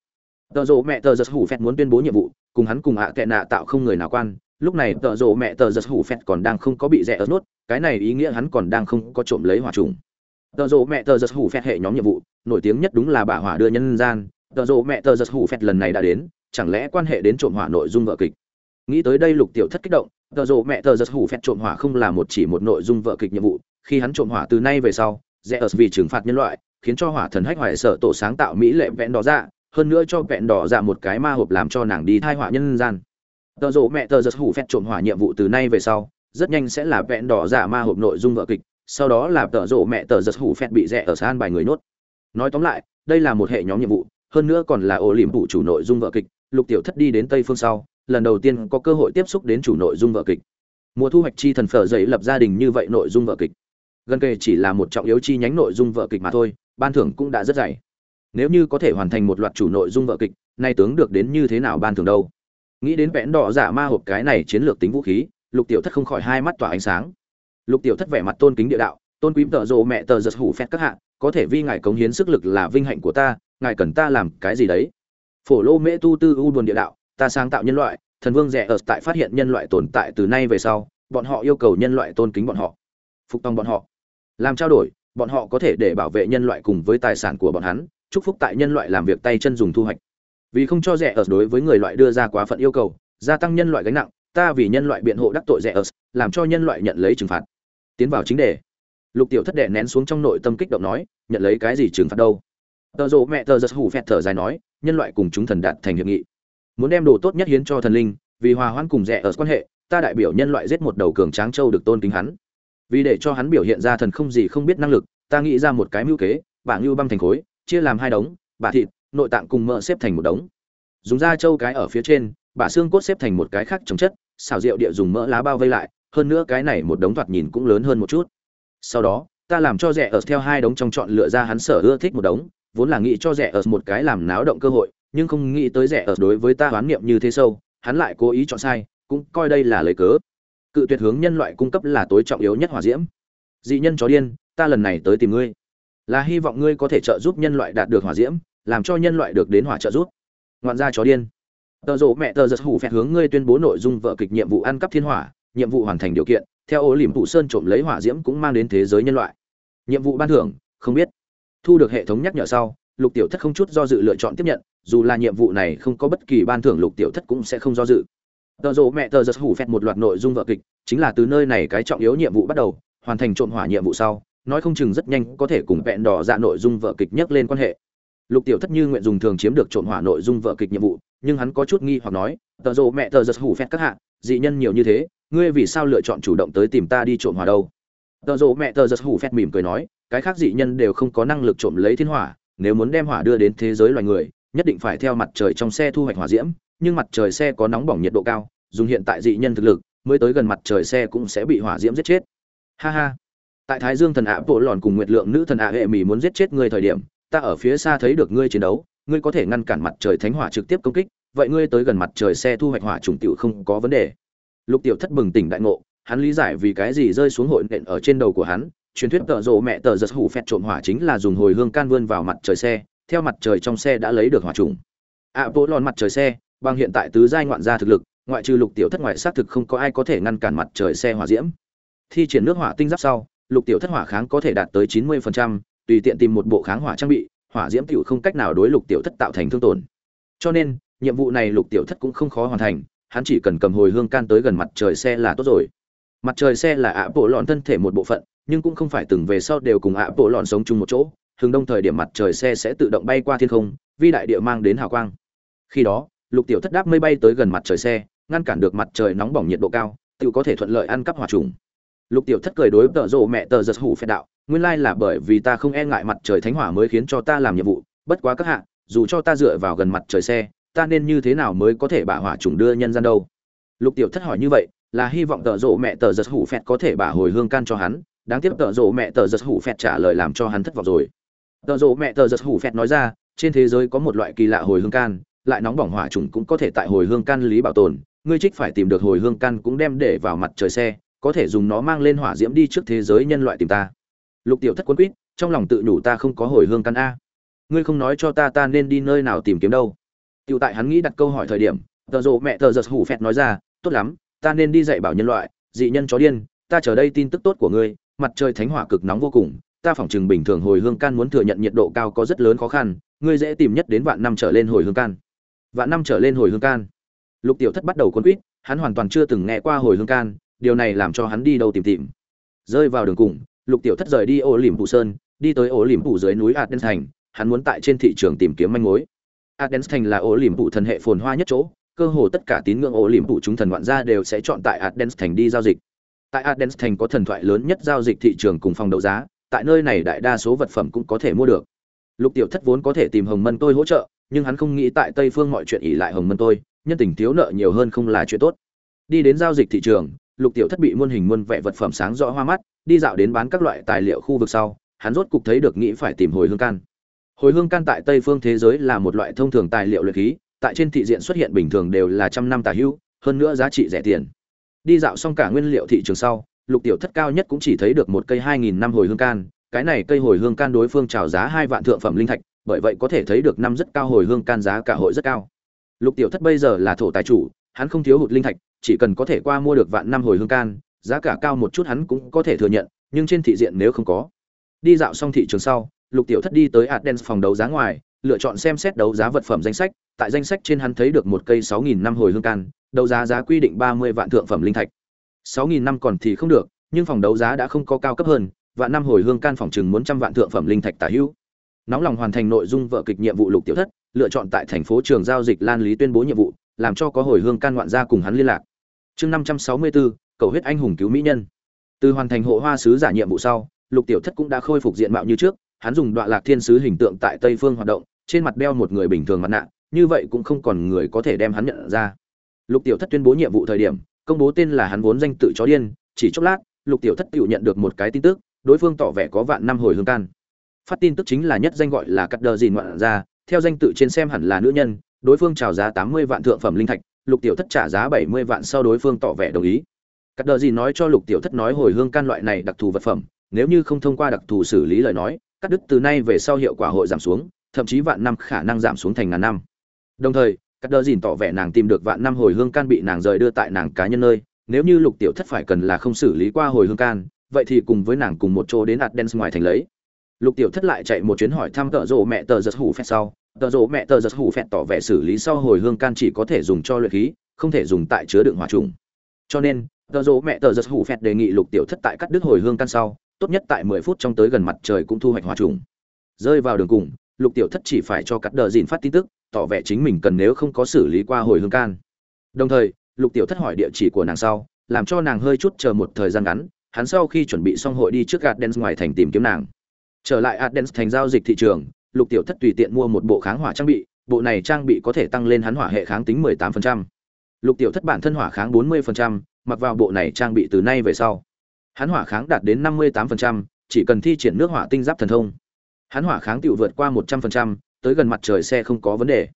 Tờ rộ mẹ tờ giật hủ phẹt muốn tuyên bố nhiệm vụ cùng hắn cùng ạ tệ nạ tạo không người nào quan, lúc này tợ rộ mẹ tờ giật hủ phẹt còn đang không có bị rẻ ở nốt cái này ý nghĩa hắn còn đang không có trộm lấy hỏa trùng. Tợ rộ mẹ tờ giật hủ phẹt hệ nhóm nhiệm vụ, nổi tiếng nhất đúng là bà hỏa đưa nhân gian, tợ rộ mẹ tờ giật hủ phẹt lần này đã đến, chẳng lẽ quan hệ đến trộm hỏa nội dung vợ kịch? Nghĩ tới đây lục tiểu thất kích động, tợ rộ mẹ tờ giật hủ phẹt trộm hỏa không là một chỉ một nội dung vợ kịch nhiệm vụ, khi hắn trộm hỏa từ nay về sau rẽ ở vì trừng phạt nhân loại, khiến cho hỏa thần hách hoài sợ tổ sáng tạo mỹ lệ vẽn đó ra dạ, hơn nữa cho vẹn đỏ dạ một cái ma hộp làm cho nàng đi thai họa nhân gian. Tợ rộ mẹ tờ giật hủ phẹt trộm hỏa nhiệm vụ từ nay về sau, rất nhanh sẽ là vẹn đỏ giả ma hộp nội dung vợ kịch, sau đó là tợ rộ mẹ tờ giật hủ phẹt bị rẽ ở san bài người nốt. Nói tóm lại, đây là một hệ nhóm nhiệm vụ, hơn nữa còn là ổ liềm phụ chủ nội dung vợ kịch, lục tiểu thất đi đến tây phương sau, lần đầu tiên có cơ hội tiếp xúc đến chủ nội dung vợ kịch. Mùa thu hoạch chi thần phở dậy lập gia đình như vậy nội dung vợ kịch. Gần kề chỉ là một trọng yếu chi nhánh nội dung vợ kịch mà thôi, ban thưởng cũng đã rất dày nếu như có thể hoàn thành một loạt chủ nội dung vợ kịch, nay tướng được đến như thế nào ban thưởng đâu? Nghĩ đến vẽn đỏ giả ma hộp cái này chiến lược tính vũ khí, lục tiểu thất không khỏi hai mắt tỏa ánh sáng. Lục tiểu thất vẻ mặt tôn kính địa đạo, tôn quý tợ rộ mẹ tờ giật hủ phét các hạ, có thể vi ngài cống hiến sức lực là vinh hạnh của ta, ngài cần ta làm cái gì đấy? Phổ lô mễ tu tư u buồn địa đạo, ta sáng tạo nhân loại, thần vương rẻ ở tại phát hiện nhân loại tồn tại từ nay về sau, bọn họ yêu cầu nhân loại tôn kính bọn họ, phục tòng bọn họ, làm trao đổi, bọn họ có thể để bảo vệ nhân loại cùng với tài sản của bọn hắn chúc phúc tại nhân loại làm việc tay chân dùng thu hoạch. Vì không cho rẻ ở đối với người loại đưa ra quá phận yêu cầu, gia tăng nhân loại gánh nặng, ta vì nhân loại biện hộ đắc tội rẻ ở làm cho nhân loại nhận lấy trừng phạt. Tiến vào chính đề. Lục tiểu thất đệ nén xuống trong nội tâm kích động nói, nhận lấy cái gì trừng phạt đâu? Tờ rộ mẹ tờ giật hủ phẹt thở dài nói, nhân loại cùng chúng thần đạt thành hiệp nghị. Muốn đem đồ tốt nhất hiến cho thần linh, vì hòa hoãn cùng rẻ ở quan hệ, ta đại biểu nhân loại giết một đầu cường tráng châu được tôn kính hắn. Vì để cho hắn biểu hiện ra thần không gì không biết năng lực, ta nghĩ ra một cái mưu kế, bảng lưu băng thành khối chia làm hai đống bà thịt, nội tạng cùng mỡ xếp thành một đống. Dùng da trâu cái ở phía trên bà xương cốt xếp thành một cái khác chống chất, xào rượu địa dùng mỡ lá bao vây lại, hơn nữa cái này một đống thoạt nhìn cũng lớn hơn một chút. Sau đó, ta làm cho rẻ ở theo hai đống trong chọn lựa ra hắn sở ưa thích một đống, vốn là nghĩ cho rẻ ở một cái làm náo động cơ hội, nhưng không nghĩ tới rẻ ở đối với ta hoán niệm như thế sâu, hắn lại cố ý chọn sai, cũng coi đây là lời cớ. Cự tuyệt hướng nhân loại cung cấp là tối trọng yếu nhất hỏa diễm. Dị nhân chó điên, ta lần này tới tìm ngươi là hy vọng ngươi có thể trợ giúp nhân loại đạt được hỏa diễm, làm cho nhân loại được đến hỏa trợ giúp. Ngoạn gia chó điên. Tờ rộ mẹ tờ giật hủ phẹt hướng ngươi tuyên bố nội dung vợ kịch nhiệm vụ ăn cắp thiên hỏa, nhiệm vụ hoàn thành điều kiện, theo ô liềm phụ sơn trộm lấy hỏa diễm cũng mang đến thế giới nhân loại. Nhiệm vụ ban thưởng, không biết. Thu được hệ thống nhắc nhở sau, lục tiểu thất không chút do dự lựa chọn tiếp nhận, dù là nhiệm vụ này không có bất kỳ ban thưởng lục tiểu thất cũng sẽ không do dự. Tờ rộ mẹ tờ giật hủ phẹt một loạt nội dung vợ kịch, chính là từ nơi này cái trọng yếu nhiệm vụ bắt đầu, hoàn thành trộm hỏa nhiệm vụ sau nói không chừng rất nhanh có thể cùng vẹn đỏ dạ nội dung vợ kịch nhắc lên quan hệ. Lục tiểu thất như nguyện dùng thường chiếm được trộn hỏa nội dung vợ kịch nhiệm vụ, nhưng hắn có chút nghi hoặc nói, tờ rộ mẹ tờ giật hủ phét các hạ, dị nhân nhiều như thế, ngươi vì sao lựa chọn chủ động tới tìm ta đi trộm hỏa đâu? Tờ rộ mẹ tờ giật hủ phét mỉm cười nói, cái khác dị nhân đều không có năng lực trộm lấy thiên hỏa, nếu muốn đem hỏa đưa đến thế giới loài người, nhất định phải theo mặt trời trong xe thu hoạch hỏa diễm, nhưng mặt trời xe có nóng bỏng nhiệt độ cao, dùng hiện tại dị nhân thực lực, mới tới gần mặt trời xe cũng sẽ bị hỏa diễm giết chết. Ha ha tại thái dương thần ạ bộ lòn cùng nguyệt lượng nữ thần ạ hệ mỹ muốn giết chết ngươi thời điểm, ta ở phía xa thấy được ngươi chiến đấu, ngươi có thể ngăn cản mặt trời thánh hỏa trực tiếp công kích, vậy ngươi tới gần mặt trời xe thu hoạch hỏa trùng tiểu không có vấn đề. Lục tiểu thất bừng tỉnh đại ngộ, hắn lý giải vì cái gì rơi xuống hội nện ở trên đầu của hắn, truyền thuyết tợ rộ mẹ tờ giật hủ phẹt trộm hỏa chính là dùng hồi hương can vươn vào mặt trời xe, theo mặt trời trong xe đã lấy được hỏa trùng. Ạ bộ lòn mặt trời xe, bằng hiện tại tứ giai ngoạn gia thực lực, ngoại trừ lục tiểu thất ngoại xác thực không có ai có thể ngăn cản mặt trời xe hỏa diễm. Thi triển nước hỏa tinh giáp sau lục tiểu thất hỏa kháng có thể đạt tới chín mươi phần trăm, tùy tiện tìm một bộ kháng hỏa trang bị hỏa diễm tiểu không cách nào đối lục tiểu thất tạo thành thương tổn. Cho nên nhiệm vụ này lục tiểu thất cũng không khó hoàn thành hắn chỉ cần cầm hồi hương can tới gần mặt trời xe là tốt rồi. Mặt trời xe là ạ bộ lọn thân thể một bộ phận nhưng cũng không phải từng về sau đều cùng ạ bộ lọn sống chung một chỗ Thường đông thời điểm mặt trời xe sẽ tự động bay qua thiên không vi đại địa mang đến hào quang. Khi đó lục tiểu thất đáp mây bay tới gần mặt trời xe ngăn cản được mặt trời nóng bỏng nhiệt độ cao tự có thể thuận lợi ăn cắp hỏa trùng lục tiểu thất cười đối tợ rộ mẹ tờ giật hủ phép đạo, nguyên lai là bởi vì ta không e ngại mặt trời thánh hỏa mới khiến cho ta làm nhiệm vụ, bất quá các hạ, dù cho ta dựa vào gần mặt trời xe, ta nên như thế nào mới có thể bả hỏa trùng đưa nhân gian đâu? Lục tiểu thất hỏi như vậy, là hy vọng tợ rộ mẹ tờ giật hủ phẹt có thể bả hồi hương can cho hắn, đáng tiếc tợ rộ mẹ tờ giật hủ phẹt trả lời làm cho hắn thất vọng rồi. Tợ rộ mẹ tờ giật hủ phẹt nói ra, trên thế giới có một loại kỳ lạ hồi hương can, lại nóng bỏng hỏa trùng cũng có thể tại hồi hương can lý bảo tồn, ngươi trích phải tìm được hồi hương can cũng đem để vào mặt trời xe có thể dùng nó mang lên hỏa diễm đi trước thế giới nhân loại tìm ta. Lục tiểu thất quân quýt, trong lòng tự nhủ ta không có hồi hương căn a. Ngươi không nói cho ta ta nên đi nơi nào tìm kiếm đâu. Tựu tại hắn nghĩ đặt câu hỏi thời điểm, tờ rộ mẹ tờ giật hủ phẹt nói ra, tốt lắm, ta nên đi dạy bảo nhân loại, dị nhân chó điên, ta chờ đây tin tức tốt của ngươi, mặt trời thánh hỏa cực nóng vô cùng, ta phỏng chừng bình thường hồi hương can muốn thừa nhận nhiệt độ cao có rất lớn khó khăn, ngươi dễ tìm nhất đến vạn năm trở lên hồi hương can vạn năm trở lên hồi hương can lục tiểu thất bắt đầu quân quýt, hắn hoàn toàn chưa từng nghe qua hồi hương can điều này làm cho hắn đi đâu tìm tìm. Rơi vào đường cùng, lục tiểu thất rời đi ô liềm phủ sơn, đi tới ô liềm phủ dưới núi aden thành, hắn muốn tại trên thị trường tìm kiếm manh mối. Aden thành là ô liềm phủ thần hệ phồn hoa nhất chỗ, cơ hồ tất cả tín ngưỡng ô liềm phủ chúng thần ngoạn gia đều sẽ chọn tại aden thành đi giao dịch. Tại aden thành có thần thoại lớn nhất giao dịch thị trường cùng phòng đấu giá, tại nơi này đại đa số vật phẩm cũng có thể mua được. Lục tiểu thất vốn có thể tìm hồng mân tôi hỗ trợ, nhưng hắn không nghĩ tại tây phương mọi chuyện ỉ lại hồng mân tôi, nhân tình thiếu nợ nhiều hơn không là chuyện tốt. Đi đến giao dịch thị trường lục tiểu thất bị muôn hình muôn vẻ vật phẩm sáng rõ hoa mắt, đi dạo đến bán các loại tài liệu khu vực sau, hắn rốt cục thấy được nghĩ phải tìm hồi hương can. Hồi hương can tại tây phương thế giới là một loại thông thường tài liệu luyện khí, tại trên thị diện xuất hiện bình thường đều là trăm năm tà hữu hơn nữa giá trị rẻ tiền. Đi dạo xong cả nguyên liệu thị trường sau, lục tiểu thất cao nhất cũng chỉ thấy được một cây hai nghìn năm hồi hương can, cái này cây hồi hương can đối phương chào giá hai vạn thượng phẩm linh thạch, bởi vậy có thể thấy được năm rất cao hồi hương can giá cả hội rất cao. Lục tiểu thất bây giờ là thổ tài chủ, hắn không thiếu hụt linh thạch chỉ cần có thể qua mua được vạn năm hồi hương can, giá cả cao một chút hắn cũng có thể thừa nhận, nhưng trên thị diện nếu không có. Đi dạo xong thị trường sau, lục tiểu thất đi tới adens phòng đấu giá ngoài, lựa chọn xem xét đấu giá vật phẩm danh sách. Tại danh sách trên hắn thấy được một cây sáu nghìn năm hồi hương can, đấu giá giá quy định ba mươi vạn thượng phẩm linh thạch. sáu nghìn năm còn thì không được, nhưng phòng đấu giá đã không có cao cấp hơn, vạn năm hồi hương can phòng chừng muốn trăm vạn thượng phẩm linh thạch tả hữu. Nóng lòng hoàn thành nội dung vợ kịch nhiệm vụ lục tiểu thất, lựa chọn tại thành phố trường giao dịch lan lý tuyên bố nhiệm vụ, làm cho có hồi hương can ngoạn gia cùng hắn liên lạc chương năm trăm sáu mươi bốn cầu huyết anh hùng cứu mỹ nhân. Từ hoàn thành hộ hoa sứ giả nhiệm vụ sau, lục tiểu thất cũng đã khôi phục diện mạo như trước, hắn dùng đoạn lạc thiên sứ hình tượng tại tây phương hoạt động, trên mặt đeo một người bình thường mặt nạ, như vậy cũng không còn người có thể đem hắn nhận ra. Lục tiểu thất tuyên bố nhiệm vụ thời điểm, công bố tên là hắn vốn danh tự chó điên, chỉ chốc lát, lục tiểu thất tự nhận được một cái tin tức, đối phương tỏ vẻ có vạn năm hồi hương can. Phát tin tức chính là nhất danh gọi là cắt đờ dìn ngoạn ra theo danh tự trên xem hẳn là nữ nhân, đối phương chào giá tám mươi vạn thượng phẩm linh thạch lục tiểu thất trả giá bảy mươi vạn sau đối phương tỏ vẻ đồng ý cắt đờ gì nói cho lục tiểu thất nói hồi hương can loại này đặc thù vật phẩm nếu như không thông qua đặc thù xử lý lời nói cắt đứt từ nay về sau hiệu quả hội giảm xuống thậm chí vạn năm khả năng giảm xuống thành ngàn năm đồng thời cắt đờ dìn tỏ vẻ nàng tìm được vạn năm hồi hương can bị nàng rời đưa tại nàng cá nhân nơi nếu như lục tiểu thất phải cần là không xử lý qua hồi hương can vậy thì cùng với nàng cùng một chỗ đến Adens ngoài thành lấy. Lục Tiểu Thất lại chạy một chuyến hỏi thăm tợ rộ mẹ tờ giật hủ phép sau, tờ rộ mẹ tờ giật hủ phẹt tỏ vẻ xử lý sau hồi hương can chỉ có thể dùng cho luyện khí, không thể dùng tại chứa đựng hỏa trùng. Cho nên, tờ rộ mẹ tờ giật hủ phẹt đề nghị Lục Tiểu Thất tại cắt đứt hồi hương can sau, tốt nhất tại 10 phút trong tới gần mặt trời cũng thu hoạch hỏa trùng. Rơi vào đường cùng, Lục Tiểu Thất chỉ phải cho cắt đờ dìn phát tin tức, tỏ vẻ chính mình cần nếu không có xử lý qua hồi hương can. Đồng thời, Lục Tiểu Thất hỏi địa chỉ của nàng sau, làm cho nàng hơi chút chờ một thời gian ngắn, hắn sau khi chuẩn bị xong hội đi trước gạt đen ngoài thành tìm kiếm nàng. Trở lại Adens thành giao dịch thị trường, Lục Tiểu Thất tùy tiện mua một bộ kháng hỏa trang bị, bộ này trang bị có thể tăng lên hắn hỏa hệ kháng tính 18%. Lục Tiểu Thất bản thân hỏa kháng 40%, mặc vào bộ này trang bị từ nay về sau. Hắn hỏa kháng đạt đến 58%, chỉ cần thi triển nước hỏa tinh giáp thần thông. Hắn hỏa kháng tiểu vượt qua 100%, tới gần mặt trời xe không có vấn đề.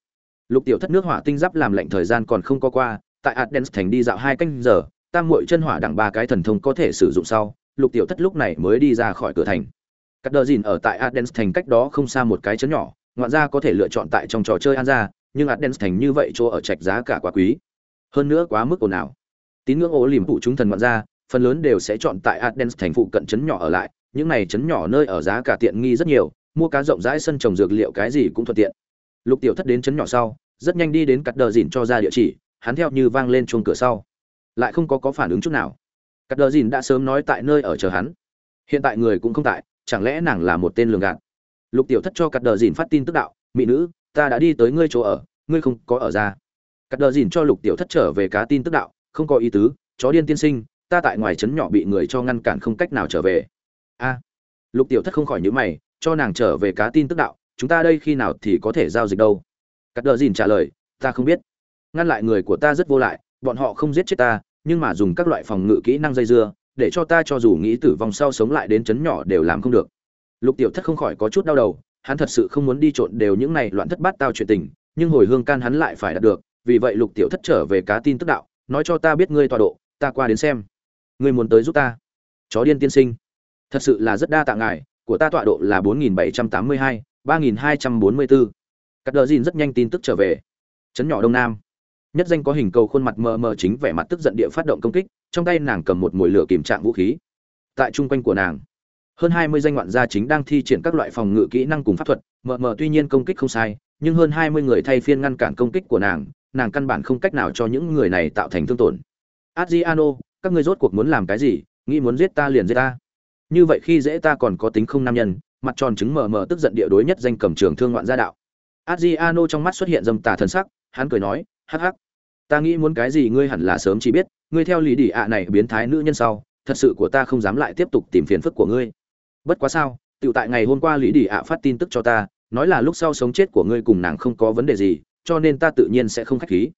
Lục Tiểu Thất nước hỏa tinh giáp làm lệnh thời gian còn không có qua, tại Adens thành đi dạo hai canh giờ, tam muội chân hỏa đẳng ba cái thần thông có thể sử dụng sau lục tiểu thất lúc này mới đi ra khỏi cửa thành cắt đờ dìn ở tại adens thành cách đó không xa một cái chấn nhỏ, ngoạn ra có thể lựa chọn tại trong trò chơi an ra, nhưng adens thành như vậy chỗ ở trạch giá cả quá quý. Hơn nữa quá mức ồn ào. Tín ngưỡng ố liềm phụ chúng thần ngoạn ra phần lớn đều sẽ chọn tại adens thành phụ cận chấn nhỏ ở lại, những này chấn nhỏ nơi ở giá cả tiện nghi rất nhiều, mua cá rộng rãi sân trồng dược liệu cái gì cũng thuận tiện. Lục tiểu thất đến chấn nhỏ sau, rất nhanh đi đến cắt đờ dìn cho ra địa chỉ, hắn theo như vang lên chuông cửa sau. Lại không có có phản ứng chút nào. Cắt đờ dìn đã sớm nói tại nơi ở chờ hắn. Hiện tại người cũng không tại chẳng lẽ nàng là một tên lường gạt? Lục tiểu thất cho cắt đờ dìn phát tin tức đạo, mỹ nữ, ta đã đi tới ngươi chỗ ở, ngươi không có ở ra. Cắt đờ dìn cho lục tiểu thất trở về cá tin tức đạo, không có ý tứ, chó điên tiên sinh, ta tại ngoài trấn nhỏ bị người cho ngăn cản không cách nào trở về. A. Lục tiểu thất không khỏi nhữ mày, cho nàng trở về cá tin tức đạo, chúng ta đây khi nào thì có thể giao dịch đâu? Cắt đờ dìn trả lời, ta không biết. Ngăn lại người của ta rất vô lại, bọn họ không giết chết ta, nhưng mà dùng các loại phòng ngự kỹ năng dây dưa để cho ta cho dù nghĩ tử vong sau sống lại đến chấn nhỏ đều làm không được. Lục tiểu thất không khỏi có chút đau đầu, hắn thật sự không muốn đi trộn đều những này loạn thất bát tao chuyện tình, nhưng hồi hương can hắn lại phải đạt được, vì vậy lục tiểu thất trở về cá tin tức đạo, nói cho ta biết ngươi tọa độ, ta qua đến xem. Ngươi muốn tới giúp ta. Chó điên tiên sinh. Thật sự là rất đa tạ ngài, của ta tọa độ là bốn nghìn bảy trăm tám mươi hai, ba nghìn hai trăm bốn mươi bốn cắt đờ dìn rất nhanh tin tức trở về. Chấn nhỏ đông nam. Nhất danh có hình cầu khuôn mặt mờ mờ chính vẻ mặt tức giận địa phát động công kích trong tay nàng cầm một mồi lửa kìm trạng vũ khí. Tại trung quanh của nàng, hơn hai mươi danh ngoạn gia chính đang thi triển các loại phòng ngự kỹ năng cùng pháp thuật, mờ mờ tuy nhiên công kích không sai, nhưng hơn hai mươi người thay phiên ngăn cản công kích của nàng nàng căn bản không cách nào cho những người này tạo thành thương tổn. Adriano, các ngươi rốt cuộc muốn làm cái gì? Nghĩ muốn giết ta liền giết ta. Như vậy khi dễ ta còn có tính không nam nhân, mặt tròn chứng mờ mờ tức giận địa đối nhất danh cầm trường thương ngoạn gia đạo. Adriano trong mắt xuất hiện dâm tà thần sắc, hắn cười nói, hắc hắc, ta nghĩ muốn cái gì ngươi hẳn là sớm chỉ biết ngươi theo lý đi ạ này biến thái nữ nhân sau, thật sự của ta không dám lại tiếp tục tìm phiền phức của ngươi. Bất quá sao tự tại ngày hôm qua lý đi ạ phát tin tức cho ta, nói là lúc sau sống chết của ngươi cùng nàng không có vấn đề gì, cho nên ta tự nhiên sẽ không khách khí.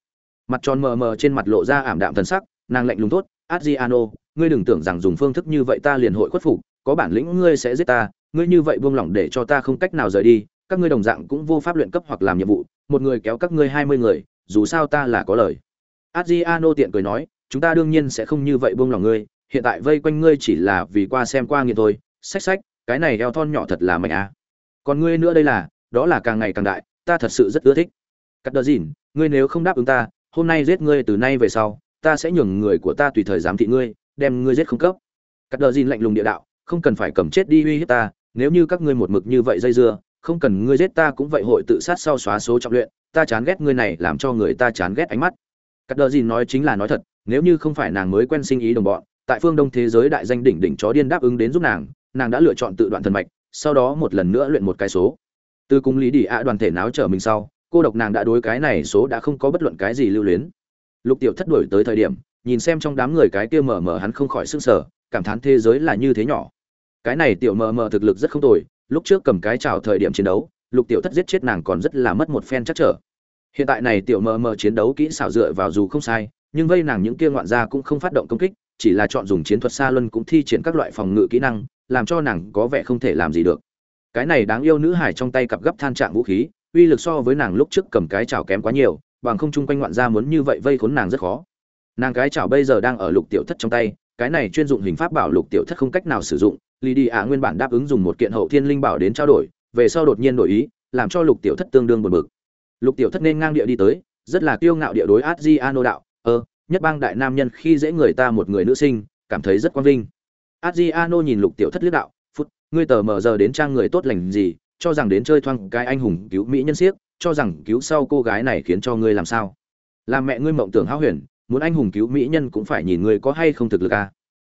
Mặt tròn mờ mờ trên mặt lộ ra ảm đạm thần sắc, nàng lạnh lùng tốt adriano, ngươi đừng tưởng rằng dùng phương thức như vậy ta liền hội khuất phục, có bản lĩnh ngươi sẽ giết ta, ngươi như vậy buông lỏng để cho ta không cách nào rời đi, các ngươi đồng dạng cũng vô pháp luyện cấp hoặc làm nhiệm vụ, một người kéo các ngươi hai mươi người, dù sao ta là có lời. Adriano tiện cười nói chúng ta đương nhiên sẽ không như vậy buông lòng ngươi hiện tại vây quanh ngươi chỉ là vì qua xem qua nghiện thôi. Sách sách, cái này eo thon nhỏ thật là mạnh à. còn ngươi nữa đây là đó là càng ngày càng đại ta thật sự rất ưa thích. Cắt đờ dìn ngươi nếu không đáp ứng ta hôm nay giết ngươi từ nay về sau ta sẽ nhường người của ta tùy thời giám thị ngươi đem ngươi giết không cấp. Cắt đờ dìn lạnh lùng địa đạo không cần phải cầm chết đi uy hiếp ta nếu như các ngươi một mực như vậy dây dưa không cần ngươi giết ta cũng vậy hội tự sát sau xóa số trọng luyện ta chán ghét ngươi này làm cho người ta chán ghét ánh mắt. Cắt đờ dìn nói chính là nói thật nếu như không phải nàng mới quen sinh ý đồng bọn, tại phương đông thế giới đại danh đỉnh đỉnh chó điên đáp ứng đến giúp nàng nàng đã lựa chọn tự đoạn thần mạch, sau đó một lần nữa luyện một cái số. Từ cung lý đi ạ đoàn thể náo trở mình sau, cô độc nàng đã đối cái này số đã không có bất luận cái gì lưu luyến. Lục tiểu thất đuổi tới thời điểm, nhìn xem trong đám người cái kia mờ mờ hắn không khỏi sưng sở cảm thán thế giới là như thế nhỏ. Cái này tiểu mờ mờ thực lực rất không tồi, lúc trước cầm cái chào thời điểm chiến đấu, lục tiểu thất giết chết nàng còn rất là mất một phen chắc trở. Hiện tại này tiểu mờ mờ chiến đấu kỹ xảo dựa vào dù không sai nhưng vây nàng những kia ngoạn gia cũng không phát động công kích, chỉ là chọn dùng chiến thuật xa luân cũng thi triển các loại phòng ngự kỹ năng, làm cho nàng có vẻ không thể làm gì được. Cái này đáng yêu nữ hải trong tay cặp gấp than trạng vũ khí, uy lực so với nàng lúc trước cầm cái chảo kém quá nhiều, bằng không chung quanh ngoạn gia muốn như vậy vây khốn nàng rất khó. Nàng cái chảo bây giờ đang ở lục tiểu thất trong tay, cái này chuyên dụng hình pháp bảo lục tiểu thất không cách nào sử dụng lì đi ạ nguyên bản đáp ứng dùng một kiện hậu thiên linh bảo đến trao đổi, về sau đột nhiên đổi ý, làm cho lục tiểu thất tương đương buồn bực. Lục tiểu thất nên ngang địa đi tới, rất là kiêu ngạo địa đối adriano đạo ơ nhất bang đại nam nhân khi dễ người ta một người nữ sinh, cảm thấy rất quang vinh. Adriano nhìn lục tiểu thất liếc đạo, phút, ngươi tờ mờ giờ đến trang người tốt lành gì, cho rằng đến chơi thoang cái anh hùng cứu mỹ nhân siếc, cho rằng cứu sau cô gái này khiến cho ngươi làm sao? Làm mẹ ngươi mộng tưởng háo huyền, muốn anh hùng cứu mỹ nhân cũng phải nhìn ngươi có hay không thực lực à.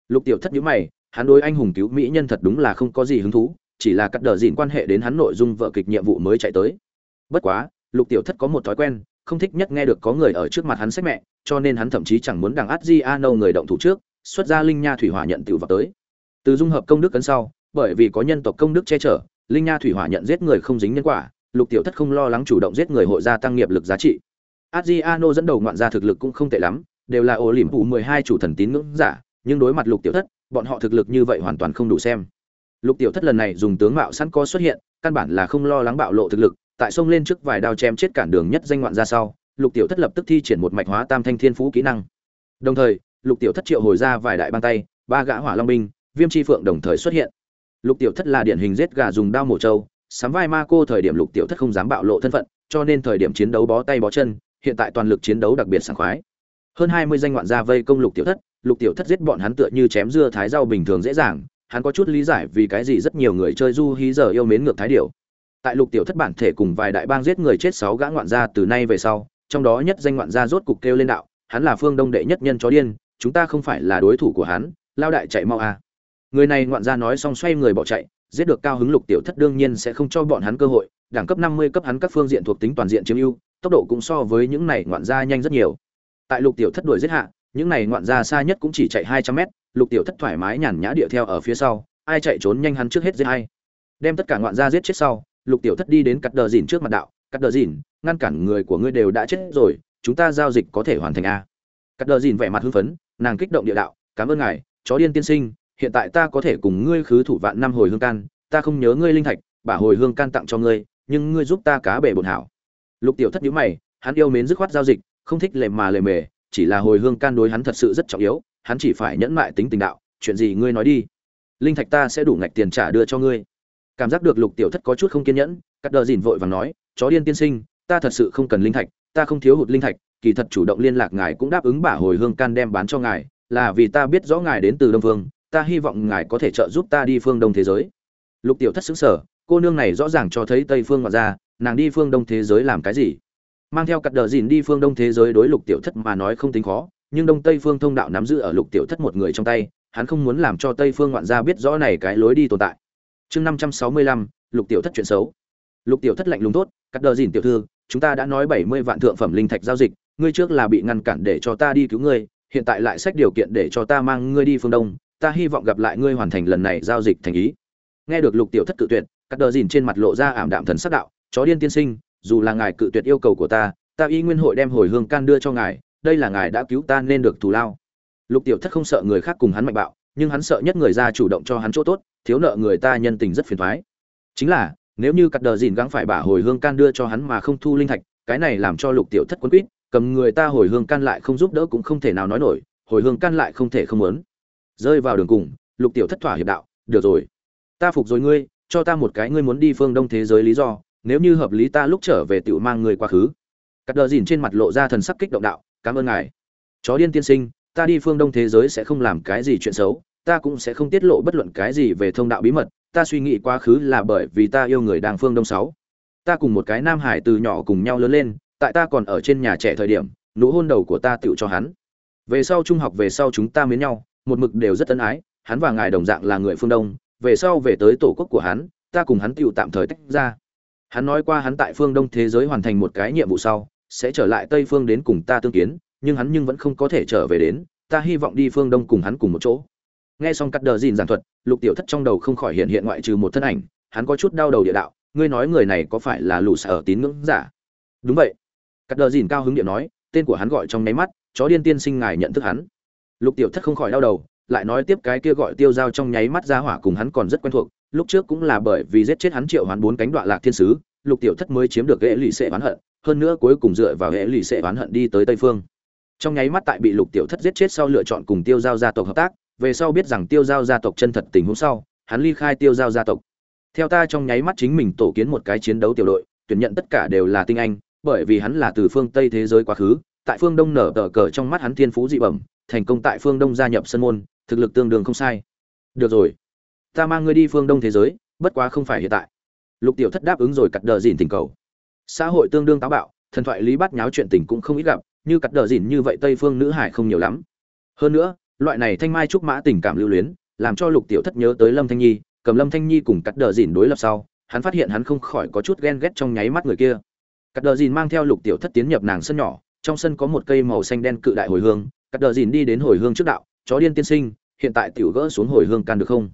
lục tiểu thất nhíu mày, hắn đối anh hùng cứu mỹ nhân thật đúng là không có gì hứng thú, chỉ là cắt đờ dịn quan hệ đến hắn nội dung vợ kịch nhiệm vụ mới chạy tới. Bất quá, lục tiểu thất có một thói quen không thích nhất nghe được có người ở trước mặt hắn sách mẹ, cho nên hắn thậm chí chẳng muốn đằng Adriano người động thủ trước, xuất ra linh nha thủy hỏa nhận tiểu vào tới. Từ dung hợp công đức cấn sau, bởi vì có nhân tộc công đức che chở, linh nha thủy hỏa nhận giết người không dính nhân quả, lục tiểu thất không lo lắng chủ động giết người hội gia tăng nghiệp lực giá trị. Adriano dẫn đầu ngoạn gia thực lực cũng không tệ lắm, đều là ổ liềm phụ mười hai chủ thần tín ngưỡng giả, nhưng đối mặt lục tiểu thất, bọn họ thực lực như vậy hoàn toàn không đủ xem. Lục tiểu thất lần này dùng tướng mạo sẵn có xuất hiện, căn bản là không lo lắng bạo lộ thực lực tại sông lên trước vài đao chém chết cản đường nhất danh ngoạn ra sau, lục tiểu thất lập tức thi triển một mạch hóa tam thanh thiên phú kỹ năng. Đồng thời, lục tiểu thất triệu hồi ra vài đại băng tay, ba gã hỏa long binh, viêm chi phượng đồng thời xuất hiện. Lục tiểu thất là điển hình giết gà dùng đao mổ trâu, sắm vai ma cô thời điểm lục tiểu thất không dám bạo lộ thân phận, cho nên thời điểm chiến đấu bó tay bó chân, hiện tại toàn lực chiến đấu đặc biệt sảng khoái. Hơn hai mươi danh ngoạn gia vây công lục tiểu thất, lục tiểu thất giết bọn hắn tựa như chém dưa thái rau bình thường dễ dàng, hắn có chút lý giải vì cái gì rất nhiều người chơi du hí giờ yêu mến ngược thái điểu tại lục tiểu thất bản thể cùng vài đại bang giết người chết sáu gã ngoạn gia từ nay về sau, trong đó nhất danh ngoạn gia rốt cục kêu lên đạo, hắn là phương đông đệ nhất nhân chó điên, chúng ta không phải là đối thủ của hắn, lao đại chạy mau à. người này ngoạn gia nói xong xoay người bỏ chạy, giết được cao hứng lục tiểu thất đương nhiên sẽ không cho bọn hắn cơ hội, đẳng cấp năm mươi cấp hắn các phương diện thuộc tính toàn diện chiếm ưu, tốc độ cũng so với những này ngoạn gia nhanh rất nhiều tại lục tiểu thất đuổi giết hạ, những này ngoạn gia xa nhất cũng chỉ chạy hai trăm mét, lục tiểu thất thoải mái nhàn nhã địa theo ở phía sau, ai chạy trốn nhanh hắn trước hết giết hay đem tất cả ngoạn gia giết chết sau lục tiểu thất đi đến cắt đờ dìn trước mặt đạo, cắt đờ dìn, ngăn cản người của ngươi đều đã chết rồi, chúng ta giao dịch có thể hoàn thành a cắt đờ dìn vẻ mặt hưng phấn, nàng kích động địa đạo, cảm ơn ngài, chó điên tiên sinh, hiện tại ta có thể cùng ngươi khứ thủ vạn năm hồi hương can, ta không nhớ ngươi linh thạch, bả hồi hương can tặng cho ngươi, nhưng ngươi giúp ta cá bể bồn hảo. Lục tiểu thất nhíu mày, hắn yêu mến dứt khoát giao dịch, không thích lề mà lề mề, chỉ là hồi hương can đối hắn thật sự rất trọng yếu, hắn chỉ phải nhẫn mại tính tình đạo, chuyện gì ngươi nói đi, linh thạch ta sẽ đủ ngạch tiền trả đưa cho ngươi cảm giác được lục tiểu thất có chút không kiên nhẫn, cắt đờ dìn vội vàng nói, chó điên tiên sinh, ta thật sự không cần linh thạch, ta không thiếu hụt linh thạch, kỳ thật chủ động liên lạc ngài cũng đáp ứng bả hồi hương can đem bán cho ngài, là vì ta biết rõ ngài đến từ đông phương ta hy vọng ngài có thể trợ giúp ta đi phương đông thế giới. Lục tiểu thất xứng sở cô nương này rõ ràng cho thấy tây phương ngoại ra nàng đi phương đông thế giới làm cái gì? Mang theo cặp đờ dìn đi phương đông thế giới đối lục tiểu thất mà nói không tính khó, nhưng đông tây phương thông đạo nắm giữ ở lục tiểu thất một người trong tay, hắn không muốn làm cho tây phương ngoạn gia biết rõ này cái lối đi tồn tại chương năm trăm sáu mươi lăm, lục tiểu thất chuyện xấu. Lục tiểu thất lạnh lùng tốt, cắt đờ dìn tiểu thư, chúng ta đã nói bảy mươi vạn thượng phẩm linh thạch giao dịch, ngươi trước là bị ngăn cản để cho ta đi cứu ngươi, hiện tại lại sách điều kiện để cho ta mang ngươi đi phương đông, ta hy vọng gặp lại ngươi hoàn thành lần này giao dịch thành ý. Nghe được lục tiểu thất cự tuyệt, cắt đờ dìn trên mặt lộ ra ảm đạm thần sắc đạo, chó điên tiên sinh, dù là ngài cự tuyệt yêu cầu của ta ta y nguyên hội đem hồi hương can đưa cho ngài, đây là ngài đã cứu ta nên được thù lao. Lục tiểu thất không sợ người khác cùng hắn mạnh bạo, nhưng hắn sợ nhất người ra chủ động cho hắn chỗ tốt thiếu nợ người ta nhân tình rất phiền thoái. Chính là, nếu như cắt đờ dìn gắng phải bả hồi hương can đưa cho hắn mà không thu linh thạch, cái này làm cho lục tiểu thất quân quýt, cầm người ta hồi hương can lại không giúp đỡ cũng không thể nào nói nổi, hồi hương can lại không thể không muốn. Rơi vào đường cùng, lục tiểu thất thỏa hiệp đạo, được rồi, ta phục rồi ngươi, cho ta một cái ngươi muốn đi phương đông thế giới lý do, nếu như hợp lý ta lúc trở về tựu mang người quá khứ. Cắt đờ dìn trên mặt lộ ra thần sắc kích động đạo, cảm ơn ngài. Chó điên tiên sinh, ta đi phương đông thế giới sẽ không làm cái gì chuyện xấu ta cũng sẽ không tiết lộ bất luận cái gì về thông đạo bí mật, ta suy nghĩ quá khứ là bởi vì ta yêu người đang phương đông sáu. Ta cùng một cái nam hải từ nhỏ cùng nhau lớn lên, tại ta còn ở trên nhà trẻ thời điểm, nụ hôn đầu của ta tựu cho hắn. Về sau trung học về sau chúng ta mến nhau, một mực đều rất ân ái, hắn và ngài đồng dạng là người phương đông, về sau về tới tổ quốc của hắn, ta cùng hắn tựu tạm thời tách ra. Hắn nói qua hắn tại phương đông thế giới hoàn thành một cái nhiệm vụ sau, sẽ trở lại tây phương đến cùng ta tương kiến, nhưng hắn nhưng vẫn không có thể trở về đến, ta hy vọng đi phương đông cùng hắn cùng một chỗ nghe xong cắt đờ dìn giảng thuật, lục tiểu thất trong đầu không khỏi hiện hiện ngoại trừ một thân ảnh, hắn có chút đau đầu địa đạo, ngươi nói người này có phải là lũ sở tín ngưỡng giả? Đúng vậy. Cắt đờ dìn cao hứng điện nói, tên của hắn gọi trong nháy mắt, chó điên tiên sinh ngài nhận thức hắn. Lục tiểu thất không khỏi đau đầu, lại nói tiếp cái kia gọi tiêu dao trong nháy mắt ra hỏa cùng hắn còn rất quen thuộc, lúc trước cũng là bởi vì giết chết hắn triệu hoán bốn cánh đoạn lạc thiên sứ, lục tiểu thất mới chiếm được hệ lụy sệ oán hận, hơn nữa cuối cùng dựa vào hệ lụy sệ oán hận đi tới tây phương. Trong nháy mắt tại bị lục tiểu thất giết chết sau lựa chọn cùng tiêu giao gia tộc hợp tác về sau biết rằng tiêu giao gia tộc chân thật tình huống sau, hắn ly khai tiêu giao gia tộc. Theo ta trong nháy mắt chính mình tổ kiến một cái chiến đấu tiểu đội, tuyển nhận tất cả đều là tinh anh, bởi vì hắn là từ phương tây thế giới quá khứ, tại phương đông nở tờ cờ trong mắt hắn thiên phú dị bẩm, thành công tại phương đông gia nhập sân môn, thực lực tương đương không sai. Được rồi, ta mang ngươi đi phương đông thế giới, bất quá không phải hiện tại. Lục tiểu thất đáp ứng rồi cắt đờ dìn tình cầu. Xã hội tương đương táo bạo, thần thoại lý bắt nháo chuyện tình cũng không ít gặp, như cắt đờ dìn như vậy tây phương nữ hải không nhiều lắm. Hơn nữa loại này thanh mai trúc mã tình cảm lưu luyến, làm cho lục tiểu thất nhớ tới lâm thanh nhi, cầm lâm thanh nhi cùng cắt đờ dìn đối lập sau, hắn phát hiện hắn không khỏi có chút ghen ghét trong nháy mắt người kia. Cắt đờ dìn mang theo lục tiểu thất tiến nhập nàng sân nhỏ, trong sân có một cây màu xanh đen cự đại hồi hương, cắt đờ dìn đi đến hồi hương trước đạo, chó điên tiên sinh, hiện tại tiểu gỡ xuống hồi hương can được không?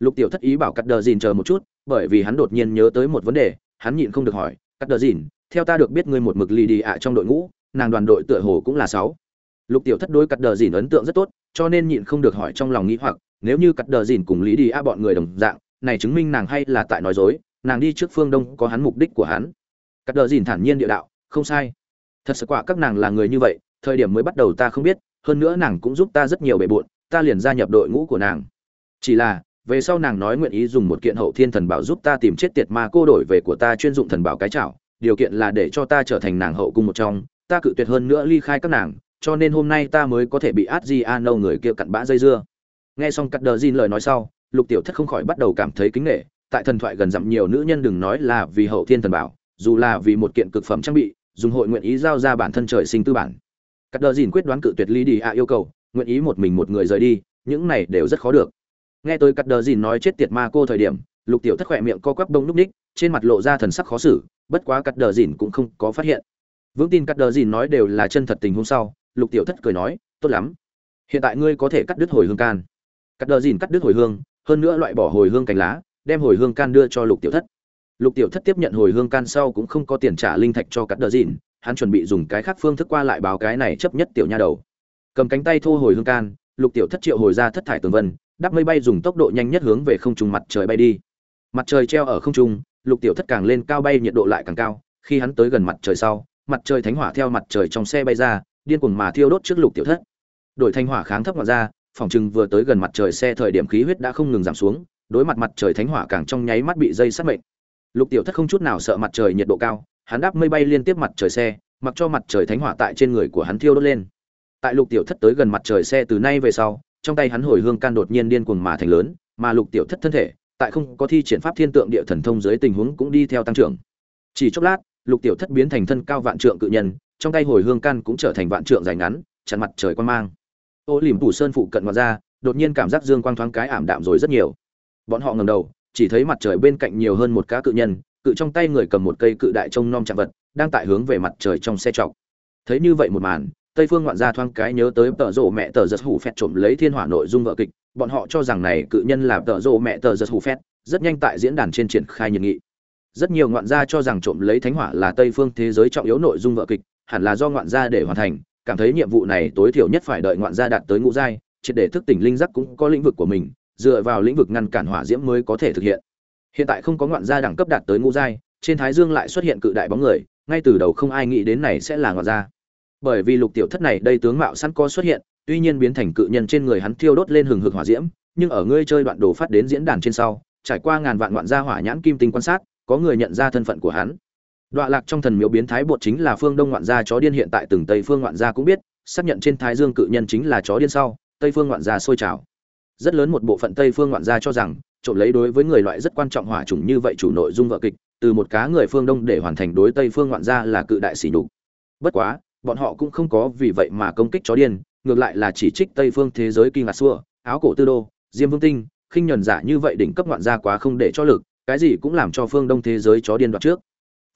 Lục tiểu thất ý bảo cắt đờ dìn chờ một chút, bởi vì hắn đột nhiên nhớ tới một vấn đề, hắn nhịn không được hỏi, cắt đờ dìn, theo ta được biết ngươi một mực lì đi ạ trong đội ngũ, nàng đoàn đội tựa hồ cũng là sáu. Lục tiểu thất đối cắt đờ dìn ấn tượng rất tốt cho nên nhịn không được hỏi trong lòng nghĩ hoặc, nếu như cắt đờ dìn cùng lý đi a bọn người đồng dạng, này chứng minh nàng hay là tại nói dối, nàng đi trước phương đông có hắn mục đích của hắn. Cắt đờ dìn thản nhiên địa đạo, không sai. Thật sự quả các nàng là người như vậy, thời điểm mới bắt đầu ta không biết, hơn nữa nàng cũng giúp ta rất nhiều bề bộn, ta liền gia nhập đội ngũ của nàng. Chỉ là, về sau nàng nói nguyện ý dùng một kiện hậu thiên thần bảo giúp ta tìm chết tiệt ma cô đổi về của ta chuyên dụng thần bảo cái chảo, điều kiện là để cho ta trở thành nàng hậu cung một trong, ta cự tuyệt hơn nữa ly khai các nàng cho nên hôm nay ta mới có thể bị Adji người kia cặn bã dây dưa. Nghe xong Cắt Đờ Jin lời nói sau, Lục Tiểu Thất không khỏi bắt đầu cảm thấy kính nể, tại thần thoại gần dặm nhiều nữ nhân đừng nói là vì hậu thiên thần bảo, dù là vì một kiện cực phẩm trang bị, dùng hội nguyện ý giao ra bản thân trời sinh tư bản. Cắt Đờ Jin quyết đoán cự tuyệt Lý Đi ạ yêu cầu, nguyện ý một mình một người rời đi, những này đều rất khó được. Nghe tôi Cắt Đờ Jin nói chết tiệt ma cô thời điểm, Lục Tiểu Thất khỏe miệng co quắp đông lúc ních, trên mặt lộ ra thần sắc khó xử, bất quá Cắt Đờ Jin cũng không có phát hiện. Vững tin Cắt Đờ Jin nói đều là chân thật tình huống sau, lục tiểu thất cười nói, tốt lắm. Hiện tại ngươi có thể cắt đứt hồi hương can. Cắt đờ dìn cắt đứt hồi hương, hơn nữa loại bỏ hồi hương cành lá, đem hồi hương can đưa cho lục tiểu thất. Lục tiểu thất tiếp nhận hồi hương can sau cũng không có tiền trả linh thạch cho cắt đờ dìn, hắn chuẩn bị dùng cái khác phương thức qua lại báo cái này chấp nhất tiểu nha đầu. Cầm cánh tay thu hồi hương can, lục tiểu thất triệu hồi ra thất thải tường vân, đắp mây bay dùng tốc độ nhanh nhất hướng về không trung mặt trời bay đi. Mặt trời treo ở không trung, lục tiểu thất càng lên cao bay nhiệt độ lại càng cao, khi hắn tới gần mặt trời sau, mặt trời thánh hỏa theo mặt trời trong xe bay ra điên cuồng mà thiêu đốt trước lục tiểu thất. Đổi thanh hỏa kháng thấp ngoạn ra, phòng trừng vừa tới gần mặt trời xe thời điểm khí huyết đã không ngừng giảm xuống, đối mặt mặt trời thánh hỏa càng trong nháy mắt bị dây sát mệnh. Lục tiểu thất không chút nào sợ mặt trời nhiệt độ cao, hắn đáp mây bay liên tiếp mặt trời xe, mặc cho mặt trời thánh hỏa tại trên người của hắn thiêu đốt lên. Tại lục tiểu thất tới gần mặt trời xe từ nay về sau, trong tay hắn hồi hương can đột nhiên điên cuồng mà thành lớn, mà lục tiểu thất thân thể, tại không có thi triển pháp thiên tượng địa thần thông dưới tình huống cũng đi theo tăng trưởng. Chỉ chốc lát, lục tiểu thất biến thành thân cao vạn trượng cự nhân trong tay hồi hương căn cũng trở thành vạn trượng dài ngắn, chặn mặt trời quan mang. Ô liềm phủ sơn phụ cận ngoài ra, đột nhiên cảm giác dương quang thoáng cái ảm đạm rồi rất nhiều. Bọn họ ngầm đầu, chỉ thấy mặt trời bên cạnh nhiều hơn một cá cự nhân, cự trong tay người cầm một cây cự đại trông nom trạng vật, đang tại hướng về mặt trời trong xe trọc thấy như vậy một màn, tây phương ngoạn gia thoáng cái nhớ tới tờ rộ mẹ tờ giật hủ phét trộm lấy thiên hỏa nội dung vợ kịch, bọn họ cho rằng này cự nhân là tờ rộ mẹ tờ giật hủ phét rất nhanh tại diễn đàn trên triển khai nhiệt nghị. Rất nhiều ngoạn gia cho rằng trộm lấy thánh hỏa là tây phương thế giới trọng yếu nội dung vợ kịch hẳn là do ngoạn gia để hoàn thành, cảm thấy nhiệm vụ này tối thiểu nhất phải đợi ngoạn gia đạt tới ngũ giai, triệt để thức tỉnh linh giác cũng có lĩnh vực của mình, dựa vào lĩnh vực ngăn cản hỏa diễm mới có thể thực hiện. Hiện tại không có ngoạn gia đẳng cấp đạt tới ngũ giai, trên thái dương lại xuất hiện cự đại bóng người, ngay từ đầu không ai nghĩ đến này sẽ là ngoạn gia. Bởi vì lục tiểu thất này đây tướng mạo sẵn có xuất hiện, tuy nhiên biến thành cự nhân trên người hắn thiêu đốt lên hừng hực hỏa diễm, nhưng ở ngươi chơi đoạn đồ phát đến diễn đàn trên sau, trải qua ngàn vạn ngoạn gia hỏa nhãn kim tinh quan sát, có người nhận ra thân phận của hắn. Đoạ lạc trong thần miếu biến thái bột chính là phương Đông ngoạn gia chó điên hiện tại từng Tây phương ngoạn gia cũng biết, xác nhận trên Thái Dương cự nhân chính là chó điên sau, Tây phương ngoạn gia sôi trào. Rất lớn một bộ phận Tây phương ngoạn gia cho rằng, trộm lấy đối với người loại rất quan trọng hỏa chủng như vậy chủ nội dung vợ kịch, từ một cá người phương Đông để hoàn thành đối Tây phương ngoạn gia là cự đại sỉ nhục. Bất quá, bọn họ cũng không có vì vậy mà công kích chó điên, ngược lại là chỉ trích Tây phương thế giới kinh ngạc xua, áo cổ tư đô, Diêm Vương Tinh, khinh nhẫn giả như vậy đỉnh cấp ngoạn gia quá không để cho lực, cái gì cũng làm cho phương Đông thế giới chó điên đoạt trước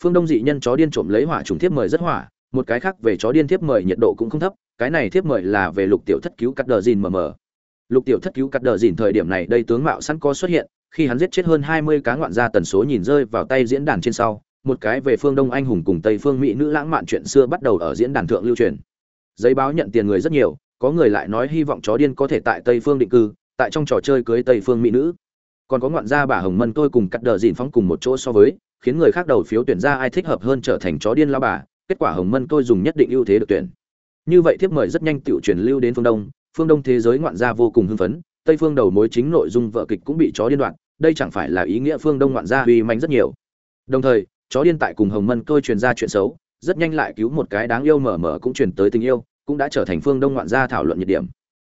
phương đông dị nhân chó điên trộm lấy hỏa trùng thiếp mời rất hỏa, một cái khác về chó điên thiếp mời nhiệt độ cũng không thấp, cái này thiếp mời là về lục tiểu thất cứu cắt đờ dìn mờ mờ. Lục tiểu thất cứu cắt đờ dìn thời điểm này, đây tướng mạo sẵn có xuất hiện, khi hắn giết chết hơn hai mươi cá ngoạn gia tần số nhìn rơi vào tay diễn đàn trên sau, một cái về phương đông anh hùng cùng tây phương mỹ nữ lãng mạn chuyện xưa bắt đầu ở diễn đàn thượng lưu truyền. Giấy báo nhận tiền người rất nhiều, có người lại nói hy vọng chó điên có thể tại tây phương định cư, tại trong trò chơi cưới tây phương mỹ nữ. Còn có ngoạn gia bà hồng mân tôi cùng cắt đờ dìn phóng cùng một chỗ so với khiến người khác đầu phiếu tuyển ra ai thích hợp hơn trở thành chó điên lao bà, kết quả hồng mân tôi dùng nhất định ưu thế được tuyển. Như vậy thiếp mời rất nhanh tự truyền lưu đến phương đông phương đông thế giới ngoạn gia vô cùng hưng phấn, tây phương đầu mối chính nội dung vợ kịch cũng bị chó điên đoạn, đây chẳng phải là ý nghĩa phương đông ngoạn gia uy manh rất nhiều. Đồng thời, chó điên tại cùng hồng mân tôi truyền ra chuyện xấu, rất nhanh lại cứu một cái đáng yêu mở mở cũng truyền tới tình yêu, cũng đã trở thành phương đông ngoạn gia thảo luận nhiệt điểm.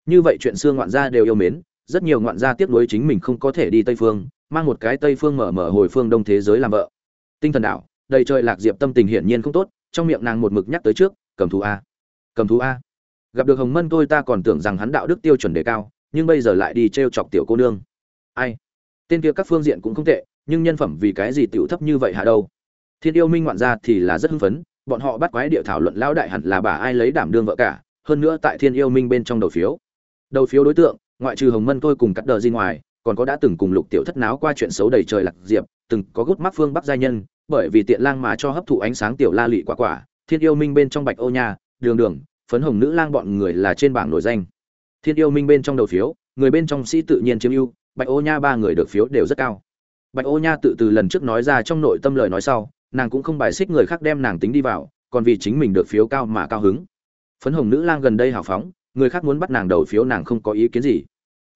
Như vậy chuyện xưa ngoạn gia đều yêu mến, rất nhiều ngoạn gia tiếc nuối chính mình không có thể đi tây phương mang một cái tây phương mở mở hồi phương đông thế giới làm vợ. Tinh thần đạo đầy trời lạc diệp tâm tình hiển nhiên không tốt, trong miệng nàng một mực nhắc tới trước, cầm thú a. Cầm thú a. Gặp được hồng mân tôi ta còn tưởng rằng hắn đạo đức tiêu chuẩn đề cao, nhưng bây giờ lại đi t r e o chọc tiểu cô nương. Ai? Tên kia các phương diện cũng không tệ, nhưng nhân phẩm vì cái gì tiểu thấp như vậy hả đâu? Thiên yêu minh ngoạn ra thì là rất hưng phấn, bọn họ bắt quái địa thảo luận lão đại hẳn là bà ai lấy đảm đương vợ cả, hơn nữa tại thiên yêu minh bên trong đầu phiếu. Đầu phiếu đối tượng, ngoại trừ hồng mân tôi cùng cắt đờ di ngoài còn có đã từng cùng lục tiểu thất náo qua chuyện xấu đầy trời lạc diệp, từng có gút mắc phương bắc gia nhân, bởi vì tiện lang mà cho hấp thụ ánh sáng tiểu la lị quả quả, thiên yêu minh bên trong bạch ô nha, đường đường, phấn hồng nữ lang bọn người là trên bảng nổi danh. Thiên yêu minh bên trong đầu phiếu, người bên trong sĩ tự nhiên chiếm ưu, bạch ô nha ba người được phiếu đều rất cao. Bạch ô nha tự từ lần trước nói ra trong nội tâm lời nói sau, nàng cũng không bài xích người khác đem nàng tính đi vào, còn vì chính mình được phiếu cao mà cao hứng. Phấn hồng nữ lang gần đây hào phóng, người khác muốn bắt nàng đầu phiếu nàng không có ý kiến gì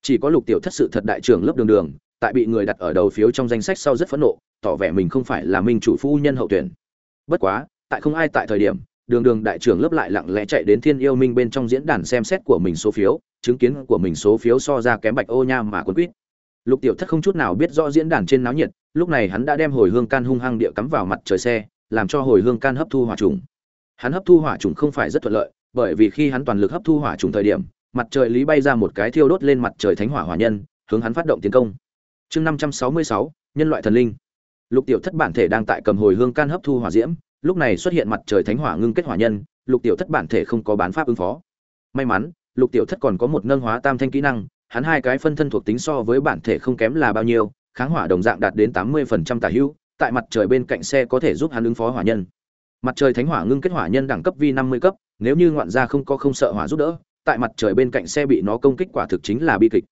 chỉ có lục tiểu thất sự thật đại trưởng lớp đường đường, tại bị người đặt ở đầu phiếu trong danh sách sau rất phẫn nộ, tỏ vẻ mình không phải là minh chủ phu nhân hậu tuyển. Bất quá, tại không ai tại thời điểm, đường đường đại trưởng lớp lại lặng lẽ chạy đến thiên yêu minh bên trong diễn đàn xem xét của mình số phiếu, chứng kiến của mình số phiếu so ra kém bạch ô nha mà quân quýt. Lục tiểu thất không chút nào biết rõ diễn đàn trên náo nhiệt, lúc này hắn đã đem hồi hương can hung hăng địa cắm vào mặt trời xe, làm cho hồi hương can hấp thu hỏa trùng. Hắn hấp thu hỏa trùng không phải rất thuận lợi, bởi vì khi hắn toàn lực hấp thu hỏa trùng thời điểm mặt trời lý bay ra một cái thiêu đốt lên mặt trời thánh hỏa hỏa nhân, hướng hắn phát động tiến công. Chương năm trăm sáu mươi sáu, nhân loại thần linh. Lục tiểu thất bản thể đang tại cầm hồi hương can hấp thu hỏa diễm, lúc này xuất hiện mặt trời thánh hỏa ngưng kết hỏa nhân, lục tiểu thất bản thể không có bán pháp ứng phó. May mắn, lục tiểu thất còn có một nâng hóa tam thanh kỹ năng, hắn hai cái phân thân thuộc tính so với bản thể không kém là bao nhiêu, kháng hỏa đồng dạng đạt đến tám mươi phần trăm tả hữu, tại mặt trời bên cạnh xe có thể giúp hắn ứng phó hỏa nhân. Mặt trời thánh hỏa ngưng kết hỏa nhân đẳng cấp vi năm mươi cấp, nếu như ngoạn gia không có không sợ hỏa giúp đỡ tại mặt trời bên cạnh xe bị nó công kích quả thực chính là bi kịch.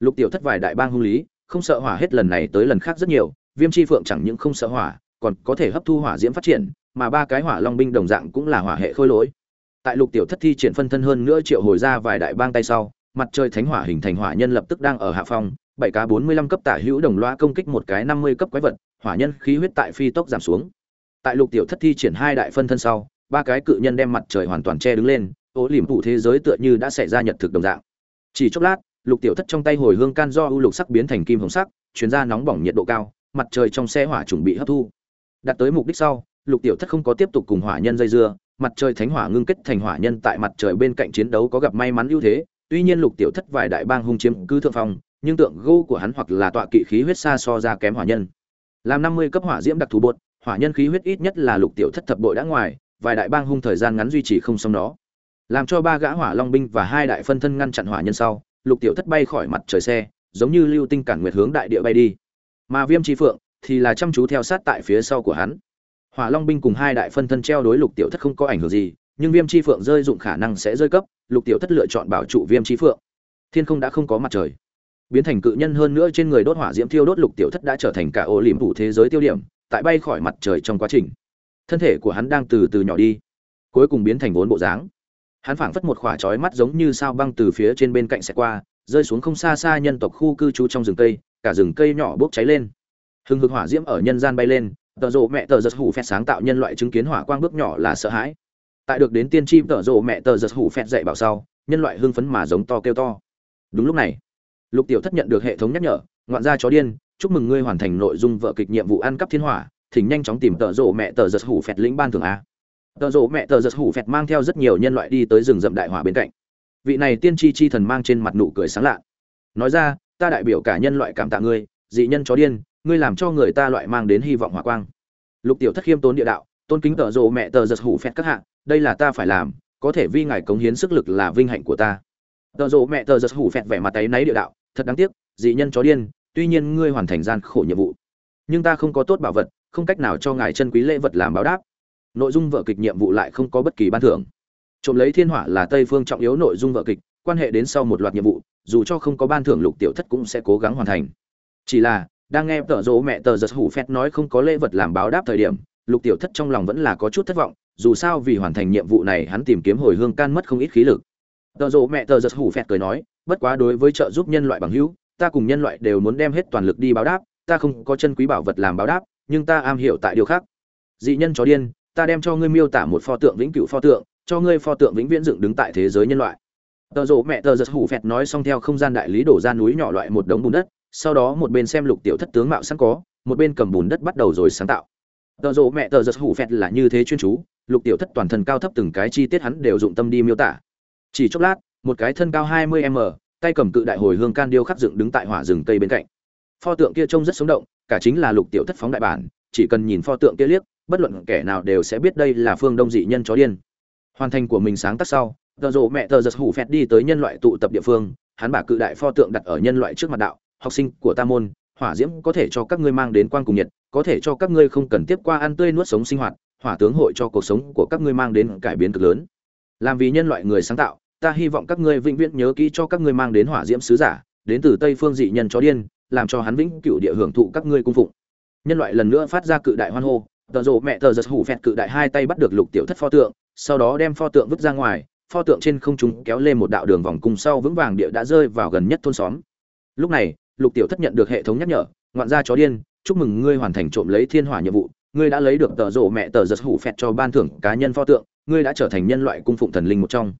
Lục tiểu thất vài đại bang hung lý, không sợ hỏa hết lần này tới lần khác rất nhiều, viêm chi phượng chẳng những không sợ hỏa, còn có thể hấp thu hỏa diễm phát triển, mà ba cái hỏa long binh đồng dạng cũng là hỏa hệ khôi lỗi. Tại lục tiểu thất thi triển phân thân hơn nữa triệu hồi ra vài đại bang tay sau, mặt trời thánh hỏa hình thành hỏa nhân lập tức đang ở hạ phong, bảy cá bốn mươi lăm cấp tả hữu đồng loa công kích một cái năm mươi cấp quái vật, hỏa nhân khí huyết tại phi tốc giảm xuống. Tại lục tiểu thất thi triển hai đại phân thân sau, ba cái cự nhân đem mặt trời hoàn toàn che đứng lên ố liềm phụ thế giới tựa như đã xảy ra nhật thực đồng dạng. Chỉ chốc lát, lục tiểu thất trong tay hồi hương can do ưu lục sắc biến thành kim hồng sắc, chuyến ra nóng bỏng nhiệt độ cao, mặt trời trong xe hỏa chuẩn bị hấp thu. Đạt tới mục đích sau, lục tiểu thất không có tiếp tục cùng hỏa nhân dây dưa, mặt trời thánh hỏa ngưng kết thành hỏa nhân tại mặt trời bên cạnh chiến đấu có gặp may mắn ưu thế, tuy nhiên lục tiểu thất vài đại bang hung chiếm cứ thượng phong, nhưng tượng gô của hắn hoặc là tọa kỵ khí huyết xa so ra kém hỏa nhân. Làm năm mươi cấp hỏa diễm đặc thù bột, hỏa nhân khí huyết ít nhất là lục tiểu thất thập bội đã ngoài, vài đại bang hung thời gian ngắn duy trì không xong đó làm cho ba gã hỏa long binh và hai đại phân thân ngăn chặn hỏa nhân sau, lục tiểu thất bay khỏi mặt trời xe, giống như lưu tinh cản nguyệt hướng đại địa bay đi. Mà viêm tri phượng thì là chăm chú theo sát tại phía sau của hắn. Hỏa long binh cùng hai đại phân thân treo đối lục tiểu thất không có ảnh hưởng gì, nhưng viêm chi phượng rơi dụng khả năng sẽ rơi cấp, lục tiểu thất lựa chọn bảo trụ viêm chi phượng. Thiên không đã không có mặt trời. Biến thành cự nhân hơn nữa trên người đốt hỏa diễm thiêu đốt lục tiểu thất đã trở thành cả ô liềm phủ thế giới tiêu điểm, tại bay khỏi mặt trời trong quá trình. Thân thể của hắn đang từ từ nhỏ đi, cuối cùng biến thành vốn bộ dáng hắn phảng phất một khỏa chói mắt giống như sao băng từ phía trên bên cạnh xẹt qua, rơi xuống không xa xa nhân tộc khu cư trú trong rừng cây, cả rừng cây nhỏ bốc cháy lên. Hừng hực hỏa diễm ở nhân gian bay lên, tợ rộ mẹ tờ giật hủ phẹt sáng tạo nhân loại chứng kiến hỏa quang bước nhỏ là sợ hãi. Tại được đến tiên tri tợ rộ mẹ tờ giật hủ phẹt dạy bảo sau, nhân loại hưng phấn mà giống to kêu to. Đúng lúc này, lục tiểu thất nhận được hệ thống nhắc nhở, ngoạn gia chó điên, chúc mừng ngươi hoàn thành nội dung vợ kịch nhiệm vụ ăn cắp thiên hỏa, thỉnh nhanh chóng tìm tợ rộ mẹ tờ giật hủ phẹt lĩnh ban thường a tờ rộ mẹ tờ giật hủ phẹt mang theo rất nhiều nhân loại đi tới rừng rậm đại hỏa bên cạnh. Vị này tiên tri chi thần mang trên mặt nụ cười sáng lạ. Nói ra, ta đại biểu cả nhân loại cảm tạ ngươi, dị nhân chó điên, ngươi làm cho người ta loại mang đến hy vọng hỏa quang. Lục tiểu thất khiêm tốn địa đạo, tôn kính tờ rộ mẹ tờ giật hủ phẹt các hạng đây là ta phải làm, có thể vi ngài cống hiến sức lực là vinh hạnh của ta. Tờ rộ mẹ tờ giật hủ phẹt vẻ mặt tay náy địa đạo, thật đáng tiếc, dị nhân chó điên, tuy nhiên ngươi hoàn thành gian khổ nhiệm vụ, nhưng ta không có tốt bảo vật, không cách nào cho ngài chân quý lễ vật làm báo đáp nội dung vở kịch nhiệm vụ lại không có bất kỳ ban thưởng. Trộm lấy thiên hỏa là tây phương trọng yếu nội dung vở kịch, quan hệ đến sau một loạt nhiệm vụ, dù cho không có ban thưởng lục tiểu thất cũng sẽ cố gắng hoàn thành. Chỉ là, đang nghe tờ rỗ mẹ tờ giật hủ phét nói không có lễ vật làm báo đáp thời điểm, lục tiểu thất trong lòng vẫn là có chút thất vọng, dù sao vì hoàn thành nhiệm vụ này hắn tìm kiếm hồi hương can mất không ít khí lực. Tờ rỗ mẹ tờ giật hủ phét cười nói, bất quá đối với trợ giúp nhân loại bằng hữu, ta cùng nhân loại đều muốn đem hết toàn lực đi báo đáp, ta không có chân quý bảo vật làm báo đáp, nhưng ta am hiểu tại điều khác. Dị nhân chó điên ta đem cho ngươi miêu tả một pho tượng vĩnh cửu pho tượng, cho ngươi pho tượng vĩnh viễn dựng đứng tại thế giới nhân loại. Tờ rộ mẹ tờ giật hủ phẹt nói xong theo không gian đại lý đổ ra núi nhỏ loại một đống bùn đất, sau đó một bên xem lục tiểu thất tướng mạo sẵn có, một bên cầm bùn đất bắt đầu rồi sáng tạo. Tờ rộ mẹ tờ giật hủ phẹt là như thế chuyên chú, lục tiểu thất toàn thân cao thấp từng cái chi tiết hắn đều dụng tâm đi miêu tả. Chỉ chốc lát, một cái thân cao 20 m, tay cầm cự đại hồi hương can điêu khắc dựng đứng tại hỏa rừng cây bên cạnh. Pho tượng kia trông rất sống động, cả chính là lục tiểu thất phóng đại bản, chỉ cần nhìn pho tượng kia liếc bất luận kẻ nào đều sẽ biết đây là phương đông dị nhân chó điên. Hoàn thành của mình sáng tác sau, tờ rộ mẹ tờ giật hủ phẹt đi tới nhân loại tụ tập địa phương Hán bà cự đại pho tượng đặt ở nhân loại trước mặt đạo, học sinh của ta môn, hỏa diễm có thể cho các ngươi mang đến quan cùng nhiệt, có thể cho các ngươi không cần tiếp qua ăn tươi nuốt sống sinh hoạt, hỏa tướng hội cho cuộc sống của các ngươi mang đến cải biến cực lớn. Làm vì nhân loại người sáng tạo, ta hy vọng các ngươi vĩnh viễn nhớ kỹ cho các ngươi mang đến hỏa diễm sứ giả, đến từ tây phương dị nhân chó điên, làm cho hắn vĩnh cửu địa hưởng thụ các ngươi cung phụng. Nhân loại lần nữa phát ra cự đại hoan hô tờ rộ mẹ tờ giật hủ phẹt cự đại hai tay bắt được lục tiểu thất pho tượng, sau đó đem pho tượng vứt ra ngoài, pho tượng trên không trung kéo lên một đạo đường vòng cung sau vững vàng địa đã rơi vào gần nhất thôn xóm. Lúc này, lục tiểu thất nhận được hệ thống nhắc nhở, ngoạn gia chó điên, chúc mừng ngươi hoàn thành trộm lấy thiên hỏa nhiệm vụ, ngươi đã lấy được tờ rộ mẹ tờ giật hủ phẹt cho ban thưởng cá nhân pho tượng, ngươi đã trở thành nhân loại cung phụng thần linh một trong.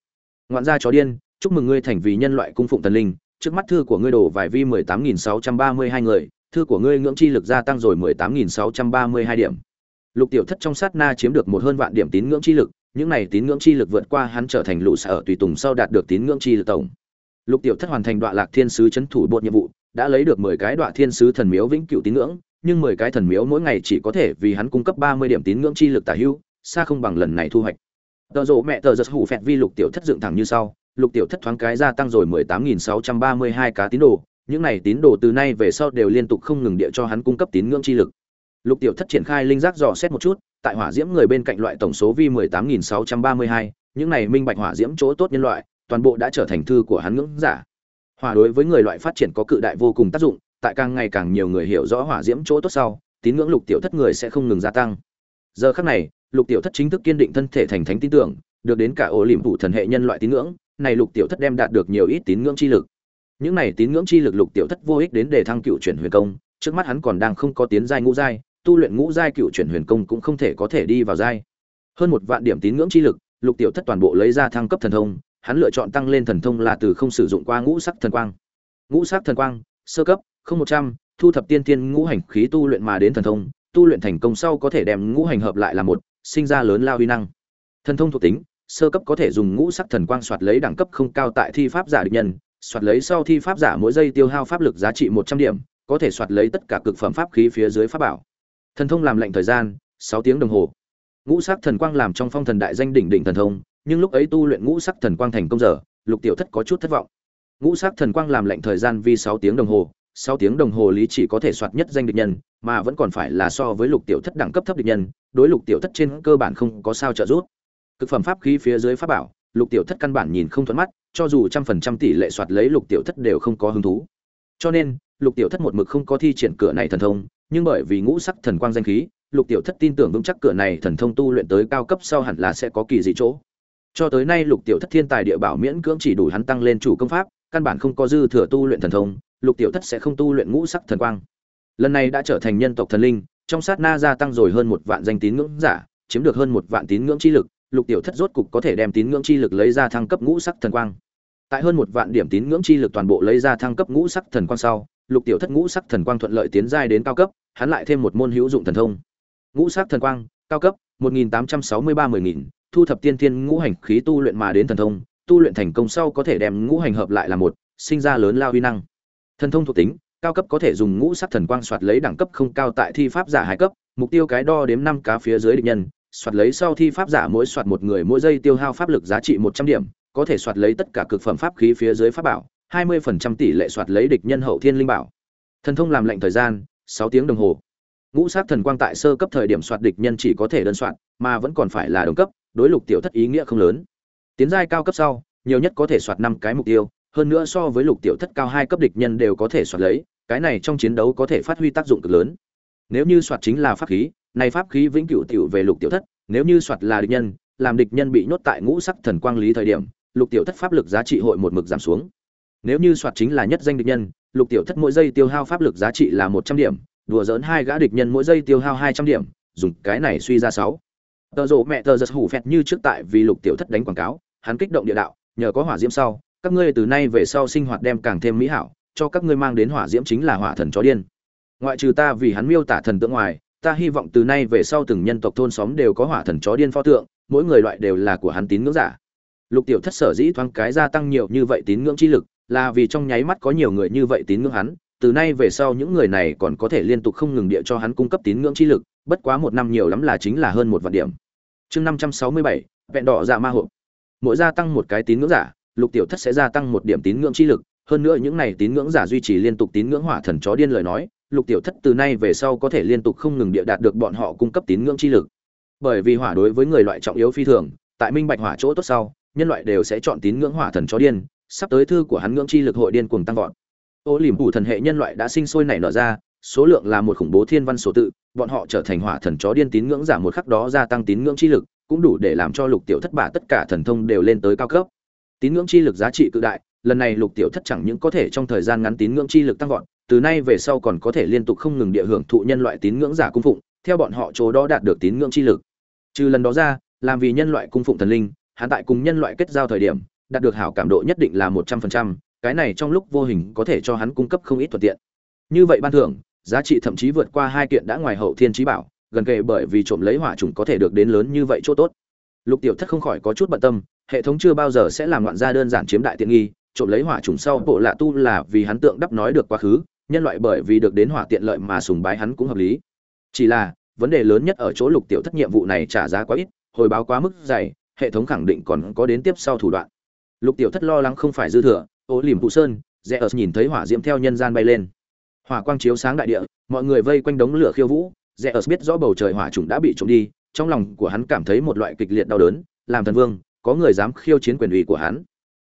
Ngoạn gia chó điên, chúc mừng ngươi thành vì nhân loại cung phụng thần linh, trước mắt thư của ngươi đổ vài vi mười tám nghìn sáu trăm ba mươi hai người, thư của ngươi ngưỡng chi lực gia tăng rồi mười tám nghìn sáu trăm ba mươi hai điểm lục tiểu thất trong sát na chiếm được một hơn vạn điểm tín ngưỡng chi lực, những này tín ngưỡng chi lực vượt qua hắn trở thành lũ sở tùy tùng sau đạt được tín ngưỡng chi lực tổng. Lục tiểu thất hoàn thành đoạn lạc thiên sứ chấn thủ bột nhiệm vụ, đã lấy được mười cái đoạn thiên sứ thần miếu vĩnh cửu tín ngưỡng, nhưng mười cái thần miếu mỗi ngày chỉ có thể vì hắn cung cấp ba mươi điểm tín ngưỡng chi lực tả hữu, xa không bằng lần này thu hoạch. Tờ rộ mẹ tờ giật hủ phẹt vi lục tiểu thất dựng thẳng như sau, lục tiểu thất thoáng cái gia tăng rồi mười tám nghìn sáu trăm ba mươi hai cá tín đồ, những này tín đồ từ nay về sau đều liên tục không ngừng địa cho hắn cung cấp tín ngưỡng chi lực lục tiểu thất triển khai linh giác dò xét một chút, tại hỏa diễm người bên cạnh loại tổng số vi mười tám nghìn sáu trăm ba mươi hai, những này minh bạch hỏa diễm chỗ tốt nhân loại, toàn bộ đã trở thành thư của hắn ngưỡng giả. Hỏa đối với người loại phát triển có cự đại vô cùng tác dụng, tại càng ngày càng nhiều người hiểu rõ hỏa diễm chỗ tốt sau, tín ngưỡng lục tiểu thất người sẽ không ngừng gia tăng. Giờ khắc này, lục tiểu thất chính thức kiên định thân thể thành thánh tín tưởng, được đến cả ổ liệm phụ thần hệ nhân loại tín ngưỡng, này lục tiểu thất đem đạt được nhiều ít tín ngưỡng chi lực. Những này tín ngưỡng chi lực lục tiểu thất vô ích đến để thăng cựu chuyển huyền công, trước mắt hắn còn đang không có tiến giai ngũ giai tu luyện ngũ giai cựu chuyển huyền công cũng không thể có thể đi vào giai. Hơn một vạn điểm tín ngưỡng chi lực, lục tiểu thất toàn bộ lấy ra thăng cấp thần thông, hắn lựa chọn tăng lên thần thông là từ không sử dụng qua ngũ sắc thần quang. Ngũ sắc thần quang, sơ cấp, không một trăm, thu thập tiên tiên ngũ hành khí tu luyện mà đến thần thông, tu luyện thành công sau có thể đem ngũ hành hợp lại là một, sinh ra lớn lao uy năng. Thần thông thuộc tính, sơ cấp có thể dùng ngũ sắc thần quang soạt lấy đẳng cấp không cao tại thi pháp giả địch nhân, soạt lấy sau thi pháp giả mỗi giây tiêu hao pháp lực giá trị một trăm điểm, có thể soạt lấy tất cả cực phẩm pháp khí phía dưới pháp bảo thần thông làm lệnh thời gian, sáu tiếng đồng hồ. Ngũ sắc thần quang làm trong phong thần đại danh đỉnh đỉnh thần thông, nhưng lúc ấy tu luyện ngũ sắc thần quang thành công giờ, lục tiểu thất có chút thất vọng. Ngũ sắc thần quang làm lệnh thời gian vì sáu tiếng đồng hồ, sáu tiếng đồng hồ lý chỉ có thể soạt nhất danh địch nhân, mà vẫn còn phải là so với lục tiểu thất đẳng cấp thấp địch nhân, đối lục tiểu thất trên cơ bản không có sao trợ giúp. Cực phẩm pháp khí phía dưới pháp bảo, lục tiểu thất căn bản nhìn không thuận mắt, cho dù trăm phần trăm tỷ lệ soạt lấy lục tiểu thất đều không có hứng thú. Cho nên, lục tiểu thất một mực không có thi triển cửa này thần thông nhưng bởi vì ngũ sắc thần quang danh khí, lục tiểu thất tin tưởng vững chắc cửa này thần thông tu luyện tới cao cấp sau hẳn là sẽ có kỳ dị chỗ. Cho tới nay lục tiểu thất thiên tài địa bảo miễn cưỡng chỉ đủ hắn tăng lên chủ công pháp, căn bản không có dư thừa tu luyện thần thông, lục tiểu thất sẽ không tu luyện ngũ sắc thần quang. Lần này đã trở thành nhân tộc thần linh, trong sát na gia tăng rồi hơn một vạn danh tín ngưỡng giả, chiếm được hơn một vạn tín ngưỡng chi lực, lục tiểu thất rốt cục có thể đem tín ngưỡng chi lực lấy ra thăng cấp ngũ sắc thần quang. Tại hơn một vạn điểm tín ngưỡng chi lực toàn bộ lấy ra thăng cấp ngũ sắc thần quang sau lục tiểu thất ngũ sắc thần quang thuận lợi tiến giai đến cao cấp, hắn lại thêm một môn hữu dụng thần thông. Ngũ sắc thần quang, cao cấp, một nghìn tám trăm sáu mươi ba mười nghìn, thu thập tiên thiên ngũ hành khí tu luyện mà đến thần thông, tu luyện thành công sau có thể đem ngũ hành hợp lại là một, sinh ra lớn lao huy năng. Thần thông thuộc tính, cao cấp có thể dùng ngũ sắc thần quang soạt lấy đẳng cấp không cao tại thi pháp giả hai cấp, mục tiêu cái đo đếm năm cá phía dưới địch nhân, soạt lấy sau thi pháp giả mỗi soạt một người mỗi giây tiêu hao pháp lực giá trị một trăm điểm, có thể soạt lấy tất cả cực phẩm pháp khí phía dưới pháp bảo hai mươi phần trăm tỷ lệ soạt lấy địch nhân hậu thiên linh bảo. Thần thông làm lệnh thời gian, sáu tiếng đồng hồ. Ngũ sát thần quang tại sơ cấp thời điểm soạt địch nhân chỉ có thể đơn soạt, mà vẫn còn phải là đồng cấp, đối lục tiểu thất ý nghĩa không lớn. Tiến giai cao cấp sau, nhiều nhất có thể soạt năm cái mục tiêu, hơn nữa so với lục tiểu thất cao hai cấp địch nhân đều có thể soạt lấy, cái này trong chiến đấu có thể phát huy tác dụng cực lớn. Nếu như soạt chính là pháp khí, này pháp khí vĩnh cửu tiểu về lục tiểu thất, nếu như soạt là địch nhân, làm địch nhân bị nhốt tại ngũ sắc thần quang lý thời điểm, lục tiểu thất pháp lực giá trị hội một mực giảm xuống nếu như soạt chính là nhất danh địch nhân, lục tiểu thất mỗi giây tiêu hao pháp lực giá trị là một trăm điểm, đùa dỡn hai gã địch nhân mỗi giây tiêu hao hai trăm điểm, dùng cái này suy ra sáu. Tợ rộ mẹ tờ giật hủ phẹt như trước tại vì lục tiểu thất đánh quảng cáo, hắn kích động địa đạo, nhờ có hỏa diễm sau, các ngươi từ nay về sau sinh hoạt đem càng thêm mỹ hảo, cho các ngươi mang đến hỏa diễm chính là hỏa thần chó điên. Ngoại trừ ta vì hắn miêu tả thần tượng ngoài, ta hy vọng từ nay về sau từng nhân tộc thôn xóm đều có hỏa thần chó điên pho tượng, mỗi người loại đều là của hắn tín ngưỡng giả. Lục tiểu thất sở dĩ thoáng cái gia tăng nhiều như vậy tín ngưỡng chi lực là vì trong nháy mắt có nhiều người như vậy tín ngưỡng hắn, từ nay về sau những người này còn có thể liên tục không ngừng địa cho hắn cung cấp tín ngưỡng chi lực, bất quá một năm nhiều lắm là chính là hơn một vạn điểm. Chương năm trăm sáu mươi bảy, vẹn đỏ dạ ma hộp. Mỗi gia tăng một cái tín ngưỡng giả, lục tiểu thất sẽ gia tăng một điểm tín ngưỡng chi lực, hơn nữa những này tín ngưỡng giả duy trì liên tục tín ngưỡng hỏa thần chó điên lời nói, lục tiểu thất từ nay về sau có thể liên tục không ngừng địa đạt được bọn họ cung cấp tín ngưỡng chi lực. Bởi vì hỏa đối với người loại trọng yếu phi thường, tại minh bạch hỏa chỗ tốt sau, nhân loại đều sẽ chọn tín ngưỡng hỏa thần chó điên sắp tới thư của hắn ngưỡng chi lực hội điên cuồng tăng vọt. Ô liềm phủ thần hệ nhân loại đã sinh sôi nảy nở ra, số lượng là một khủng bố thiên văn số tự, bọn họ trở thành hỏa thần chó điên tín ngưỡng giả một khắc đó gia tăng tín ngưỡng chi lực, cũng đủ để làm cho lục tiểu thất bả tất cả thần thông đều lên tới cao cấp. Tín ngưỡng chi lực giá trị cự đại, lần này lục tiểu thất chẳng những có thể trong thời gian ngắn tín ngưỡng chi lực tăng vọt, từ nay về sau còn có thể liên tục không ngừng địa hưởng thụ nhân loại tín ngưỡng giả cung phụng, theo bọn họ chỗ đó đạt được tín ngưỡng chi lực. Trừ lần đó ra, làm vì nhân loại cung phụng thần linh, hắn tại cùng nhân loại kết giao thời điểm đạt được hảo cảm độ nhất định là một trăm phần trăm, cái này trong lúc vô hình có thể cho hắn cung cấp không ít thuận tiện. Như vậy ban thưởng, giá trị thậm chí vượt qua hai kiện đã ngoài hậu thiên trí bảo, gần kề bởi vì trộm lấy hỏa trùng có thể được đến lớn như vậy chỗ tốt. Lục tiểu thất không khỏi có chút bận tâm, hệ thống chưa bao giờ sẽ làm loạn ra đơn giản chiếm đại tiện nghi, trộm lấy hỏa trùng sau bộ lạ tu là vì hắn tượng đắp nói được quá khứ, nhân loại bởi vì được đến hỏa tiện lợi mà sùng bái hắn cũng hợp lý. Chỉ là, vấn đề lớn nhất ở chỗ lục tiểu thất nhiệm vụ này trả giá quá ít, hồi báo quá mức dày, hệ thống khẳng định còn có đến tiếp sau thủ đoạn lục tiểu thất lo lắng không phải dư thừa, ô liềm phụ sơn, rẽ ớt nhìn thấy hỏa diễm theo nhân gian bay lên. Hỏa quang chiếu sáng đại địa, mọi người vây quanh đống lửa khiêu vũ, rẽ ớt biết rõ bầu trời hỏa trùng đã bị trộm đi, trong lòng của hắn cảm thấy một loại kịch liệt đau đớn, làm thần vương, có người dám khiêu chiến quyền ủy của hắn.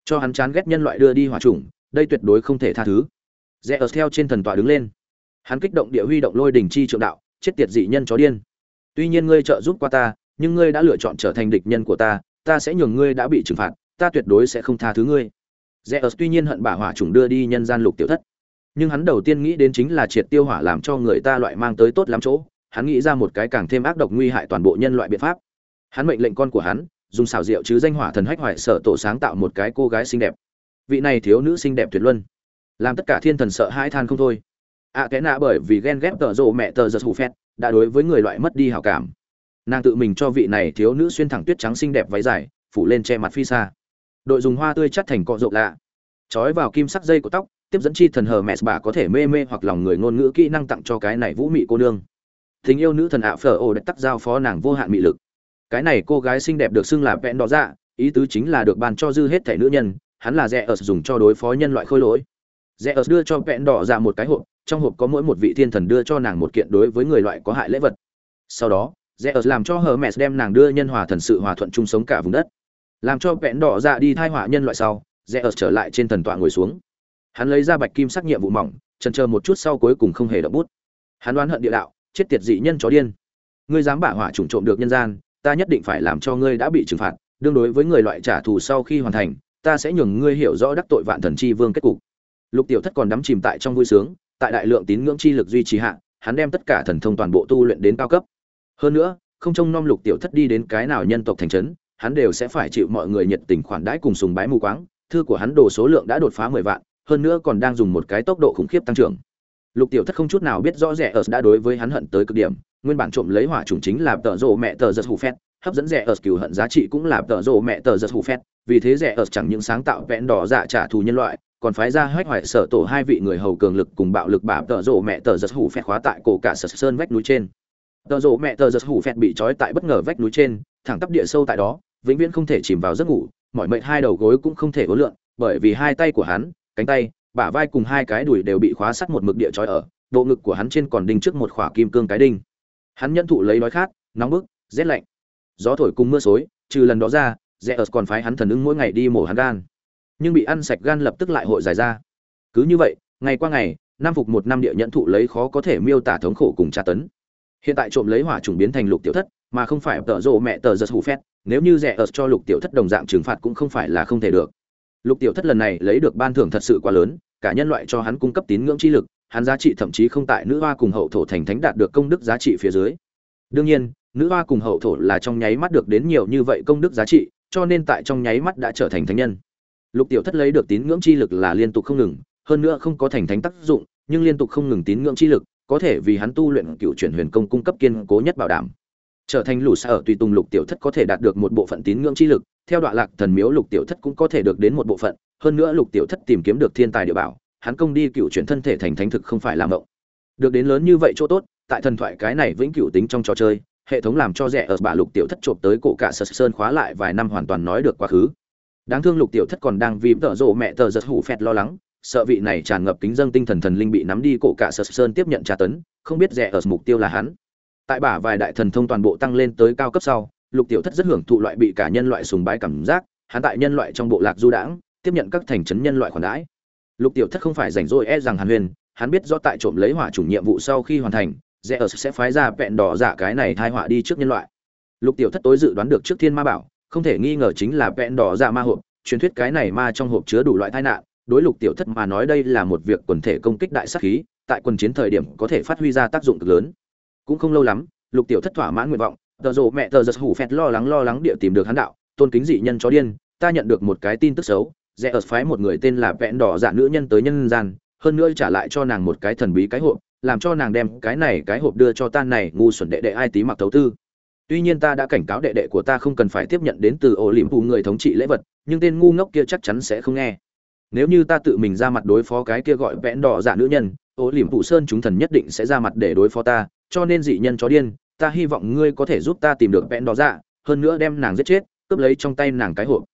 Cho hắn chán ghét nhân loại đưa đi hỏa trùng đây tuyệt đối không thể tha thứ. Rẽ ớt theo trên thần tọa đứng lên. Hắn kích động địa huy động lôi đình chi trượng đạo, chết tiệt dị nhân chó điên. Tuy nhiên ngươi trợ giúp qua ta, nhưng ngươi đã lựa chọn trở thành địch nhân của ta ta sẽ nhường ngươi đã bị trừng phạt ta tuyệt đối sẽ không tha thứ ngươi Zeus tuy nhiên hận bả hỏa trùng đưa đi nhân gian lục tiểu thất, nhưng hắn đầu tiên nghĩ đến chính là triệt tiêu hỏa làm cho người ta loại mang tới tốt lắm chỗ, hắn nghĩ ra một cái càng thêm ác độc nguy hại toàn bộ nhân loại biện pháp. Hắn mệnh lệnh con của hắn, dùng xảo diệu chứ danh hỏa thần hách hoại sợ tổ sáng tạo một cái cô gái xinh đẹp. Vị này thiếu nữ xinh đẹp tuyệt luân, làm tất cả thiên thần sợ hãi than không thôi. À cái nạ bởi vì ghen ghét tờ rồ mẹ tờ giật hủ phét, đã đối với người loại mất đi hảo cảm. Nàng tự mình cho vị này thiếu nữ xuyên thẳng tuyết trắng xinh đẹp váy dài, phủ lên che mặt phi xa đội dùng hoa tươi chắt thành cọ rộn lạ. Trói vào kim sắc dây của tóc, tiếp dẫn chi thần hờ mẹ bà có thể mê mê hoặc lòng người ngôn ngữ kỹ năng tặng cho cái này vũ mị cô nương. Tình yêu nữ thần ạ phở ổ đã tắc giao phó nàng vô hạn mị lực. Cái này cô gái xinh đẹp được xưng là vẹn đỏ dạ ý tứ chính là được ban cho dư hết thể nữ nhân, hắn là rẽ ớt dùng cho đối phó nhân loại khôi lỗi. Rẽ ớt đưa cho vẹn đỏ dạ một cái hộp, trong hộp có mỗi một vị thiên thần đưa cho nàng một kiện đối với người loại có hại lễ vật. Sau đó rẽ ớt làm cho hờ mẹ đem nàng đưa nhân hòa thần sự hòa thuận chung sống cả vùng đất làm cho vẹn đỏ dạ đi thai họa nhân loại sau, rẽ ớt trở lại trên thần tọa ngồi xuống. Hắn lấy ra bạch kim sắc nhiệm vụ mỏng trần chờ một chút sau cuối cùng không hề đậm bút. Hắn đoán hận địa đạo, chết tiệt dị nhân chó điên. Ngươi dám bả hỏa trùng trộm được nhân gian, ta nhất định phải làm cho ngươi đã bị trừng phạt, đương đối với người loại trả thù sau khi hoàn thành, ta sẽ nhường ngươi hiểu rõ đắc tội vạn thần chi vương kết cục. Lục tiểu thất còn đắm chìm tại trong vui sướng, tại đại lượng tín ngưỡng chi lực duy trì hạ, hắn đem tất cả thần thông toàn bộ tu luyện đến cao cấp. Hơn nữa, không trông nom lục tiểu thất đi đến cái nào nhân tộc thành trấn hắn đều sẽ phải chịu mọi người nhiệt tình khoản đãi cùng sùng bái mù quáng, thư của hắn đồ số lượng đã đột phá mười vạn, hơn nữa còn đang dùng một cái tốc độ khủng khiếp tăng trưởng. Lục tiểu thất không chút nào biết rõ rẻ ở đã đối với hắn hận tới cực điểm, nguyên bản trộm lấy hỏa trùng chính là tợ Rồ mẹ tợ giật hủ phét, hấp dẫn rẻ ở cừu hận giá trị cũng là tợ Rồ mẹ tợ giật hủ phét, vì thế rẻ ở chẳng những sáng tạo vẹn đỏ dạ trả thù nhân loại, còn phái ra hách hoại sở tổ hai vị người hầu cường lực cùng bạo lực bả tợ Rồ mẹ tợ giật hủ phét khóa tại cổ cả sở sơn vách núi trên. Tợ Rồ mẹ tợ giật hủ phét bị trói tại bất ngờ vách núi trên, thẳng tắp địa sâu tại đó vĩnh viễn không thể chìm vào giấc ngủ mọi mệnh hai đầu gối cũng không thể uốn lượn, bởi vì hai tay của hắn, cánh tay, bả vai cùng hai cái đùi đều bị khóa sắt một mực địa trói ở, bộ ngực của hắn trên còn đinh trước một khỏa kim cương cái đinh. Hắn nhân thụ lấy đói khát, nóng bức, rét lạnh. Gió thổi cùng mưa xối, trừ lần đó ra, rẽ ớt còn phái hắn thần ứng mỗi ngày đi mổ hắn gan. Nhưng bị ăn sạch gan lập tức lại hội dài ra. Cứ như vậy, ngày qua ngày nam phục một năm địa nhận thụ lấy khó có thể miêu tả thống khổ cùng tra tấn. Hiện tại trộm lấy hỏa trùng biến thành lục tiểu thất, mà không phải tợ rộ mẹ tờ giật hủ phét nếu như rẻ ớt cho lục tiểu thất đồng dạng trừng phạt cũng không phải là không thể được. Lục tiểu thất lần này lấy được ban thưởng thật sự quá lớn, cả nhân loại cho hắn cung cấp tín ngưỡng chi lực, hắn giá trị thậm chí không tại nữ hoa cùng hậu thổ thành thánh đạt được công đức giá trị phía dưới. Đương nhiên, nữ hoa cùng hậu thổ là trong nháy mắt được đến nhiều như vậy công đức giá trị, cho nên tại trong nháy mắt đã trở thành thánh nhân. Lục tiểu thất lấy được tín ngưỡng chi lực là liên tục không ngừng, hơn nữa không có thành thánh tác dụng, nhưng liên tục không ngừng tín ngưỡng chi lực, có thể vì hắn tu luyện cựu chuyển huyền công cung cấp kiên cố nhất bảo đảm trở thành lũ xa ở tùy tùng lục tiểu thất có thể đạt được một bộ phận tín ngưỡng chi lực, theo đoạn lạc thần miếu lục tiểu thất cũng có thể được đến một bộ phận, hơn nữa lục tiểu thất tìm kiếm được thiên tài địa bảo, hắn công đi cựu chuyển thân thể thành thánh thực không phải làm mộng. Được đến lớn như vậy chỗ tốt, tại thần thoại cái này vĩnh cửu tính trong trò chơi, hệ thống làm cho rẻ ở bà lục tiểu thất trộm tới cổ cả sơ sơn khóa lại vài năm hoàn toàn nói được quá khứ. Đáng thương lục tiểu thất còn đang vì tợ rộ mẹ tờ giật hủ phẹt lo lắng, sợ vị này tràn ngập kính dâng tinh thần thần linh bị nắm đi cổ cả sơ sơn tiếp nhận tra tấn, không biết rẻ ở mục tiêu là hắn tại bả vài đại thần thông toàn bộ tăng lên tới cao cấp sau, lục tiểu thất rất hưởng thụ loại bị cả nhân loại sùng bái cảm giác, hắn tại nhân loại trong bộ lạc du đãng, tiếp nhận các thành trấn nhân loại khoản đãi. Lục tiểu thất không phải rảnh rỗi e rằng hàn huyền, hắn biết do tại trộm lấy hỏa chủng nhiệm vụ sau khi hoàn thành, rẽ ở sẽ phái ra vẹn đỏ giả cái này thai họa đi trước nhân loại. Lục tiểu thất tối dự đoán được trước thiên ma bảo, không thể nghi ngờ chính là vẹn đỏ giả ma hộp, truyền thuyết cái này ma trong hộp chứa đủ loại tai nạn, đối lục tiểu thất mà nói đây là một việc quần thể công kích đại sát khí, tại quân chiến thời điểm có thể phát huy ra tác dụng cực lớn cũng không lâu lắm, lục tiểu thất thỏa mãn nguyện vọng, tờ rộ mẹ tờ giật hủ phẹt lo lắng lo lắng địa tìm được hắn đạo, tôn kính dị nhân chó điên, ta nhận được một cái tin tức xấu, rẽ ở phái một người tên là vẹn đỏ dạ nữ nhân tới nhân gian, hơn nữa trả lại cho nàng một cái thần bí cái hộp, làm cho nàng đem cái này cái hộp đưa cho ta này, ngu xuẩn đệ đệ ai tí mặc thấu tư. Tuy nhiên ta đã cảnh cáo đệ đệ của ta không cần phải tiếp nhận đến từ ổ liềm phụ người thống trị lễ vật, nhưng tên ngu ngốc kia chắc chắn sẽ không nghe. Nếu như ta tự mình ra mặt đối phó cái kia gọi vẽn đỏ dạ nữ nhân ổ liềm phụ sơn chúng thần nhất định sẽ ra mặt để đối phó ta cho nên dị nhân chó điên, ta hy vọng ngươi có thể giúp ta tìm được vẽn đỏ dạ hơn nữa đem nàng giết chết, cướp lấy trong tay nàng cái hộp.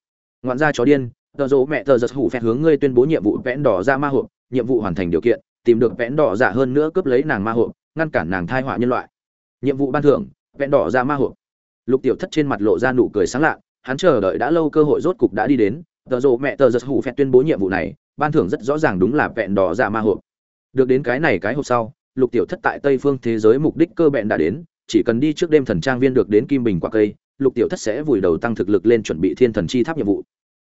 Ngoạn gia chó điên, tờ rỗ mẹ tờ giật hủ phẹt hướng ngươi tuyên bố nhiệm vụ vẽn đỏ ra ma hộp, nhiệm vụ hoàn thành điều kiện, tìm được vẽn đỏ dạ hơn nữa cướp lấy nàng ma hộp, ngăn cản nàng thai họa nhân loại. Nhiệm vụ ban thưởng vẽn đỏ ra ma hộp. Lục tiểu thất trên mặt lộ ra nụ cười sáng lạ, hắn chờ đợi đã lâu cơ hội rốt cục đã đi đến, tờ dỗ mẹ tờ giật hủ phẹt tuyên bố nhiệm vụ này, ban thưởng rất rõ ràng đúng là vẹn đỏ ra ma hộp. Được đến cái này cái hộp sau lục tiểu thất tại tây phương thế giới mục đích cơ bẹn đã đến chỉ cần đi trước đêm thần trang viên được đến kim bình quả cây lục tiểu thất sẽ vùi đầu tăng thực lực lên chuẩn bị thiên thần chi tháp nhiệm vụ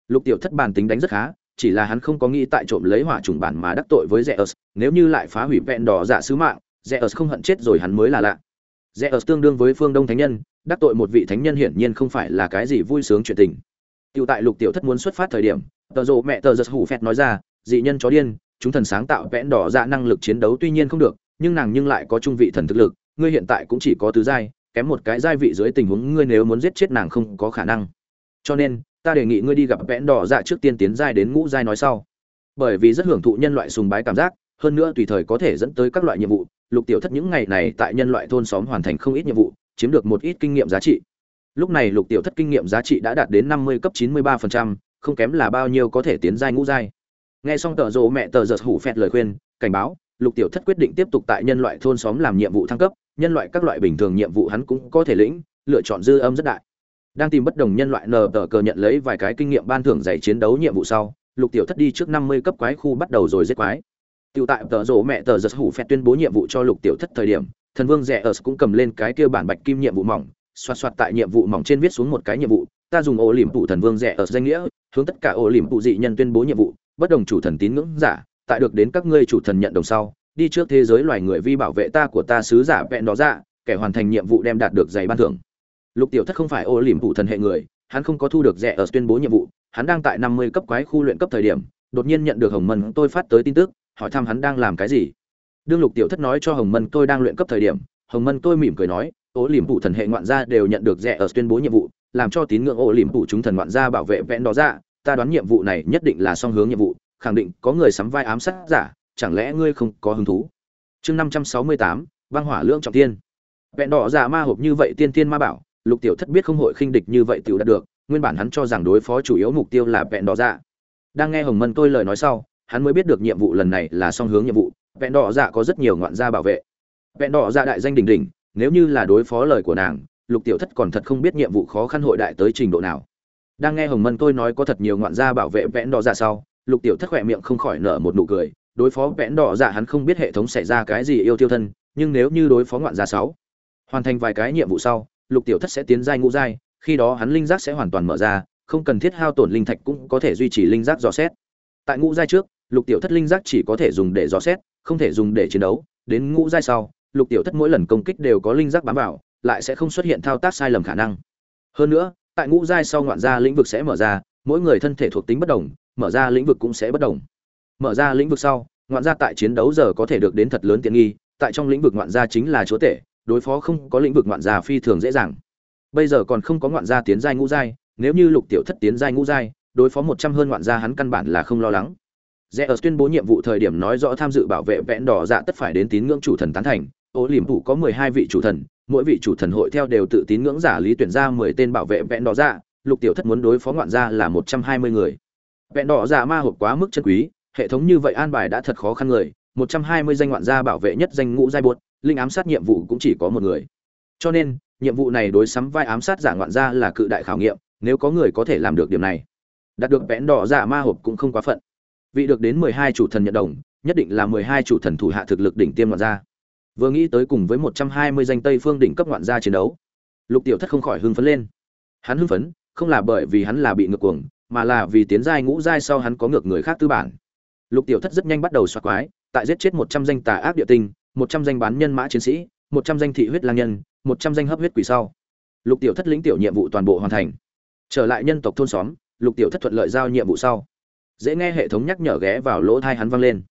lục tiểu thất bản tính đánh rất khá chỉ là hắn không có nghĩ tại trộm lấy hỏa trùng bản mà đắc tội với Zeus, nếu như lại phá hủy vẹn đỏ giả sứ mạng, Zeus không hận chết rồi hắn mới là lạ. Zeus tương đương với phương Đông thánh nhân, đắc tội một vị thánh nhân hiển nhiên không phải là cái gì vui sướng chuyện tình. Tiểu tại Lục Tiểu Thất muốn xuất phát thời điểm, tờ rồ mẹ tờ giật hủ phẹt nói ra, dị nhân chó điên, chúng thần sáng tạo vẹn đỏ dạ năng lực chiến đấu tuy nhiên không được, nhưng nàng nhưng lại có trung vị thần thực lực, ngươi hiện tại cũng chỉ có tứ giai, kém một cái giai vị dưới tình huống ngươi nếu muốn giết chết nàng không có khả năng. Cho nên, ta đề nghị ngươi đi gặp vẽn đỏ dạ trước tiên tiến giai đến ngũ giai nói sau. Bởi vì rất hưởng thụ nhân loại sùng bái cảm giác hơn nữa tùy thời có thể dẫn tới các loại nhiệm vụ lục tiểu thất những ngày này tại nhân loại thôn xóm hoàn thành không ít nhiệm vụ chiếm được một ít kinh nghiệm giá trị. Lúc này lục tiểu thất kinh nghiệm giá trị đã đạt đến năm mươi cấp chín mươi ba phần trăm, không kém là bao nhiêu có thể tiến giai ngũ giai. Nghe xong tờ rộ mẹ tờ giật hủ phẹt lời khuyên cảnh báo lục tiểu thất quyết định tiếp tục tại nhân loại thôn xóm làm nhiệm vụ thăng cấp, nhân loại các loại bình thường nhiệm vụ hắn cũng có thể lĩnh, lựa chọn dư âm rất đại. Đang tìm bất đồng nhân loại nờ tờ cờ nhận lấy vài cái kinh nghiệm ban thưởng dạy chiến đấu nhiệm vụ sau, lục tiểu thất đi trước năm mươi cấp quái khu bắt đầu rồi giết quái. Tiểu tại tờ rổ mẹ tờ giật hủ phẹt tuyên bố nhiệm vụ cho lục tiểu thất thời điểm, thần vương rẻ ở cũng cầm lên cái kia bản bạch kim nhiệm vụ mỏng, xoạt xoạt tại nhiệm vụ mỏng trên viết xuống một cái nhiệm vụ, ta dùng ổ liềm tụ thần vương rẻ ở danh nghĩa, hướng tất cả ổ liềm tụ dị nhân tuyên bố nhiệm vụ, bất đồng chủ thần tín ngưỡng giả tại được đến các ngươi chủ thần nhận đồng sau, đi trước thế giới loài người vi bảo vệ ta của ta sứ giả vẹn đó ra dạ, kẻ hoàn thành nhiệm vụ đem đạt được giày ban thưởng. Lục tiểu thất không phải ô liềm phụ thần hệ người, hắn không có thu được rẻ ở tuyên bố nhiệm vụ, hắn đang tại năm mươi cấp quái khu luyện cấp thời điểm, đột nhiên nhận được hồng mân tôi phát tới tin tức, hỏi thăm hắn đang làm cái gì. Đương lục tiểu thất nói cho hồng mân tôi đang luyện cấp thời điểm, hồng mân tôi mỉm cười nói, ô liềm phụ thần hệ ngoạn gia đều nhận được rẻ ở tuyên bố nhiệm vụ, làm cho tín ngưỡng ô liềm phụ chúng thần ngoạn gia bảo vệ vẹn đó ra dạ, ta đoán nhiệm vụ này nhất định là song hướng nhiệm vụ khẳng định có người sắm vai ám sát giả, chẳng lẽ ngươi không có hứng thú? Chương năm trăm sáu mươi tám, băng hỏa lưỡng trọng tiên vẹn đỏ giả ma hộp như vậy tiên tiên ma bảo, lục tiểu thất biết không hội khinh địch như vậy tiểu đạt được, nguyên bản hắn cho rằng đối phó chủ yếu mục tiêu là vẹn đỏ dạ đang nghe hồng mân tôi lời nói sau, hắn mới biết được nhiệm vụ lần này là song hướng nhiệm vụ, vẹn đỏ dạ có rất nhiều ngoạn gia bảo vệ. Vẹn đỏ dạ đại danh đỉnh đỉnh, nếu như là đối phó lời của nàng, lục tiểu thất còn thật không biết nhiệm vụ khó khăn hội đại tới trình độ nào. Đang nghe hồng mân tôi nói có thật nhiều ngoạn gia bảo vệ vẹn đỏ dạ sau lục tiểu thất khỏe miệng không khỏi nở một nụ cười, đối phó vẹn đỏ dạ hắn không biết hệ thống xảy ra cái gì yêu tiêu thân, nhưng nếu như đối phó ngoạn gia sáu, hoàn thành vài cái nhiệm vụ sau, lục tiểu thất sẽ tiến giai ngũ giai, khi đó hắn linh giác sẽ hoàn toàn mở ra, không cần thiết hao tổn linh thạch cũng có thể duy trì linh giác dò xét. Tại ngũ giai trước, lục tiểu thất linh giác chỉ có thể dùng để dò xét, không thể dùng để chiến đấu. Đến ngũ giai sau, lục tiểu thất mỗi lần công kích đều có linh giác bám vào, lại sẽ không xuất hiện thao tác sai lầm khả năng. Hơn nữa, tại ngũ giai sau ngoạn gia lĩnh vực sẽ mở ra, mỗi người thân thể thuộc tính bất đồng mở ra lĩnh vực cũng sẽ bất đồng. Mở ra lĩnh vực sau, ngoạn gia tại chiến đấu giờ có thể được đến thật lớn tiện nghi, tại trong lĩnh vực ngoạn gia chính là chúa tể, đối phó không có lĩnh vực ngoạn gia phi thường dễ dàng. Bây giờ còn không có ngoạn gia tiến giai ngũ giai, nếu như lục tiểu thất tiến giai ngũ giai, đối phó một trăm hơn ngoạn gia hắn căn bản là không lo lắng. Rẽ ở tuyên bố nhiệm vụ thời điểm nói rõ tham dự bảo vệ vẽn đỏ dạ tất phải đến tín ngưỡng chủ thần tán thành, ô liềm thủ có mười hai vị chủ thần, mỗi vị chủ thần hội theo đều tự tín ngưỡng giả lý tuyển ra mười tên bảo vệ vẽn đỏ dạ lục tiểu thất muốn đối phó ngoạn gia là một trăm hai mươi người vẹn đỏ giả ma hộp quá mức chân quý, hệ thống như vậy an bài đã thật khó khăn người, một trăm hai mươi danh ngoạn gia bảo vệ nhất danh ngũ giai buột linh ám sát nhiệm vụ cũng chỉ có một người. Cho nên, nhiệm vụ này đối sắm vai ám sát giả ngoạn gia là cự đại khảo nghiệm, nếu có người có thể làm được điểm này. Đạt được vẽn đỏ giả ma hộp cũng không quá phận. Vị được đến mười hai chủ thần nhận đồng, nhất định là mười hai chủ thần thủ hạ thực lực đỉnh tiêm ngoạn gia. Vừa nghĩ tới cùng với một trăm hai mươi danh tây phương đỉnh cấp ngoạn gia chiến đấu, lục tiểu thất không khỏi hưng phấn lên. Hắn hưng phấn, không là bởi vì hắn là bị ngược cuồng mà là vì tiến giai ngũ giai sau hắn có ngược người khác tư bản. Lục tiểu thất rất nhanh bắt đầu xoạc quái, tại giết chết một trăm danh tà ác địa tinh, một trăm danh bán nhân mã chiến sĩ, một trăm danh thị huyết lang nhân, một trăm danh hấp huyết quỷ sau. Lục tiểu thất lĩnh tiểu nhiệm vụ toàn bộ hoàn thành. Trở lại nhân tộc thôn xóm, lục tiểu thất thuận lợi giao nhiệm vụ sau. Dễ nghe hệ thống nhắc nhở ghé vào lỗ tai hắn vang lên.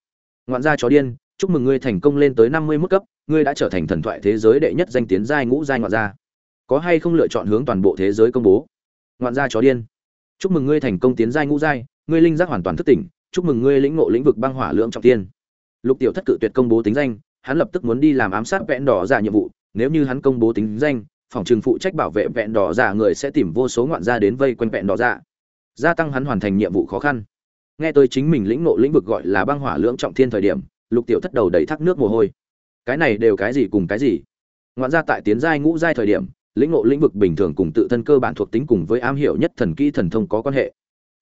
Ngoạn gia chó điên, chúc mừng ngươi thành công lên tới năm mươi mức cấp, ngươi đã trở thành thần thoại thế giới đệ nhất danh tiến giai ngũ giai ngoạn gia. Có hay không lựa chọn hướng toàn bộ thế giới công bố? Ngoạn gia chó điên chúc mừng ngươi thành công tiến giai ngũ giai, ngươi linh giác hoàn toàn thức tỉnh, chúc mừng ngươi lĩnh ngộ lĩnh vực băng hỏa lượng trọng tiên lục tiểu thất cự tuyệt công bố tính danh, hắn lập tức muốn đi làm ám sát vẹn đỏ giả nhiệm vụ, nếu như hắn công bố tính danh, phòng trường phụ trách bảo vệ vẹn đỏ giả người sẽ tìm vô số ngoạn gia đến vây quanh vẹn đỏ giả. Gia tăng hắn hoàn thành nhiệm vụ khó khăn. Nghe tôi chính mình lĩnh ngộ lĩnh vực gọi là băng hỏa lưỡng trọng thiên thời điểm, lục tiểu thất đầu đầy thác nước mồ hôi. Cái này đều cái gì cùng cái gì? Ngoạn gia tại tiến giai ngũ giai thời điểm lĩnh ngộ lĩnh vực bình thường cùng tự thân cơ bản thuộc tính cùng với am hiểu nhất thần kỹ thần thông có quan hệ.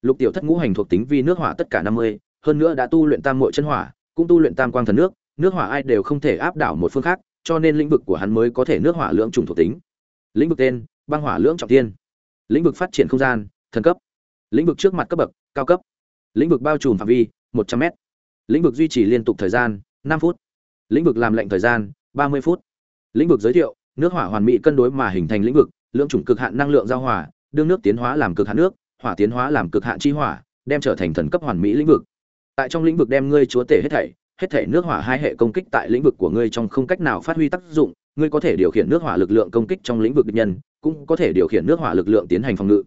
Lục tiểu thất ngũ hành thuộc tính vi nước hỏa tất cả năm mươi, hơn nữa đã tu luyện tam muội chân hỏa, cũng tu luyện tam quang thần nước nước hỏa ai đều không thể áp đảo một phương khác, cho nên lĩnh vực của hắn mới có thể nước hỏa lưỡng trùng thuộc tính. Lĩnh vực tên, băng hỏa lưỡng trọng thiên. lĩnh vực phát triển không gian, thần cấp. Lĩnh vực trước mặt cấp bậc, cao cấp. Lĩnh vực bao trùm phạm vi, một trăm m lĩnh vực duy trì liên tục thời gian, năm phút. Lĩnh vực làm lệnh thời gian, ba mươi phút. Lĩnh vực giới thiệu nước hỏa hoàn mỹ cân đối mà hình thành lĩnh vực, lượng chủng cực hạn năng lượng giao hòa, đương nước tiến hóa làm cực hạn nước, hỏa tiến hóa làm cực hạn chi hỏa, đem trở thành thần cấp hoàn mỹ lĩnh vực. Tại trong lĩnh vực đem ngươi chúa tể hết thảy hết thảy nước hỏa hai hệ công kích tại lĩnh vực của ngươi trong không cách nào phát huy tác dụng, ngươi có thể điều khiển nước hỏa lực lượng công kích trong lĩnh vực địch nhân, cũng có thể điều khiển nước hỏa lực lượng tiến hành phòng ngự.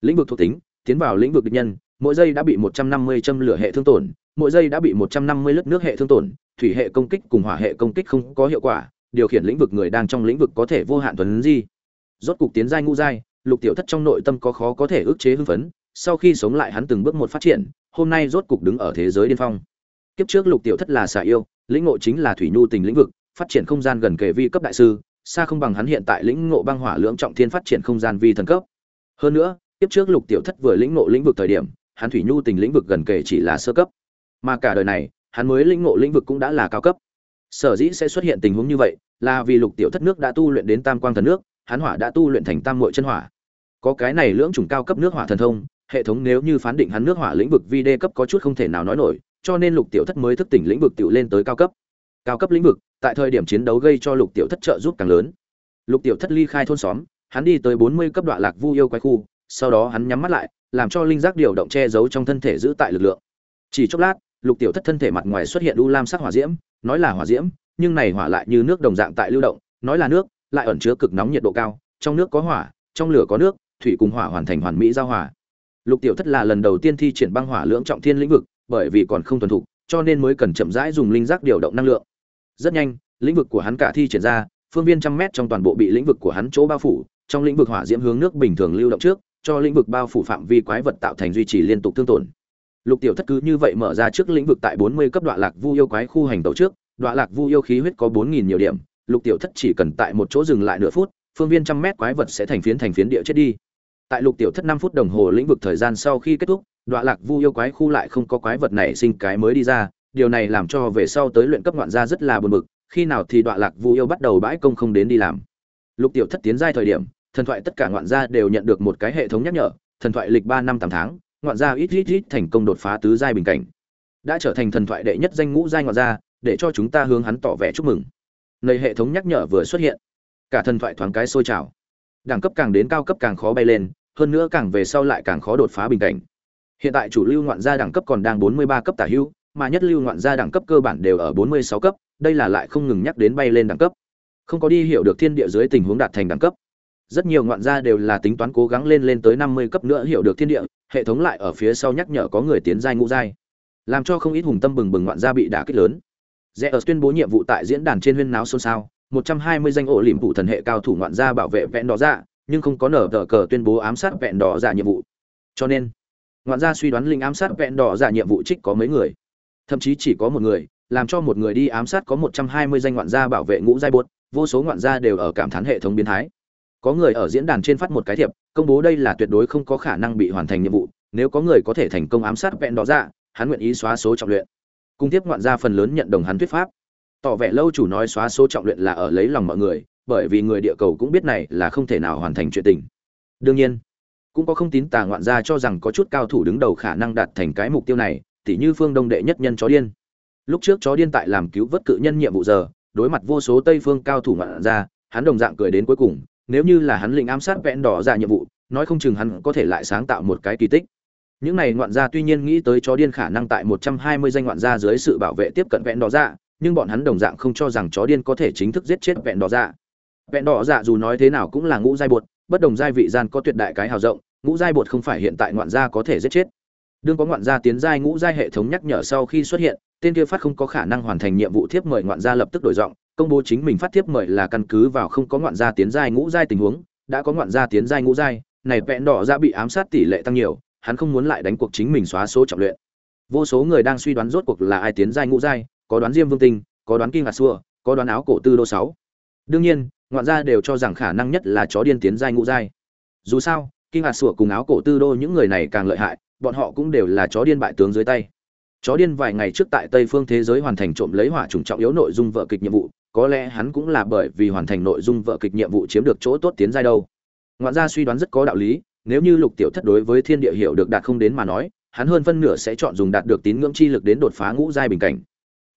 Lĩnh vực thuộc tính, tiến vào lĩnh vực địch nhân, mỗi giây đã bị 150 châm lửa hệ thương tổn, mỗi giây đã bị 150 lướt nước hệ thương tổn, thủy hệ công kích cùng hỏa hệ công kích không có hiệu quả điều khiển lĩnh vực người đang trong lĩnh vực có thể vô hạn tuấn di. Rốt cục tiến giai ngũ giai, lục tiểu thất trong nội tâm có khó có thể ức chế hưng phấn, sau khi sống lại hắn từng bước một phát triển, hôm nay rốt cục đứng ở thế giới điên phong. Kiếp trước lục tiểu thất là xà yêu, lĩnh ngộ chính là thủy nhu tình lĩnh vực, phát triển không gian gần kề vi cấp đại sư, xa không bằng hắn hiện tại lĩnh ngộ băng hỏa lưỡng trọng thiên phát triển không gian vi thần cấp. Hơn nữa, kiếp trước lục tiểu thất vừa lĩnh ngộ lĩnh vực thời điểm, hắn thủy nhu tình lĩnh vực gần kề chỉ là sơ cấp. Mà cả đời này, hắn mới lĩnh ngộ lĩnh vực cũng đã là cao cấp sở dĩ sẽ xuất hiện tình huống như vậy là vì lục tiểu thất nước đã tu luyện đến tam quang thần nước hán hỏa đã tu luyện thành tam mội chân hỏa. Có cái này lưỡng chủng cao cấp nước hỏa thần thông, hệ thống nếu như phán định hắn nước hỏa lĩnh vực vi đê cấp có chút không thể nào nói nổi, cho nên lục tiểu thất mới thức tỉnh lĩnh vực tiểu lên tới cao cấp. Cao cấp lĩnh vực, tại thời điểm chiến đấu gây cho lục tiểu thất trợ giúp càng lớn. Lục tiểu thất ly khai thôn xóm, hắn đi tới bốn mươi cấp đoạn lạc vu yêu quái khu, sau đó hắn nhắm mắt lại, làm cho linh giác điều động che giấu trong thân thể giữ tại lực lượng. Chỉ chốc lát lục tiểu thất thân thể mặt ngoài xuất hiện u lam sắc hỏa diễm, nói là hỏa diễm, nhưng này hỏa lại như nước đồng dạng tại lưu động, nói là nước, lại ẩn chứa cực nóng nhiệt độ cao, trong nước có hỏa, trong lửa có nước, thủy cùng hỏa hoàn thành hoàn mỹ giao hòa. Lục tiểu thất là lần đầu tiên thi triển băng hỏa lưỡng trọng thiên lĩnh vực, bởi vì còn không thuần thục, cho nên mới cần chậm rãi dùng linh giác điều động năng lượng. Rất nhanh, lĩnh vực của hắn cả thi triển ra, phương viên trăm mét trong toàn bộ bị lĩnh vực của hắn chỗ bao phủ, trong lĩnh vực hỏa diễm hướng nước bình thường lưu động trước, cho lĩnh vực bao phủ phạm vi quái vật tạo thành duy trì liên tục thương tổn lục tiểu thất cứ như vậy mở ra trước lĩnh vực tại bốn mươi cấp đoạn lạc vu yêu quái khu hành tàu trước đoạn lạc vu yêu khí huyết có bốn nghìn nhiều điểm, lục tiểu thất chỉ cần tại một chỗ dừng lại nửa phút, phương viên trăm mét quái vật sẽ thành phiến thành phiến địa chết đi. Tại lục tiểu thất năm phút đồng hồ lĩnh vực thời gian sau khi kết thúc đoạn lạc vu yêu quái khu lại không có quái vật này sinh cái mới đi ra, điều này làm cho về sau tới luyện cấp ngoạn gia rất là buồn bực, khi nào thì đoạn lạc vu yêu bắt đầu bãi công không đến đi làm. Lục tiểu thất tiến giai thời điểm, thần thoại tất cả ngoạn gia đều nhận được một cái hệ thống nhắc nhở, thần thoại lịch ba năm tám tháng ngoạn gia ít ít ít thành công đột phá tứ giai bình cảnh. Đã trở thành thần thoại đệ nhất danh ngũ giai ngoạn gia, để cho chúng ta hướng hắn tỏ vẻ chúc mừng. Nơi hệ thống nhắc nhở vừa xuất hiện, cả thần thoại thoáng cái sôi trào. Đẳng cấp càng đến cao cấp càng khó bay lên, hơn nữa càng về sau lại càng khó đột phá bình cảnh. Hiện tại chủ lưu ngoạn gia đẳng cấp còn đang 43 cấp tả hữu mà nhất lưu ngoạn gia đẳng cấp cơ bản đều ở 46 cấp, đây là lại không ngừng nhắc đến bay lên đẳng cấp. Không có đi hiểu được thiên địa dưới tình huống đạt thành đẳng cấp rất nhiều ngoạn gia đều là tính toán cố gắng lên lên tới 50 cấp nữa hiểu được thiên địa, hệ thống lại ở phía sau nhắc nhở có người tiến giai ngũ giai. Làm cho không ít hùng tâm bừng bừng ngoạn gia bị đả kích lớn. Rẽ ở tuyên bố nhiệm vụ tại diễn đàn trên huyên náo xôn xao 120 danh ổ liềm phụ thần hệ cao thủ ngoạn gia bảo vệ vẹn đỏ dạ nhưng không có nở tờ cờ tuyên bố ám sát vẹn đỏ dạ nhiệm vụ. Cho nên, ngoạn gia suy đoán linh ám sát vẹn đỏ dạ nhiệm vụ trích có mấy người? Thậm chí chỉ có một người, làm cho một người đi ám sát có 120 danh ngoạn gia bảo vệ ngũ giai buốt vô số ngoạn gia đều ở cảm thán hệ thống biến thái có người ở diễn đàn trên phát một cái thiệp, công bố đây là tuyệt đối không có khả năng bị hoàn thành nhiệm vụ, nếu có người có thể thành công ám sát vẹn đó ra dạ, hắn nguyện ý xóa số trọng luyện. Cung tiếp ngoạn gia phần lớn nhận đồng hắn thuyết pháp. Tỏ vẻ lâu chủ nói xóa số trọng luyện là ở lấy lòng mọi người, bởi vì người địa cầu cũng biết này là không thể nào hoàn thành chuyện tình. Đương nhiên, cũng có không tín tà ngoạn gia cho rằng có chút cao thủ đứng đầu khả năng đạt thành cái mục tiêu này, tỉ như phương đông đệ nhất nhân chó điên. Lúc trước chó điên tại làm cứu vớt cự nhân nhiệm vụ giờ, đối mặt vô số tây phương cao thủ ngoạn gia, hắn đồng dạng cười đến cuối cùng nếu như là hắn lĩnh ám sát vẹn đỏ ra nhiệm vụ, nói không chừng hắn có thể lại sáng tạo một cái kỳ tích. Những này ngoạn gia tuy nhiên nghĩ tới chó điên khả năng tại 120 danh ngoạn gia dưới sự bảo vệ tiếp cận vẹn đỏ ra, nhưng bọn hắn đồng dạng không cho rằng chó điên có thể chính thức giết chết vẹn đỏ ra. Vẹn đỏ dạ dù nói thế nào cũng là ngũ giai bột, bất đồng giai vị gian có tuyệt đại cái hào rộng, ngũ giai bột không phải hiện tại ngoạn gia có thể giết chết. Đương có ngoạn gia tiến giai ngũ giai hệ thống nhắc nhở sau khi xuất hiện, tên kia phát không có khả năng hoàn thành nhiệm vụ thiếp mời ngoạn gia lập tức đổi giọng công bố chính mình phát thiếp mời là căn cứ vào không có ngoạn gia tiến giai ngũ giai tình huống, đã có ngoạn gia tiến giai ngũ giai, này vẹn đỏ ra bị ám sát tỷ lệ tăng nhiều, hắn không muốn lại đánh cuộc chính mình xóa số trọng luyện. Vô số người đang suy đoán rốt cuộc là ai tiến giai ngũ giai, có đoán diêm vương tinh, có đoán kinh ngạc xua, có đoán áo cổ tư đô sáu. Đương nhiên, ngoạn gia đều cho rằng khả năng nhất là chó điên tiến giai ngũ giai. Dù sao, kinh ngạc Xua cùng áo cổ tư đô những người này càng lợi hại, bọn họ cũng đều là chó điên bại tướng dưới tay. Chó điên vài ngày trước tại tây phương thế giới hoàn thành trộm lấy hỏa trùng trọng yếu nội dung vợ kịch nhiệm vụ có lẽ hắn cũng là bởi vì hoàn thành nội dung vợ kịch nhiệm vụ chiếm được chỗ tốt tiến giai đâu. Ngoạn gia suy đoán rất có đạo lý, nếu như lục tiểu thất đối với thiên địa hiểu được đạt không đến mà nói, hắn hơn phân nửa sẽ chọn dùng đạt được tín ngưỡng chi lực đến đột phá ngũ giai bình cảnh.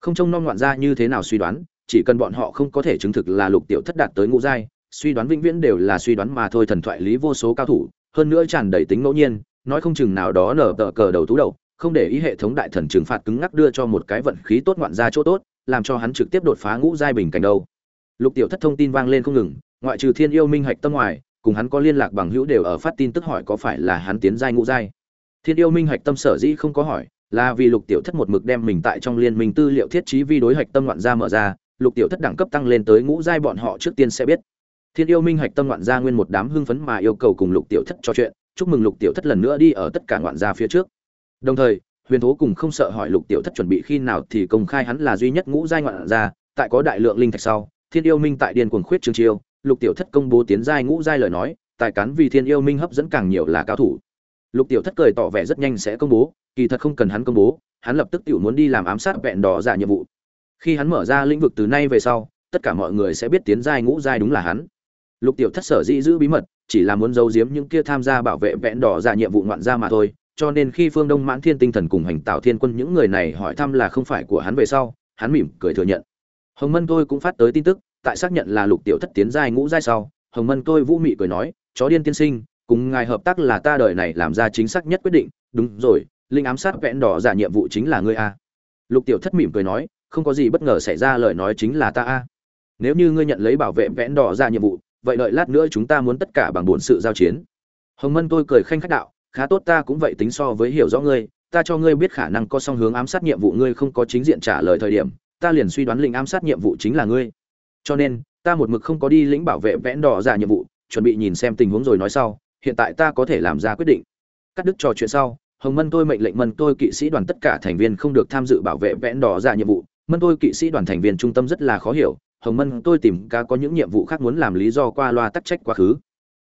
Không trông non ngoạn gia như thế nào suy đoán, chỉ cần bọn họ không có thể chứng thực là lục tiểu thất đạt tới ngũ giai, suy đoán vĩnh viễn đều là suy đoán mà thôi thần thoại lý vô số cao thủ, hơn nữa tràn đầy tính ngẫu nhiên, nói không chừng nào đó nở tờ cờ đầu tú đầu, không để ý hệ thống đại thần trừng phạt cứng ngắc đưa cho một cái vận khí tốt ngoạn gia chỗ tốt làm cho hắn trực tiếp đột phá ngũ giai bình cảnh đâu. Lục tiểu thất thông tin vang lên không ngừng, ngoại trừ thiên yêu minh hạch tâm ngoài, cùng hắn có liên lạc bằng hữu đều ở phát tin tức hỏi có phải là hắn tiến giai ngũ giai. Thiên yêu minh hạch tâm sở dĩ không có hỏi, là vì lục tiểu thất một mực đem mình tại trong liên minh tư liệu thiết trí vi đối hạch tâm ngoạn gia mở ra, lục tiểu thất đẳng cấp tăng lên tới ngũ giai bọn họ trước tiên sẽ biết. Thiên yêu minh hạch tâm ngoạn gia nguyên một đám hưng phấn mà yêu cầu cùng lục tiểu thất trò chuyện, chúc mừng lục tiểu thất lần nữa đi ở tất cả ngoạn gia phía trước. Đồng thời huyền thố cùng không sợ hỏi lục tiểu thất chuẩn bị khi nào thì công khai hắn là duy nhất ngũ giai ngoạn gia tại có đại lượng linh thạch sau, thiên yêu minh tại điền cuồng khuyết trường chiêu, lục tiểu thất công bố tiến giai ngũ giai lời nói, tài cán vì thiên yêu minh hấp dẫn càng nhiều là cao thủ. Lục tiểu thất cười tỏ vẻ rất nhanh sẽ công bố, kỳ thật không cần hắn công bố, hắn lập tức tiểu muốn đi làm ám sát vẹn đỏ giả nhiệm vụ. Khi hắn mở ra lĩnh vực từ nay về sau, tất cả mọi người sẽ biết tiến giai ngũ giai đúng là hắn. Lục tiểu thất sở dĩ giữ bí mật, chỉ là muốn giấu giếm những kia tham gia bảo vệ vẹn đỏ giả nhiệm vụ ngoạn gia mà thôi cho nên khi phương đông mãn thiên tinh thần cùng hành tạo thiên quân những người này hỏi thăm là không phải của hắn về sau, hắn mỉm cười thừa nhận. Hồng mân tôi cũng phát tới tin tức, tại xác nhận là lục tiểu thất tiến giai ngũ giai sau, hồng mân tôi vũ mị cười nói, chó điên tiên sinh, cùng ngài hợp tác là ta đời này làm ra chính xác nhất quyết định, đúng rồi, linh ám sát vẹn đỏ giả nhiệm vụ chính là ngươi a. Lục tiểu thất mỉm cười nói, không có gì bất ngờ xảy ra, lời nói chính là ta a. Nếu như ngươi nhận lấy bảo vệ vẽn đỏ ra nhiệm vụ, vậy đợi lát nữa chúng ta muốn tất cả bằng bổn sự giao chiến. Hồng mân tôi cười khanh khách đạo khá tốt ta cũng vậy tính so với hiểu rõ ngươi, ta cho ngươi biết khả năng có song hướng ám sát nhiệm vụ ngươi không có chính diện trả lời thời điểm, ta liền suy đoán lĩnh ám sát nhiệm vụ chính là ngươi. Cho nên, ta một mực không có đi lĩnh bảo vệ vẽn đỏ giả nhiệm vụ, chuẩn bị nhìn xem tình huống rồi nói sau, hiện tại ta có thể làm ra quyết định. Cắt đứt trò chuyện sau, hồng mân tôi mệnh lệnh mân tôi kỵ sĩ đoàn tất cả thành viên không được tham dự bảo vệ vẽn đỏ giả nhiệm vụ. Mân tôi kỵ sĩ đoàn thành viên trung tâm rất là khó hiểu, hồng mân tôi tìm ca có những nhiệm vụ khác muốn làm lý do qua loa tắc trách quá khứ.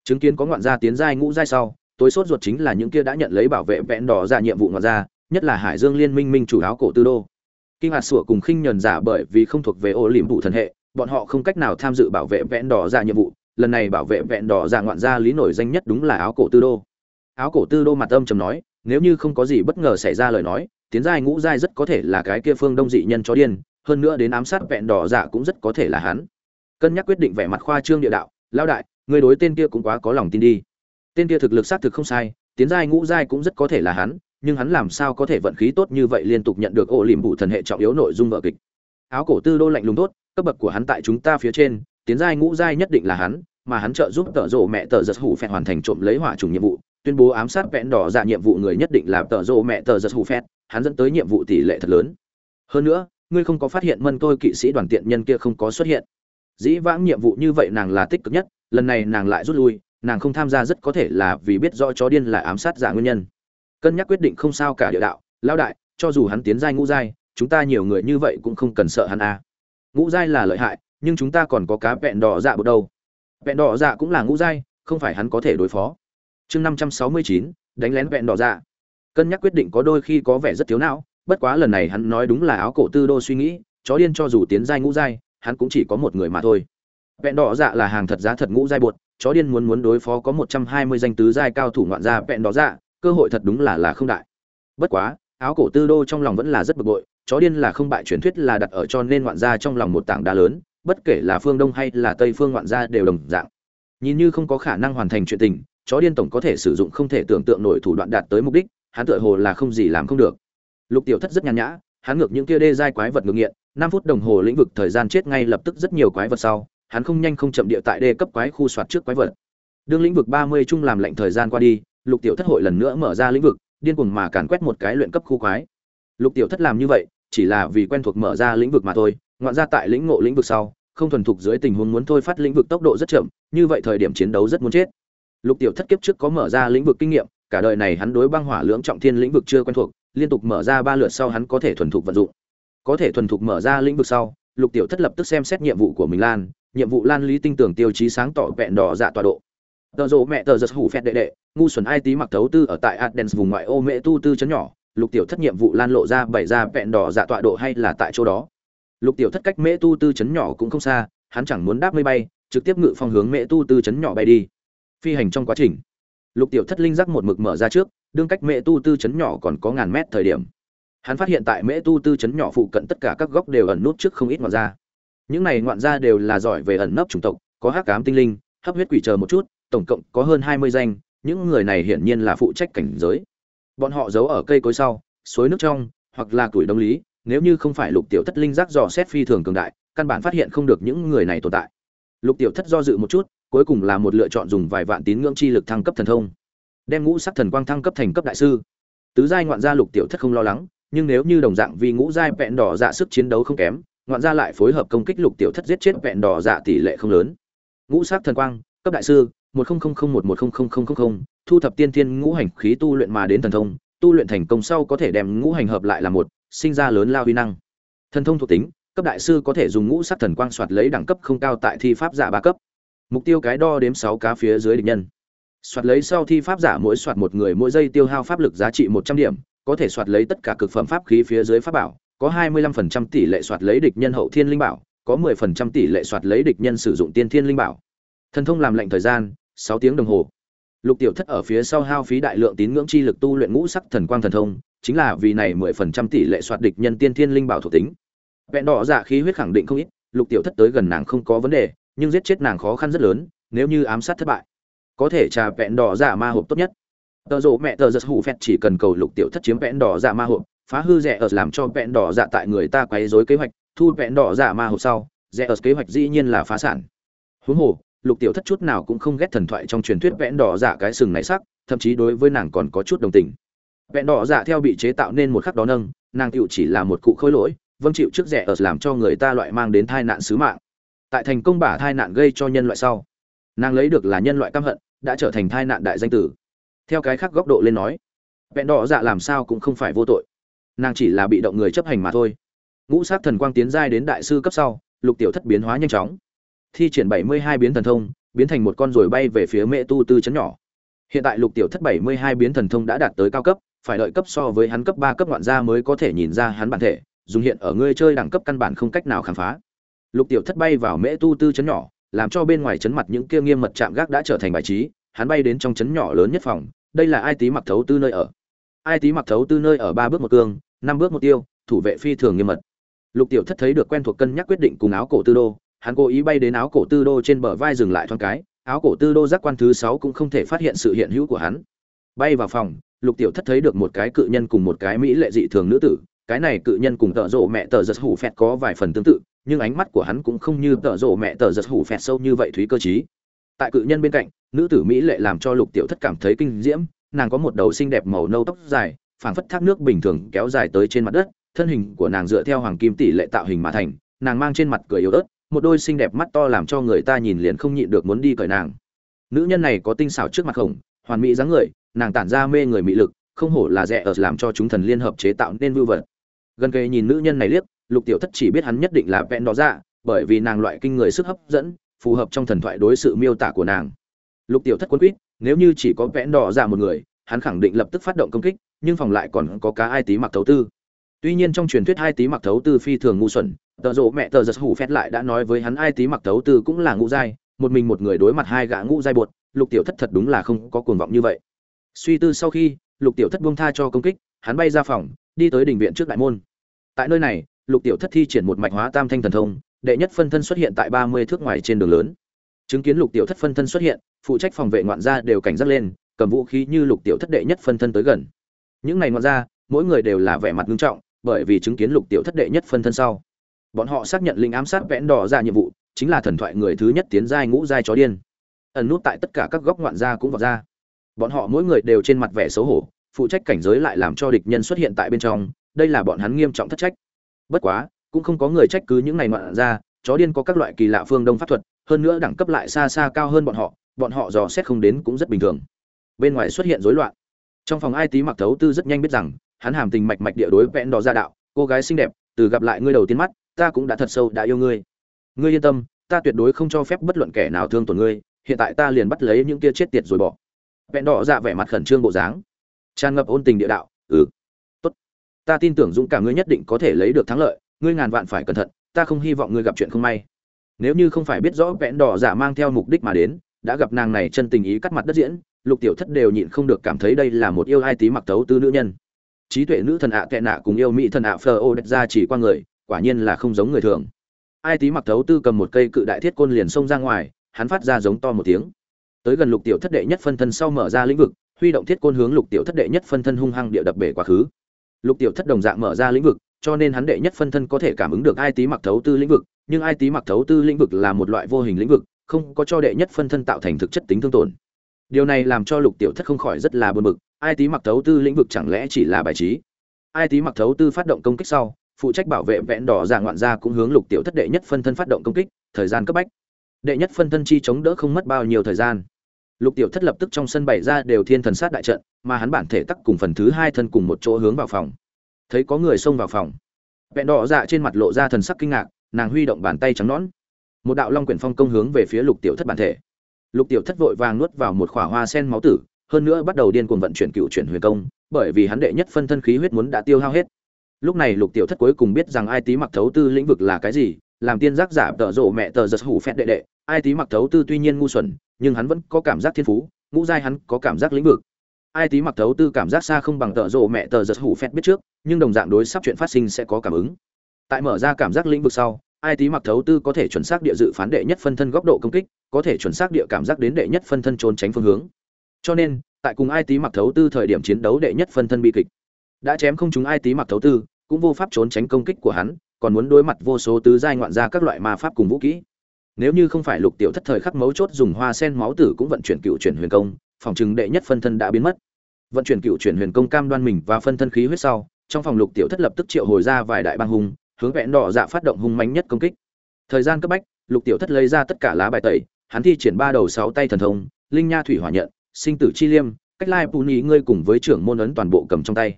Chứng kiến có ngoạn gia tiến giai ngũ giai sau Tối sốt ruột chính là những kia đã nhận lấy bảo vệ vẹn đỏ ra nhiệm vụ ngoài ra, nhất là hải dương liên minh minh chủ áo cổ tư đô. Kinh hạt sủa cùng khinh nhờn giả bởi vì không thuộc về ô liềm vụ thần hệ bọn họ không cách nào tham dự bảo vệ vẹn đỏ ra nhiệm vụ lần này bảo vệ vẹn đỏ ra ngoạn gia lý nổi danh nhất đúng là áo cổ tư đô. Áo cổ tư đô mặt âm trầm nói nếu như không có gì bất ngờ xảy ra lời nói tiến giai ngũ giai rất có thể là cái kia phương đông dị nhân chó điên hơn nữa đến ám sát vẹn đỏ dạ cũng rất có thể là hắn. Cân nhắc quyết định vẻ mặt khoa trương địa đạo lao đại người đối tên kia cũng quá có lòng tin đi tên kia thực lực xác thực không sai, tiến giai ngũ giai cũng rất có thể là hắn, nhưng hắn làm sao có thể vận khí tốt như vậy liên tục nhận được ổ liềm bụ thần hệ trọng yếu nội dung vợ kịch. Áo cổ tư đô lạnh lùng tốt cấp bậc của hắn tại chúng ta phía trên, tiến giai ngũ giai nhất định là hắn, mà hắn trợ giúp tợ rộ mẹ tợ giật hủ phẹt hoàn thành trộm lấy hỏa trùng nhiệm vụ, tuyên bố ám sát vẹn đỏ dạ nhiệm vụ người nhất định là tợ rộ mẹ tợ giật hủ phẹt, hắn dẫn tới nhiệm vụ tỷ lệ thật lớn. Hơn nữa, ngươi không có phát hiện mân tôi kỵ sĩ đoàn tiện nhân kia không có xuất hiện. Dĩ vãng nhiệm vụ như vậy nàng là tích cực nhất, lần này nàng lại rút lui nàng không tham gia rất có thể là vì biết rõ chó điên là ám sát giả nguyên nhân. Cân nhắc quyết định không sao cả địa đạo lao đại, cho dù hắn tiến giai ngũ giai, chúng ta nhiều người như vậy cũng không cần sợ hắn à. ngũ giai là lợi hại, nhưng chúng ta còn có cá vẹn đỏ dạ bột đâu. Vẹn đỏ dạ cũng là ngũ giai, không phải hắn có thể đối phó. Chương năm trăm sáu mươi chín, đánh lén vẹn đỏ dạ. Cân nhắc quyết định có đôi khi có vẻ rất thiếu não, bất quá lần này hắn nói đúng là áo cổ tư đô suy nghĩ, chó điên cho dù tiến giai ngũ giai, hắn cũng chỉ có một người mà thôi. Vẹn đỏ dạ là hàng thật giá thật ngũ giai bột chó điên muốn muốn đối phó có một trăm hai mươi danh tứ giai cao thủ ngoạn gia vẹn đó ra, dạ, cơ hội thật đúng là là không đại. Bất quá áo cổ tư đô trong lòng vẫn là rất bực bội chó điên là không bại truyền thuyết là đặt ở cho nên ngoạn gia trong lòng một tảng đá lớn bất kể là phương đông hay là tây phương ngoạn gia đều đồng dạng. Nhìn như không có khả năng hoàn thành chuyện tình chó điên tổng có thể sử dụng không thể tưởng tượng nổi thủ đoạn đạt tới mục đích hắn tựa hồ là không gì làm không được. Lục tiểu thất rất nhàn nhã hắn ngược những kia đê giai quái vật ngược nghiện năm phút đồng hồ lĩnh vực thời gian chết ngay lập tức rất nhiều quái vật sau hắn không nhanh không chậm địa tại đê cấp quái khu soạt trước quái vật. Đương lĩnh vực ba mươi chung làm lệnh thời gian qua đi, lục tiểu thất hội lần nữa mở ra lĩnh vực, điên cuồng mà càn quét một cái luyện cấp khu quái. Lục tiểu thất làm như vậy, chỉ là vì quen thuộc mở ra lĩnh vực mà thôi, ngoạn ra tại lĩnh ngộ lĩnh vực sau, không thuần thục dưới tình huống muốn thôi phát lĩnh vực tốc độ rất chậm, như vậy thời điểm chiến đấu rất muốn chết. Lục tiểu thất kiếp trước có mở ra lĩnh vực kinh nghiệm, cả đời này hắn đối băng hỏa lưỡng trọng thiên lĩnh vực chưa quen thuộc, liên tục mở ra ba lượt sau hắn có thể thuần thục vận dụng. Có thể thuần thục mở ra lĩnh vực sau, lục tiểu thất lập tức xem xét nhiệm vụ của mình lan nhiệm vụ lan lý tinh tưởng tiêu chí sáng tỏ vẹn đỏ dạ tọa độ. Tờ rộ mẹ tờ giật hủ phẹt đệ đệ, ngu xuẩn ai tí mặc thấu tư ở tại adens vùng ngoại ô mễ tu tư chấn nhỏ, lục tiểu thất nhiệm vụ lan lộ ra bày ra vẹn đỏ dạ tọa độ hay là tại chỗ đó. Lục tiểu thất cách mễ tu tư chấn nhỏ cũng không xa, hắn chẳng muốn đáp mây bay, trực tiếp ngự phong hướng mễ tu tư chấn nhỏ bay đi. Phi hành trong quá trình, lục tiểu thất linh giác một mực mở ra trước, đương cách mễ tu tư chấn nhỏ còn có ngàn mét thời điểm. Hắn phát hiện tại mễ tu tư chấn nhỏ phụ cận tất cả các góc đều ẩn nút trước không ít ngoài ra những này ngoạn gia đều là giỏi về ẩn nấp chủng tộc, có hắc cám tinh linh, hấp huyết quỷ chờ một chút, tổng cộng có hơn hai mươi danh, những người này hiển nhiên là phụ trách cảnh giới. Bọn họ giấu ở cây cối sau, suối nước trong, hoặc là tuổi đông lý, nếu như không phải lục tiểu thất linh giác dò xét phi thường cường đại, căn bản phát hiện không được những người này tồn tại. Lục tiểu thất do dự một chút, cuối cùng là một lựa chọn dùng vài vạn tín ngưỡng chi lực thăng cấp thần thông. Đem ngũ sắc thần quang thăng cấp thành cấp đại sư. Tứ giai ngoạn gia lục tiểu thất không lo lắng, nhưng nếu như đồng dạng vì ngũ giai vẹn đỏ dạ sức chiến đấu không kém ngoạn gia lại phối hợp công kích lục tiểu thất giết chết vẹn đỏ dạ tỷ lệ không lớn. Ngũ sắc thần quang, cấp đại sư, một không không không một một không không không không thu thập tiên thiên ngũ hành khí tu luyện mà đến thần thông, tu luyện thành công sau có thể đem ngũ hành hợp lại là một, sinh ra lớn lao huy năng. Thần thông thuộc tính, cấp đại sư có thể dùng ngũ sắc thần quang soạt lấy đẳng cấp không cao tại thi pháp giả ba cấp. Mục tiêu cái đo đếm sáu cá phía dưới địch nhân. Soạt lấy sau thi pháp giả mỗi soạt một người, mỗi giây tiêu hao pháp lực giá trị một trăm điểm, có thể soạt lấy tất cả cực phẩm pháp khí phía dưới pháp bảo có hai mươi lăm phần trăm tỷ lệ soạt lấy địch nhân hậu thiên linh bảo, có mười phần trăm tỷ lệ soạt lấy địch nhân sử dụng tiên thiên linh bảo. Thần thông làm lệnh thời gian, sáu tiếng đồng hồ. Lục tiểu thất ở phía sau hao phí đại lượng tín ngưỡng chi lực tu luyện ngũ sắc thần quang thần thông, chính là vì này mười phần trăm tỷ lệ soạt địch nhân tiên thiên linh bảo thuộc tính. Vẹn đỏ dạ khí huyết khẳng định không ít, lục tiểu thất tới gần nàng không có vấn đề, nhưng giết chết nàng khó khăn rất lớn, nếu như ám sát thất bại, có thể trà vẹn đỏ dạ ma hộp tốt nhất. Tờ rộ mẹ tờ giật hủ phẹt chỉ cần cầu lục tiểu thất chiếm vẹn đỏ dạ ma hộp phá hư rẻ ở làm cho vẹn đỏ dạ tại người ta quấy rối kế hoạch, thu vẹn đỏ dạ ma hộp sau, rẻ ở kế hoạch dĩ nhiên là phá sản. Huống hồ, lục tiểu thất chút nào cũng không ghét thần thoại trong truyền thuyết vẹn đỏ dạ cái sừng này sắc, thậm chí đối với nàng còn có chút đồng tình. Vẹn đỏ dạ theo bị chế tạo nên một khắc đó nâng, nàng tựu chỉ là một cụ khôi lỗi vâng chịu trước rẻ ở làm cho người ta loại mang đến tai nạn sứ mạng. Tại thành công bả tai nạn gây cho nhân loại sau, nàng lấy được là nhân loại căm hận, đã trở thành tai nạn đại danh tử. Theo cái khác góc độ lên nói, vẹn đỏ dạ làm sao cũng không phải vô tội nàng chỉ là bị động người chấp hành mà thôi. Ngũ sát thần quang tiến giai đến đại sư cấp sau, lục tiểu thất biến hóa nhanh chóng. Thi triển bảy mươi hai biến thần thông, biến thành một con rồi bay về phía mẹ tu tư chấn nhỏ. Hiện tại lục tiểu thất bảy mươi hai biến thần thông đã đạt tới cao cấp, phải đợi cấp so với hắn cấp ba cấp ngoạn gia mới có thể nhìn ra hắn bản thể, dùng hiện ở ngươi chơi đẳng cấp căn bản không cách nào khám phá. Lục tiểu thất bay vào mễ tu tư chấn nhỏ, làm cho bên ngoài chấn mặt những kia nghiêm mật chạm gác đã trở thành bài trí, hắn bay đến trong chấn nhỏ lớn nhất phòng, đây là ai tí mặc thấu tư nơi ở. Ai tí mặc thấu tư nơi ở ba bước một cương năm bước một tiêu, thủ vệ phi thường nghiêm mật. Lục tiểu thất thấy được quen thuộc cân nhắc quyết định cùng áo cổ tư đô, hắn cố ý bay đến áo cổ tư đô trên bờ vai dừng lại thoáng cái, áo cổ tư đô giác quan thứ sáu cũng không thể phát hiện sự hiện hữu của hắn. Bay vào phòng, lục tiểu thất thấy được một cái cự nhân cùng một cái mỹ lệ dị thường nữ tử, cái này cự nhân cùng tợ rộ mẹ tờ giật hủ phẹt có vài phần tương tự, nhưng ánh mắt của hắn cũng không như tợ rộ mẹ tờ giật hủ phẹt sâu như vậy thúy cơ chí tại cự nhân bên cạnh, nữ tử mỹ lệ làm cho lục tiểu thất cảm thấy kinh diễm, nàng có một đầu xinh đẹp màu nâu tóc dài phảng phất thác nước bình thường kéo dài tới trên mặt đất, thân hình của nàng dựa theo hoàng kim tỷ lệ tạo hình mà thành, nàng mang trên mặt cười yếu ớt, một đôi xinh đẹp mắt to làm cho người ta nhìn liền không nhịn được muốn đi cởi nàng. Nữ nhân này có tinh xảo trước mặt khổng hoàn mỹ dáng người, nàng tản ra mê người mỹ lực, không hổ là rẻ ở làm cho chúng thần liên hợp chế tạo nên vưu vật. Gần kề nhìn nữ nhân này liếc, lục tiểu thất chỉ biết hắn nhất định là vẹn đó ra dạ, bởi vì nàng loại kinh người sức hấp dẫn, phù hợp trong thần thoại đối sự miêu tả của nàng. Lục tiểu thất cuốn quýt, nếu như chỉ có vẹn đỏ ra một người, hắn khẳng định lập tức phát động công kích nhưng phòng lại còn có cá ai tí mặc thấu tư. Tuy nhiên trong truyền thuyết hai tí mặc thấu tư phi thường ngu xuẩn, tờ rộ mẹ tờ giật hủ phét lại đã nói với hắn ai tí mặc thấu tư cũng là ngũ giai, một mình một người đối mặt hai gã ngũ giai bột lục tiểu thất thật đúng là không có cuồng vọng như vậy. Suy tư sau khi, lục tiểu thất buông tha cho công kích, hắn bay ra phòng, đi tới đình viện trước đại môn. Tại nơi này, lục tiểu thất thi triển một mạch hóa tam thanh thần thông, đệ nhất phân thân xuất hiện tại ba mươi thước ngoài trên đường lớn. Chứng kiến lục tiểu thất phân thân xuất hiện, phụ trách phòng vệ ngoạn gia đều cảnh giác lên, cầm vũ khí như lục tiểu thất đệ nhất phân thân tới gần những ngày ngoạn gia mỗi người đều là vẻ mặt nghiêm trọng, bởi vì chứng kiến lục tiểu thất đệ nhất phân thân sau. Bọn họ xác nhận linh ám sát vẽn đỏ ra nhiệm vụ, chính là thần thoại người thứ nhất tiến giai ngũ giai chó điên. Ẩn nút tại tất cả các góc ngoạn gia cũng vào ra. Bọn họ mỗi người đều trên mặt vẻ xấu hổ, phụ trách cảnh giới lại làm cho địch nhân xuất hiện tại bên trong, đây là bọn hắn nghiêm trọng thất trách. Bất quá, cũng không có người trách cứ những ngày ngoạn gia, chó điên có các loại kỳ lạ phương đông pháp thuật, hơn nữa đẳng cấp lại xa xa cao hơn bọn họ bọn họ dò xét không đến cũng rất bình thường. Bên ngoài xuất hiện rối loạn trong phòng ai tí mặc thấu tư rất nhanh biết rằng, hắn hàm tình mạch mạch địa đối vẽn đỏ ra đạo, cô gái xinh đẹp, từ gặp lại ngươi đầu tiên mắt, ta cũng đã thật sâu đã yêu ngươi. Ngươi yên tâm, ta tuyệt đối không cho phép bất luận kẻ nào thương tổn ngươi, hiện tại ta liền bắt lấy những kia chết tiệt rồi bỏ. Vẹn đỏ ra vẻ mặt khẩn trương bộ dáng. Tràn ngập ôn tình địa đạo ừ tốt. Ta tin tưởng dũng cảm ngươi nhất định có thể lấy được thắng lợi, ngươi ngàn vạn phải cẩn thận, ta không hy vọng ngươi gặp chuyện không may. Nếu như không phải biết rõ vẹn đỏ giả mang theo mục đích mà đến, đã gặp nàng này chân tình ý cắt mặt đất diễn lục tiểu thất đều nhịn không được cảm thấy đây là một yêu ai tí mặc tấu tư nữ nhân. Trí tuệ nữ thần ạ tệ nạ cùng yêu mỹ thần ạ phờ ô đất ra chỉ qua người, quả nhiên là không giống người thường. Ai tí mặc thấu tư cầm một cây cự đại thiết côn liền xông ra ngoài, hắn phát ra giống to một tiếng. Tới gần lục tiểu thất đệ nhất phân thân sau mở ra lĩnh vực, huy động thiết côn hướng lục tiểu thất đệ nhất phân thân hung hăng địa đập bể quá khứ. Lục tiểu thất đồng dạng mở ra lĩnh vực, cho nên hắn đệ nhất phân thân có thể cảm ứng được ai tí mặc thấu tư lĩnh vực, nhưng ai tí mặc thấu tư lĩnh vực là một loại vô hình lĩnh vực, không có cho đệ nhất phân thân tạo thành thực chất tính thương tổn điều này làm cho lục tiểu thất không khỏi rất là buồn bực, ai tí mặc thấu tư lĩnh vực chẳng lẽ chỉ là bài trí? Ai tí mặc thấu tư phát động công kích sau, phụ trách bảo vệ vẹn đỏ giả ngoạn gia cũng hướng lục tiểu thất đệ nhất phân thân phát động công kích, thời gian cấp bách. Đệ nhất phân thân chi chống đỡ không mất bao nhiêu thời gian. Lục tiểu thất lập tức trong sân bày ra đều thiên thần sát đại trận, mà hắn bản thể tắc cùng phần thứ hai thân cùng một chỗ hướng vào phòng. Thấy có người xông vào phòng. Vẹn đỏ dạ trên mặt lộ ra thần sắc kinh ngạc, nàng huy động bàn tay trắng nõn. Một đạo long quyển phong công hướng về phía lục tiểu thất bản thể lục tiểu thất vội vàng nuốt vào một khỏa hoa sen máu tử, hơn nữa bắt đầu điên cuồng vận chuyển cựu chuyển huyền công, bởi vì hắn đệ nhất phân thân khí huyết muốn đã tiêu hao hết. Lúc này lục tiểu thất cuối cùng biết rằng ai tí mặc thấu tư lĩnh vực là cái gì, làm tiên giác giả tợ rộ mẹ tờ giật hủ phét đệ đệ, ai tí mặc thấu tư tuy nhiên ngu xuẩn, nhưng hắn vẫn có cảm giác thiên phú, ngũ giai hắn có cảm giác lĩnh vực. Ai tí mặc thấu tư cảm giác xa không bằng tợ rộ mẹ tờ giật hủ phét biết trước, nhưng đồng dạng đối sắp chuyện phát sinh sẽ có cảm ứng. Tại mở ra cảm giác lĩnh vực sau, ai tí mặc thấu tư có thể chuẩn xác địa dự phán đệ nhất phân thân góc độ công kích có thể chuẩn xác địa cảm giác đến đệ nhất phân thân trốn tránh phương hướng. Cho nên, tại cùng ai tí mặc thấu tư thời điểm chiến đấu đệ nhất phân thân bi kịch, đã chém không chúng ai tí mặc thấu tư, cũng vô pháp trốn tránh công kích của hắn, còn muốn đối mặt vô số tứ giai ngoạn ra các loại ma pháp cùng vũ kỹ. Nếu như không phải lục tiểu thất thời khắc mấu chốt dùng hoa sen máu tử cũng vận chuyển cựu chuyển huyền công, phòng chừng đệ nhất phân thân đã biến mất. Vận chuyển cựu chuyển huyền công cam đoan mình và phân thân khí huyết sau, trong phòng lục tiểu thất lập tức triệu hồi ra vài đại bang hùng hướng vẹn đỏ dạ phát động hung mãnh nhất công kích. Thời gian cấp bách, lục tiểu thất lấy ra tất cả lá bài tẩy hắn thi triển ba đầu sáu tay thần thông, linh nha thủy hỏa nhận, sinh tử chi liêm, cách lai pù nhị ngươi cùng với trưởng môn ấn toàn bộ cầm trong tay.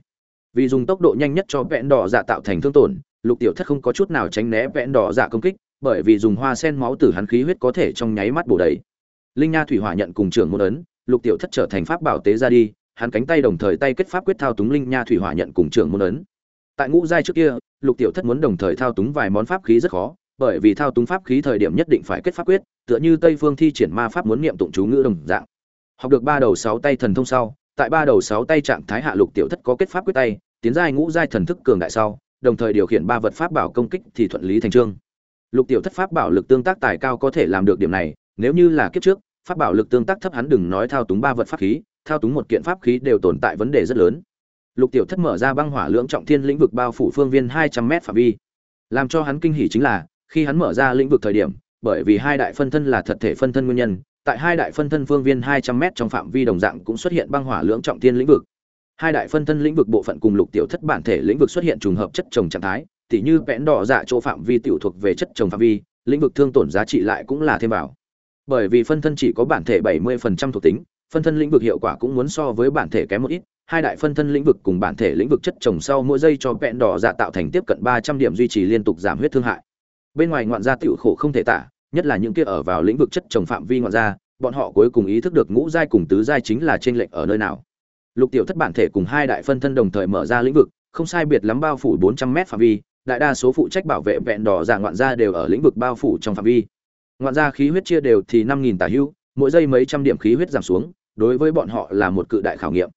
Vì dùng tốc độ nhanh nhất cho vẹn đỏ dạ tạo thành thương tổn, lục tiểu thất không có chút nào tránh né vẹn đỏ dạ công kích, bởi vì dùng hoa sen máu tử hắn khí huyết có thể trong nháy mắt bổ đầy. Linh nha thủy hỏa nhận cùng trưởng môn ấn, lục tiểu thất trở thành pháp bảo tế ra đi, hắn cánh tay đồng thời tay kết pháp quyết thao túng linh nha thủy hỏa nhận cùng trưởng môn ấn. Tại ngũ giai trước kia, lục tiểu thất muốn đồng thời thao túng vài món pháp khí rất khó bởi vì thao túng pháp khí thời điểm nhất định phải kết pháp quyết, tựa như tây phương thi triển ma pháp muốn niệm tụng chú ngữ đồng dạng. Học được ba đầu sáu tay thần thông sau, tại ba đầu sáu tay trạng thái hạ lục tiểu thất có kết pháp quyết tay, tiến giai ngũ giai thần thức cường đại sau, đồng thời điều khiển ba vật pháp bảo công kích thì thuận lý thành trương. Lục tiểu thất pháp bảo lực tương tác tài cao có thể làm được điểm này, nếu như là kiếp trước, pháp bảo lực tương tác thấp hắn đừng nói thao túng ba vật pháp khí, thao túng một kiện pháp khí đều tồn tại vấn đề rất lớn. Lục tiểu thất mở ra băng hỏa lưỡng trọng thiên lĩnh vực bao phủ phương viên hai trăm m phạm vi. Làm cho hắn kinh hỉ chính là khi hắn mở ra lĩnh vực thời điểm, bởi vì hai đại phân thân là thật thể phân thân nguyên nhân, tại hai đại phân thân phương viên hai trăm m trong phạm vi đồng dạng cũng xuất hiện băng hỏa lưỡng trọng thiên lĩnh vực. Hai đại phân thân lĩnh vực bộ phận cùng lục tiểu thất bản thể lĩnh vực xuất hiện trùng hợp chất trồng trạng thái, tỉ như vẽn đỏ dạ chỗ phạm vi tiểu thuộc về chất trồng phạm vi, lĩnh vực thương tổn giá trị lại cũng là thêm vào. Bởi vì phân thân chỉ có bản thể 70% thuộc tính, phân thân lĩnh vực hiệu quả cũng muốn so với bản thể kém một ít, hai đại phân thân lĩnh vực cùng bản thể lĩnh vực chất trồng sau mỗi giây cho vẹn đỏ dạ tạo thành tiếp cận 300 điểm duy trì liên tục giảm huyết thương hại bên ngoài ngoạn gia tiểu khổ không thể tả, nhất là những kia ở vào lĩnh vực chất trồng phạm vi ngoạn gia, bọn họ cuối cùng ý thức được ngũ giai cùng tứ giai chính là trên lệnh ở nơi nào. Lục tiểu thất bản thể cùng hai đại phân thân đồng thời mở ra lĩnh vực, không sai biệt lắm bao phủ 400 mét phạm vi, đại đa số phụ trách bảo vệ vẹn đỏ giả ngoạn gia đều ở lĩnh vực bao phủ trong phạm vi. Ngoạn gia khí huyết chia đều thì 5.000 tả hưu, mỗi giây mấy trăm điểm khí huyết giảm xuống, đối với bọn họ là một cự đại khảo nghiệm.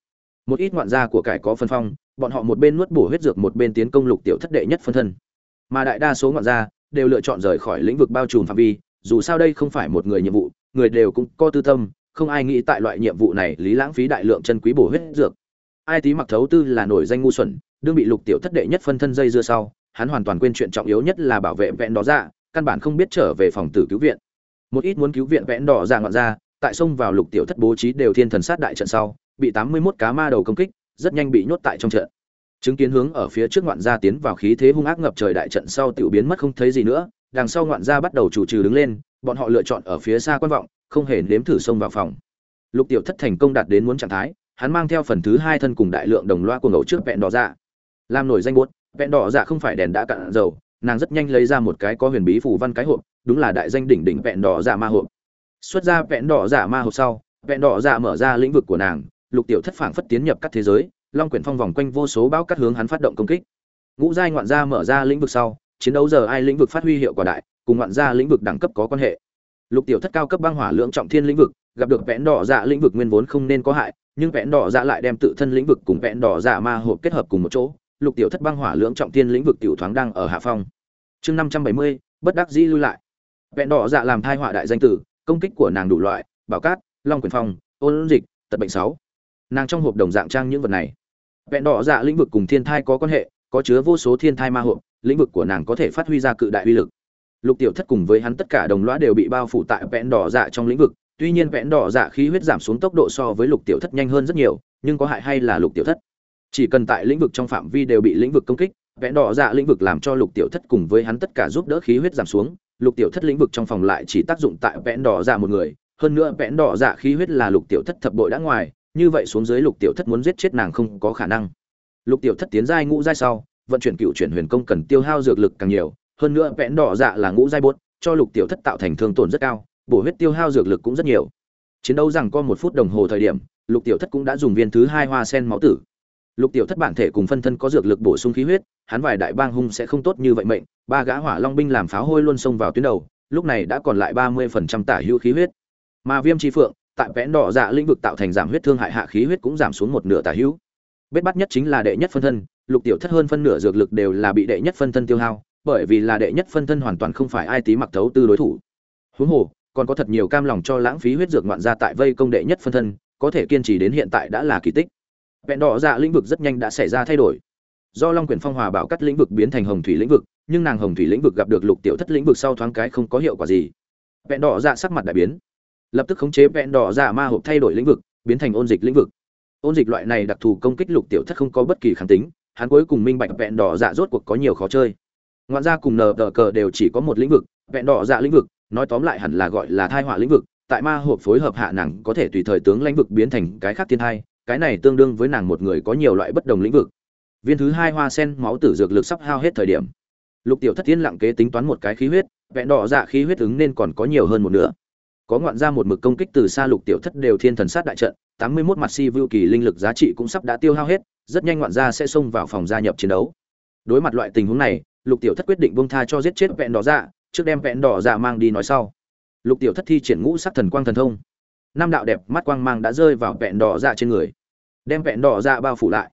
Một ít ngoạn gia của cải có phân phong, bọn họ một bên nuốt bổ huyết dược một bên tiến công lục tiểu thất đệ nhất phân thân. Mà đại đa số ngoạn gia đều lựa chọn rời khỏi lĩnh vực bao trùm phạm vi, dù sao đây không phải một người nhiệm vụ, người đều cũng có tư tâm, không ai nghĩ tại loại nhiệm vụ này lý lãng phí đại lượng chân quý bổ huyết dược. Ai tí mặc thấu tư là nổi danh ngu xuẩn, đương bị lục tiểu thất đệ nhất phân thân dây dưa sau, hắn hoàn toàn quên chuyện trọng yếu nhất là bảo vệ vẹn đỏ ra căn bản không biết trở về phòng tử cứu viện. Một ít muốn cứu viện vẹn đỏ ra ngọn ra, tại sông vào lục tiểu thất bố trí đều thiên thần sát đại trận sau, bị tám mươi 81 cá ma đầu công kích, rất nhanh bị nhốt tại trong trận chứng kiến hướng ở phía trước ngoạn gia tiến vào khí thế hung ác ngập trời đại trận sau tiểu biến mất không thấy gì nữa, đằng sau ngoạn gia bắt đầu chủ trừ đứng lên, bọn họ lựa chọn ở phía xa quan vọng, không hề nếm thử xông vào phòng. Lục tiểu thất thành công đạt đến muốn trạng thái, hắn mang theo phần thứ hai thân cùng đại lượng đồng loa cuồng ngẫu trước vẹn đỏ dạ. Làm nổi danh buốt, vẹn đỏ dạ không phải đèn đã cạn dầu, nàng rất nhanh lấy ra một cái có huyền bí phù văn cái hộp, đúng là đại danh đỉnh đỉnh vẹn đỏ dạ ma hộp. Xuất ra vẹn đỏ dạ ma hộp sau, vẹn đỏ dạ mở ra lĩnh vực của nàng, lục tiểu thất phảng phất tiến nhập các thế giới long quyển phong vòng quanh vô số bão cắt hướng hắn phát động công kích. Ngũ giai ngoạn gia mở ra lĩnh vực sau, chiến đấu giờ ai lĩnh vực phát huy hiệu quả đại, cùng ngoạn gia lĩnh vực đẳng cấp có quan hệ. Lục tiểu thất cao cấp băng hỏa lượng trọng thiên lĩnh vực, gặp được vẽn đỏ dạ lĩnh vực nguyên vốn không nên có hại, nhưng vẽn đỏ dạ lại đem tự thân lĩnh vực cùng vẽn đỏ dạ ma hộp kết hợp cùng một chỗ. Lục tiểu thất băng hỏa lượng trọng thiên lĩnh vực tiểu thoáng đang ở hạ phong. Chương năm trăm bảy mươi, bất đắc dĩ lui lại. Vẽn đỏ dạ làm thai họa đại danh tử, công kích của nàng đủ loại, bảo cát, long quyền phong, ôn dịch, tật bệnh sáu. Nàng trong hộp đồng dạng trang những vật này vẹn đỏ dạ lĩnh vực cùng thiên thai có quan hệ, có chứa vô số thiên thai ma hộ, lĩnh vực của nàng có thể phát huy ra cự đại uy lực. Lục tiểu thất cùng với hắn tất cả đồng lõa đều bị bao phủ tại vẹn đỏ dạ trong lĩnh vực, tuy nhiên vẹn đỏ dạ khí huyết giảm xuống tốc độ so với lục tiểu thất nhanh hơn rất nhiều, nhưng có hại hay là lục tiểu thất? Chỉ cần tại lĩnh vực trong phạm vi đều bị lĩnh vực công kích, vẹn đỏ dạ lĩnh vực làm cho lục tiểu thất cùng với hắn tất cả giúp đỡ khí huyết giảm xuống, lục tiểu thất lĩnh vực trong phòng lại chỉ tác dụng tại vẹn đỏ dạ một người, hơn nữa vẹn đỏ dạ khí huyết là lục tiểu thất thập bội đã ngoài như vậy xuống dưới lục tiểu thất muốn giết chết nàng không có khả năng. Lục tiểu thất tiến giai ngũ giai sau, vận chuyển cựu chuyển huyền công cần tiêu hao dược lực càng nhiều, hơn nữa vẽn đỏ dạ là ngũ giai bốt cho lục tiểu thất tạo thành thương tổn rất cao, bổ huyết tiêu hao dược lực cũng rất nhiều. Chiến đấu rằng có một phút đồng hồ thời điểm, lục tiểu thất cũng đã dùng viên thứ hai hoa sen máu tử. Lục tiểu thất bản thể cùng phân thân có dược lực bổ sung khí huyết, hắn vài đại bang hung sẽ không tốt như vậy mệnh, ba gã hỏa long binh làm pháo hôi luôn xông vào tuyến đầu, lúc này đã còn lại ba mươi phần trăm tả hữu khí huyết. Mà viêm tri phượng tại vẽn đỏ dạ lĩnh vực tạo thành giảm huyết thương hại hạ khí huyết cũng giảm xuống một nửa tả hữu. Bết bắt nhất chính là đệ nhất phân thân, lục tiểu thất hơn phân nửa dược lực đều là bị đệ nhất phân thân tiêu hao, bởi vì là đệ nhất phân thân hoàn toàn không phải ai tí mặc thấu tư đối thủ. Huống hồ, còn có thật nhiều cam lòng cho lãng phí huyết dược ngoạn ra tại vây công đệ nhất phân thân, có thể kiên trì đến hiện tại đã là kỳ tích. Vẹn đỏ dạ lĩnh vực rất nhanh đã xảy ra thay đổi. Do long quyền phong hòa bảo cắt lĩnh vực biến thành hồng thủy lĩnh vực, nhưng nàng hồng thủy lĩnh vực gặp được lục tiểu thất lĩnh vực sau thoáng cái không có hiệu quả gì. Vẹn đỏ dạ sắc mặt đại biến lập tức khống chế vẹn đỏ dạ ma hộp thay đổi lĩnh vực, biến thành ôn dịch lĩnh vực. Ôn dịch loại này đặc thù công kích lục tiểu thất không có bất kỳ kháng tính, hắn cuối cùng minh bạch vẹn đỏ dạ rốt cuộc có nhiều khó chơi. Ngoạn ra cùng nờ đờ cờ đều chỉ có một lĩnh vực, vẹn đỏ dạ lĩnh vực, nói tóm lại hẳn là gọi là thai họa lĩnh vực, tại ma hộp phối hợp hạ nàng có thể tùy thời tướng lĩnh vực biến thành cái khác thiên thai, cái này tương đương với nàng một người có nhiều loại bất đồng lĩnh vực. Viên thứ hai hoa sen máu tử dược lực sắp hao hết thời điểm. Lục tiểu thất tiên lặng kế tính toán một cái khí huyết, vẹn đỏ dạ khí huyết ứng nên còn có nhiều hơn một nữa có ngoạn ra một mực công kích từ xa lục tiểu thất đều thiên thần sát đại trận, tám mươi 81 mặt si vưu kỳ linh lực giá trị cũng sắp đã tiêu hao hết, rất nhanh ngoạn ra sẽ xông vào phòng gia nhập chiến đấu. Đối mặt loại tình huống này, lục tiểu thất quyết định buông tha cho giết chết vẹn đỏ dạ trước đem vẹn đỏ dạ mang đi nói sau. Lục tiểu thất thi triển ngũ sắc thần quang thần thông. Năm đạo đẹp mắt quang mang đã rơi vào vẹn đỏ dạ trên người. Đem vẹn đỏ dạ bao phủ lại.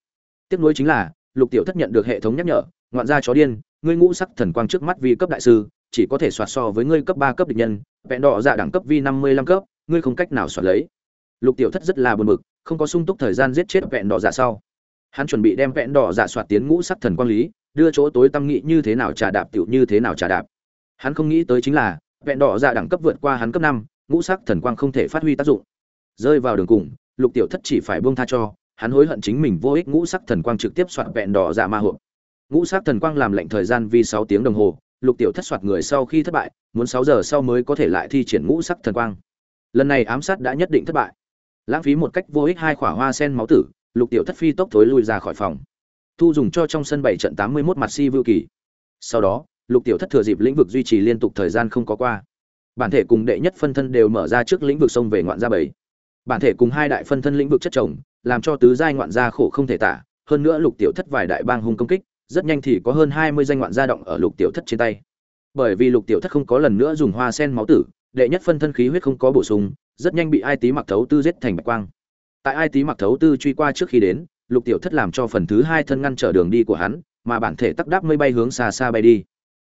Tiếp nối chính là, lục tiểu thất nhận được hệ thống nhắc nhở ngoạn gia chó điên, ngươi ngũ sắc thần quang trước mắt vi cấp đại sư, chỉ có thể soạt so với ngươi cấp ba cấp địch nhân, vẹn đỏ dạ đẳng cấp vi năm mươi lăm cấp, ngươi không cách nào soạt lấy. Lục tiểu thất rất là buồn bực, không có sung túc thời gian giết chết vẹn đỏ dạ sau. Hắn chuẩn bị đem vẹn đỏ dạ soạt tiến ngũ sắc thần quang lý, đưa chỗ tối tâm nghị như thế nào trà đạp tiểu như thế nào trà đạp. Hắn không nghĩ tới chính là, vẹn đỏ dạ đẳng cấp vượt qua hắn cấp năm, ngũ sắc thần quang không thể phát huy tác dụng. Rơi vào đường cùng, lục tiểu thất chỉ phải buông tha cho, hắn hối hận chính mình vô ích ngũ sắc thần quang trực tiếp soạt vẹn đỏ dạ ma hộp ngũ sát thần quang làm lệnh thời gian vì sáu tiếng đồng hồ, lục tiểu thất soạt người sau khi thất bại, muốn sáu giờ sau mới có thể lại thi triển ngũ sắc thần quang. Lần này ám sát đã nhất định thất bại. Lãng phí một cách vô ích hai khỏa hoa sen máu tử, lục tiểu thất phi tốc thối lui ra khỏi phòng. Thu dùng cho trong sân bảy trận tám mươi 81 mặt si vưu kỳ. Sau đó, lục tiểu thất thừa dịp lĩnh vực duy trì liên tục thời gian không có qua. Bản thể cùng đệ nhất phân thân đều mở ra trước lĩnh vực sông về ngoạn gia bảy. Bản thể cùng hai đại phân thân lĩnh vực chất chồng, làm cho tứ giai ngoạn gia khổ không thể tả, hơn nữa lục tiểu thất vài đại bang hung công kích rất nhanh thì có hơn hai mươi danh ngoạn gia động ở lục tiểu thất trên tay. Bởi vì lục tiểu thất không có lần nữa dùng hoa sen máu tử, đệ nhất phân thân khí huyết không có bổ sung, rất nhanh bị ai tí mặc thấu tư giết thành bạch quang. Tại ai tí mặc thấu tư truy qua trước khi đến, lục tiểu thất làm cho phần thứ hai thân ngăn trở đường đi của hắn, mà bản thể tắc đáp mây bay hướng xa xa bay đi.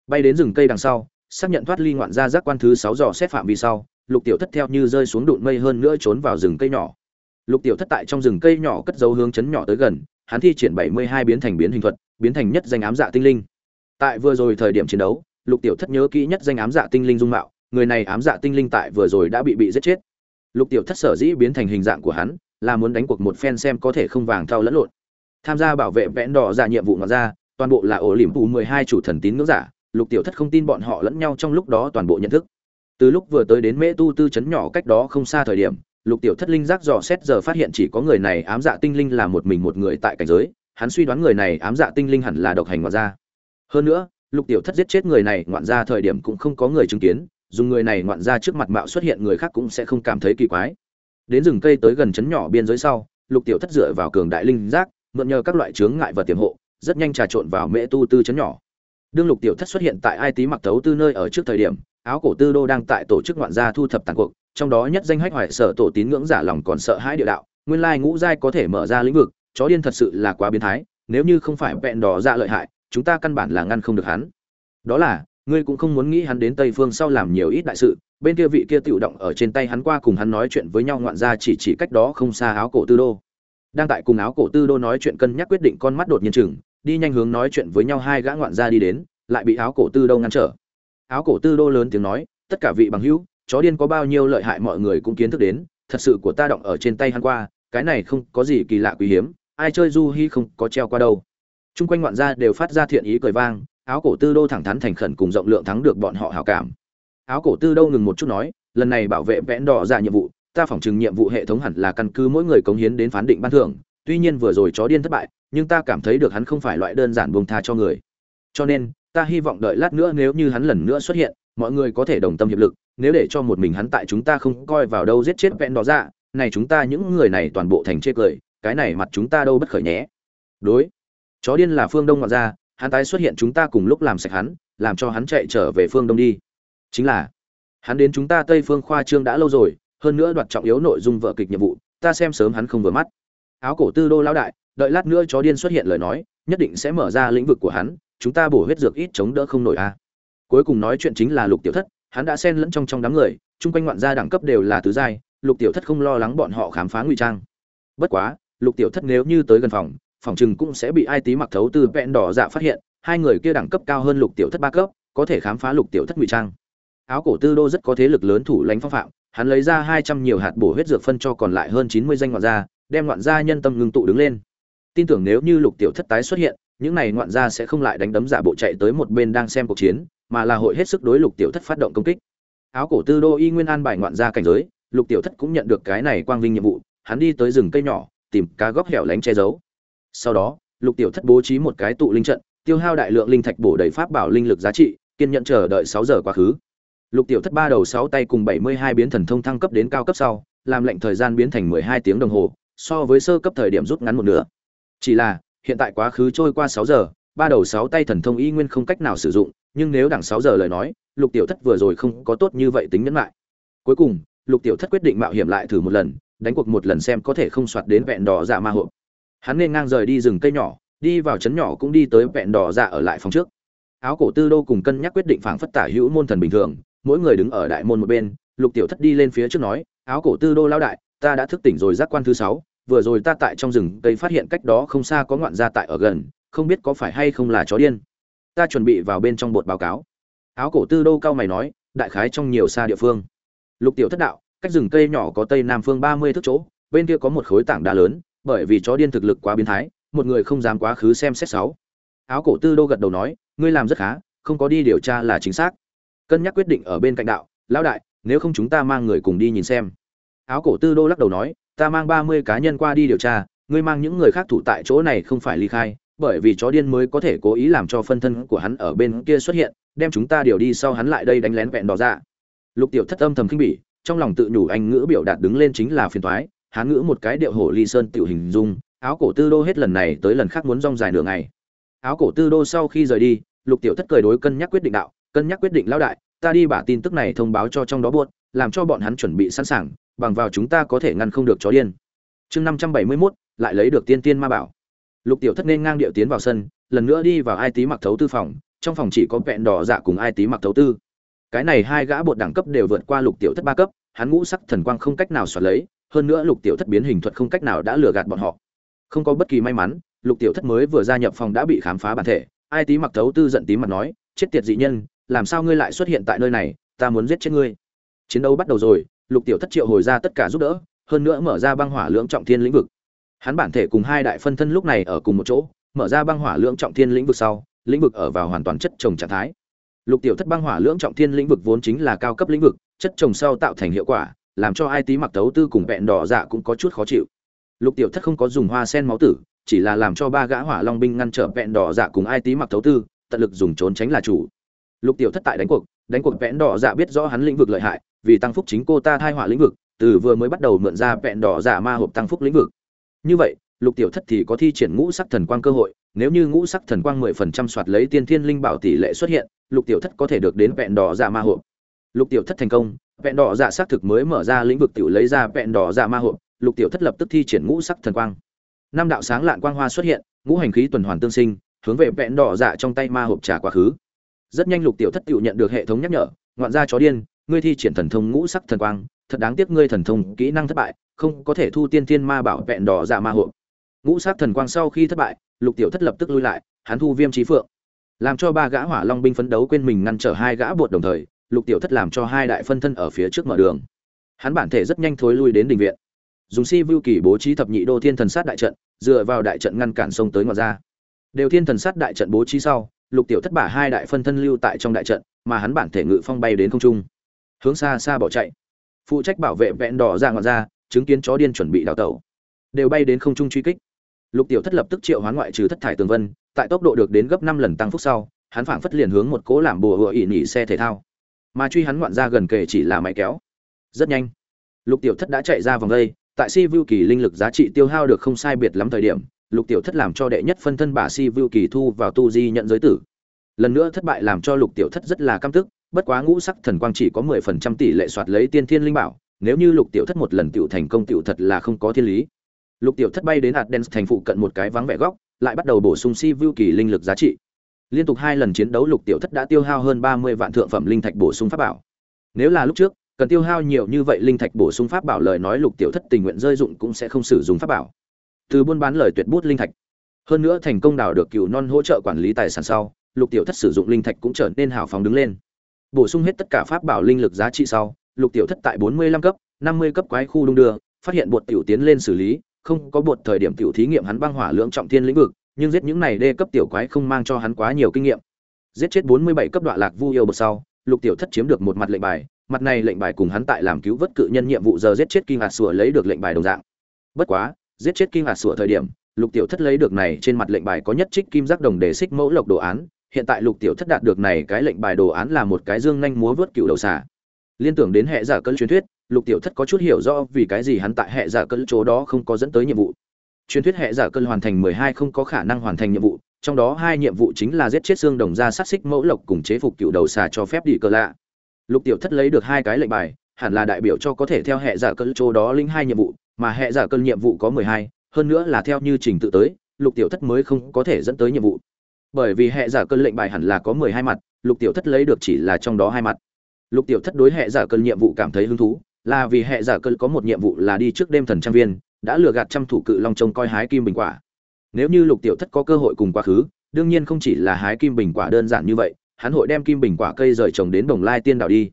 Bay đến rừng cây đằng sau, xác nhận thoát ly ngoạn gia giác quan thứ sáu dò xét phạm vi sau, lục tiểu thất theo như rơi xuống đụn mây hơn nữa trốn vào rừng cây nhỏ. Lục tiểu thất tại trong rừng cây nhỏ cất dấu hướng chấn nhỏ tới gần hắn thi triển bảy mươi hai biến thành biến hình thuật, biến thành nhất danh ám dạ tinh linh. Tại vừa rồi thời điểm chiến đấu, lục tiểu thất nhớ kỹ nhất danh ám dạ tinh linh dung mạo, người này ám dạ tinh linh tại vừa rồi đã bị bị giết chết. Lục tiểu thất sở dĩ biến thành hình dạng của hắn, là muốn đánh cuộc một phen xem có thể không vàng thao lẫn lộn. Tham gia bảo vệ vẽn đỏ giả nhiệm vụ ngoại ra toàn bộ là ổ liễm phụ mười hai chủ thần tín ngưỡng giả, lục tiểu thất không tin bọn họ lẫn nhau trong lúc đó toàn bộ nhận thức. Từ lúc vừa tới đến mễ tu tư Trấn nhỏ cách đó không xa thời điểm lục tiểu thất linh giác dò xét giờ phát hiện chỉ có người này ám dạ tinh linh là một mình một người tại cảnh giới, hắn suy đoán người này ám dạ tinh linh hẳn là độc hành ngoạn gia. Hơn nữa, lục tiểu thất giết chết người này ngoạn gia thời điểm cũng không có người chứng kiến, dùng người này ngoạn gia trước mặt mạo xuất hiện người khác cũng sẽ không cảm thấy kỳ quái. Đến rừng cây tới gần chấn nhỏ biên giới sau, lục tiểu thất dựa vào cường đại linh giác, mượn nhờ các loại chướng ngại và tiềm hộ, rất nhanh trà trộn vào mễ tu tư chấn nhỏ. Đương lục tiểu thất xuất hiện tại ai tí mặc tấu tư nơi ở trước thời điểm, áo cổ tư đô đang tại tổ chức ngoạn gia thu thập tàn cuộc trong đó nhất danh hách hoại sở tổ tín ngưỡng giả lòng còn sợ hãi địa đạo, nguyên lai ngũ giai có thể mở ra lĩnh vực, chó điên thật sự là quá biến thái, nếu như không phải vẹn đỏ ra lợi hại, chúng ta căn bản là ngăn không được hắn. Đó là, ngươi cũng không muốn nghĩ hắn đến tây phương sau làm nhiều ít đại sự, bên kia vị kia tự động ở trên tay hắn qua cùng hắn nói chuyện với nhau ngoạn ra chỉ chỉ cách đó không xa áo cổ tư đô. Đang tại cùng áo cổ tư đô nói chuyện cân nhắc quyết định con mắt đột nhiên chừng, đi nhanh hướng nói chuyện với nhau hai gã ngoạn ra đi đến, lại bị áo cổ tư đô ngăn trở. Áo cổ tư đô lớn tiếng nói, tất cả vị bằng hữu chó điên có bao nhiêu lợi hại mọi người cũng kiến thức đến, thật sự của ta động ở trên tay hắn qua, cái này không có gì kỳ lạ quý hiếm, ai chơi du hi không có treo qua đâu. Chung quanh ngoạn gia đều phát ra thiện ý cười vang, áo cổ tư đô thẳng thắn thành khẩn cùng rộng lượng thắng được bọn họ hảo cảm. Áo cổ tư đô ngừng một chút nói, lần này bảo vệ vẽn đỏ ra nhiệm vụ, ta phỏng chừng nhiệm vụ hệ thống hẳn là căn cứ mỗi người cống hiến đến phán định ban thưởng, tuy nhiên vừa rồi chó điên thất bại, nhưng ta cảm thấy được hắn không phải loại đơn giản buông tha cho người. Cho nên, ta hy vọng đợi lát nữa nếu như hắn lần nữa xuất hiện mọi người có thể đồng tâm hiệp lực, nếu để cho một mình hắn tại chúng ta không coi vào đâu giết chết vẹn đỏ ra này chúng ta những người này toàn bộ thành chê cười, cái này mặt chúng ta đâu bất khởi nhé. Đối. Chó điên là phương đông ngoại ra hắn tái xuất hiện chúng ta cùng lúc làm sạch hắn, làm cho hắn chạy trở về phương đông đi. Chính là, hắn đến chúng ta tây phương khoa trương đã lâu rồi, hơn nữa đoạt trọng yếu nội dung vợ kịch nhiệm vụ, ta xem sớm hắn không vừa mắt. Áo cổ tư đô lão đại, đợi lát nữa chó điên xuất hiện lời nói, nhất định sẽ mở ra lĩnh vực của hắn, chúng ta bổ huyết dược ít chống đỡ không nổi a cuối cùng nói chuyện chính là lục tiểu thất, hắn đã xen lẫn trong trong đám người, chung quanh ngoạn gia đẳng cấp đều là tứ giai, lục tiểu thất không lo lắng bọn họ khám phá ngụy trang. Bất quá, lục tiểu thất nếu như tới gần phòng phòng chừng cũng sẽ bị ai tí mặc thấu từ vẹn đỏ dạ phát hiện, hai người kia đẳng cấp cao hơn lục tiểu thất ba cấp, có thể khám phá lục tiểu thất ngụy trang. Áo cổ tư đô rất có thế lực lớn thủ lãnh phong phạm, hắn lấy ra hai trăm nhiều hạt bổ huyết dược phân cho còn lại hơn chín mươi danh ngoạn gia, đem ngoạn gia nhân tâm ngưng tụ đứng lên. Tin tưởng nếu như lục tiểu thất tái xuất hiện, những này ngoạn gia sẽ không lại đánh đấm giả bộ chạy tới một bên đang xem cuộc chiến mà là hội hết sức đối lục tiểu thất phát động công kích. Áo cổ tư đô y nguyên an bài ngoạn gia cảnh giới, lục tiểu thất cũng nhận được cái này quang vinh nhiệm vụ, hắn đi tới rừng cây nhỏ, tìm cá góc hẻo lánh che giấu. Sau đó, lục tiểu thất bố trí một cái tụ linh trận, tiêu hao đại lượng linh thạch bổ đầy pháp bảo linh lực giá trị, kiên nhận chờ đợi sáu giờ quá khứ. Lục tiểu thất ba đầu sáu tay cùng bảy mươi hai biến thần thông thăng cấp đến cao cấp sau, làm lệnh thời gian biến thành mười hai tiếng đồng hồ, so với sơ cấp thời điểm rút ngắn một nửa. Chỉ là, hiện tại quá khứ trôi qua sáu giờ, ba đầu sáu tay thần thông y nguyên không cách nào sử dụng nhưng nếu đằng sáu giờ lời nói, lục tiểu thất vừa rồi không có tốt như vậy tính nhẫn lại cuối cùng, lục tiểu thất quyết định mạo hiểm lại thử một lần, đánh cuộc một lần xem có thể không soạt đến vẹn đỏ dạ ma hộp. Hắn nên ngang rời đi rừng cây nhỏ, đi vào trấn nhỏ cũng đi tới vẹn đỏ dạ ở lại phòng trước. Áo cổ tư đô cùng cân nhắc quyết định phảng phất tả hữu môn thần bình thường, mỗi người đứng ở đại môn một bên, lục tiểu thất đi lên phía trước nói, áo cổ tư đô lao đại, ta đã thức tỉnh rồi giác quan thứ sáu, vừa rồi ta tại trong rừng cây phát hiện cách đó không xa có ngoạn gia tại ở gần, không biết có phải hay không là chó điên ta chuẩn bị vào bên trong bột báo cáo. Áo cổ tư đô cao mày nói, đại khái trong nhiều xa địa phương. Lục tiểu thất đạo, cách rừng cây nhỏ có tây nam phương ba mươi thước chỗ, bên kia có một khối tảng đá lớn, bởi vì chó điên thực lực quá biến thái, một người không dám quá khứ xem xét sáu. Áo cổ tư đô gật đầu nói, ngươi làm rất khá, không có đi điều tra là chính xác. Cân nhắc quyết định ở bên cạnh đạo, lão đại, nếu không chúng ta mang người cùng đi nhìn xem. Áo cổ tư đô lắc đầu nói, ta mang ba mươi cá nhân qua đi điều tra, ngươi mang những người khác thủ tại chỗ này không phải ly khai bởi vì chó điên mới có thể cố ý làm cho phân thân của hắn ở bên kia xuất hiện đem chúng ta điều đi sau hắn lại đây đánh lén vẹn đỏ ra lục tiểu thất âm thầm kinh bỉ trong lòng tự nhủ anh ngữ biểu đạt đứng lên chính là phiền toái hán ngữ một cái điệu hổ ly sơn tiểu hình dung áo cổ tư đô hết lần này tới lần khác muốn rong dài nửa ngày. Áo cổ tư đô sau khi rời đi lục tiểu thất cười đối cân nhắc quyết định đạo cân nhắc quyết định lão đại ta đi bả tin tức này thông báo cho trong đó buốt làm cho bọn hắn chuẩn bị sẵn sàng bằng vào chúng ta có thể ngăn không được chó điên. Chương năm trăm bảy mươi 571, lại lấy được tiên tiên ma bảo lục tiểu thất nên ngang điệu tiến vào sân, lần nữa đi vào ai tí mặc thấu tư phòng, trong phòng chỉ có vẹn đỏ dạ cùng ai tí mặc thấu tư. Cái này hai gã bột đẳng cấp đều vượt qua lục tiểu thất ba cấp, hắn ngũ sắc thần quang không cách nào xoạt lấy, hơn nữa lục tiểu thất biến hình thuật không cách nào đã lừa gạt bọn họ. Không có bất kỳ may mắn, lục tiểu thất mới vừa gia nhập phòng đã bị khám phá bản thể. Ai tí mặc thấu tư giận tí mặt nói, chết tiệt dị nhân, làm sao ngươi lại xuất hiện tại nơi này? Ta muốn giết chết ngươi. Chiến đấu bắt đầu rồi, lục tiểu thất triệu hồi ra tất cả giúp đỡ, hơn nữa mở ra băng hỏa lưỡng trọng thiên lĩnh vực hắn bản thể cùng hai đại phân thân lúc này ở cùng một chỗ, mở ra băng hỏa lưỡng trọng thiên lĩnh vực sau, lĩnh vực ở vào hoàn toàn chất trồng trạng thái. Lục tiểu thất băng hỏa lưỡng trọng thiên lĩnh vực vốn chính là cao cấp lĩnh vực, chất trồng sau tạo thành hiệu quả, làm cho ai tí mặc tấu tư cùng vẹn đỏ dạ cũng có chút khó chịu. Lục tiểu thất không có dùng hoa sen máu tử, chỉ là làm cho ba gã hỏa long binh ngăn trở vẹn đỏ dạ cùng ai tí mặc tấu tư, tận lực dùng trốn tránh là chủ. Lục tiểu thất tại đánh cuộc đánh cuộc vẹn đỏ dạ biết rõ hắn lĩnh vực lợi hại, vì tăng phúc chính cô ta thai hỏa lĩnh vực, từ vừa mới bắt đầu mượn ra vẹn đỏ dạ ma hộp tăng phúc lĩnh vực như vậy, lục tiểu thất thì có thi triển ngũ sắc thần quang cơ hội, nếu như ngũ sắc thần quang mười phần trăm soạt lấy tiên thiên linh bảo tỷ lệ xuất hiện, lục tiểu thất có thể được đến vẹn đỏ dạ ma hộp. Lục tiểu thất thành công, vẹn đỏ dạ xác thực mới mở ra lĩnh vực tiểu lấy ra vẹn đỏ dạ ma hộp, lục tiểu thất lập tức thi triển ngũ sắc thần quang. Năm đạo sáng lạn quang hoa xuất hiện, ngũ hành khí tuần hoàn tương sinh, hướng về vẹn đỏ dạ trong tay ma hộp trả quá khứ. Rất nhanh lục tiểu thất tiểu nhận được hệ thống nhắc nhở, ngoạn gia chó điên, ngươi thi triển thần thông ngũ sắc thần quang, thật đáng tiếc ngươi thần thông kỹ năng thất bại không có thể thu tiên thiên ma bảo vẹn đỏ dạ ma hộ. Ngũ sát thần quang sau khi thất bại, lục tiểu thất lập tức lui lại, hắn thu viêm trí phượng. Làm cho ba gã hỏa long binh phấn đấu quên mình ngăn trở hai gã bột đồng thời, lục tiểu thất làm cho hai đại phân thân ở phía trước mở đường. Hắn bản thể rất nhanh thối lui đến đình viện. Dùng si vưu kỳ bố trí thập nhị đô thiên thần sát đại trận, dựa vào đại trận ngăn cản sông tới ngoài ra. Đều thiên thần sát đại trận bố trí sau, lục tiểu thất bả hai đại phân thân lưu tại trong đại trận, mà hắn bản thể ngự phong bay đến không trung. Hướng xa xa bỏ chạy. Phụ trách bảo vệ vẹn đỏ dạ ra ngoài ra chứng kiến chó điên chuẩn bị đào tẩu. Đều bay đến không trung truy kích. Lục tiểu thất lập tức triệu hoán ngoại trừ thất thải tường vân, tại tốc độ được đến gấp năm lần tăng phúc sau, hắn phảng phất liền hướng một cố làm bùa hựa ỉ nhỉ xe thể thao. Mà truy hắn ngoạn ra gần kề chỉ là máy kéo. Rất nhanh, lục tiểu thất đã chạy ra vòng đây, tại si vưu kỳ linh lực giá trị tiêu hao được không sai biệt lắm thời điểm, lục tiểu thất làm cho đệ nhất phân thân bà si vưu kỳ thu vào tu di nhận giới tử. Lần nữa thất bại làm cho lục tiểu thất rất là căm tức, bất quá ngũ sắc thần quang chỉ có mười phần trăm tỷ lệ soạt lấy tiên thiên linh bảo nếu như lục tiểu thất một lần tiểu thành công tiểu thật là không có thiên lý. Lục tiểu thất bay đến hạt đen thành phụ cận một cái vắng vẻ góc, lại bắt đầu bổ sung si vưu kỳ linh lực giá trị. Liên tục hai lần chiến đấu lục tiểu thất đã tiêu hao hơn ba mươi vạn thượng phẩm linh thạch bổ sung pháp bảo. Nếu là lúc trước, cần tiêu hao nhiều như vậy linh thạch bổ sung pháp bảo lời nói lục tiểu thất tình nguyện rơi dụng cũng sẽ không sử dụng pháp bảo. Từ buôn bán lời tuyệt bút linh thạch. Hơn nữa thành công đào được cựu non hỗ trợ quản lý tài sản sau, lục tiểu thất sử dụng linh thạch cũng trở nên hào phóng đứng lên. Bổ sung hết tất cả pháp bảo linh lực giá trị sau lục tiểu thất tại bốn mươi lăm cấp, năm mươi cấp quái khu đung đưa, phát hiện bột tiểu tiến lên xử lý, không có bột thời điểm tiểu thí nghiệm hắn băng hỏa lượng trọng thiên lĩnh vực, nhưng giết những này đê cấp tiểu quái không mang cho hắn quá nhiều kinh nghiệm. Giết chết bốn mươi bảy cấp đoạn lạc vu yêu bột sau, lục tiểu thất chiếm được một mặt lệnh bài, mặt này lệnh bài cùng hắn tại làm cứu vớt cự nhân nhiệm vụ giờ giết chết kinh hạt sủa lấy được lệnh bài đồng dạng. Bất quá, giết chết kinh hạt sủa thời điểm, lục tiểu thất lấy được này trên mặt lệnh bài có nhất trích kim giác đồng để xích mẫu lộc đồ án, hiện tại lục tiểu thất đạt được này cái lệnh bài đồ án là một cái dương nhanh múa vớt cựu đầu xà liên tưởng đến hệ giả cơn truyền thuyết, lục tiểu thất có chút hiểu rõ vì cái gì hắn tại hệ giả cơn chỗ đó không có dẫn tới nhiệm vụ. Truyền thuyết hệ giả cơn hoàn thành mười hai không có khả năng hoàn thành nhiệm vụ, trong đó hai nhiệm vụ chính là giết chết xương đồng ra sát xích mẫu lộc cùng chế phục cựu đầu xà cho phép đi cờ lạ. Lục tiểu thất lấy được hai cái lệnh bài, hẳn là đại biểu cho có thể theo hệ giả cơn chỗ đó linh hai nhiệm vụ, mà hệ giả cơn nhiệm vụ có mười hai, hơn nữa là theo như trình tự tới, lục tiểu thất mới không có thể dẫn tới nhiệm vụ. Bởi vì hệ giả cơn lệnh bài hẳn là có mười hai mặt, lục tiểu thất lấy được chỉ là trong đó hai mặt lục tiểu thất đối hệ giả cơn nhiệm vụ cảm thấy hứng thú, là vì hệ giả cơn có một nhiệm vụ là đi trước đêm thần trang viên, đã lừa gạt trăm thủ cự long trông coi hái kim bình quả. Nếu như lục tiểu thất có cơ hội cùng quá khứ, đương nhiên không chỉ là hái kim bình quả đơn giản như vậy, hắn hội đem kim bình quả cây rời trồng đến đồng lai tiên đảo đi.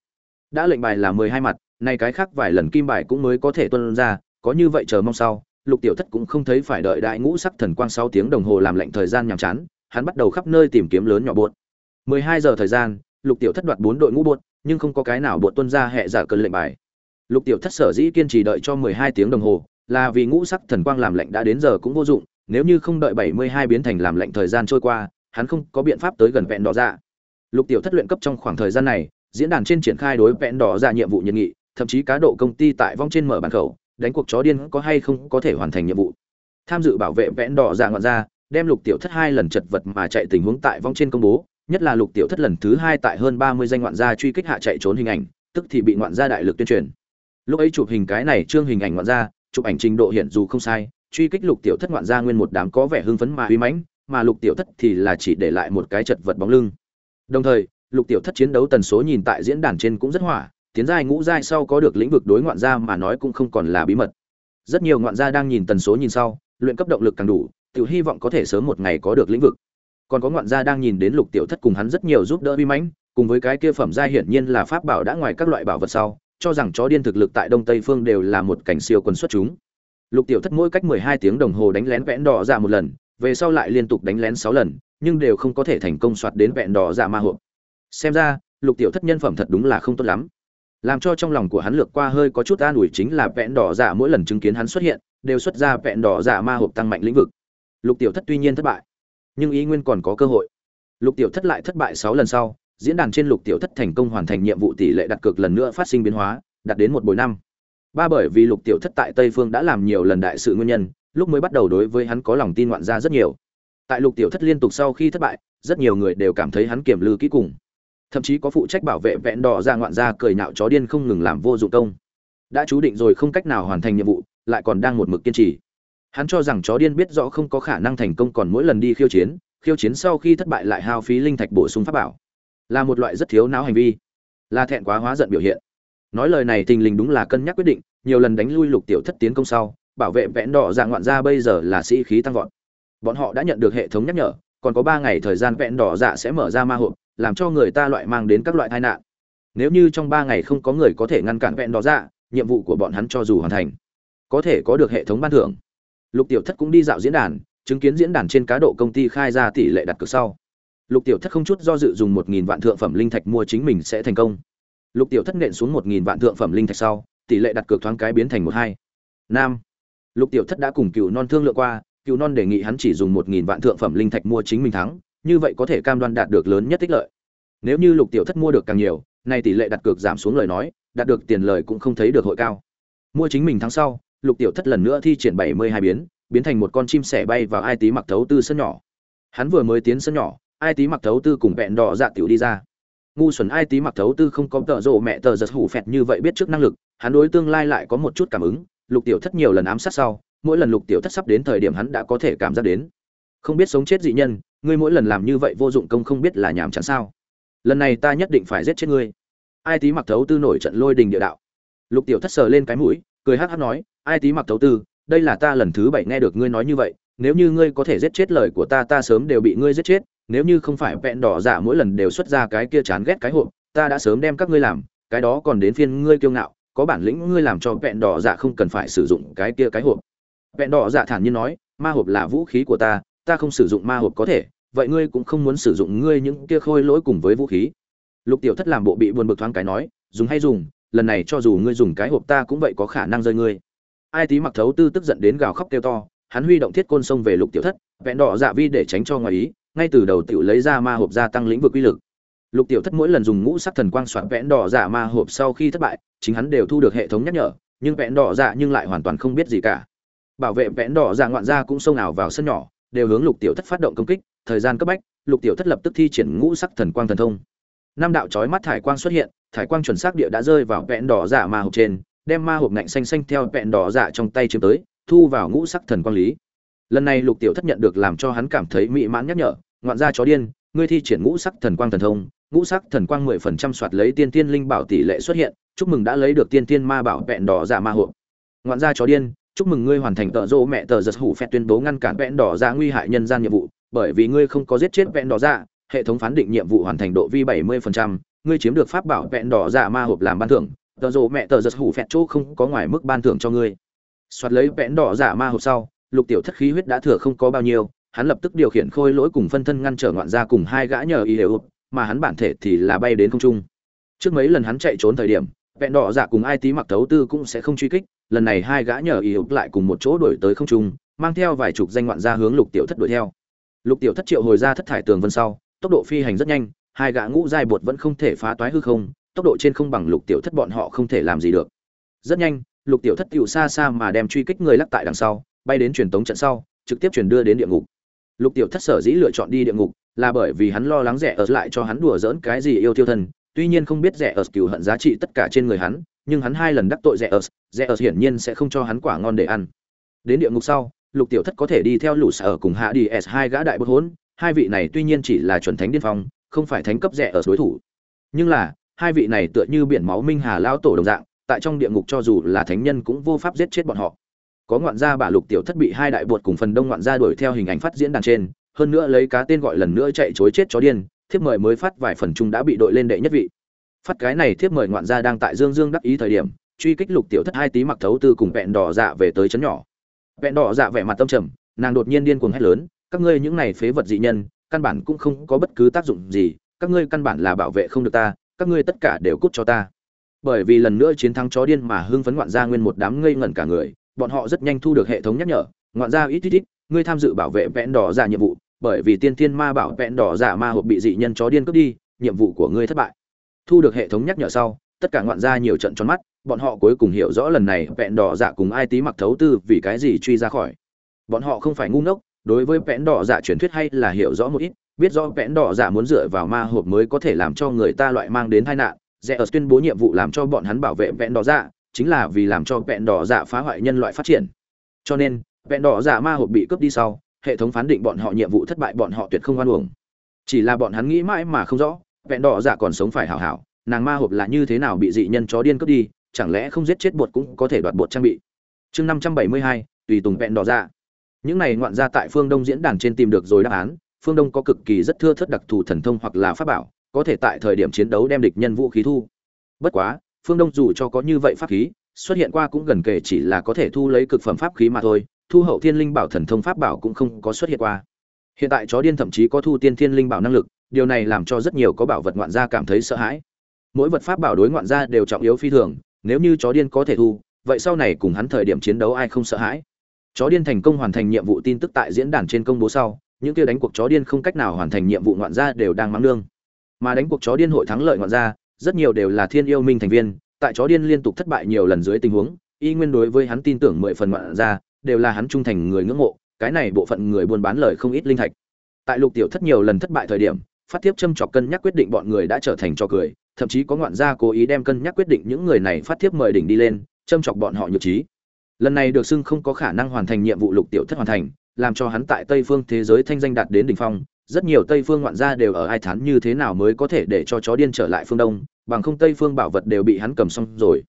Đã lệnh bài là mười hai mặt, nay cái khác vài lần kim bài cũng mới có thể tuân ra, có như vậy chờ mong sau, lục tiểu thất cũng không thấy phải đợi đại ngũ sắc thần quang sáu tiếng đồng hồ làm lệnh thời gian nhàm chán, hắn bắt đầu khắp nơi tìm kiếm lớn nhỏ buột mười hai giờ thời gian, lục tiểu thất đoạt bốn đội ngũ buột nhưng không có cái nào buộc tuân ra hệ giả cơn lệnh bài. Lục tiểu thất sở dĩ kiên trì đợi cho mười hai tiếng đồng hồ, là vì ngũ sắc thần quang làm lệnh đã đến giờ cũng vô dụng, nếu như không đợi bảy mươi hai biến thành làm lệnh thời gian trôi qua, hắn không có biện pháp tới gần vẹn đỏ dạ. Lục tiểu thất luyện cấp trong khoảng thời gian này, diễn đàn trên triển khai đối vẹn đỏ dạ nhiệm vụ nhiệt nghị, thậm chí cá độ công ty tại vong trên mở bàn khẩu, đánh cuộc chó điên có hay không có thể hoàn thành nhiệm vụ. Tham dự bảo vệ vẽn đỏ dạ ngọn ra, đem lục tiểu thất hai lần chật vật mà chạy tình huống tại vong trên công bố nhất là lục tiểu thất lần thứ hai tại hơn ba mươi danh ngoạn gia truy kích hạ chạy trốn hình ảnh, tức thì bị ngoạn gia đại lực tuyên truyền. Lúc ấy chụp hình cái này trương hình ảnh ngoạn gia, chụp ảnh trình độ hiện dù không sai, truy kích lục tiểu thất ngoạn gia nguyên một đám có vẻ hưng phấn mà uy mãnh, mà lục tiểu thất thì là chỉ để lại một cái chật vật bóng lưng. Đồng thời, lục tiểu thất chiến đấu tần số nhìn tại diễn đàn trên cũng rất hỏa, tiến giai ngũ giai sau có được lĩnh vực đối ngoạn gia mà nói cũng không còn là bí mật. Rất nhiều ngoạn gia đang nhìn tần số nhìn sau, luyện cấp động lực càng đủ tự hy vọng có thể sớm một ngày có được lĩnh vực còn có ngoạn gia đang nhìn đến lục tiểu thất cùng hắn rất nhiều giúp đỡ bi mãnh, cùng với cái kia phẩm giai hiển nhiên là pháp bảo đã ngoài các loại bảo vật sau, cho rằng chó điên thực lực tại đông tây phương đều là một cảnh siêu quân xuất chúng. Lục tiểu thất mỗi cách mười hai tiếng đồng hồ đánh lén vẽn đỏ ra một lần, về sau lại liên tục đánh lén sáu lần, nhưng đều không có thể thành công soạt đến vẹn đỏ dạ ma hộp. Xem ra, lục tiểu thất nhân phẩm thật đúng là không tốt lắm. Làm cho trong lòng của hắn lược qua hơi có chút an ủi chính là vẹn đỏ dạ mỗi lần chứng kiến hắn xuất hiện, đều xuất ra vẹn đỏ dạ ma hộp tăng mạnh lĩnh vực. Lục tiểu thất tuy nhiên thất bại nhưng ý nguyên còn có cơ hội. Lục tiểu thất lại thất bại sáu lần sau, diễn đàn trên lục tiểu thất thành công hoàn thành nhiệm vụ tỷ lệ đặt cược lần nữa phát sinh biến hóa, đạt đến một bồi năm. Ba bởi vì lục tiểu thất tại tây phương đã làm nhiều lần đại sự nguyên nhân, lúc mới bắt đầu đối với hắn có lòng tin ngoạn ra rất nhiều. Tại lục tiểu thất liên tục sau khi thất bại, rất nhiều người đều cảm thấy hắn kiểm lư kỹ cùng. Thậm chí có phụ trách bảo vệ vẹn đỏ ra ngoạn ra cười nhạo chó điên không ngừng làm vô dụng công. Đã chú định rồi không cách nào hoàn thành nhiệm vụ, lại còn đang một mực kiên trì hắn cho rằng chó điên biết rõ không có khả năng thành công còn mỗi lần đi khiêu chiến khiêu chiến sau khi thất bại lại hao phí linh thạch bổ sung pháp bảo. Là một loại rất thiếu não hành vi. Là thẹn quá hóa giận biểu hiện. Nói lời này tình lình đúng là cân nhắc quyết định, nhiều lần đánh lui lục tiểu thất tiến công sau, bảo vệ vẽn đỏ dạng ngoạn ra bây giờ là sĩ khí tăng vọt. Bọn họ đã nhận được hệ thống nhắc nhở, còn có ba ngày thời gian vẽn đỏ dạ sẽ mở ra ma hộp, làm cho người ta loại mang đến các loại tai nạn. Nếu như trong ba ngày không có người có thể ngăn cản vẹn đỏ dạ nhiệm vụ của bọn hắn cho dù hoàn thành, có thể có được hệ thống ban thưởng lục tiểu thất cũng đi dạo diễn đàn, chứng kiến diễn đàn trên cá độ công ty khai ra tỷ lệ đặt cược sau. Lục tiểu thất không chút do dự dùng một nghìn vạn thượng phẩm linh thạch mua chính mình sẽ thành công. Lục tiểu thất nện xuống một nghìn vạn thượng phẩm linh thạch sau, tỷ lệ đặt cược thoáng cái biến thành một hai. Nam. Lục tiểu thất đã cùng cựu non thương lượng qua cựu non đề nghị hắn chỉ dùng một nghìn vạn thượng phẩm linh thạch mua chính mình thắng, như vậy có thể cam đoan đạt được lớn nhất tích lợi. Nếu như lục tiểu thất mua được càng nhiều, nay tỷ lệ đặt cược giảm xuống lời nói, đạt được tiền lời cũng không thấy được hội cao. Mua chính mình thắng sau lục tiểu thất lần nữa thi triển bảy mươi hai biến biến thành một con chim sẻ bay vào ai tí mặc thấu tư sân nhỏ. Hắn vừa mới tiến sân nhỏ, ai tí mặc thấu tư cùng vẹn đỏ dạ tiểu đi ra. Ngu xuẩn ai tí mặc thấu tư không có tợ rộ mẹ tờ giật hủ phẹt như vậy biết trước năng lực, hắn đối tương lai lại có một chút cảm ứng, lục tiểu thất nhiều lần ám sát sau, mỗi lần lục tiểu thất sắp đến thời điểm hắn đã có thể cảm giác đến. Không biết sống chết dị nhân, ngươi mỗi lần làm như vậy vô dụng công không biết là nhàm chán sao. Lần này ta nhất định phải giết chết ngươi. Ai tí mặc thấu tư nổi trận lôi đình địa đạo. Lục tiểu thất sờ lên cái mũi, cười hắc hắc nói ai tí mặc thấu tư, đây là ta lần thứ bảy nghe được ngươi nói như vậy, nếu như ngươi có thể giết chết lời của ta ta sớm đều bị ngươi giết chết, nếu như không phải vẹn đỏ giả mỗi lần đều xuất ra cái kia chán ghét cái hộp, ta đã sớm đem các ngươi làm, cái đó còn đến phiên ngươi kiêu ngạo, có bản lĩnh ngươi làm cho vẹn đỏ giả không cần phải sử dụng cái kia cái hộp. Vẹn đỏ giả thản nhiên nói, ma hộp là vũ khí của ta ta không sử dụng ma hộp có thể, vậy ngươi cũng không muốn sử dụng ngươi những kia khôi lỗi cùng với vũ khí. Lục tiểu thất làm bộ bị buồn bực thoáng cái nói, dùng hay dùng, lần này cho dù ngươi dùng cái hộp ta cũng vậy có khả năng rơi ngươi ai tí mặc thấu tư tức giận đến gào khóc kêu to, hắn huy động thiết côn sông về lục tiểu thất, vẹn đỏ dạ vi để tránh cho ngoài ý, ngay từ đầu tiểu lấy ra ma hộp gia tăng lĩnh vực uy lực. Lục tiểu thất mỗi lần dùng ngũ sắc thần quang soạn vẽn đỏ dạ ma hộp sau khi thất bại, chính hắn đều thu được hệ thống nhắc nhở, nhưng vẽn đỏ dạ nhưng lại hoàn toàn không biết gì cả. Bảo vệ vẽn đỏ dạ ngoạn gia cũng xông ảo vào sân nhỏ, đều hướng lục tiểu thất phát động công kích, thời gian cấp bách, lục tiểu thất lập tức thi triển ngũ sắc thần quang thần thông. Năm đạo chói mắt thải quang xuất hiện, thải quang chuẩn xác địa đã rơi vào vẽn đỏ dạ ma hộp trên đem ma hộp ngạnh xanh xanh theo vẹn đỏ dạ trong tay chiếm tới, thu vào ngũ sắc thần quang lý. Lần này lục tiểu thất nhận được làm cho hắn cảm thấy mỹ mãn nhắc nhở, ngoạn gia chó điên, ngươi thi triển ngũ sắc thần quang thần thông, ngũ sắc thần quang mười phần trăm soạt lấy tiên tiên linh bảo tỷ lệ xuất hiện, chúc mừng đã lấy được tiên tiên ma bảo vẹn đỏ dạ ma hộp. Ngoạn gia chó điên, chúc mừng ngươi hoàn thành tợ rô mẹ tờ giật hủ phẹt tuyên bố ngăn cản vẹn đỏ dạ nguy hại nhân gian nhiệm vụ, bởi vì ngươi không có giết chết vẹn đỏ dạ hệ thống phán định nhiệm vụ hoàn thành độ vi bảy mươi phần trăm, ngươi chiếm được pháp bảo vẹn đỏ dạ ma hộp làm ban thưởng tờ rộ mẹ tờ giật hủ phẹt chỗ không có ngoài mức ban thưởng cho ngươi. Soạt lấy vẽn đỏ giả ma hộp sau, lục tiểu thất khí huyết đã thừa không có bao nhiêu, hắn lập tức điều khiển khôi lỗi cùng phân thân ngăn trở ngoạn gia cùng hai gã nhờ y đều mà hắn bản thể thì là bay đến không trung. Trước mấy lần hắn chạy trốn thời điểm, vẹn đỏ giả cùng ai tí mặc thấu tư cũng sẽ không truy kích, lần này hai gã nhờ y lại cùng một chỗ đuổi tới không trung, mang theo vài chục danh ngoạn gia hướng lục tiểu thất đuổi theo. Lục tiểu thất triệu hồi ra thất thải tường vân sau, tốc độ phi hành rất nhanh, hai gã ngũ giai bột vẫn không thể phá toái hư không tốc độ trên không bằng lục tiểu thất bọn họ không thể làm gì được. Rất nhanh, lục tiểu thất tựu xa xa mà đem truy kích người lắc tại đằng sau, bay đến truyền tống trận sau, trực tiếp truyền đưa đến địa ngục. Lục tiểu thất sở dĩ lựa chọn đi địa ngục là bởi vì hắn lo lắng rẻ ở lại cho hắn đùa dỡn cái gì yêu tiêu thân, tuy nhiên không biết rẻ ở cừu hận giá trị tất cả trên người hắn, nhưng hắn hai lần đắc tội rẻ ở rẻ ở hiển nhiên sẽ không cho hắn quả ngon để ăn. Đến địa ngục sau, lục tiểu thất có thể đi theo lũ sở cùng hạ đi s hai gã đại bất hốn, hai vị này tuy nhiên chỉ là chuẩn thánh điên phong, không phải thánh cấp rẻ ở đối thủ. Nhưng là hai vị này tựa như biển máu minh hà lao tổ đồng dạng, tại trong địa ngục cho dù là thánh nhân cũng vô pháp giết chết bọn họ. Có ngoạn gia bả lục tiểu thất bị hai đại bột cùng phần đông ngoạn gia đuổi theo hình ảnh phát diễn đàn trên, hơn nữa lấy cá tên gọi lần nữa chạy chối chết chó điên, thiếp mời mới phát vài phần chung đã bị đội lên đệ nhất vị. Phát cái này thiếp mời ngoạn gia đang tại dương dương đắc ý thời điểm, truy kích lục tiểu thất hai tí mặc thấu tư cùng vẹn đỏ dạ về tới chấn nhỏ. Vẹn đỏ dạ vẻ mặt tâm trầm, nàng đột nhiên điên cuồng hét lớn, các ngươi những này phế vật dị nhân, căn bản cũng không có bất cứ tác dụng gì, các ngươi căn bản là bảo vệ không được ta các ngươi tất cả đều cút cho ta. Bởi vì lần nữa chiến thắng chó điên mà hưng phấn ngoạn gia nguyên một đám ngây ngẩn cả người, bọn họ rất nhanh thu được hệ thống nhắc nhở, ngoạn gia ít ít ít, ngươi tham dự bảo vệ vẽn đỏ giả nhiệm vụ, bởi vì tiên thiên ma bảo vẽn đỏ giả ma hộp bị dị nhân chó điên cướp đi, nhiệm vụ của ngươi thất bại. Thu được hệ thống nhắc nhở sau, tất cả ngoạn gia nhiều trận tròn mắt, bọn họ cuối cùng hiểu rõ lần này vẹn đỏ giả cùng ai tí mặc thấu tư vì cái gì truy ra khỏi. Bọn họ không phải ngu ngốc, đối với vẽn đỏ giả truyền thuyết hay là hiểu rõ một ít biết rõ vẽn đỏ giả muốn dựa vào ma hộp mới có thể làm cho người ta loại mang đến tai nạn. Rẽ ở tuyên bố nhiệm vụ làm cho bọn hắn bảo vệ vẹn đỏ giả, chính là vì làm cho vẹn đỏ giả phá hoại nhân loại phát triển. Cho nên, vẹn đỏ giả ma hộp bị cướp đi sau, hệ thống phán định bọn họ nhiệm vụ thất bại bọn họ tuyệt không oan uổng. Chỉ là bọn hắn nghĩ mãi mà không rõ, vẹn đỏ giả còn sống phải hảo hảo, nàng ma hộp là như thế nào bị dị nhân chó điên cướp đi, chẳng lẽ không giết chết bột cũng có thể đoạt bột trang bị? Chương năm trăm bảy mươi hai, tùy tùng vẹn đỏ giả. Những này ngoạn ra tại phương đông diễn đàn trên tìm được rồi đáp án phương đông có cực kỳ rất thưa thất đặc thù thần thông hoặc là pháp bảo, có thể tại thời điểm chiến đấu đem địch nhân vũ khí thu. Bất quá, phương đông dù cho có như vậy pháp khí, xuất hiện qua cũng gần kể chỉ là có thể thu lấy cực phẩm pháp khí mà thôi, thu hậu thiên linh bảo thần thông pháp bảo cũng không có xuất hiện qua. Hiện tại chó điên thậm chí có thu tiên thiên linh bảo năng lực, điều này làm cho rất nhiều có bảo vật ngoạn gia cảm thấy sợ hãi. Mỗi vật pháp bảo đối ngoạn gia đều trọng yếu phi thường, nếu như chó điên có thể thu, vậy sau này cùng hắn thời điểm chiến đấu ai không sợ hãi. Chó điên thành công hoàn thành nhiệm vụ tin tức tại diễn đàn trên công bố sau những kia đánh cuộc chó điên không cách nào hoàn thành nhiệm vụ ngoạn gia đều đang mắng nương. Mà đánh cuộc chó điên hội thắng lợi ngoạn gia, rất nhiều đều là thiên yêu minh thành viên, tại chó điên liên tục thất bại nhiều lần dưới tình huống, y nguyên đối với hắn tin tưởng mười phần ngoạn gia, đều là hắn trung thành người ngưỡng mộ, cái này bộ phận người buôn bán lời không ít linh thạch. Tại lục tiểu thất nhiều lần thất bại thời điểm, phát tiếp châm chọc cân nhắc quyết định bọn người đã trở thành trò cười, thậm chí có ngoạn gia cố ý đem cân nhắc quyết định những người này phát tiếp mời đỉnh đi lên, châm chọc bọn họ nhược trí. Lần này được xưng không có khả năng hoàn thành nhiệm vụ lục tiểu thất hoàn thành làm cho hắn tại tây phương thế giới thanh danh đạt đến đỉnh phong. Rất nhiều tây phương ngoạn gia đều ở ai thán như thế nào mới có thể để cho chó điên trở lại phương đông, bằng không tây phương bảo vật đều bị hắn cầm xong rồi.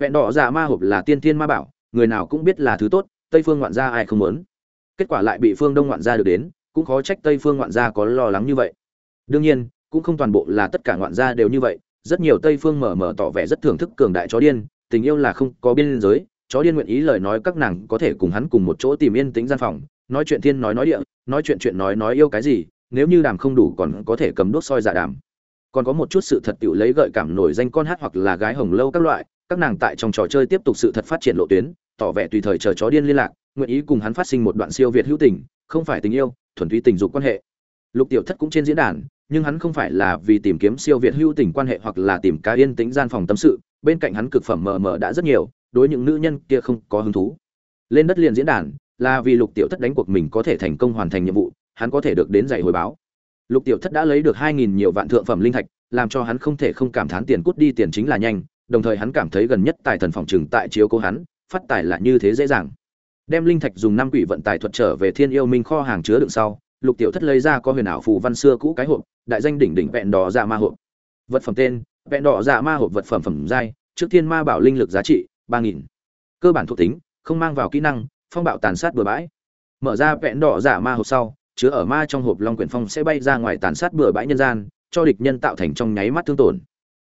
Vẹn đỏ giả ma hộp là tiên thiên ma bảo, người nào cũng biết là thứ tốt, tây phương ngoạn gia ai không muốn. Kết quả lại bị phương đông ngoạn gia được đến, cũng khó trách tây phương ngoạn gia có lo lắng như vậy. Đương nhiên, cũng không toàn bộ là tất cả ngoạn gia đều như vậy, rất nhiều tây phương mở mở tỏ vẻ rất thưởng thức cường đại chó điên, tình yêu là không có biên giới, chó điên nguyện ý lời nói các nàng có thể cùng hắn cùng một chỗ tìm yên tĩnh gian phòng nói chuyện thiên nói nói địa, nói chuyện chuyện nói nói yêu cái gì, nếu như đàm không đủ còn có thể cầm đốt soi giả đàm. Còn có một chút sự thật tiểu lấy gợi cảm nổi danh con hát hoặc là gái hồng lâu các loại, các nàng tại trong trò chơi tiếp tục sự thật phát triển lộ tuyến, tỏ vẻ tùy thời chờ chó điên liên lạc, nguyện ý cùng hắn phát sinh một đoạn siêu việt hữu tình, không phải tình yêu, thuần túy tình dục quan hệ. Lục tiểu thất cũng trên diễn đàn, nhưng hắn không phải là vì tìm kiếm siêu việt hữu tình quan hệ hoặc là tìm cá yên tĩnh gian phòng tâm sự, bên cạnh hắn cực phẩm mờ mờ đã rất nhiều, đối những nữ nhân kia không có hứng thú. Lên đất liền diễn đàn là vì lục tiểu thất đánh cuộc mình có thể thành công hoàn thành nhiệm vụ, hắn có thể được đến dạy hồi báo. Lục tiểu thất đã lấy được hai nghìn nhiều vạn thượng phẩm linh thạch, làm cho hắn không thể không cảm thán tiền cút đi tiền chính là nhanh, đồng thời hắn cảm thấy gần nhất tài thần phòng trừng tại chiếu cố hắn, phát tài là như thế dễ dàng. Đem linh thạch dùng năm quỷ vận tài thuật trở về thiên yêu minh kho hàng chứa đựng sau, lục tiểu thất lấy ra có huyền ảo phù văn xưa cũ cái hộp, đại danh đỉnh đỉnh vẹn đỏ dạ ma hộp. Vật phẩm tên, vẹn đỏ dạ ma hộp vật phẩm phẩm giai, trước thiên ma bảo linh lực giá trị ba nghìn. Cơ bản thuộc tính, không mang vào kỹ năng phong bạo tàn sát bừa bãi. Mở ra vẹn đỏ giả ma hộp sau, chứa ở ma trong hộp long quyển phong sẽ bay ra ngoài tàn sát bừa bãi nhân gian, cho địch nhân tạo thành trong nháy mắt thương tổn.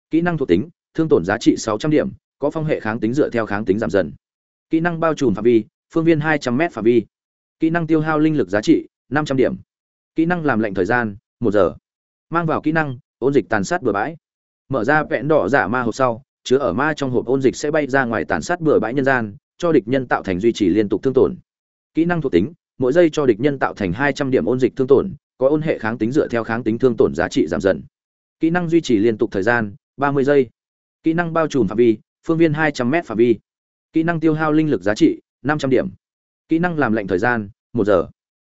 Kỹ năng thuộc tính, thương tổn giá trị sáu trăm điểm, có phong hệ kháng tính dựa theo kháng tính giảm dần. Kỹ năng bao trùm phạm vi, phương viên hai trăm m phạm vi. Kỹ năng tiêu hao linh lực giá trị, năm trăm điểm. Kỹ năng làm lệnh thời gian, một giờ. Mang vào kỹ năng, ôn dịch tàn sát bừa bãi. Mở ra vẹn đỏ giả ma hộp sau, chứa ở ma trong hộp ôn dịch sẽ bay ra ngoài tàn sát bừa bãi nhân gian cho địch nhân tạo thành duy trì liên tục thương tổn. Kỹ năng thuộc tính, mỗi giây cho địch nhân tạo thành hai trăm điểm ôn dịch thương tổn, có ôn hệ kháng tính dựa theo kháng tính thương tổn giá trị giảm dần. Kỹ năng duy trì liên tục thời gian, ba mươi giây. Kỹ năng bao trùm phạm vi, phương viên hai trăm m phạm vi. Kỹ năng tiêu hao linh lực giá trị, năm trăm điểm. Kỹ năng làm lệnh thời gian, một giờ.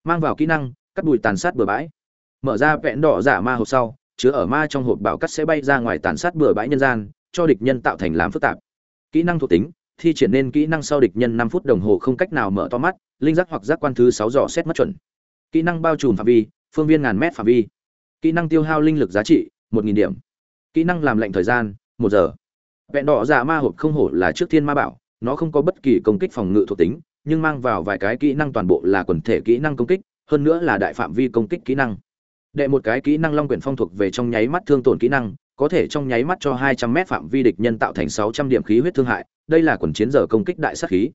Mang vào kỹ năng, cắt đùi tàn sát bừa bãi. Mở ra vẹn đỏ giả ma hộp sau, chứa ở ma trong hộp bảo cắt sẽ bay ra ngoài tàn sát bừa bãi nhân gian, cho địch nhân tạo thành làm phức tạp. Kỹ năng thuộc tính thi triển nên kỹ năng sau địch nhân năm phút đồng hồ không cách nào mở to mắt, linh giác hoặc giác quan thứ sáu dò xét mất chuẩn. Kỹ năng bao trùm phạm vi, phương viên ngàn mét phạm vi. Kỹ năng tiêu hao linh lực giá trị, một nghìn điểm. Kỹ năng làm lệnh thời gian, một giờ. Vẹn đỏ giả ma hộp không hổ là trước thiên ma bảo, nó không có bất kỳ công kích phòng ngự thuộc tính, nhưng mang vào vài cái kỹ năng toàn bộ là quần thể kỹ năng công kích, hơn nữa là đại phạm vi công kích kỹ năng. Đệ một cái kỹ năng long quyển phong thuộc về trong nháy mắt thương tổn kỹ năng có thể trong nháy mắt cho 200 mét phạm vi địch nhân tạo thành 600 điểm khí huyết thương hại, đây là quần chiến giờ công kích đại sát khí.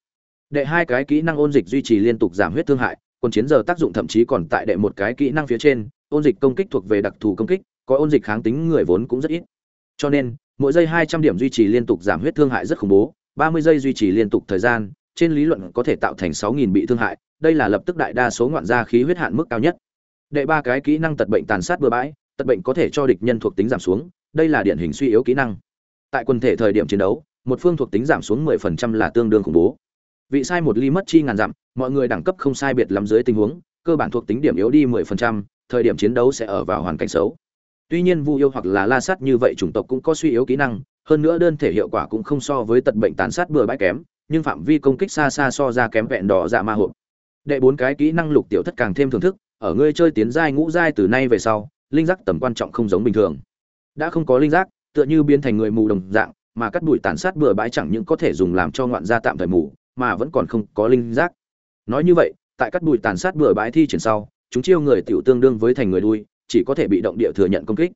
Đệ hai cái kỹ năng ôn dịch duy trì liên tục giảm huyết thương hại, quần chiến giờ tác dụng thậm chí còn tại đệ một cái kỹ năng phía trên, ôn dịch công kích thuộc về đặc thù công kích, có ôn dịch kháng tính người vốn cũng rất ít. Cho nên, mỗi giây 200 điểm duy trì liên tục giảm huyết thương hại rất khủng bố 30 giây duy trì liên tục thời gian, trên lý luận có thể tạo thành 6000 bị thương hại, đây là lập tức đại đa số ngoạn gia khí huyết hạn mức cao nhất. Đệ ba cái kỹ năng tật bệnh tàn sát bừa bãi, tật bệnh có thể cho địch nhân thuộc tính giảm xuống đây là điển hình suy yếu kỹ năng. Tại quần thể thời điểm chiến đấu một phương thuộc tính giảm xuống 10% là tương đương khủng bố. Vị sai một ly mất chi ngàn dặm mọi người đẳng cấp không sai biệt lắm dưới tình huống cơ bản thuộc tính điểm yếu đi 10%, thời điểm chiến đấu sẽ ở vào hoàn cảnh xấu. Tuy nhiên vu yêu hoặc là la sát như vậy chủng tộc cũng có suy yếu kỹ năng hơn nữa đơn thể hiệu quả cũng không so với tật bệnh tàn sát bừa bãi kém nhưng phạm vi công kích xa xa so ra kém vẹn đỏ dạ ma hộp. Đệ bốn cái kỹ năng lục tiểu thất càng thêm thưởng thức ở ngươi chơi tiến giai ngũ giai từ nay về sau linh giác tầm quan trọng không giống bình thường đã không có linh giác, tựa như biến thành người mù đồng dạng, mà cắt bụi tàn sát bừa bãi chẳng những có thể dùng làm cho ngoạn gia tạm thời mù, mà vẫn còn không có linh giác. Nói như vậy, tại cắt bụi tàn sát bừa bãi thi triển sau, chúng chiêu người tiểu tương đương với thành người đuôi, chỉ có thể bị động địa thừa nhận công kích.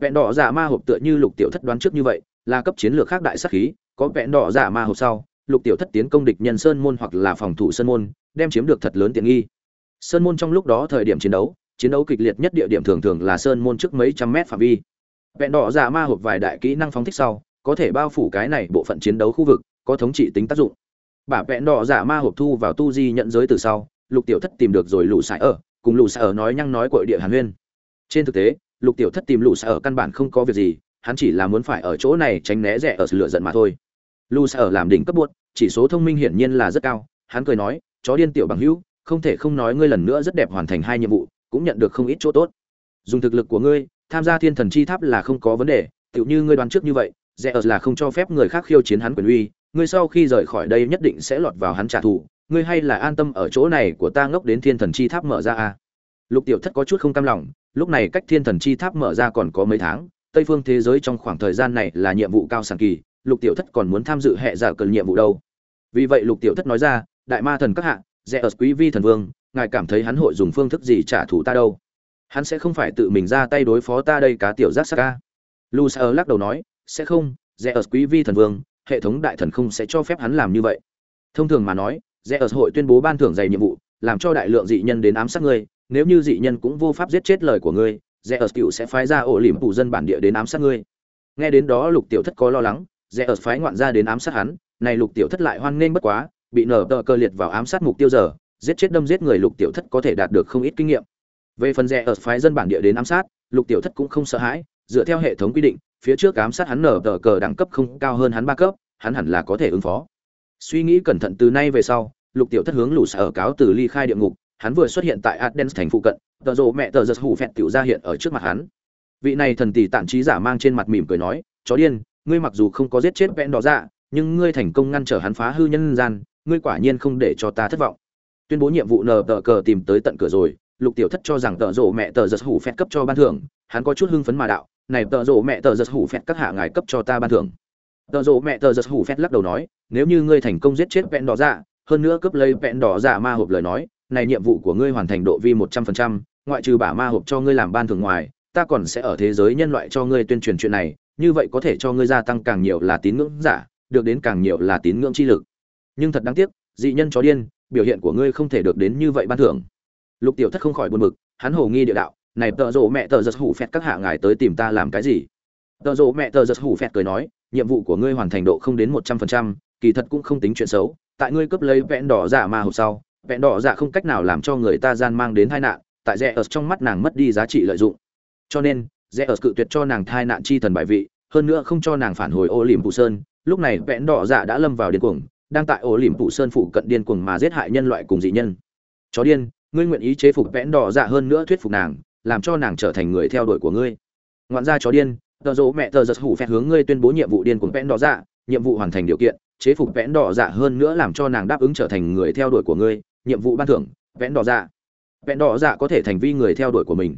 Vẹn đỏ giả ma hộp tựa như lục tiểu thất đoán trước như vậy, là cấp chiến lược khác đại sát khí, có vẹn đỏ giả ma hộp sau, lục tiểu thất tiến công địch nhân sơn môn hoặc là phòng thủ sơn môn, đem chiếm được thật lớn tiện nghi. Sơn môn trong lúc đó thời điểm chiến đấu chiến đấu kịch liệt nhất địa điểm thường thường là sơn môn trước mấy trăm mét phạm vi vẹn đỏ giả ma hộp vài đại kỹ năng phóng thích sau, có thể bao phủ cái này bộ phận chiến đấu khu vực, có thống trị tính tác dụng. Bả vẹn đỏ giả ma hộp thu vào tu di nhận giới từ sau, lục tiểu thất tìm được rồi lũ sải ở, cùng lũ sải ở nói nhăng nói cội địa hàn huyên. Trên thực tế, lục tiểu thất tìm lũ sải ở căn bản không có việc gì, hắn chỉ là muốn phải ở chỗ này tránh né rẻ ở sự giận mà thôi. Lũ sải ở làm đỉnh cấp buốt, chỉ số thông minh hiển nhiên là rất cao, hắn cười nói, chó điên tiểu bằng hữu, không thể không nói ngươi lần nữa rất đẹp hoàn thành hai nhiệm vụ, cũng nhận được không ít chỗ tốt. Dùng thực lực của ngươi tham gia thiên thần chi tháp là không có vấn đề, tựu như ngươi đoán trước như vậy rẽ ở là không cho phép người khác khiêu chiến hắn quyền uy, ngươi sau khi rời khỏi đây nhất định sẽ lọt vào hắn trả thù, ngươi hay là an tâm ở chỗ này của ta ngốc đến thiên thần chi tháp mở ra a? Lục tiểu thất có chút không cam lòng, lúc này cách thiên thần chi tháp mở ra còn có mấy tháng, tây phương thế giới trong khoảng thời gian này là nhiệm vụ cao sản kỳ, lục tiểu thất còn muốn tham dự hệ giả cần nhiệm vụ đâu. Vì vậy lục tiểu thất nói ra, đại ma thần các hạ rẽ ở quý vi thần vương, ngài cảm thấy hắn hội dùng phương thức gì trả thù ta đâu? Hắn sẽ không phải tự mình ra tay đối phó ta đây cá tiểu giác sắc ca lucer sa lắc đầu nói, sẽ không rẽ ở quý vi thần vương, hệ thống đại thần không sẽ cho phép hắn làm như vậy. Thông thường mà nói rẽ ở hội tuyên bố ban thưởng dày nhiệm vụ, làm cho đại lượng dị nhân đến ám sát ngươi, nếu như dị nhân cũng vô pháp giết chết lời của ngươi rẽ ở cựu sẽ phái ra ổ lỉm phủ dân bản địa đến ám sát ngươi. Nghe đến đó lục tiểu thất có lo lắng rẽ ở phái ngoạn ra đến ám sát hắn, này lục tiểu thất lại hoan nghênh bất quá, bị nở tờ cơ liệt vào ám sát mục tiêu giờ, giết chết đâm giết người lục tiểu thất có thể đạt được không ít kinh nghiệm về phần rẻ ở phái dân bản địa đến ám sát, lục tiểu thất cũng không sợ hãi, dựa theo hệ thống quy định, phía trước ám sát hắn nở tờ cờ đẳng cấp không cao hơn hắn ba cấp, hắn hẳn là có thể ứng phó. Suy nghĩ cẩn thận từ nay về sau, lục tiểu thất hướng lũ sở cáo từ ly khai địa ngục, hắn vừa xuất hiện tại aden thành phụ cận, tờ rồ mẹ tờ giật hủ phẹt tiểu ra hiện ở trước mặt hắn. Vị này thần tỷ tản trí giả mang trên mặt mỉm cười nói, chó điên, ngươi mặc dù không có giết chết vẽn đỏ dạ nhưng ngươi thành công ngăn trở hắn phá hư nhân gian, ngươi quả nhiên không để cho ta thất vọng. Tuyên bố nhiệm vụ nờ tờ cờ tìm tới tận cửa rồi lục tiểu thất cho rằng tợ rộ mẹ tờ giật hủ phẹt cấp cho ban thưởng, hắn có chút hưng phấn mà đạo, này, tợ rộ mẹ tờ giật hủ phẹt các hạ ngài cấp cho ta ban thưởng. Tợ rộ mẹ tờ giật hủ phẹt lắc đầu nói, nếu như ngươi thành công giết chết vẹn đỏ dạ hơn nữa cướp lấy vẹn đỏ dạ ma hộp lời nói, này nhiệm vụ của ngươi hoàn thành độ vi một trăm phần trăm, ngoại trừ bả ma hộp cho ngươi làm ban thưởng ngoài, ta còn sẽ ở thế giới nhân loại cho ngươi tuyên truyền chuyện này, như vậy có thể cho ngươi gia tăng càng nhiều là tín ngưỡng giả, được đến càng nhiều là tín ngưỡng chi lực. Nhưng thật đáng tiếc, dị nhân chó điên, biểu hiện của ngươi không thể được đến như vậy ban thưởng lục tiểu thất không khỏi buồn bực, hắn hồ nghi địa đạo, này, tợ rộ mẹ tợ giật hủ phẹt các hạ ngài tới tìm ta làm cái gì? Tợ rộ mẹ tợ giật hủ phẹt cười nói, nhiệm vụ của ngươi hoàn thành độ không đến một trăm phần trăm, kỳ thật cũng không tính chuyện xấu, tại ngươi cướp lấy vẹn đỏ giả ma hộp sau, vẹn đỏ giả không cách nào làm cho người ta gian mang đến tai nạn, tại rẽ ở trong mắt nàng mất đi giá trị lợi dụng. Cho nên, rẽ ở cự tuyệt cho nàng thai nạn chi thần bại vị, hơn nữa không cho nàng phản hồi ô liềm phụ sơn. Lúc này vẽn đỏ giả đã lâm vào điên cuồng, đang tại ô liềm phụ sơn phụ cận điên cuồng mà giết hại nhân loại cùng dị nhân. Chó điên ngươi nguyện ý chế phục vẽn đỏ dạ hơn nữa thuyết phục nàng, làm cho nàng trở thành người theo đuổi của ngươi. Ngoạn gia chó điên, tờ dỗ mẹ tờ giật hủ phép hướng ngươi tuyên bố nhiệm vụ điên của vẽn đỏ dạ nhiệm vụ hoàn thành điều kiện, chế phục vẽn đỏ dạ hơn nữa làm cho nàng đáp ứng trở thành người theo đuổi của ngươi, nhiệm vụ ban thưởng, vẽn đỏ dạ. Vẽn đỏ dạ có thể thành vi người theo đuổi của mình.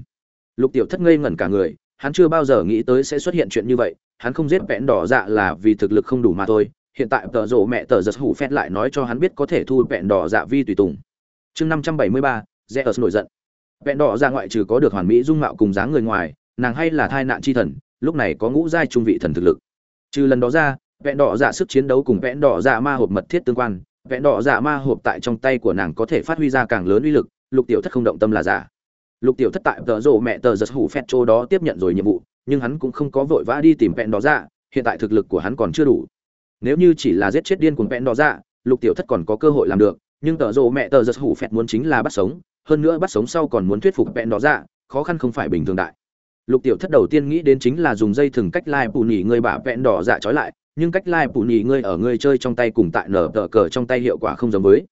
Lục tiểu thất ngây ngẩn cả người, hắn chưa bao giờ nghĩ tới sẽ xuất hiện chuyện như vậy, hắn không giết vẽn đỏ dạ là vì thực lực không đủ mà thôi, hiện tại tờ rộ mẹ tờ giật hủ phét lại nói cho hắn biết có thể thu vẹn đỏ dạ vi tùy tùng chương năm trăm bảy mươi ba Zeus nổi giận. Vẹn đỏ ra ngoại trừ có được hoàn mỹ dung mạo cùng dáng người ngoài, nàng hay là thai nạn chi thần, lúc này có ngũ giai trung vị thần thực lực. Trừ lần đó ra, vẹn đỏ dạ sức chiến đấu cùng vẹn đỏ dạ ma hộp mật thiết tương quan, vẹn đỏ dạ ma hộp tại trong tay của nàng có thể phát huy ra càng lớn uy lực, Lục Tiểu Thất không động tâm là giả. Lục Tiểu Thất tại tờ rồ mẹ tờ giật hủ phét chỗ đó tiếp nhận rồi nhiệm vụ, nhưng hắn cũng không có vội vã đi tìm vẹn đỏ dạ, hiện tại thực lực của hắn còn chưa đủ. Nếu như chỉ là giết chết điên cuồng vẹn đỏ dạ, Lục Tiểu Thất còn có cơ hội làm được, nhưng tợ rồ mẹ tờ giật hủ phẹt muốn chính là bắt sống, hơn nữa bắt sống sau còn muốn thuyết phục bẹn đó ra dạ, khó khăn không phải bình thường đại. Lục tiểu thất đầu tiên nghĩ đến chính là dùng dây thừng cách lai bù nhì ngươi bả vẹn đỏ dạ trói lại nhưng cách lai bù nhì ngươi ở ngươi chơi trong tay cùng tại nở tờ cờ trong tay hiệu quả không giống với.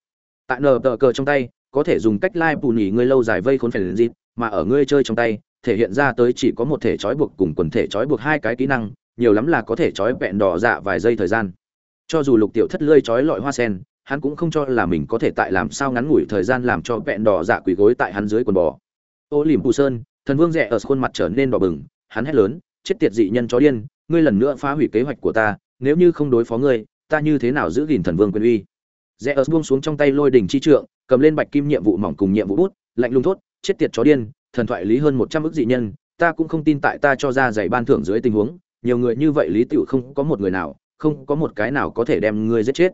Tại nở tờ cờ trong tay có thể dùng cách lai bù nhì ngươi lâu dài vây khốn phải dịp mà ở ngươi chơi trong tay thể hiện ra tới chỉ có một thể trói buộc cùng quần thể trói buộc hai cái kỹ năng nhiều lắm là có thể trói vẹn đỏ dạ vài giây thời gian. Cho dù lục tiểu thất lơi trói lọi hoa sen hắn cũng không cho là mình có thể tại làm sao ngắn ngủi thời gian làm cho vẹn đỏ dạ quỳ gối tại hắn dưới quần bò. Ô lìm phù sơn, thần vương rẽ ở khuôn mặt trở nên đỏ bừng, hắn hét lớn, chết tiệt dị nhân chó điên, ngươi lần nữa phá hủy kế hoạch của ta, nếu như không đối phó ngươi, ta như thế nào giữ gìn thần vương quyền uy? Rẽ ở buông xuống trong tay lôi đỉnh chi trượng, cầm lên bạch kim nhiệm vụ mỏng cùng nhiệm vụ bút, lạnh lùng thốt, chết tiệt chó điên, thần thoại lý hơn một trăm ước dị nhân, ta cũng không tin tại ta cho ra giày ban thưởng dưới tình huống, nhiều người như vậy lý tựu không có một người nào, không có một cái nào có thể đem ngươi giết chết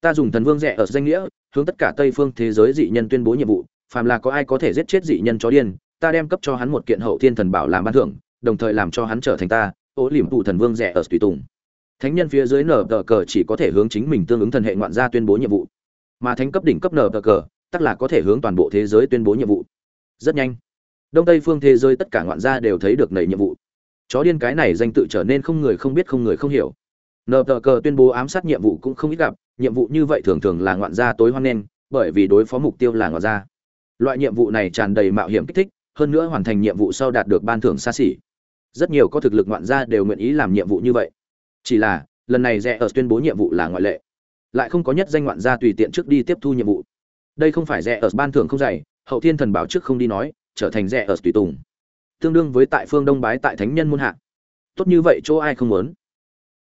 ta dùng thần vương rẻ ở danh nghĩa, hướng tất cả tây phương thế giới dị nhân tuyên bố nhiệm vụ, phàm là có ai có thể giết chết dị nhân chó điên, ta đem cấp cho hắn một kiện hậu thiên thần bảo làm ban thưởng, đồng thời làm cho hắn trở thành ta ố liềm tụ thần vương rẻ ở tùy tùng. Thánh nhân phía dưới nở tờ cờ chỉ có thể hướng chính mình tương ứng thần hệ ngoạn gia tuyên bố nhiệm vụ. Mà thánh cấp đỉnh cấp nở tờ cờ tức là có thể hướng toàn bộ thế giới tuyên bố nhiệm vụ. Rất nhanh, đông tây phương thế giới tất cả ngoạn gia đều thấy được nảy nhiệm vụ. Chó điên cái này danh tự trở nên không người không biết không người không hiểu nờ tờ cờ tuyên bố ám sát nhiệm vụ cũng không ít gặp, nhiệm vụ như vậy thường thường là ngoạn gia tối hoan nghênh, bởi vì đối phó mục tiêu là ngoạn gia. Loại nhiệm vụ này tràn đầy mạo hiểm kích thích, hơn nữa hoàn thành nhiệm vụ sau đạt được ban thưởng xa xỉ. Rất nhiều có thực lực ngoạn gia đều nguyện ý làm nhiệm vụ như vậy. Chỉ là, lần này rẽ ở tuyên bố nhiệm vụ là ngoại lệ. Lại không có nhất danh ngoạn gia tùy tiện trước đi tiếp thu nhiệm vụ. Đây không phải rẽ ở ban thưởng không dày, hậu thiên thần bảo trước không đi nói, trở thành rẽ ở tùy tùng. Tương đương với tại phương đông bái tại thánh nhân muôn hạ. Tốt như vậy chỗ ai không muốn?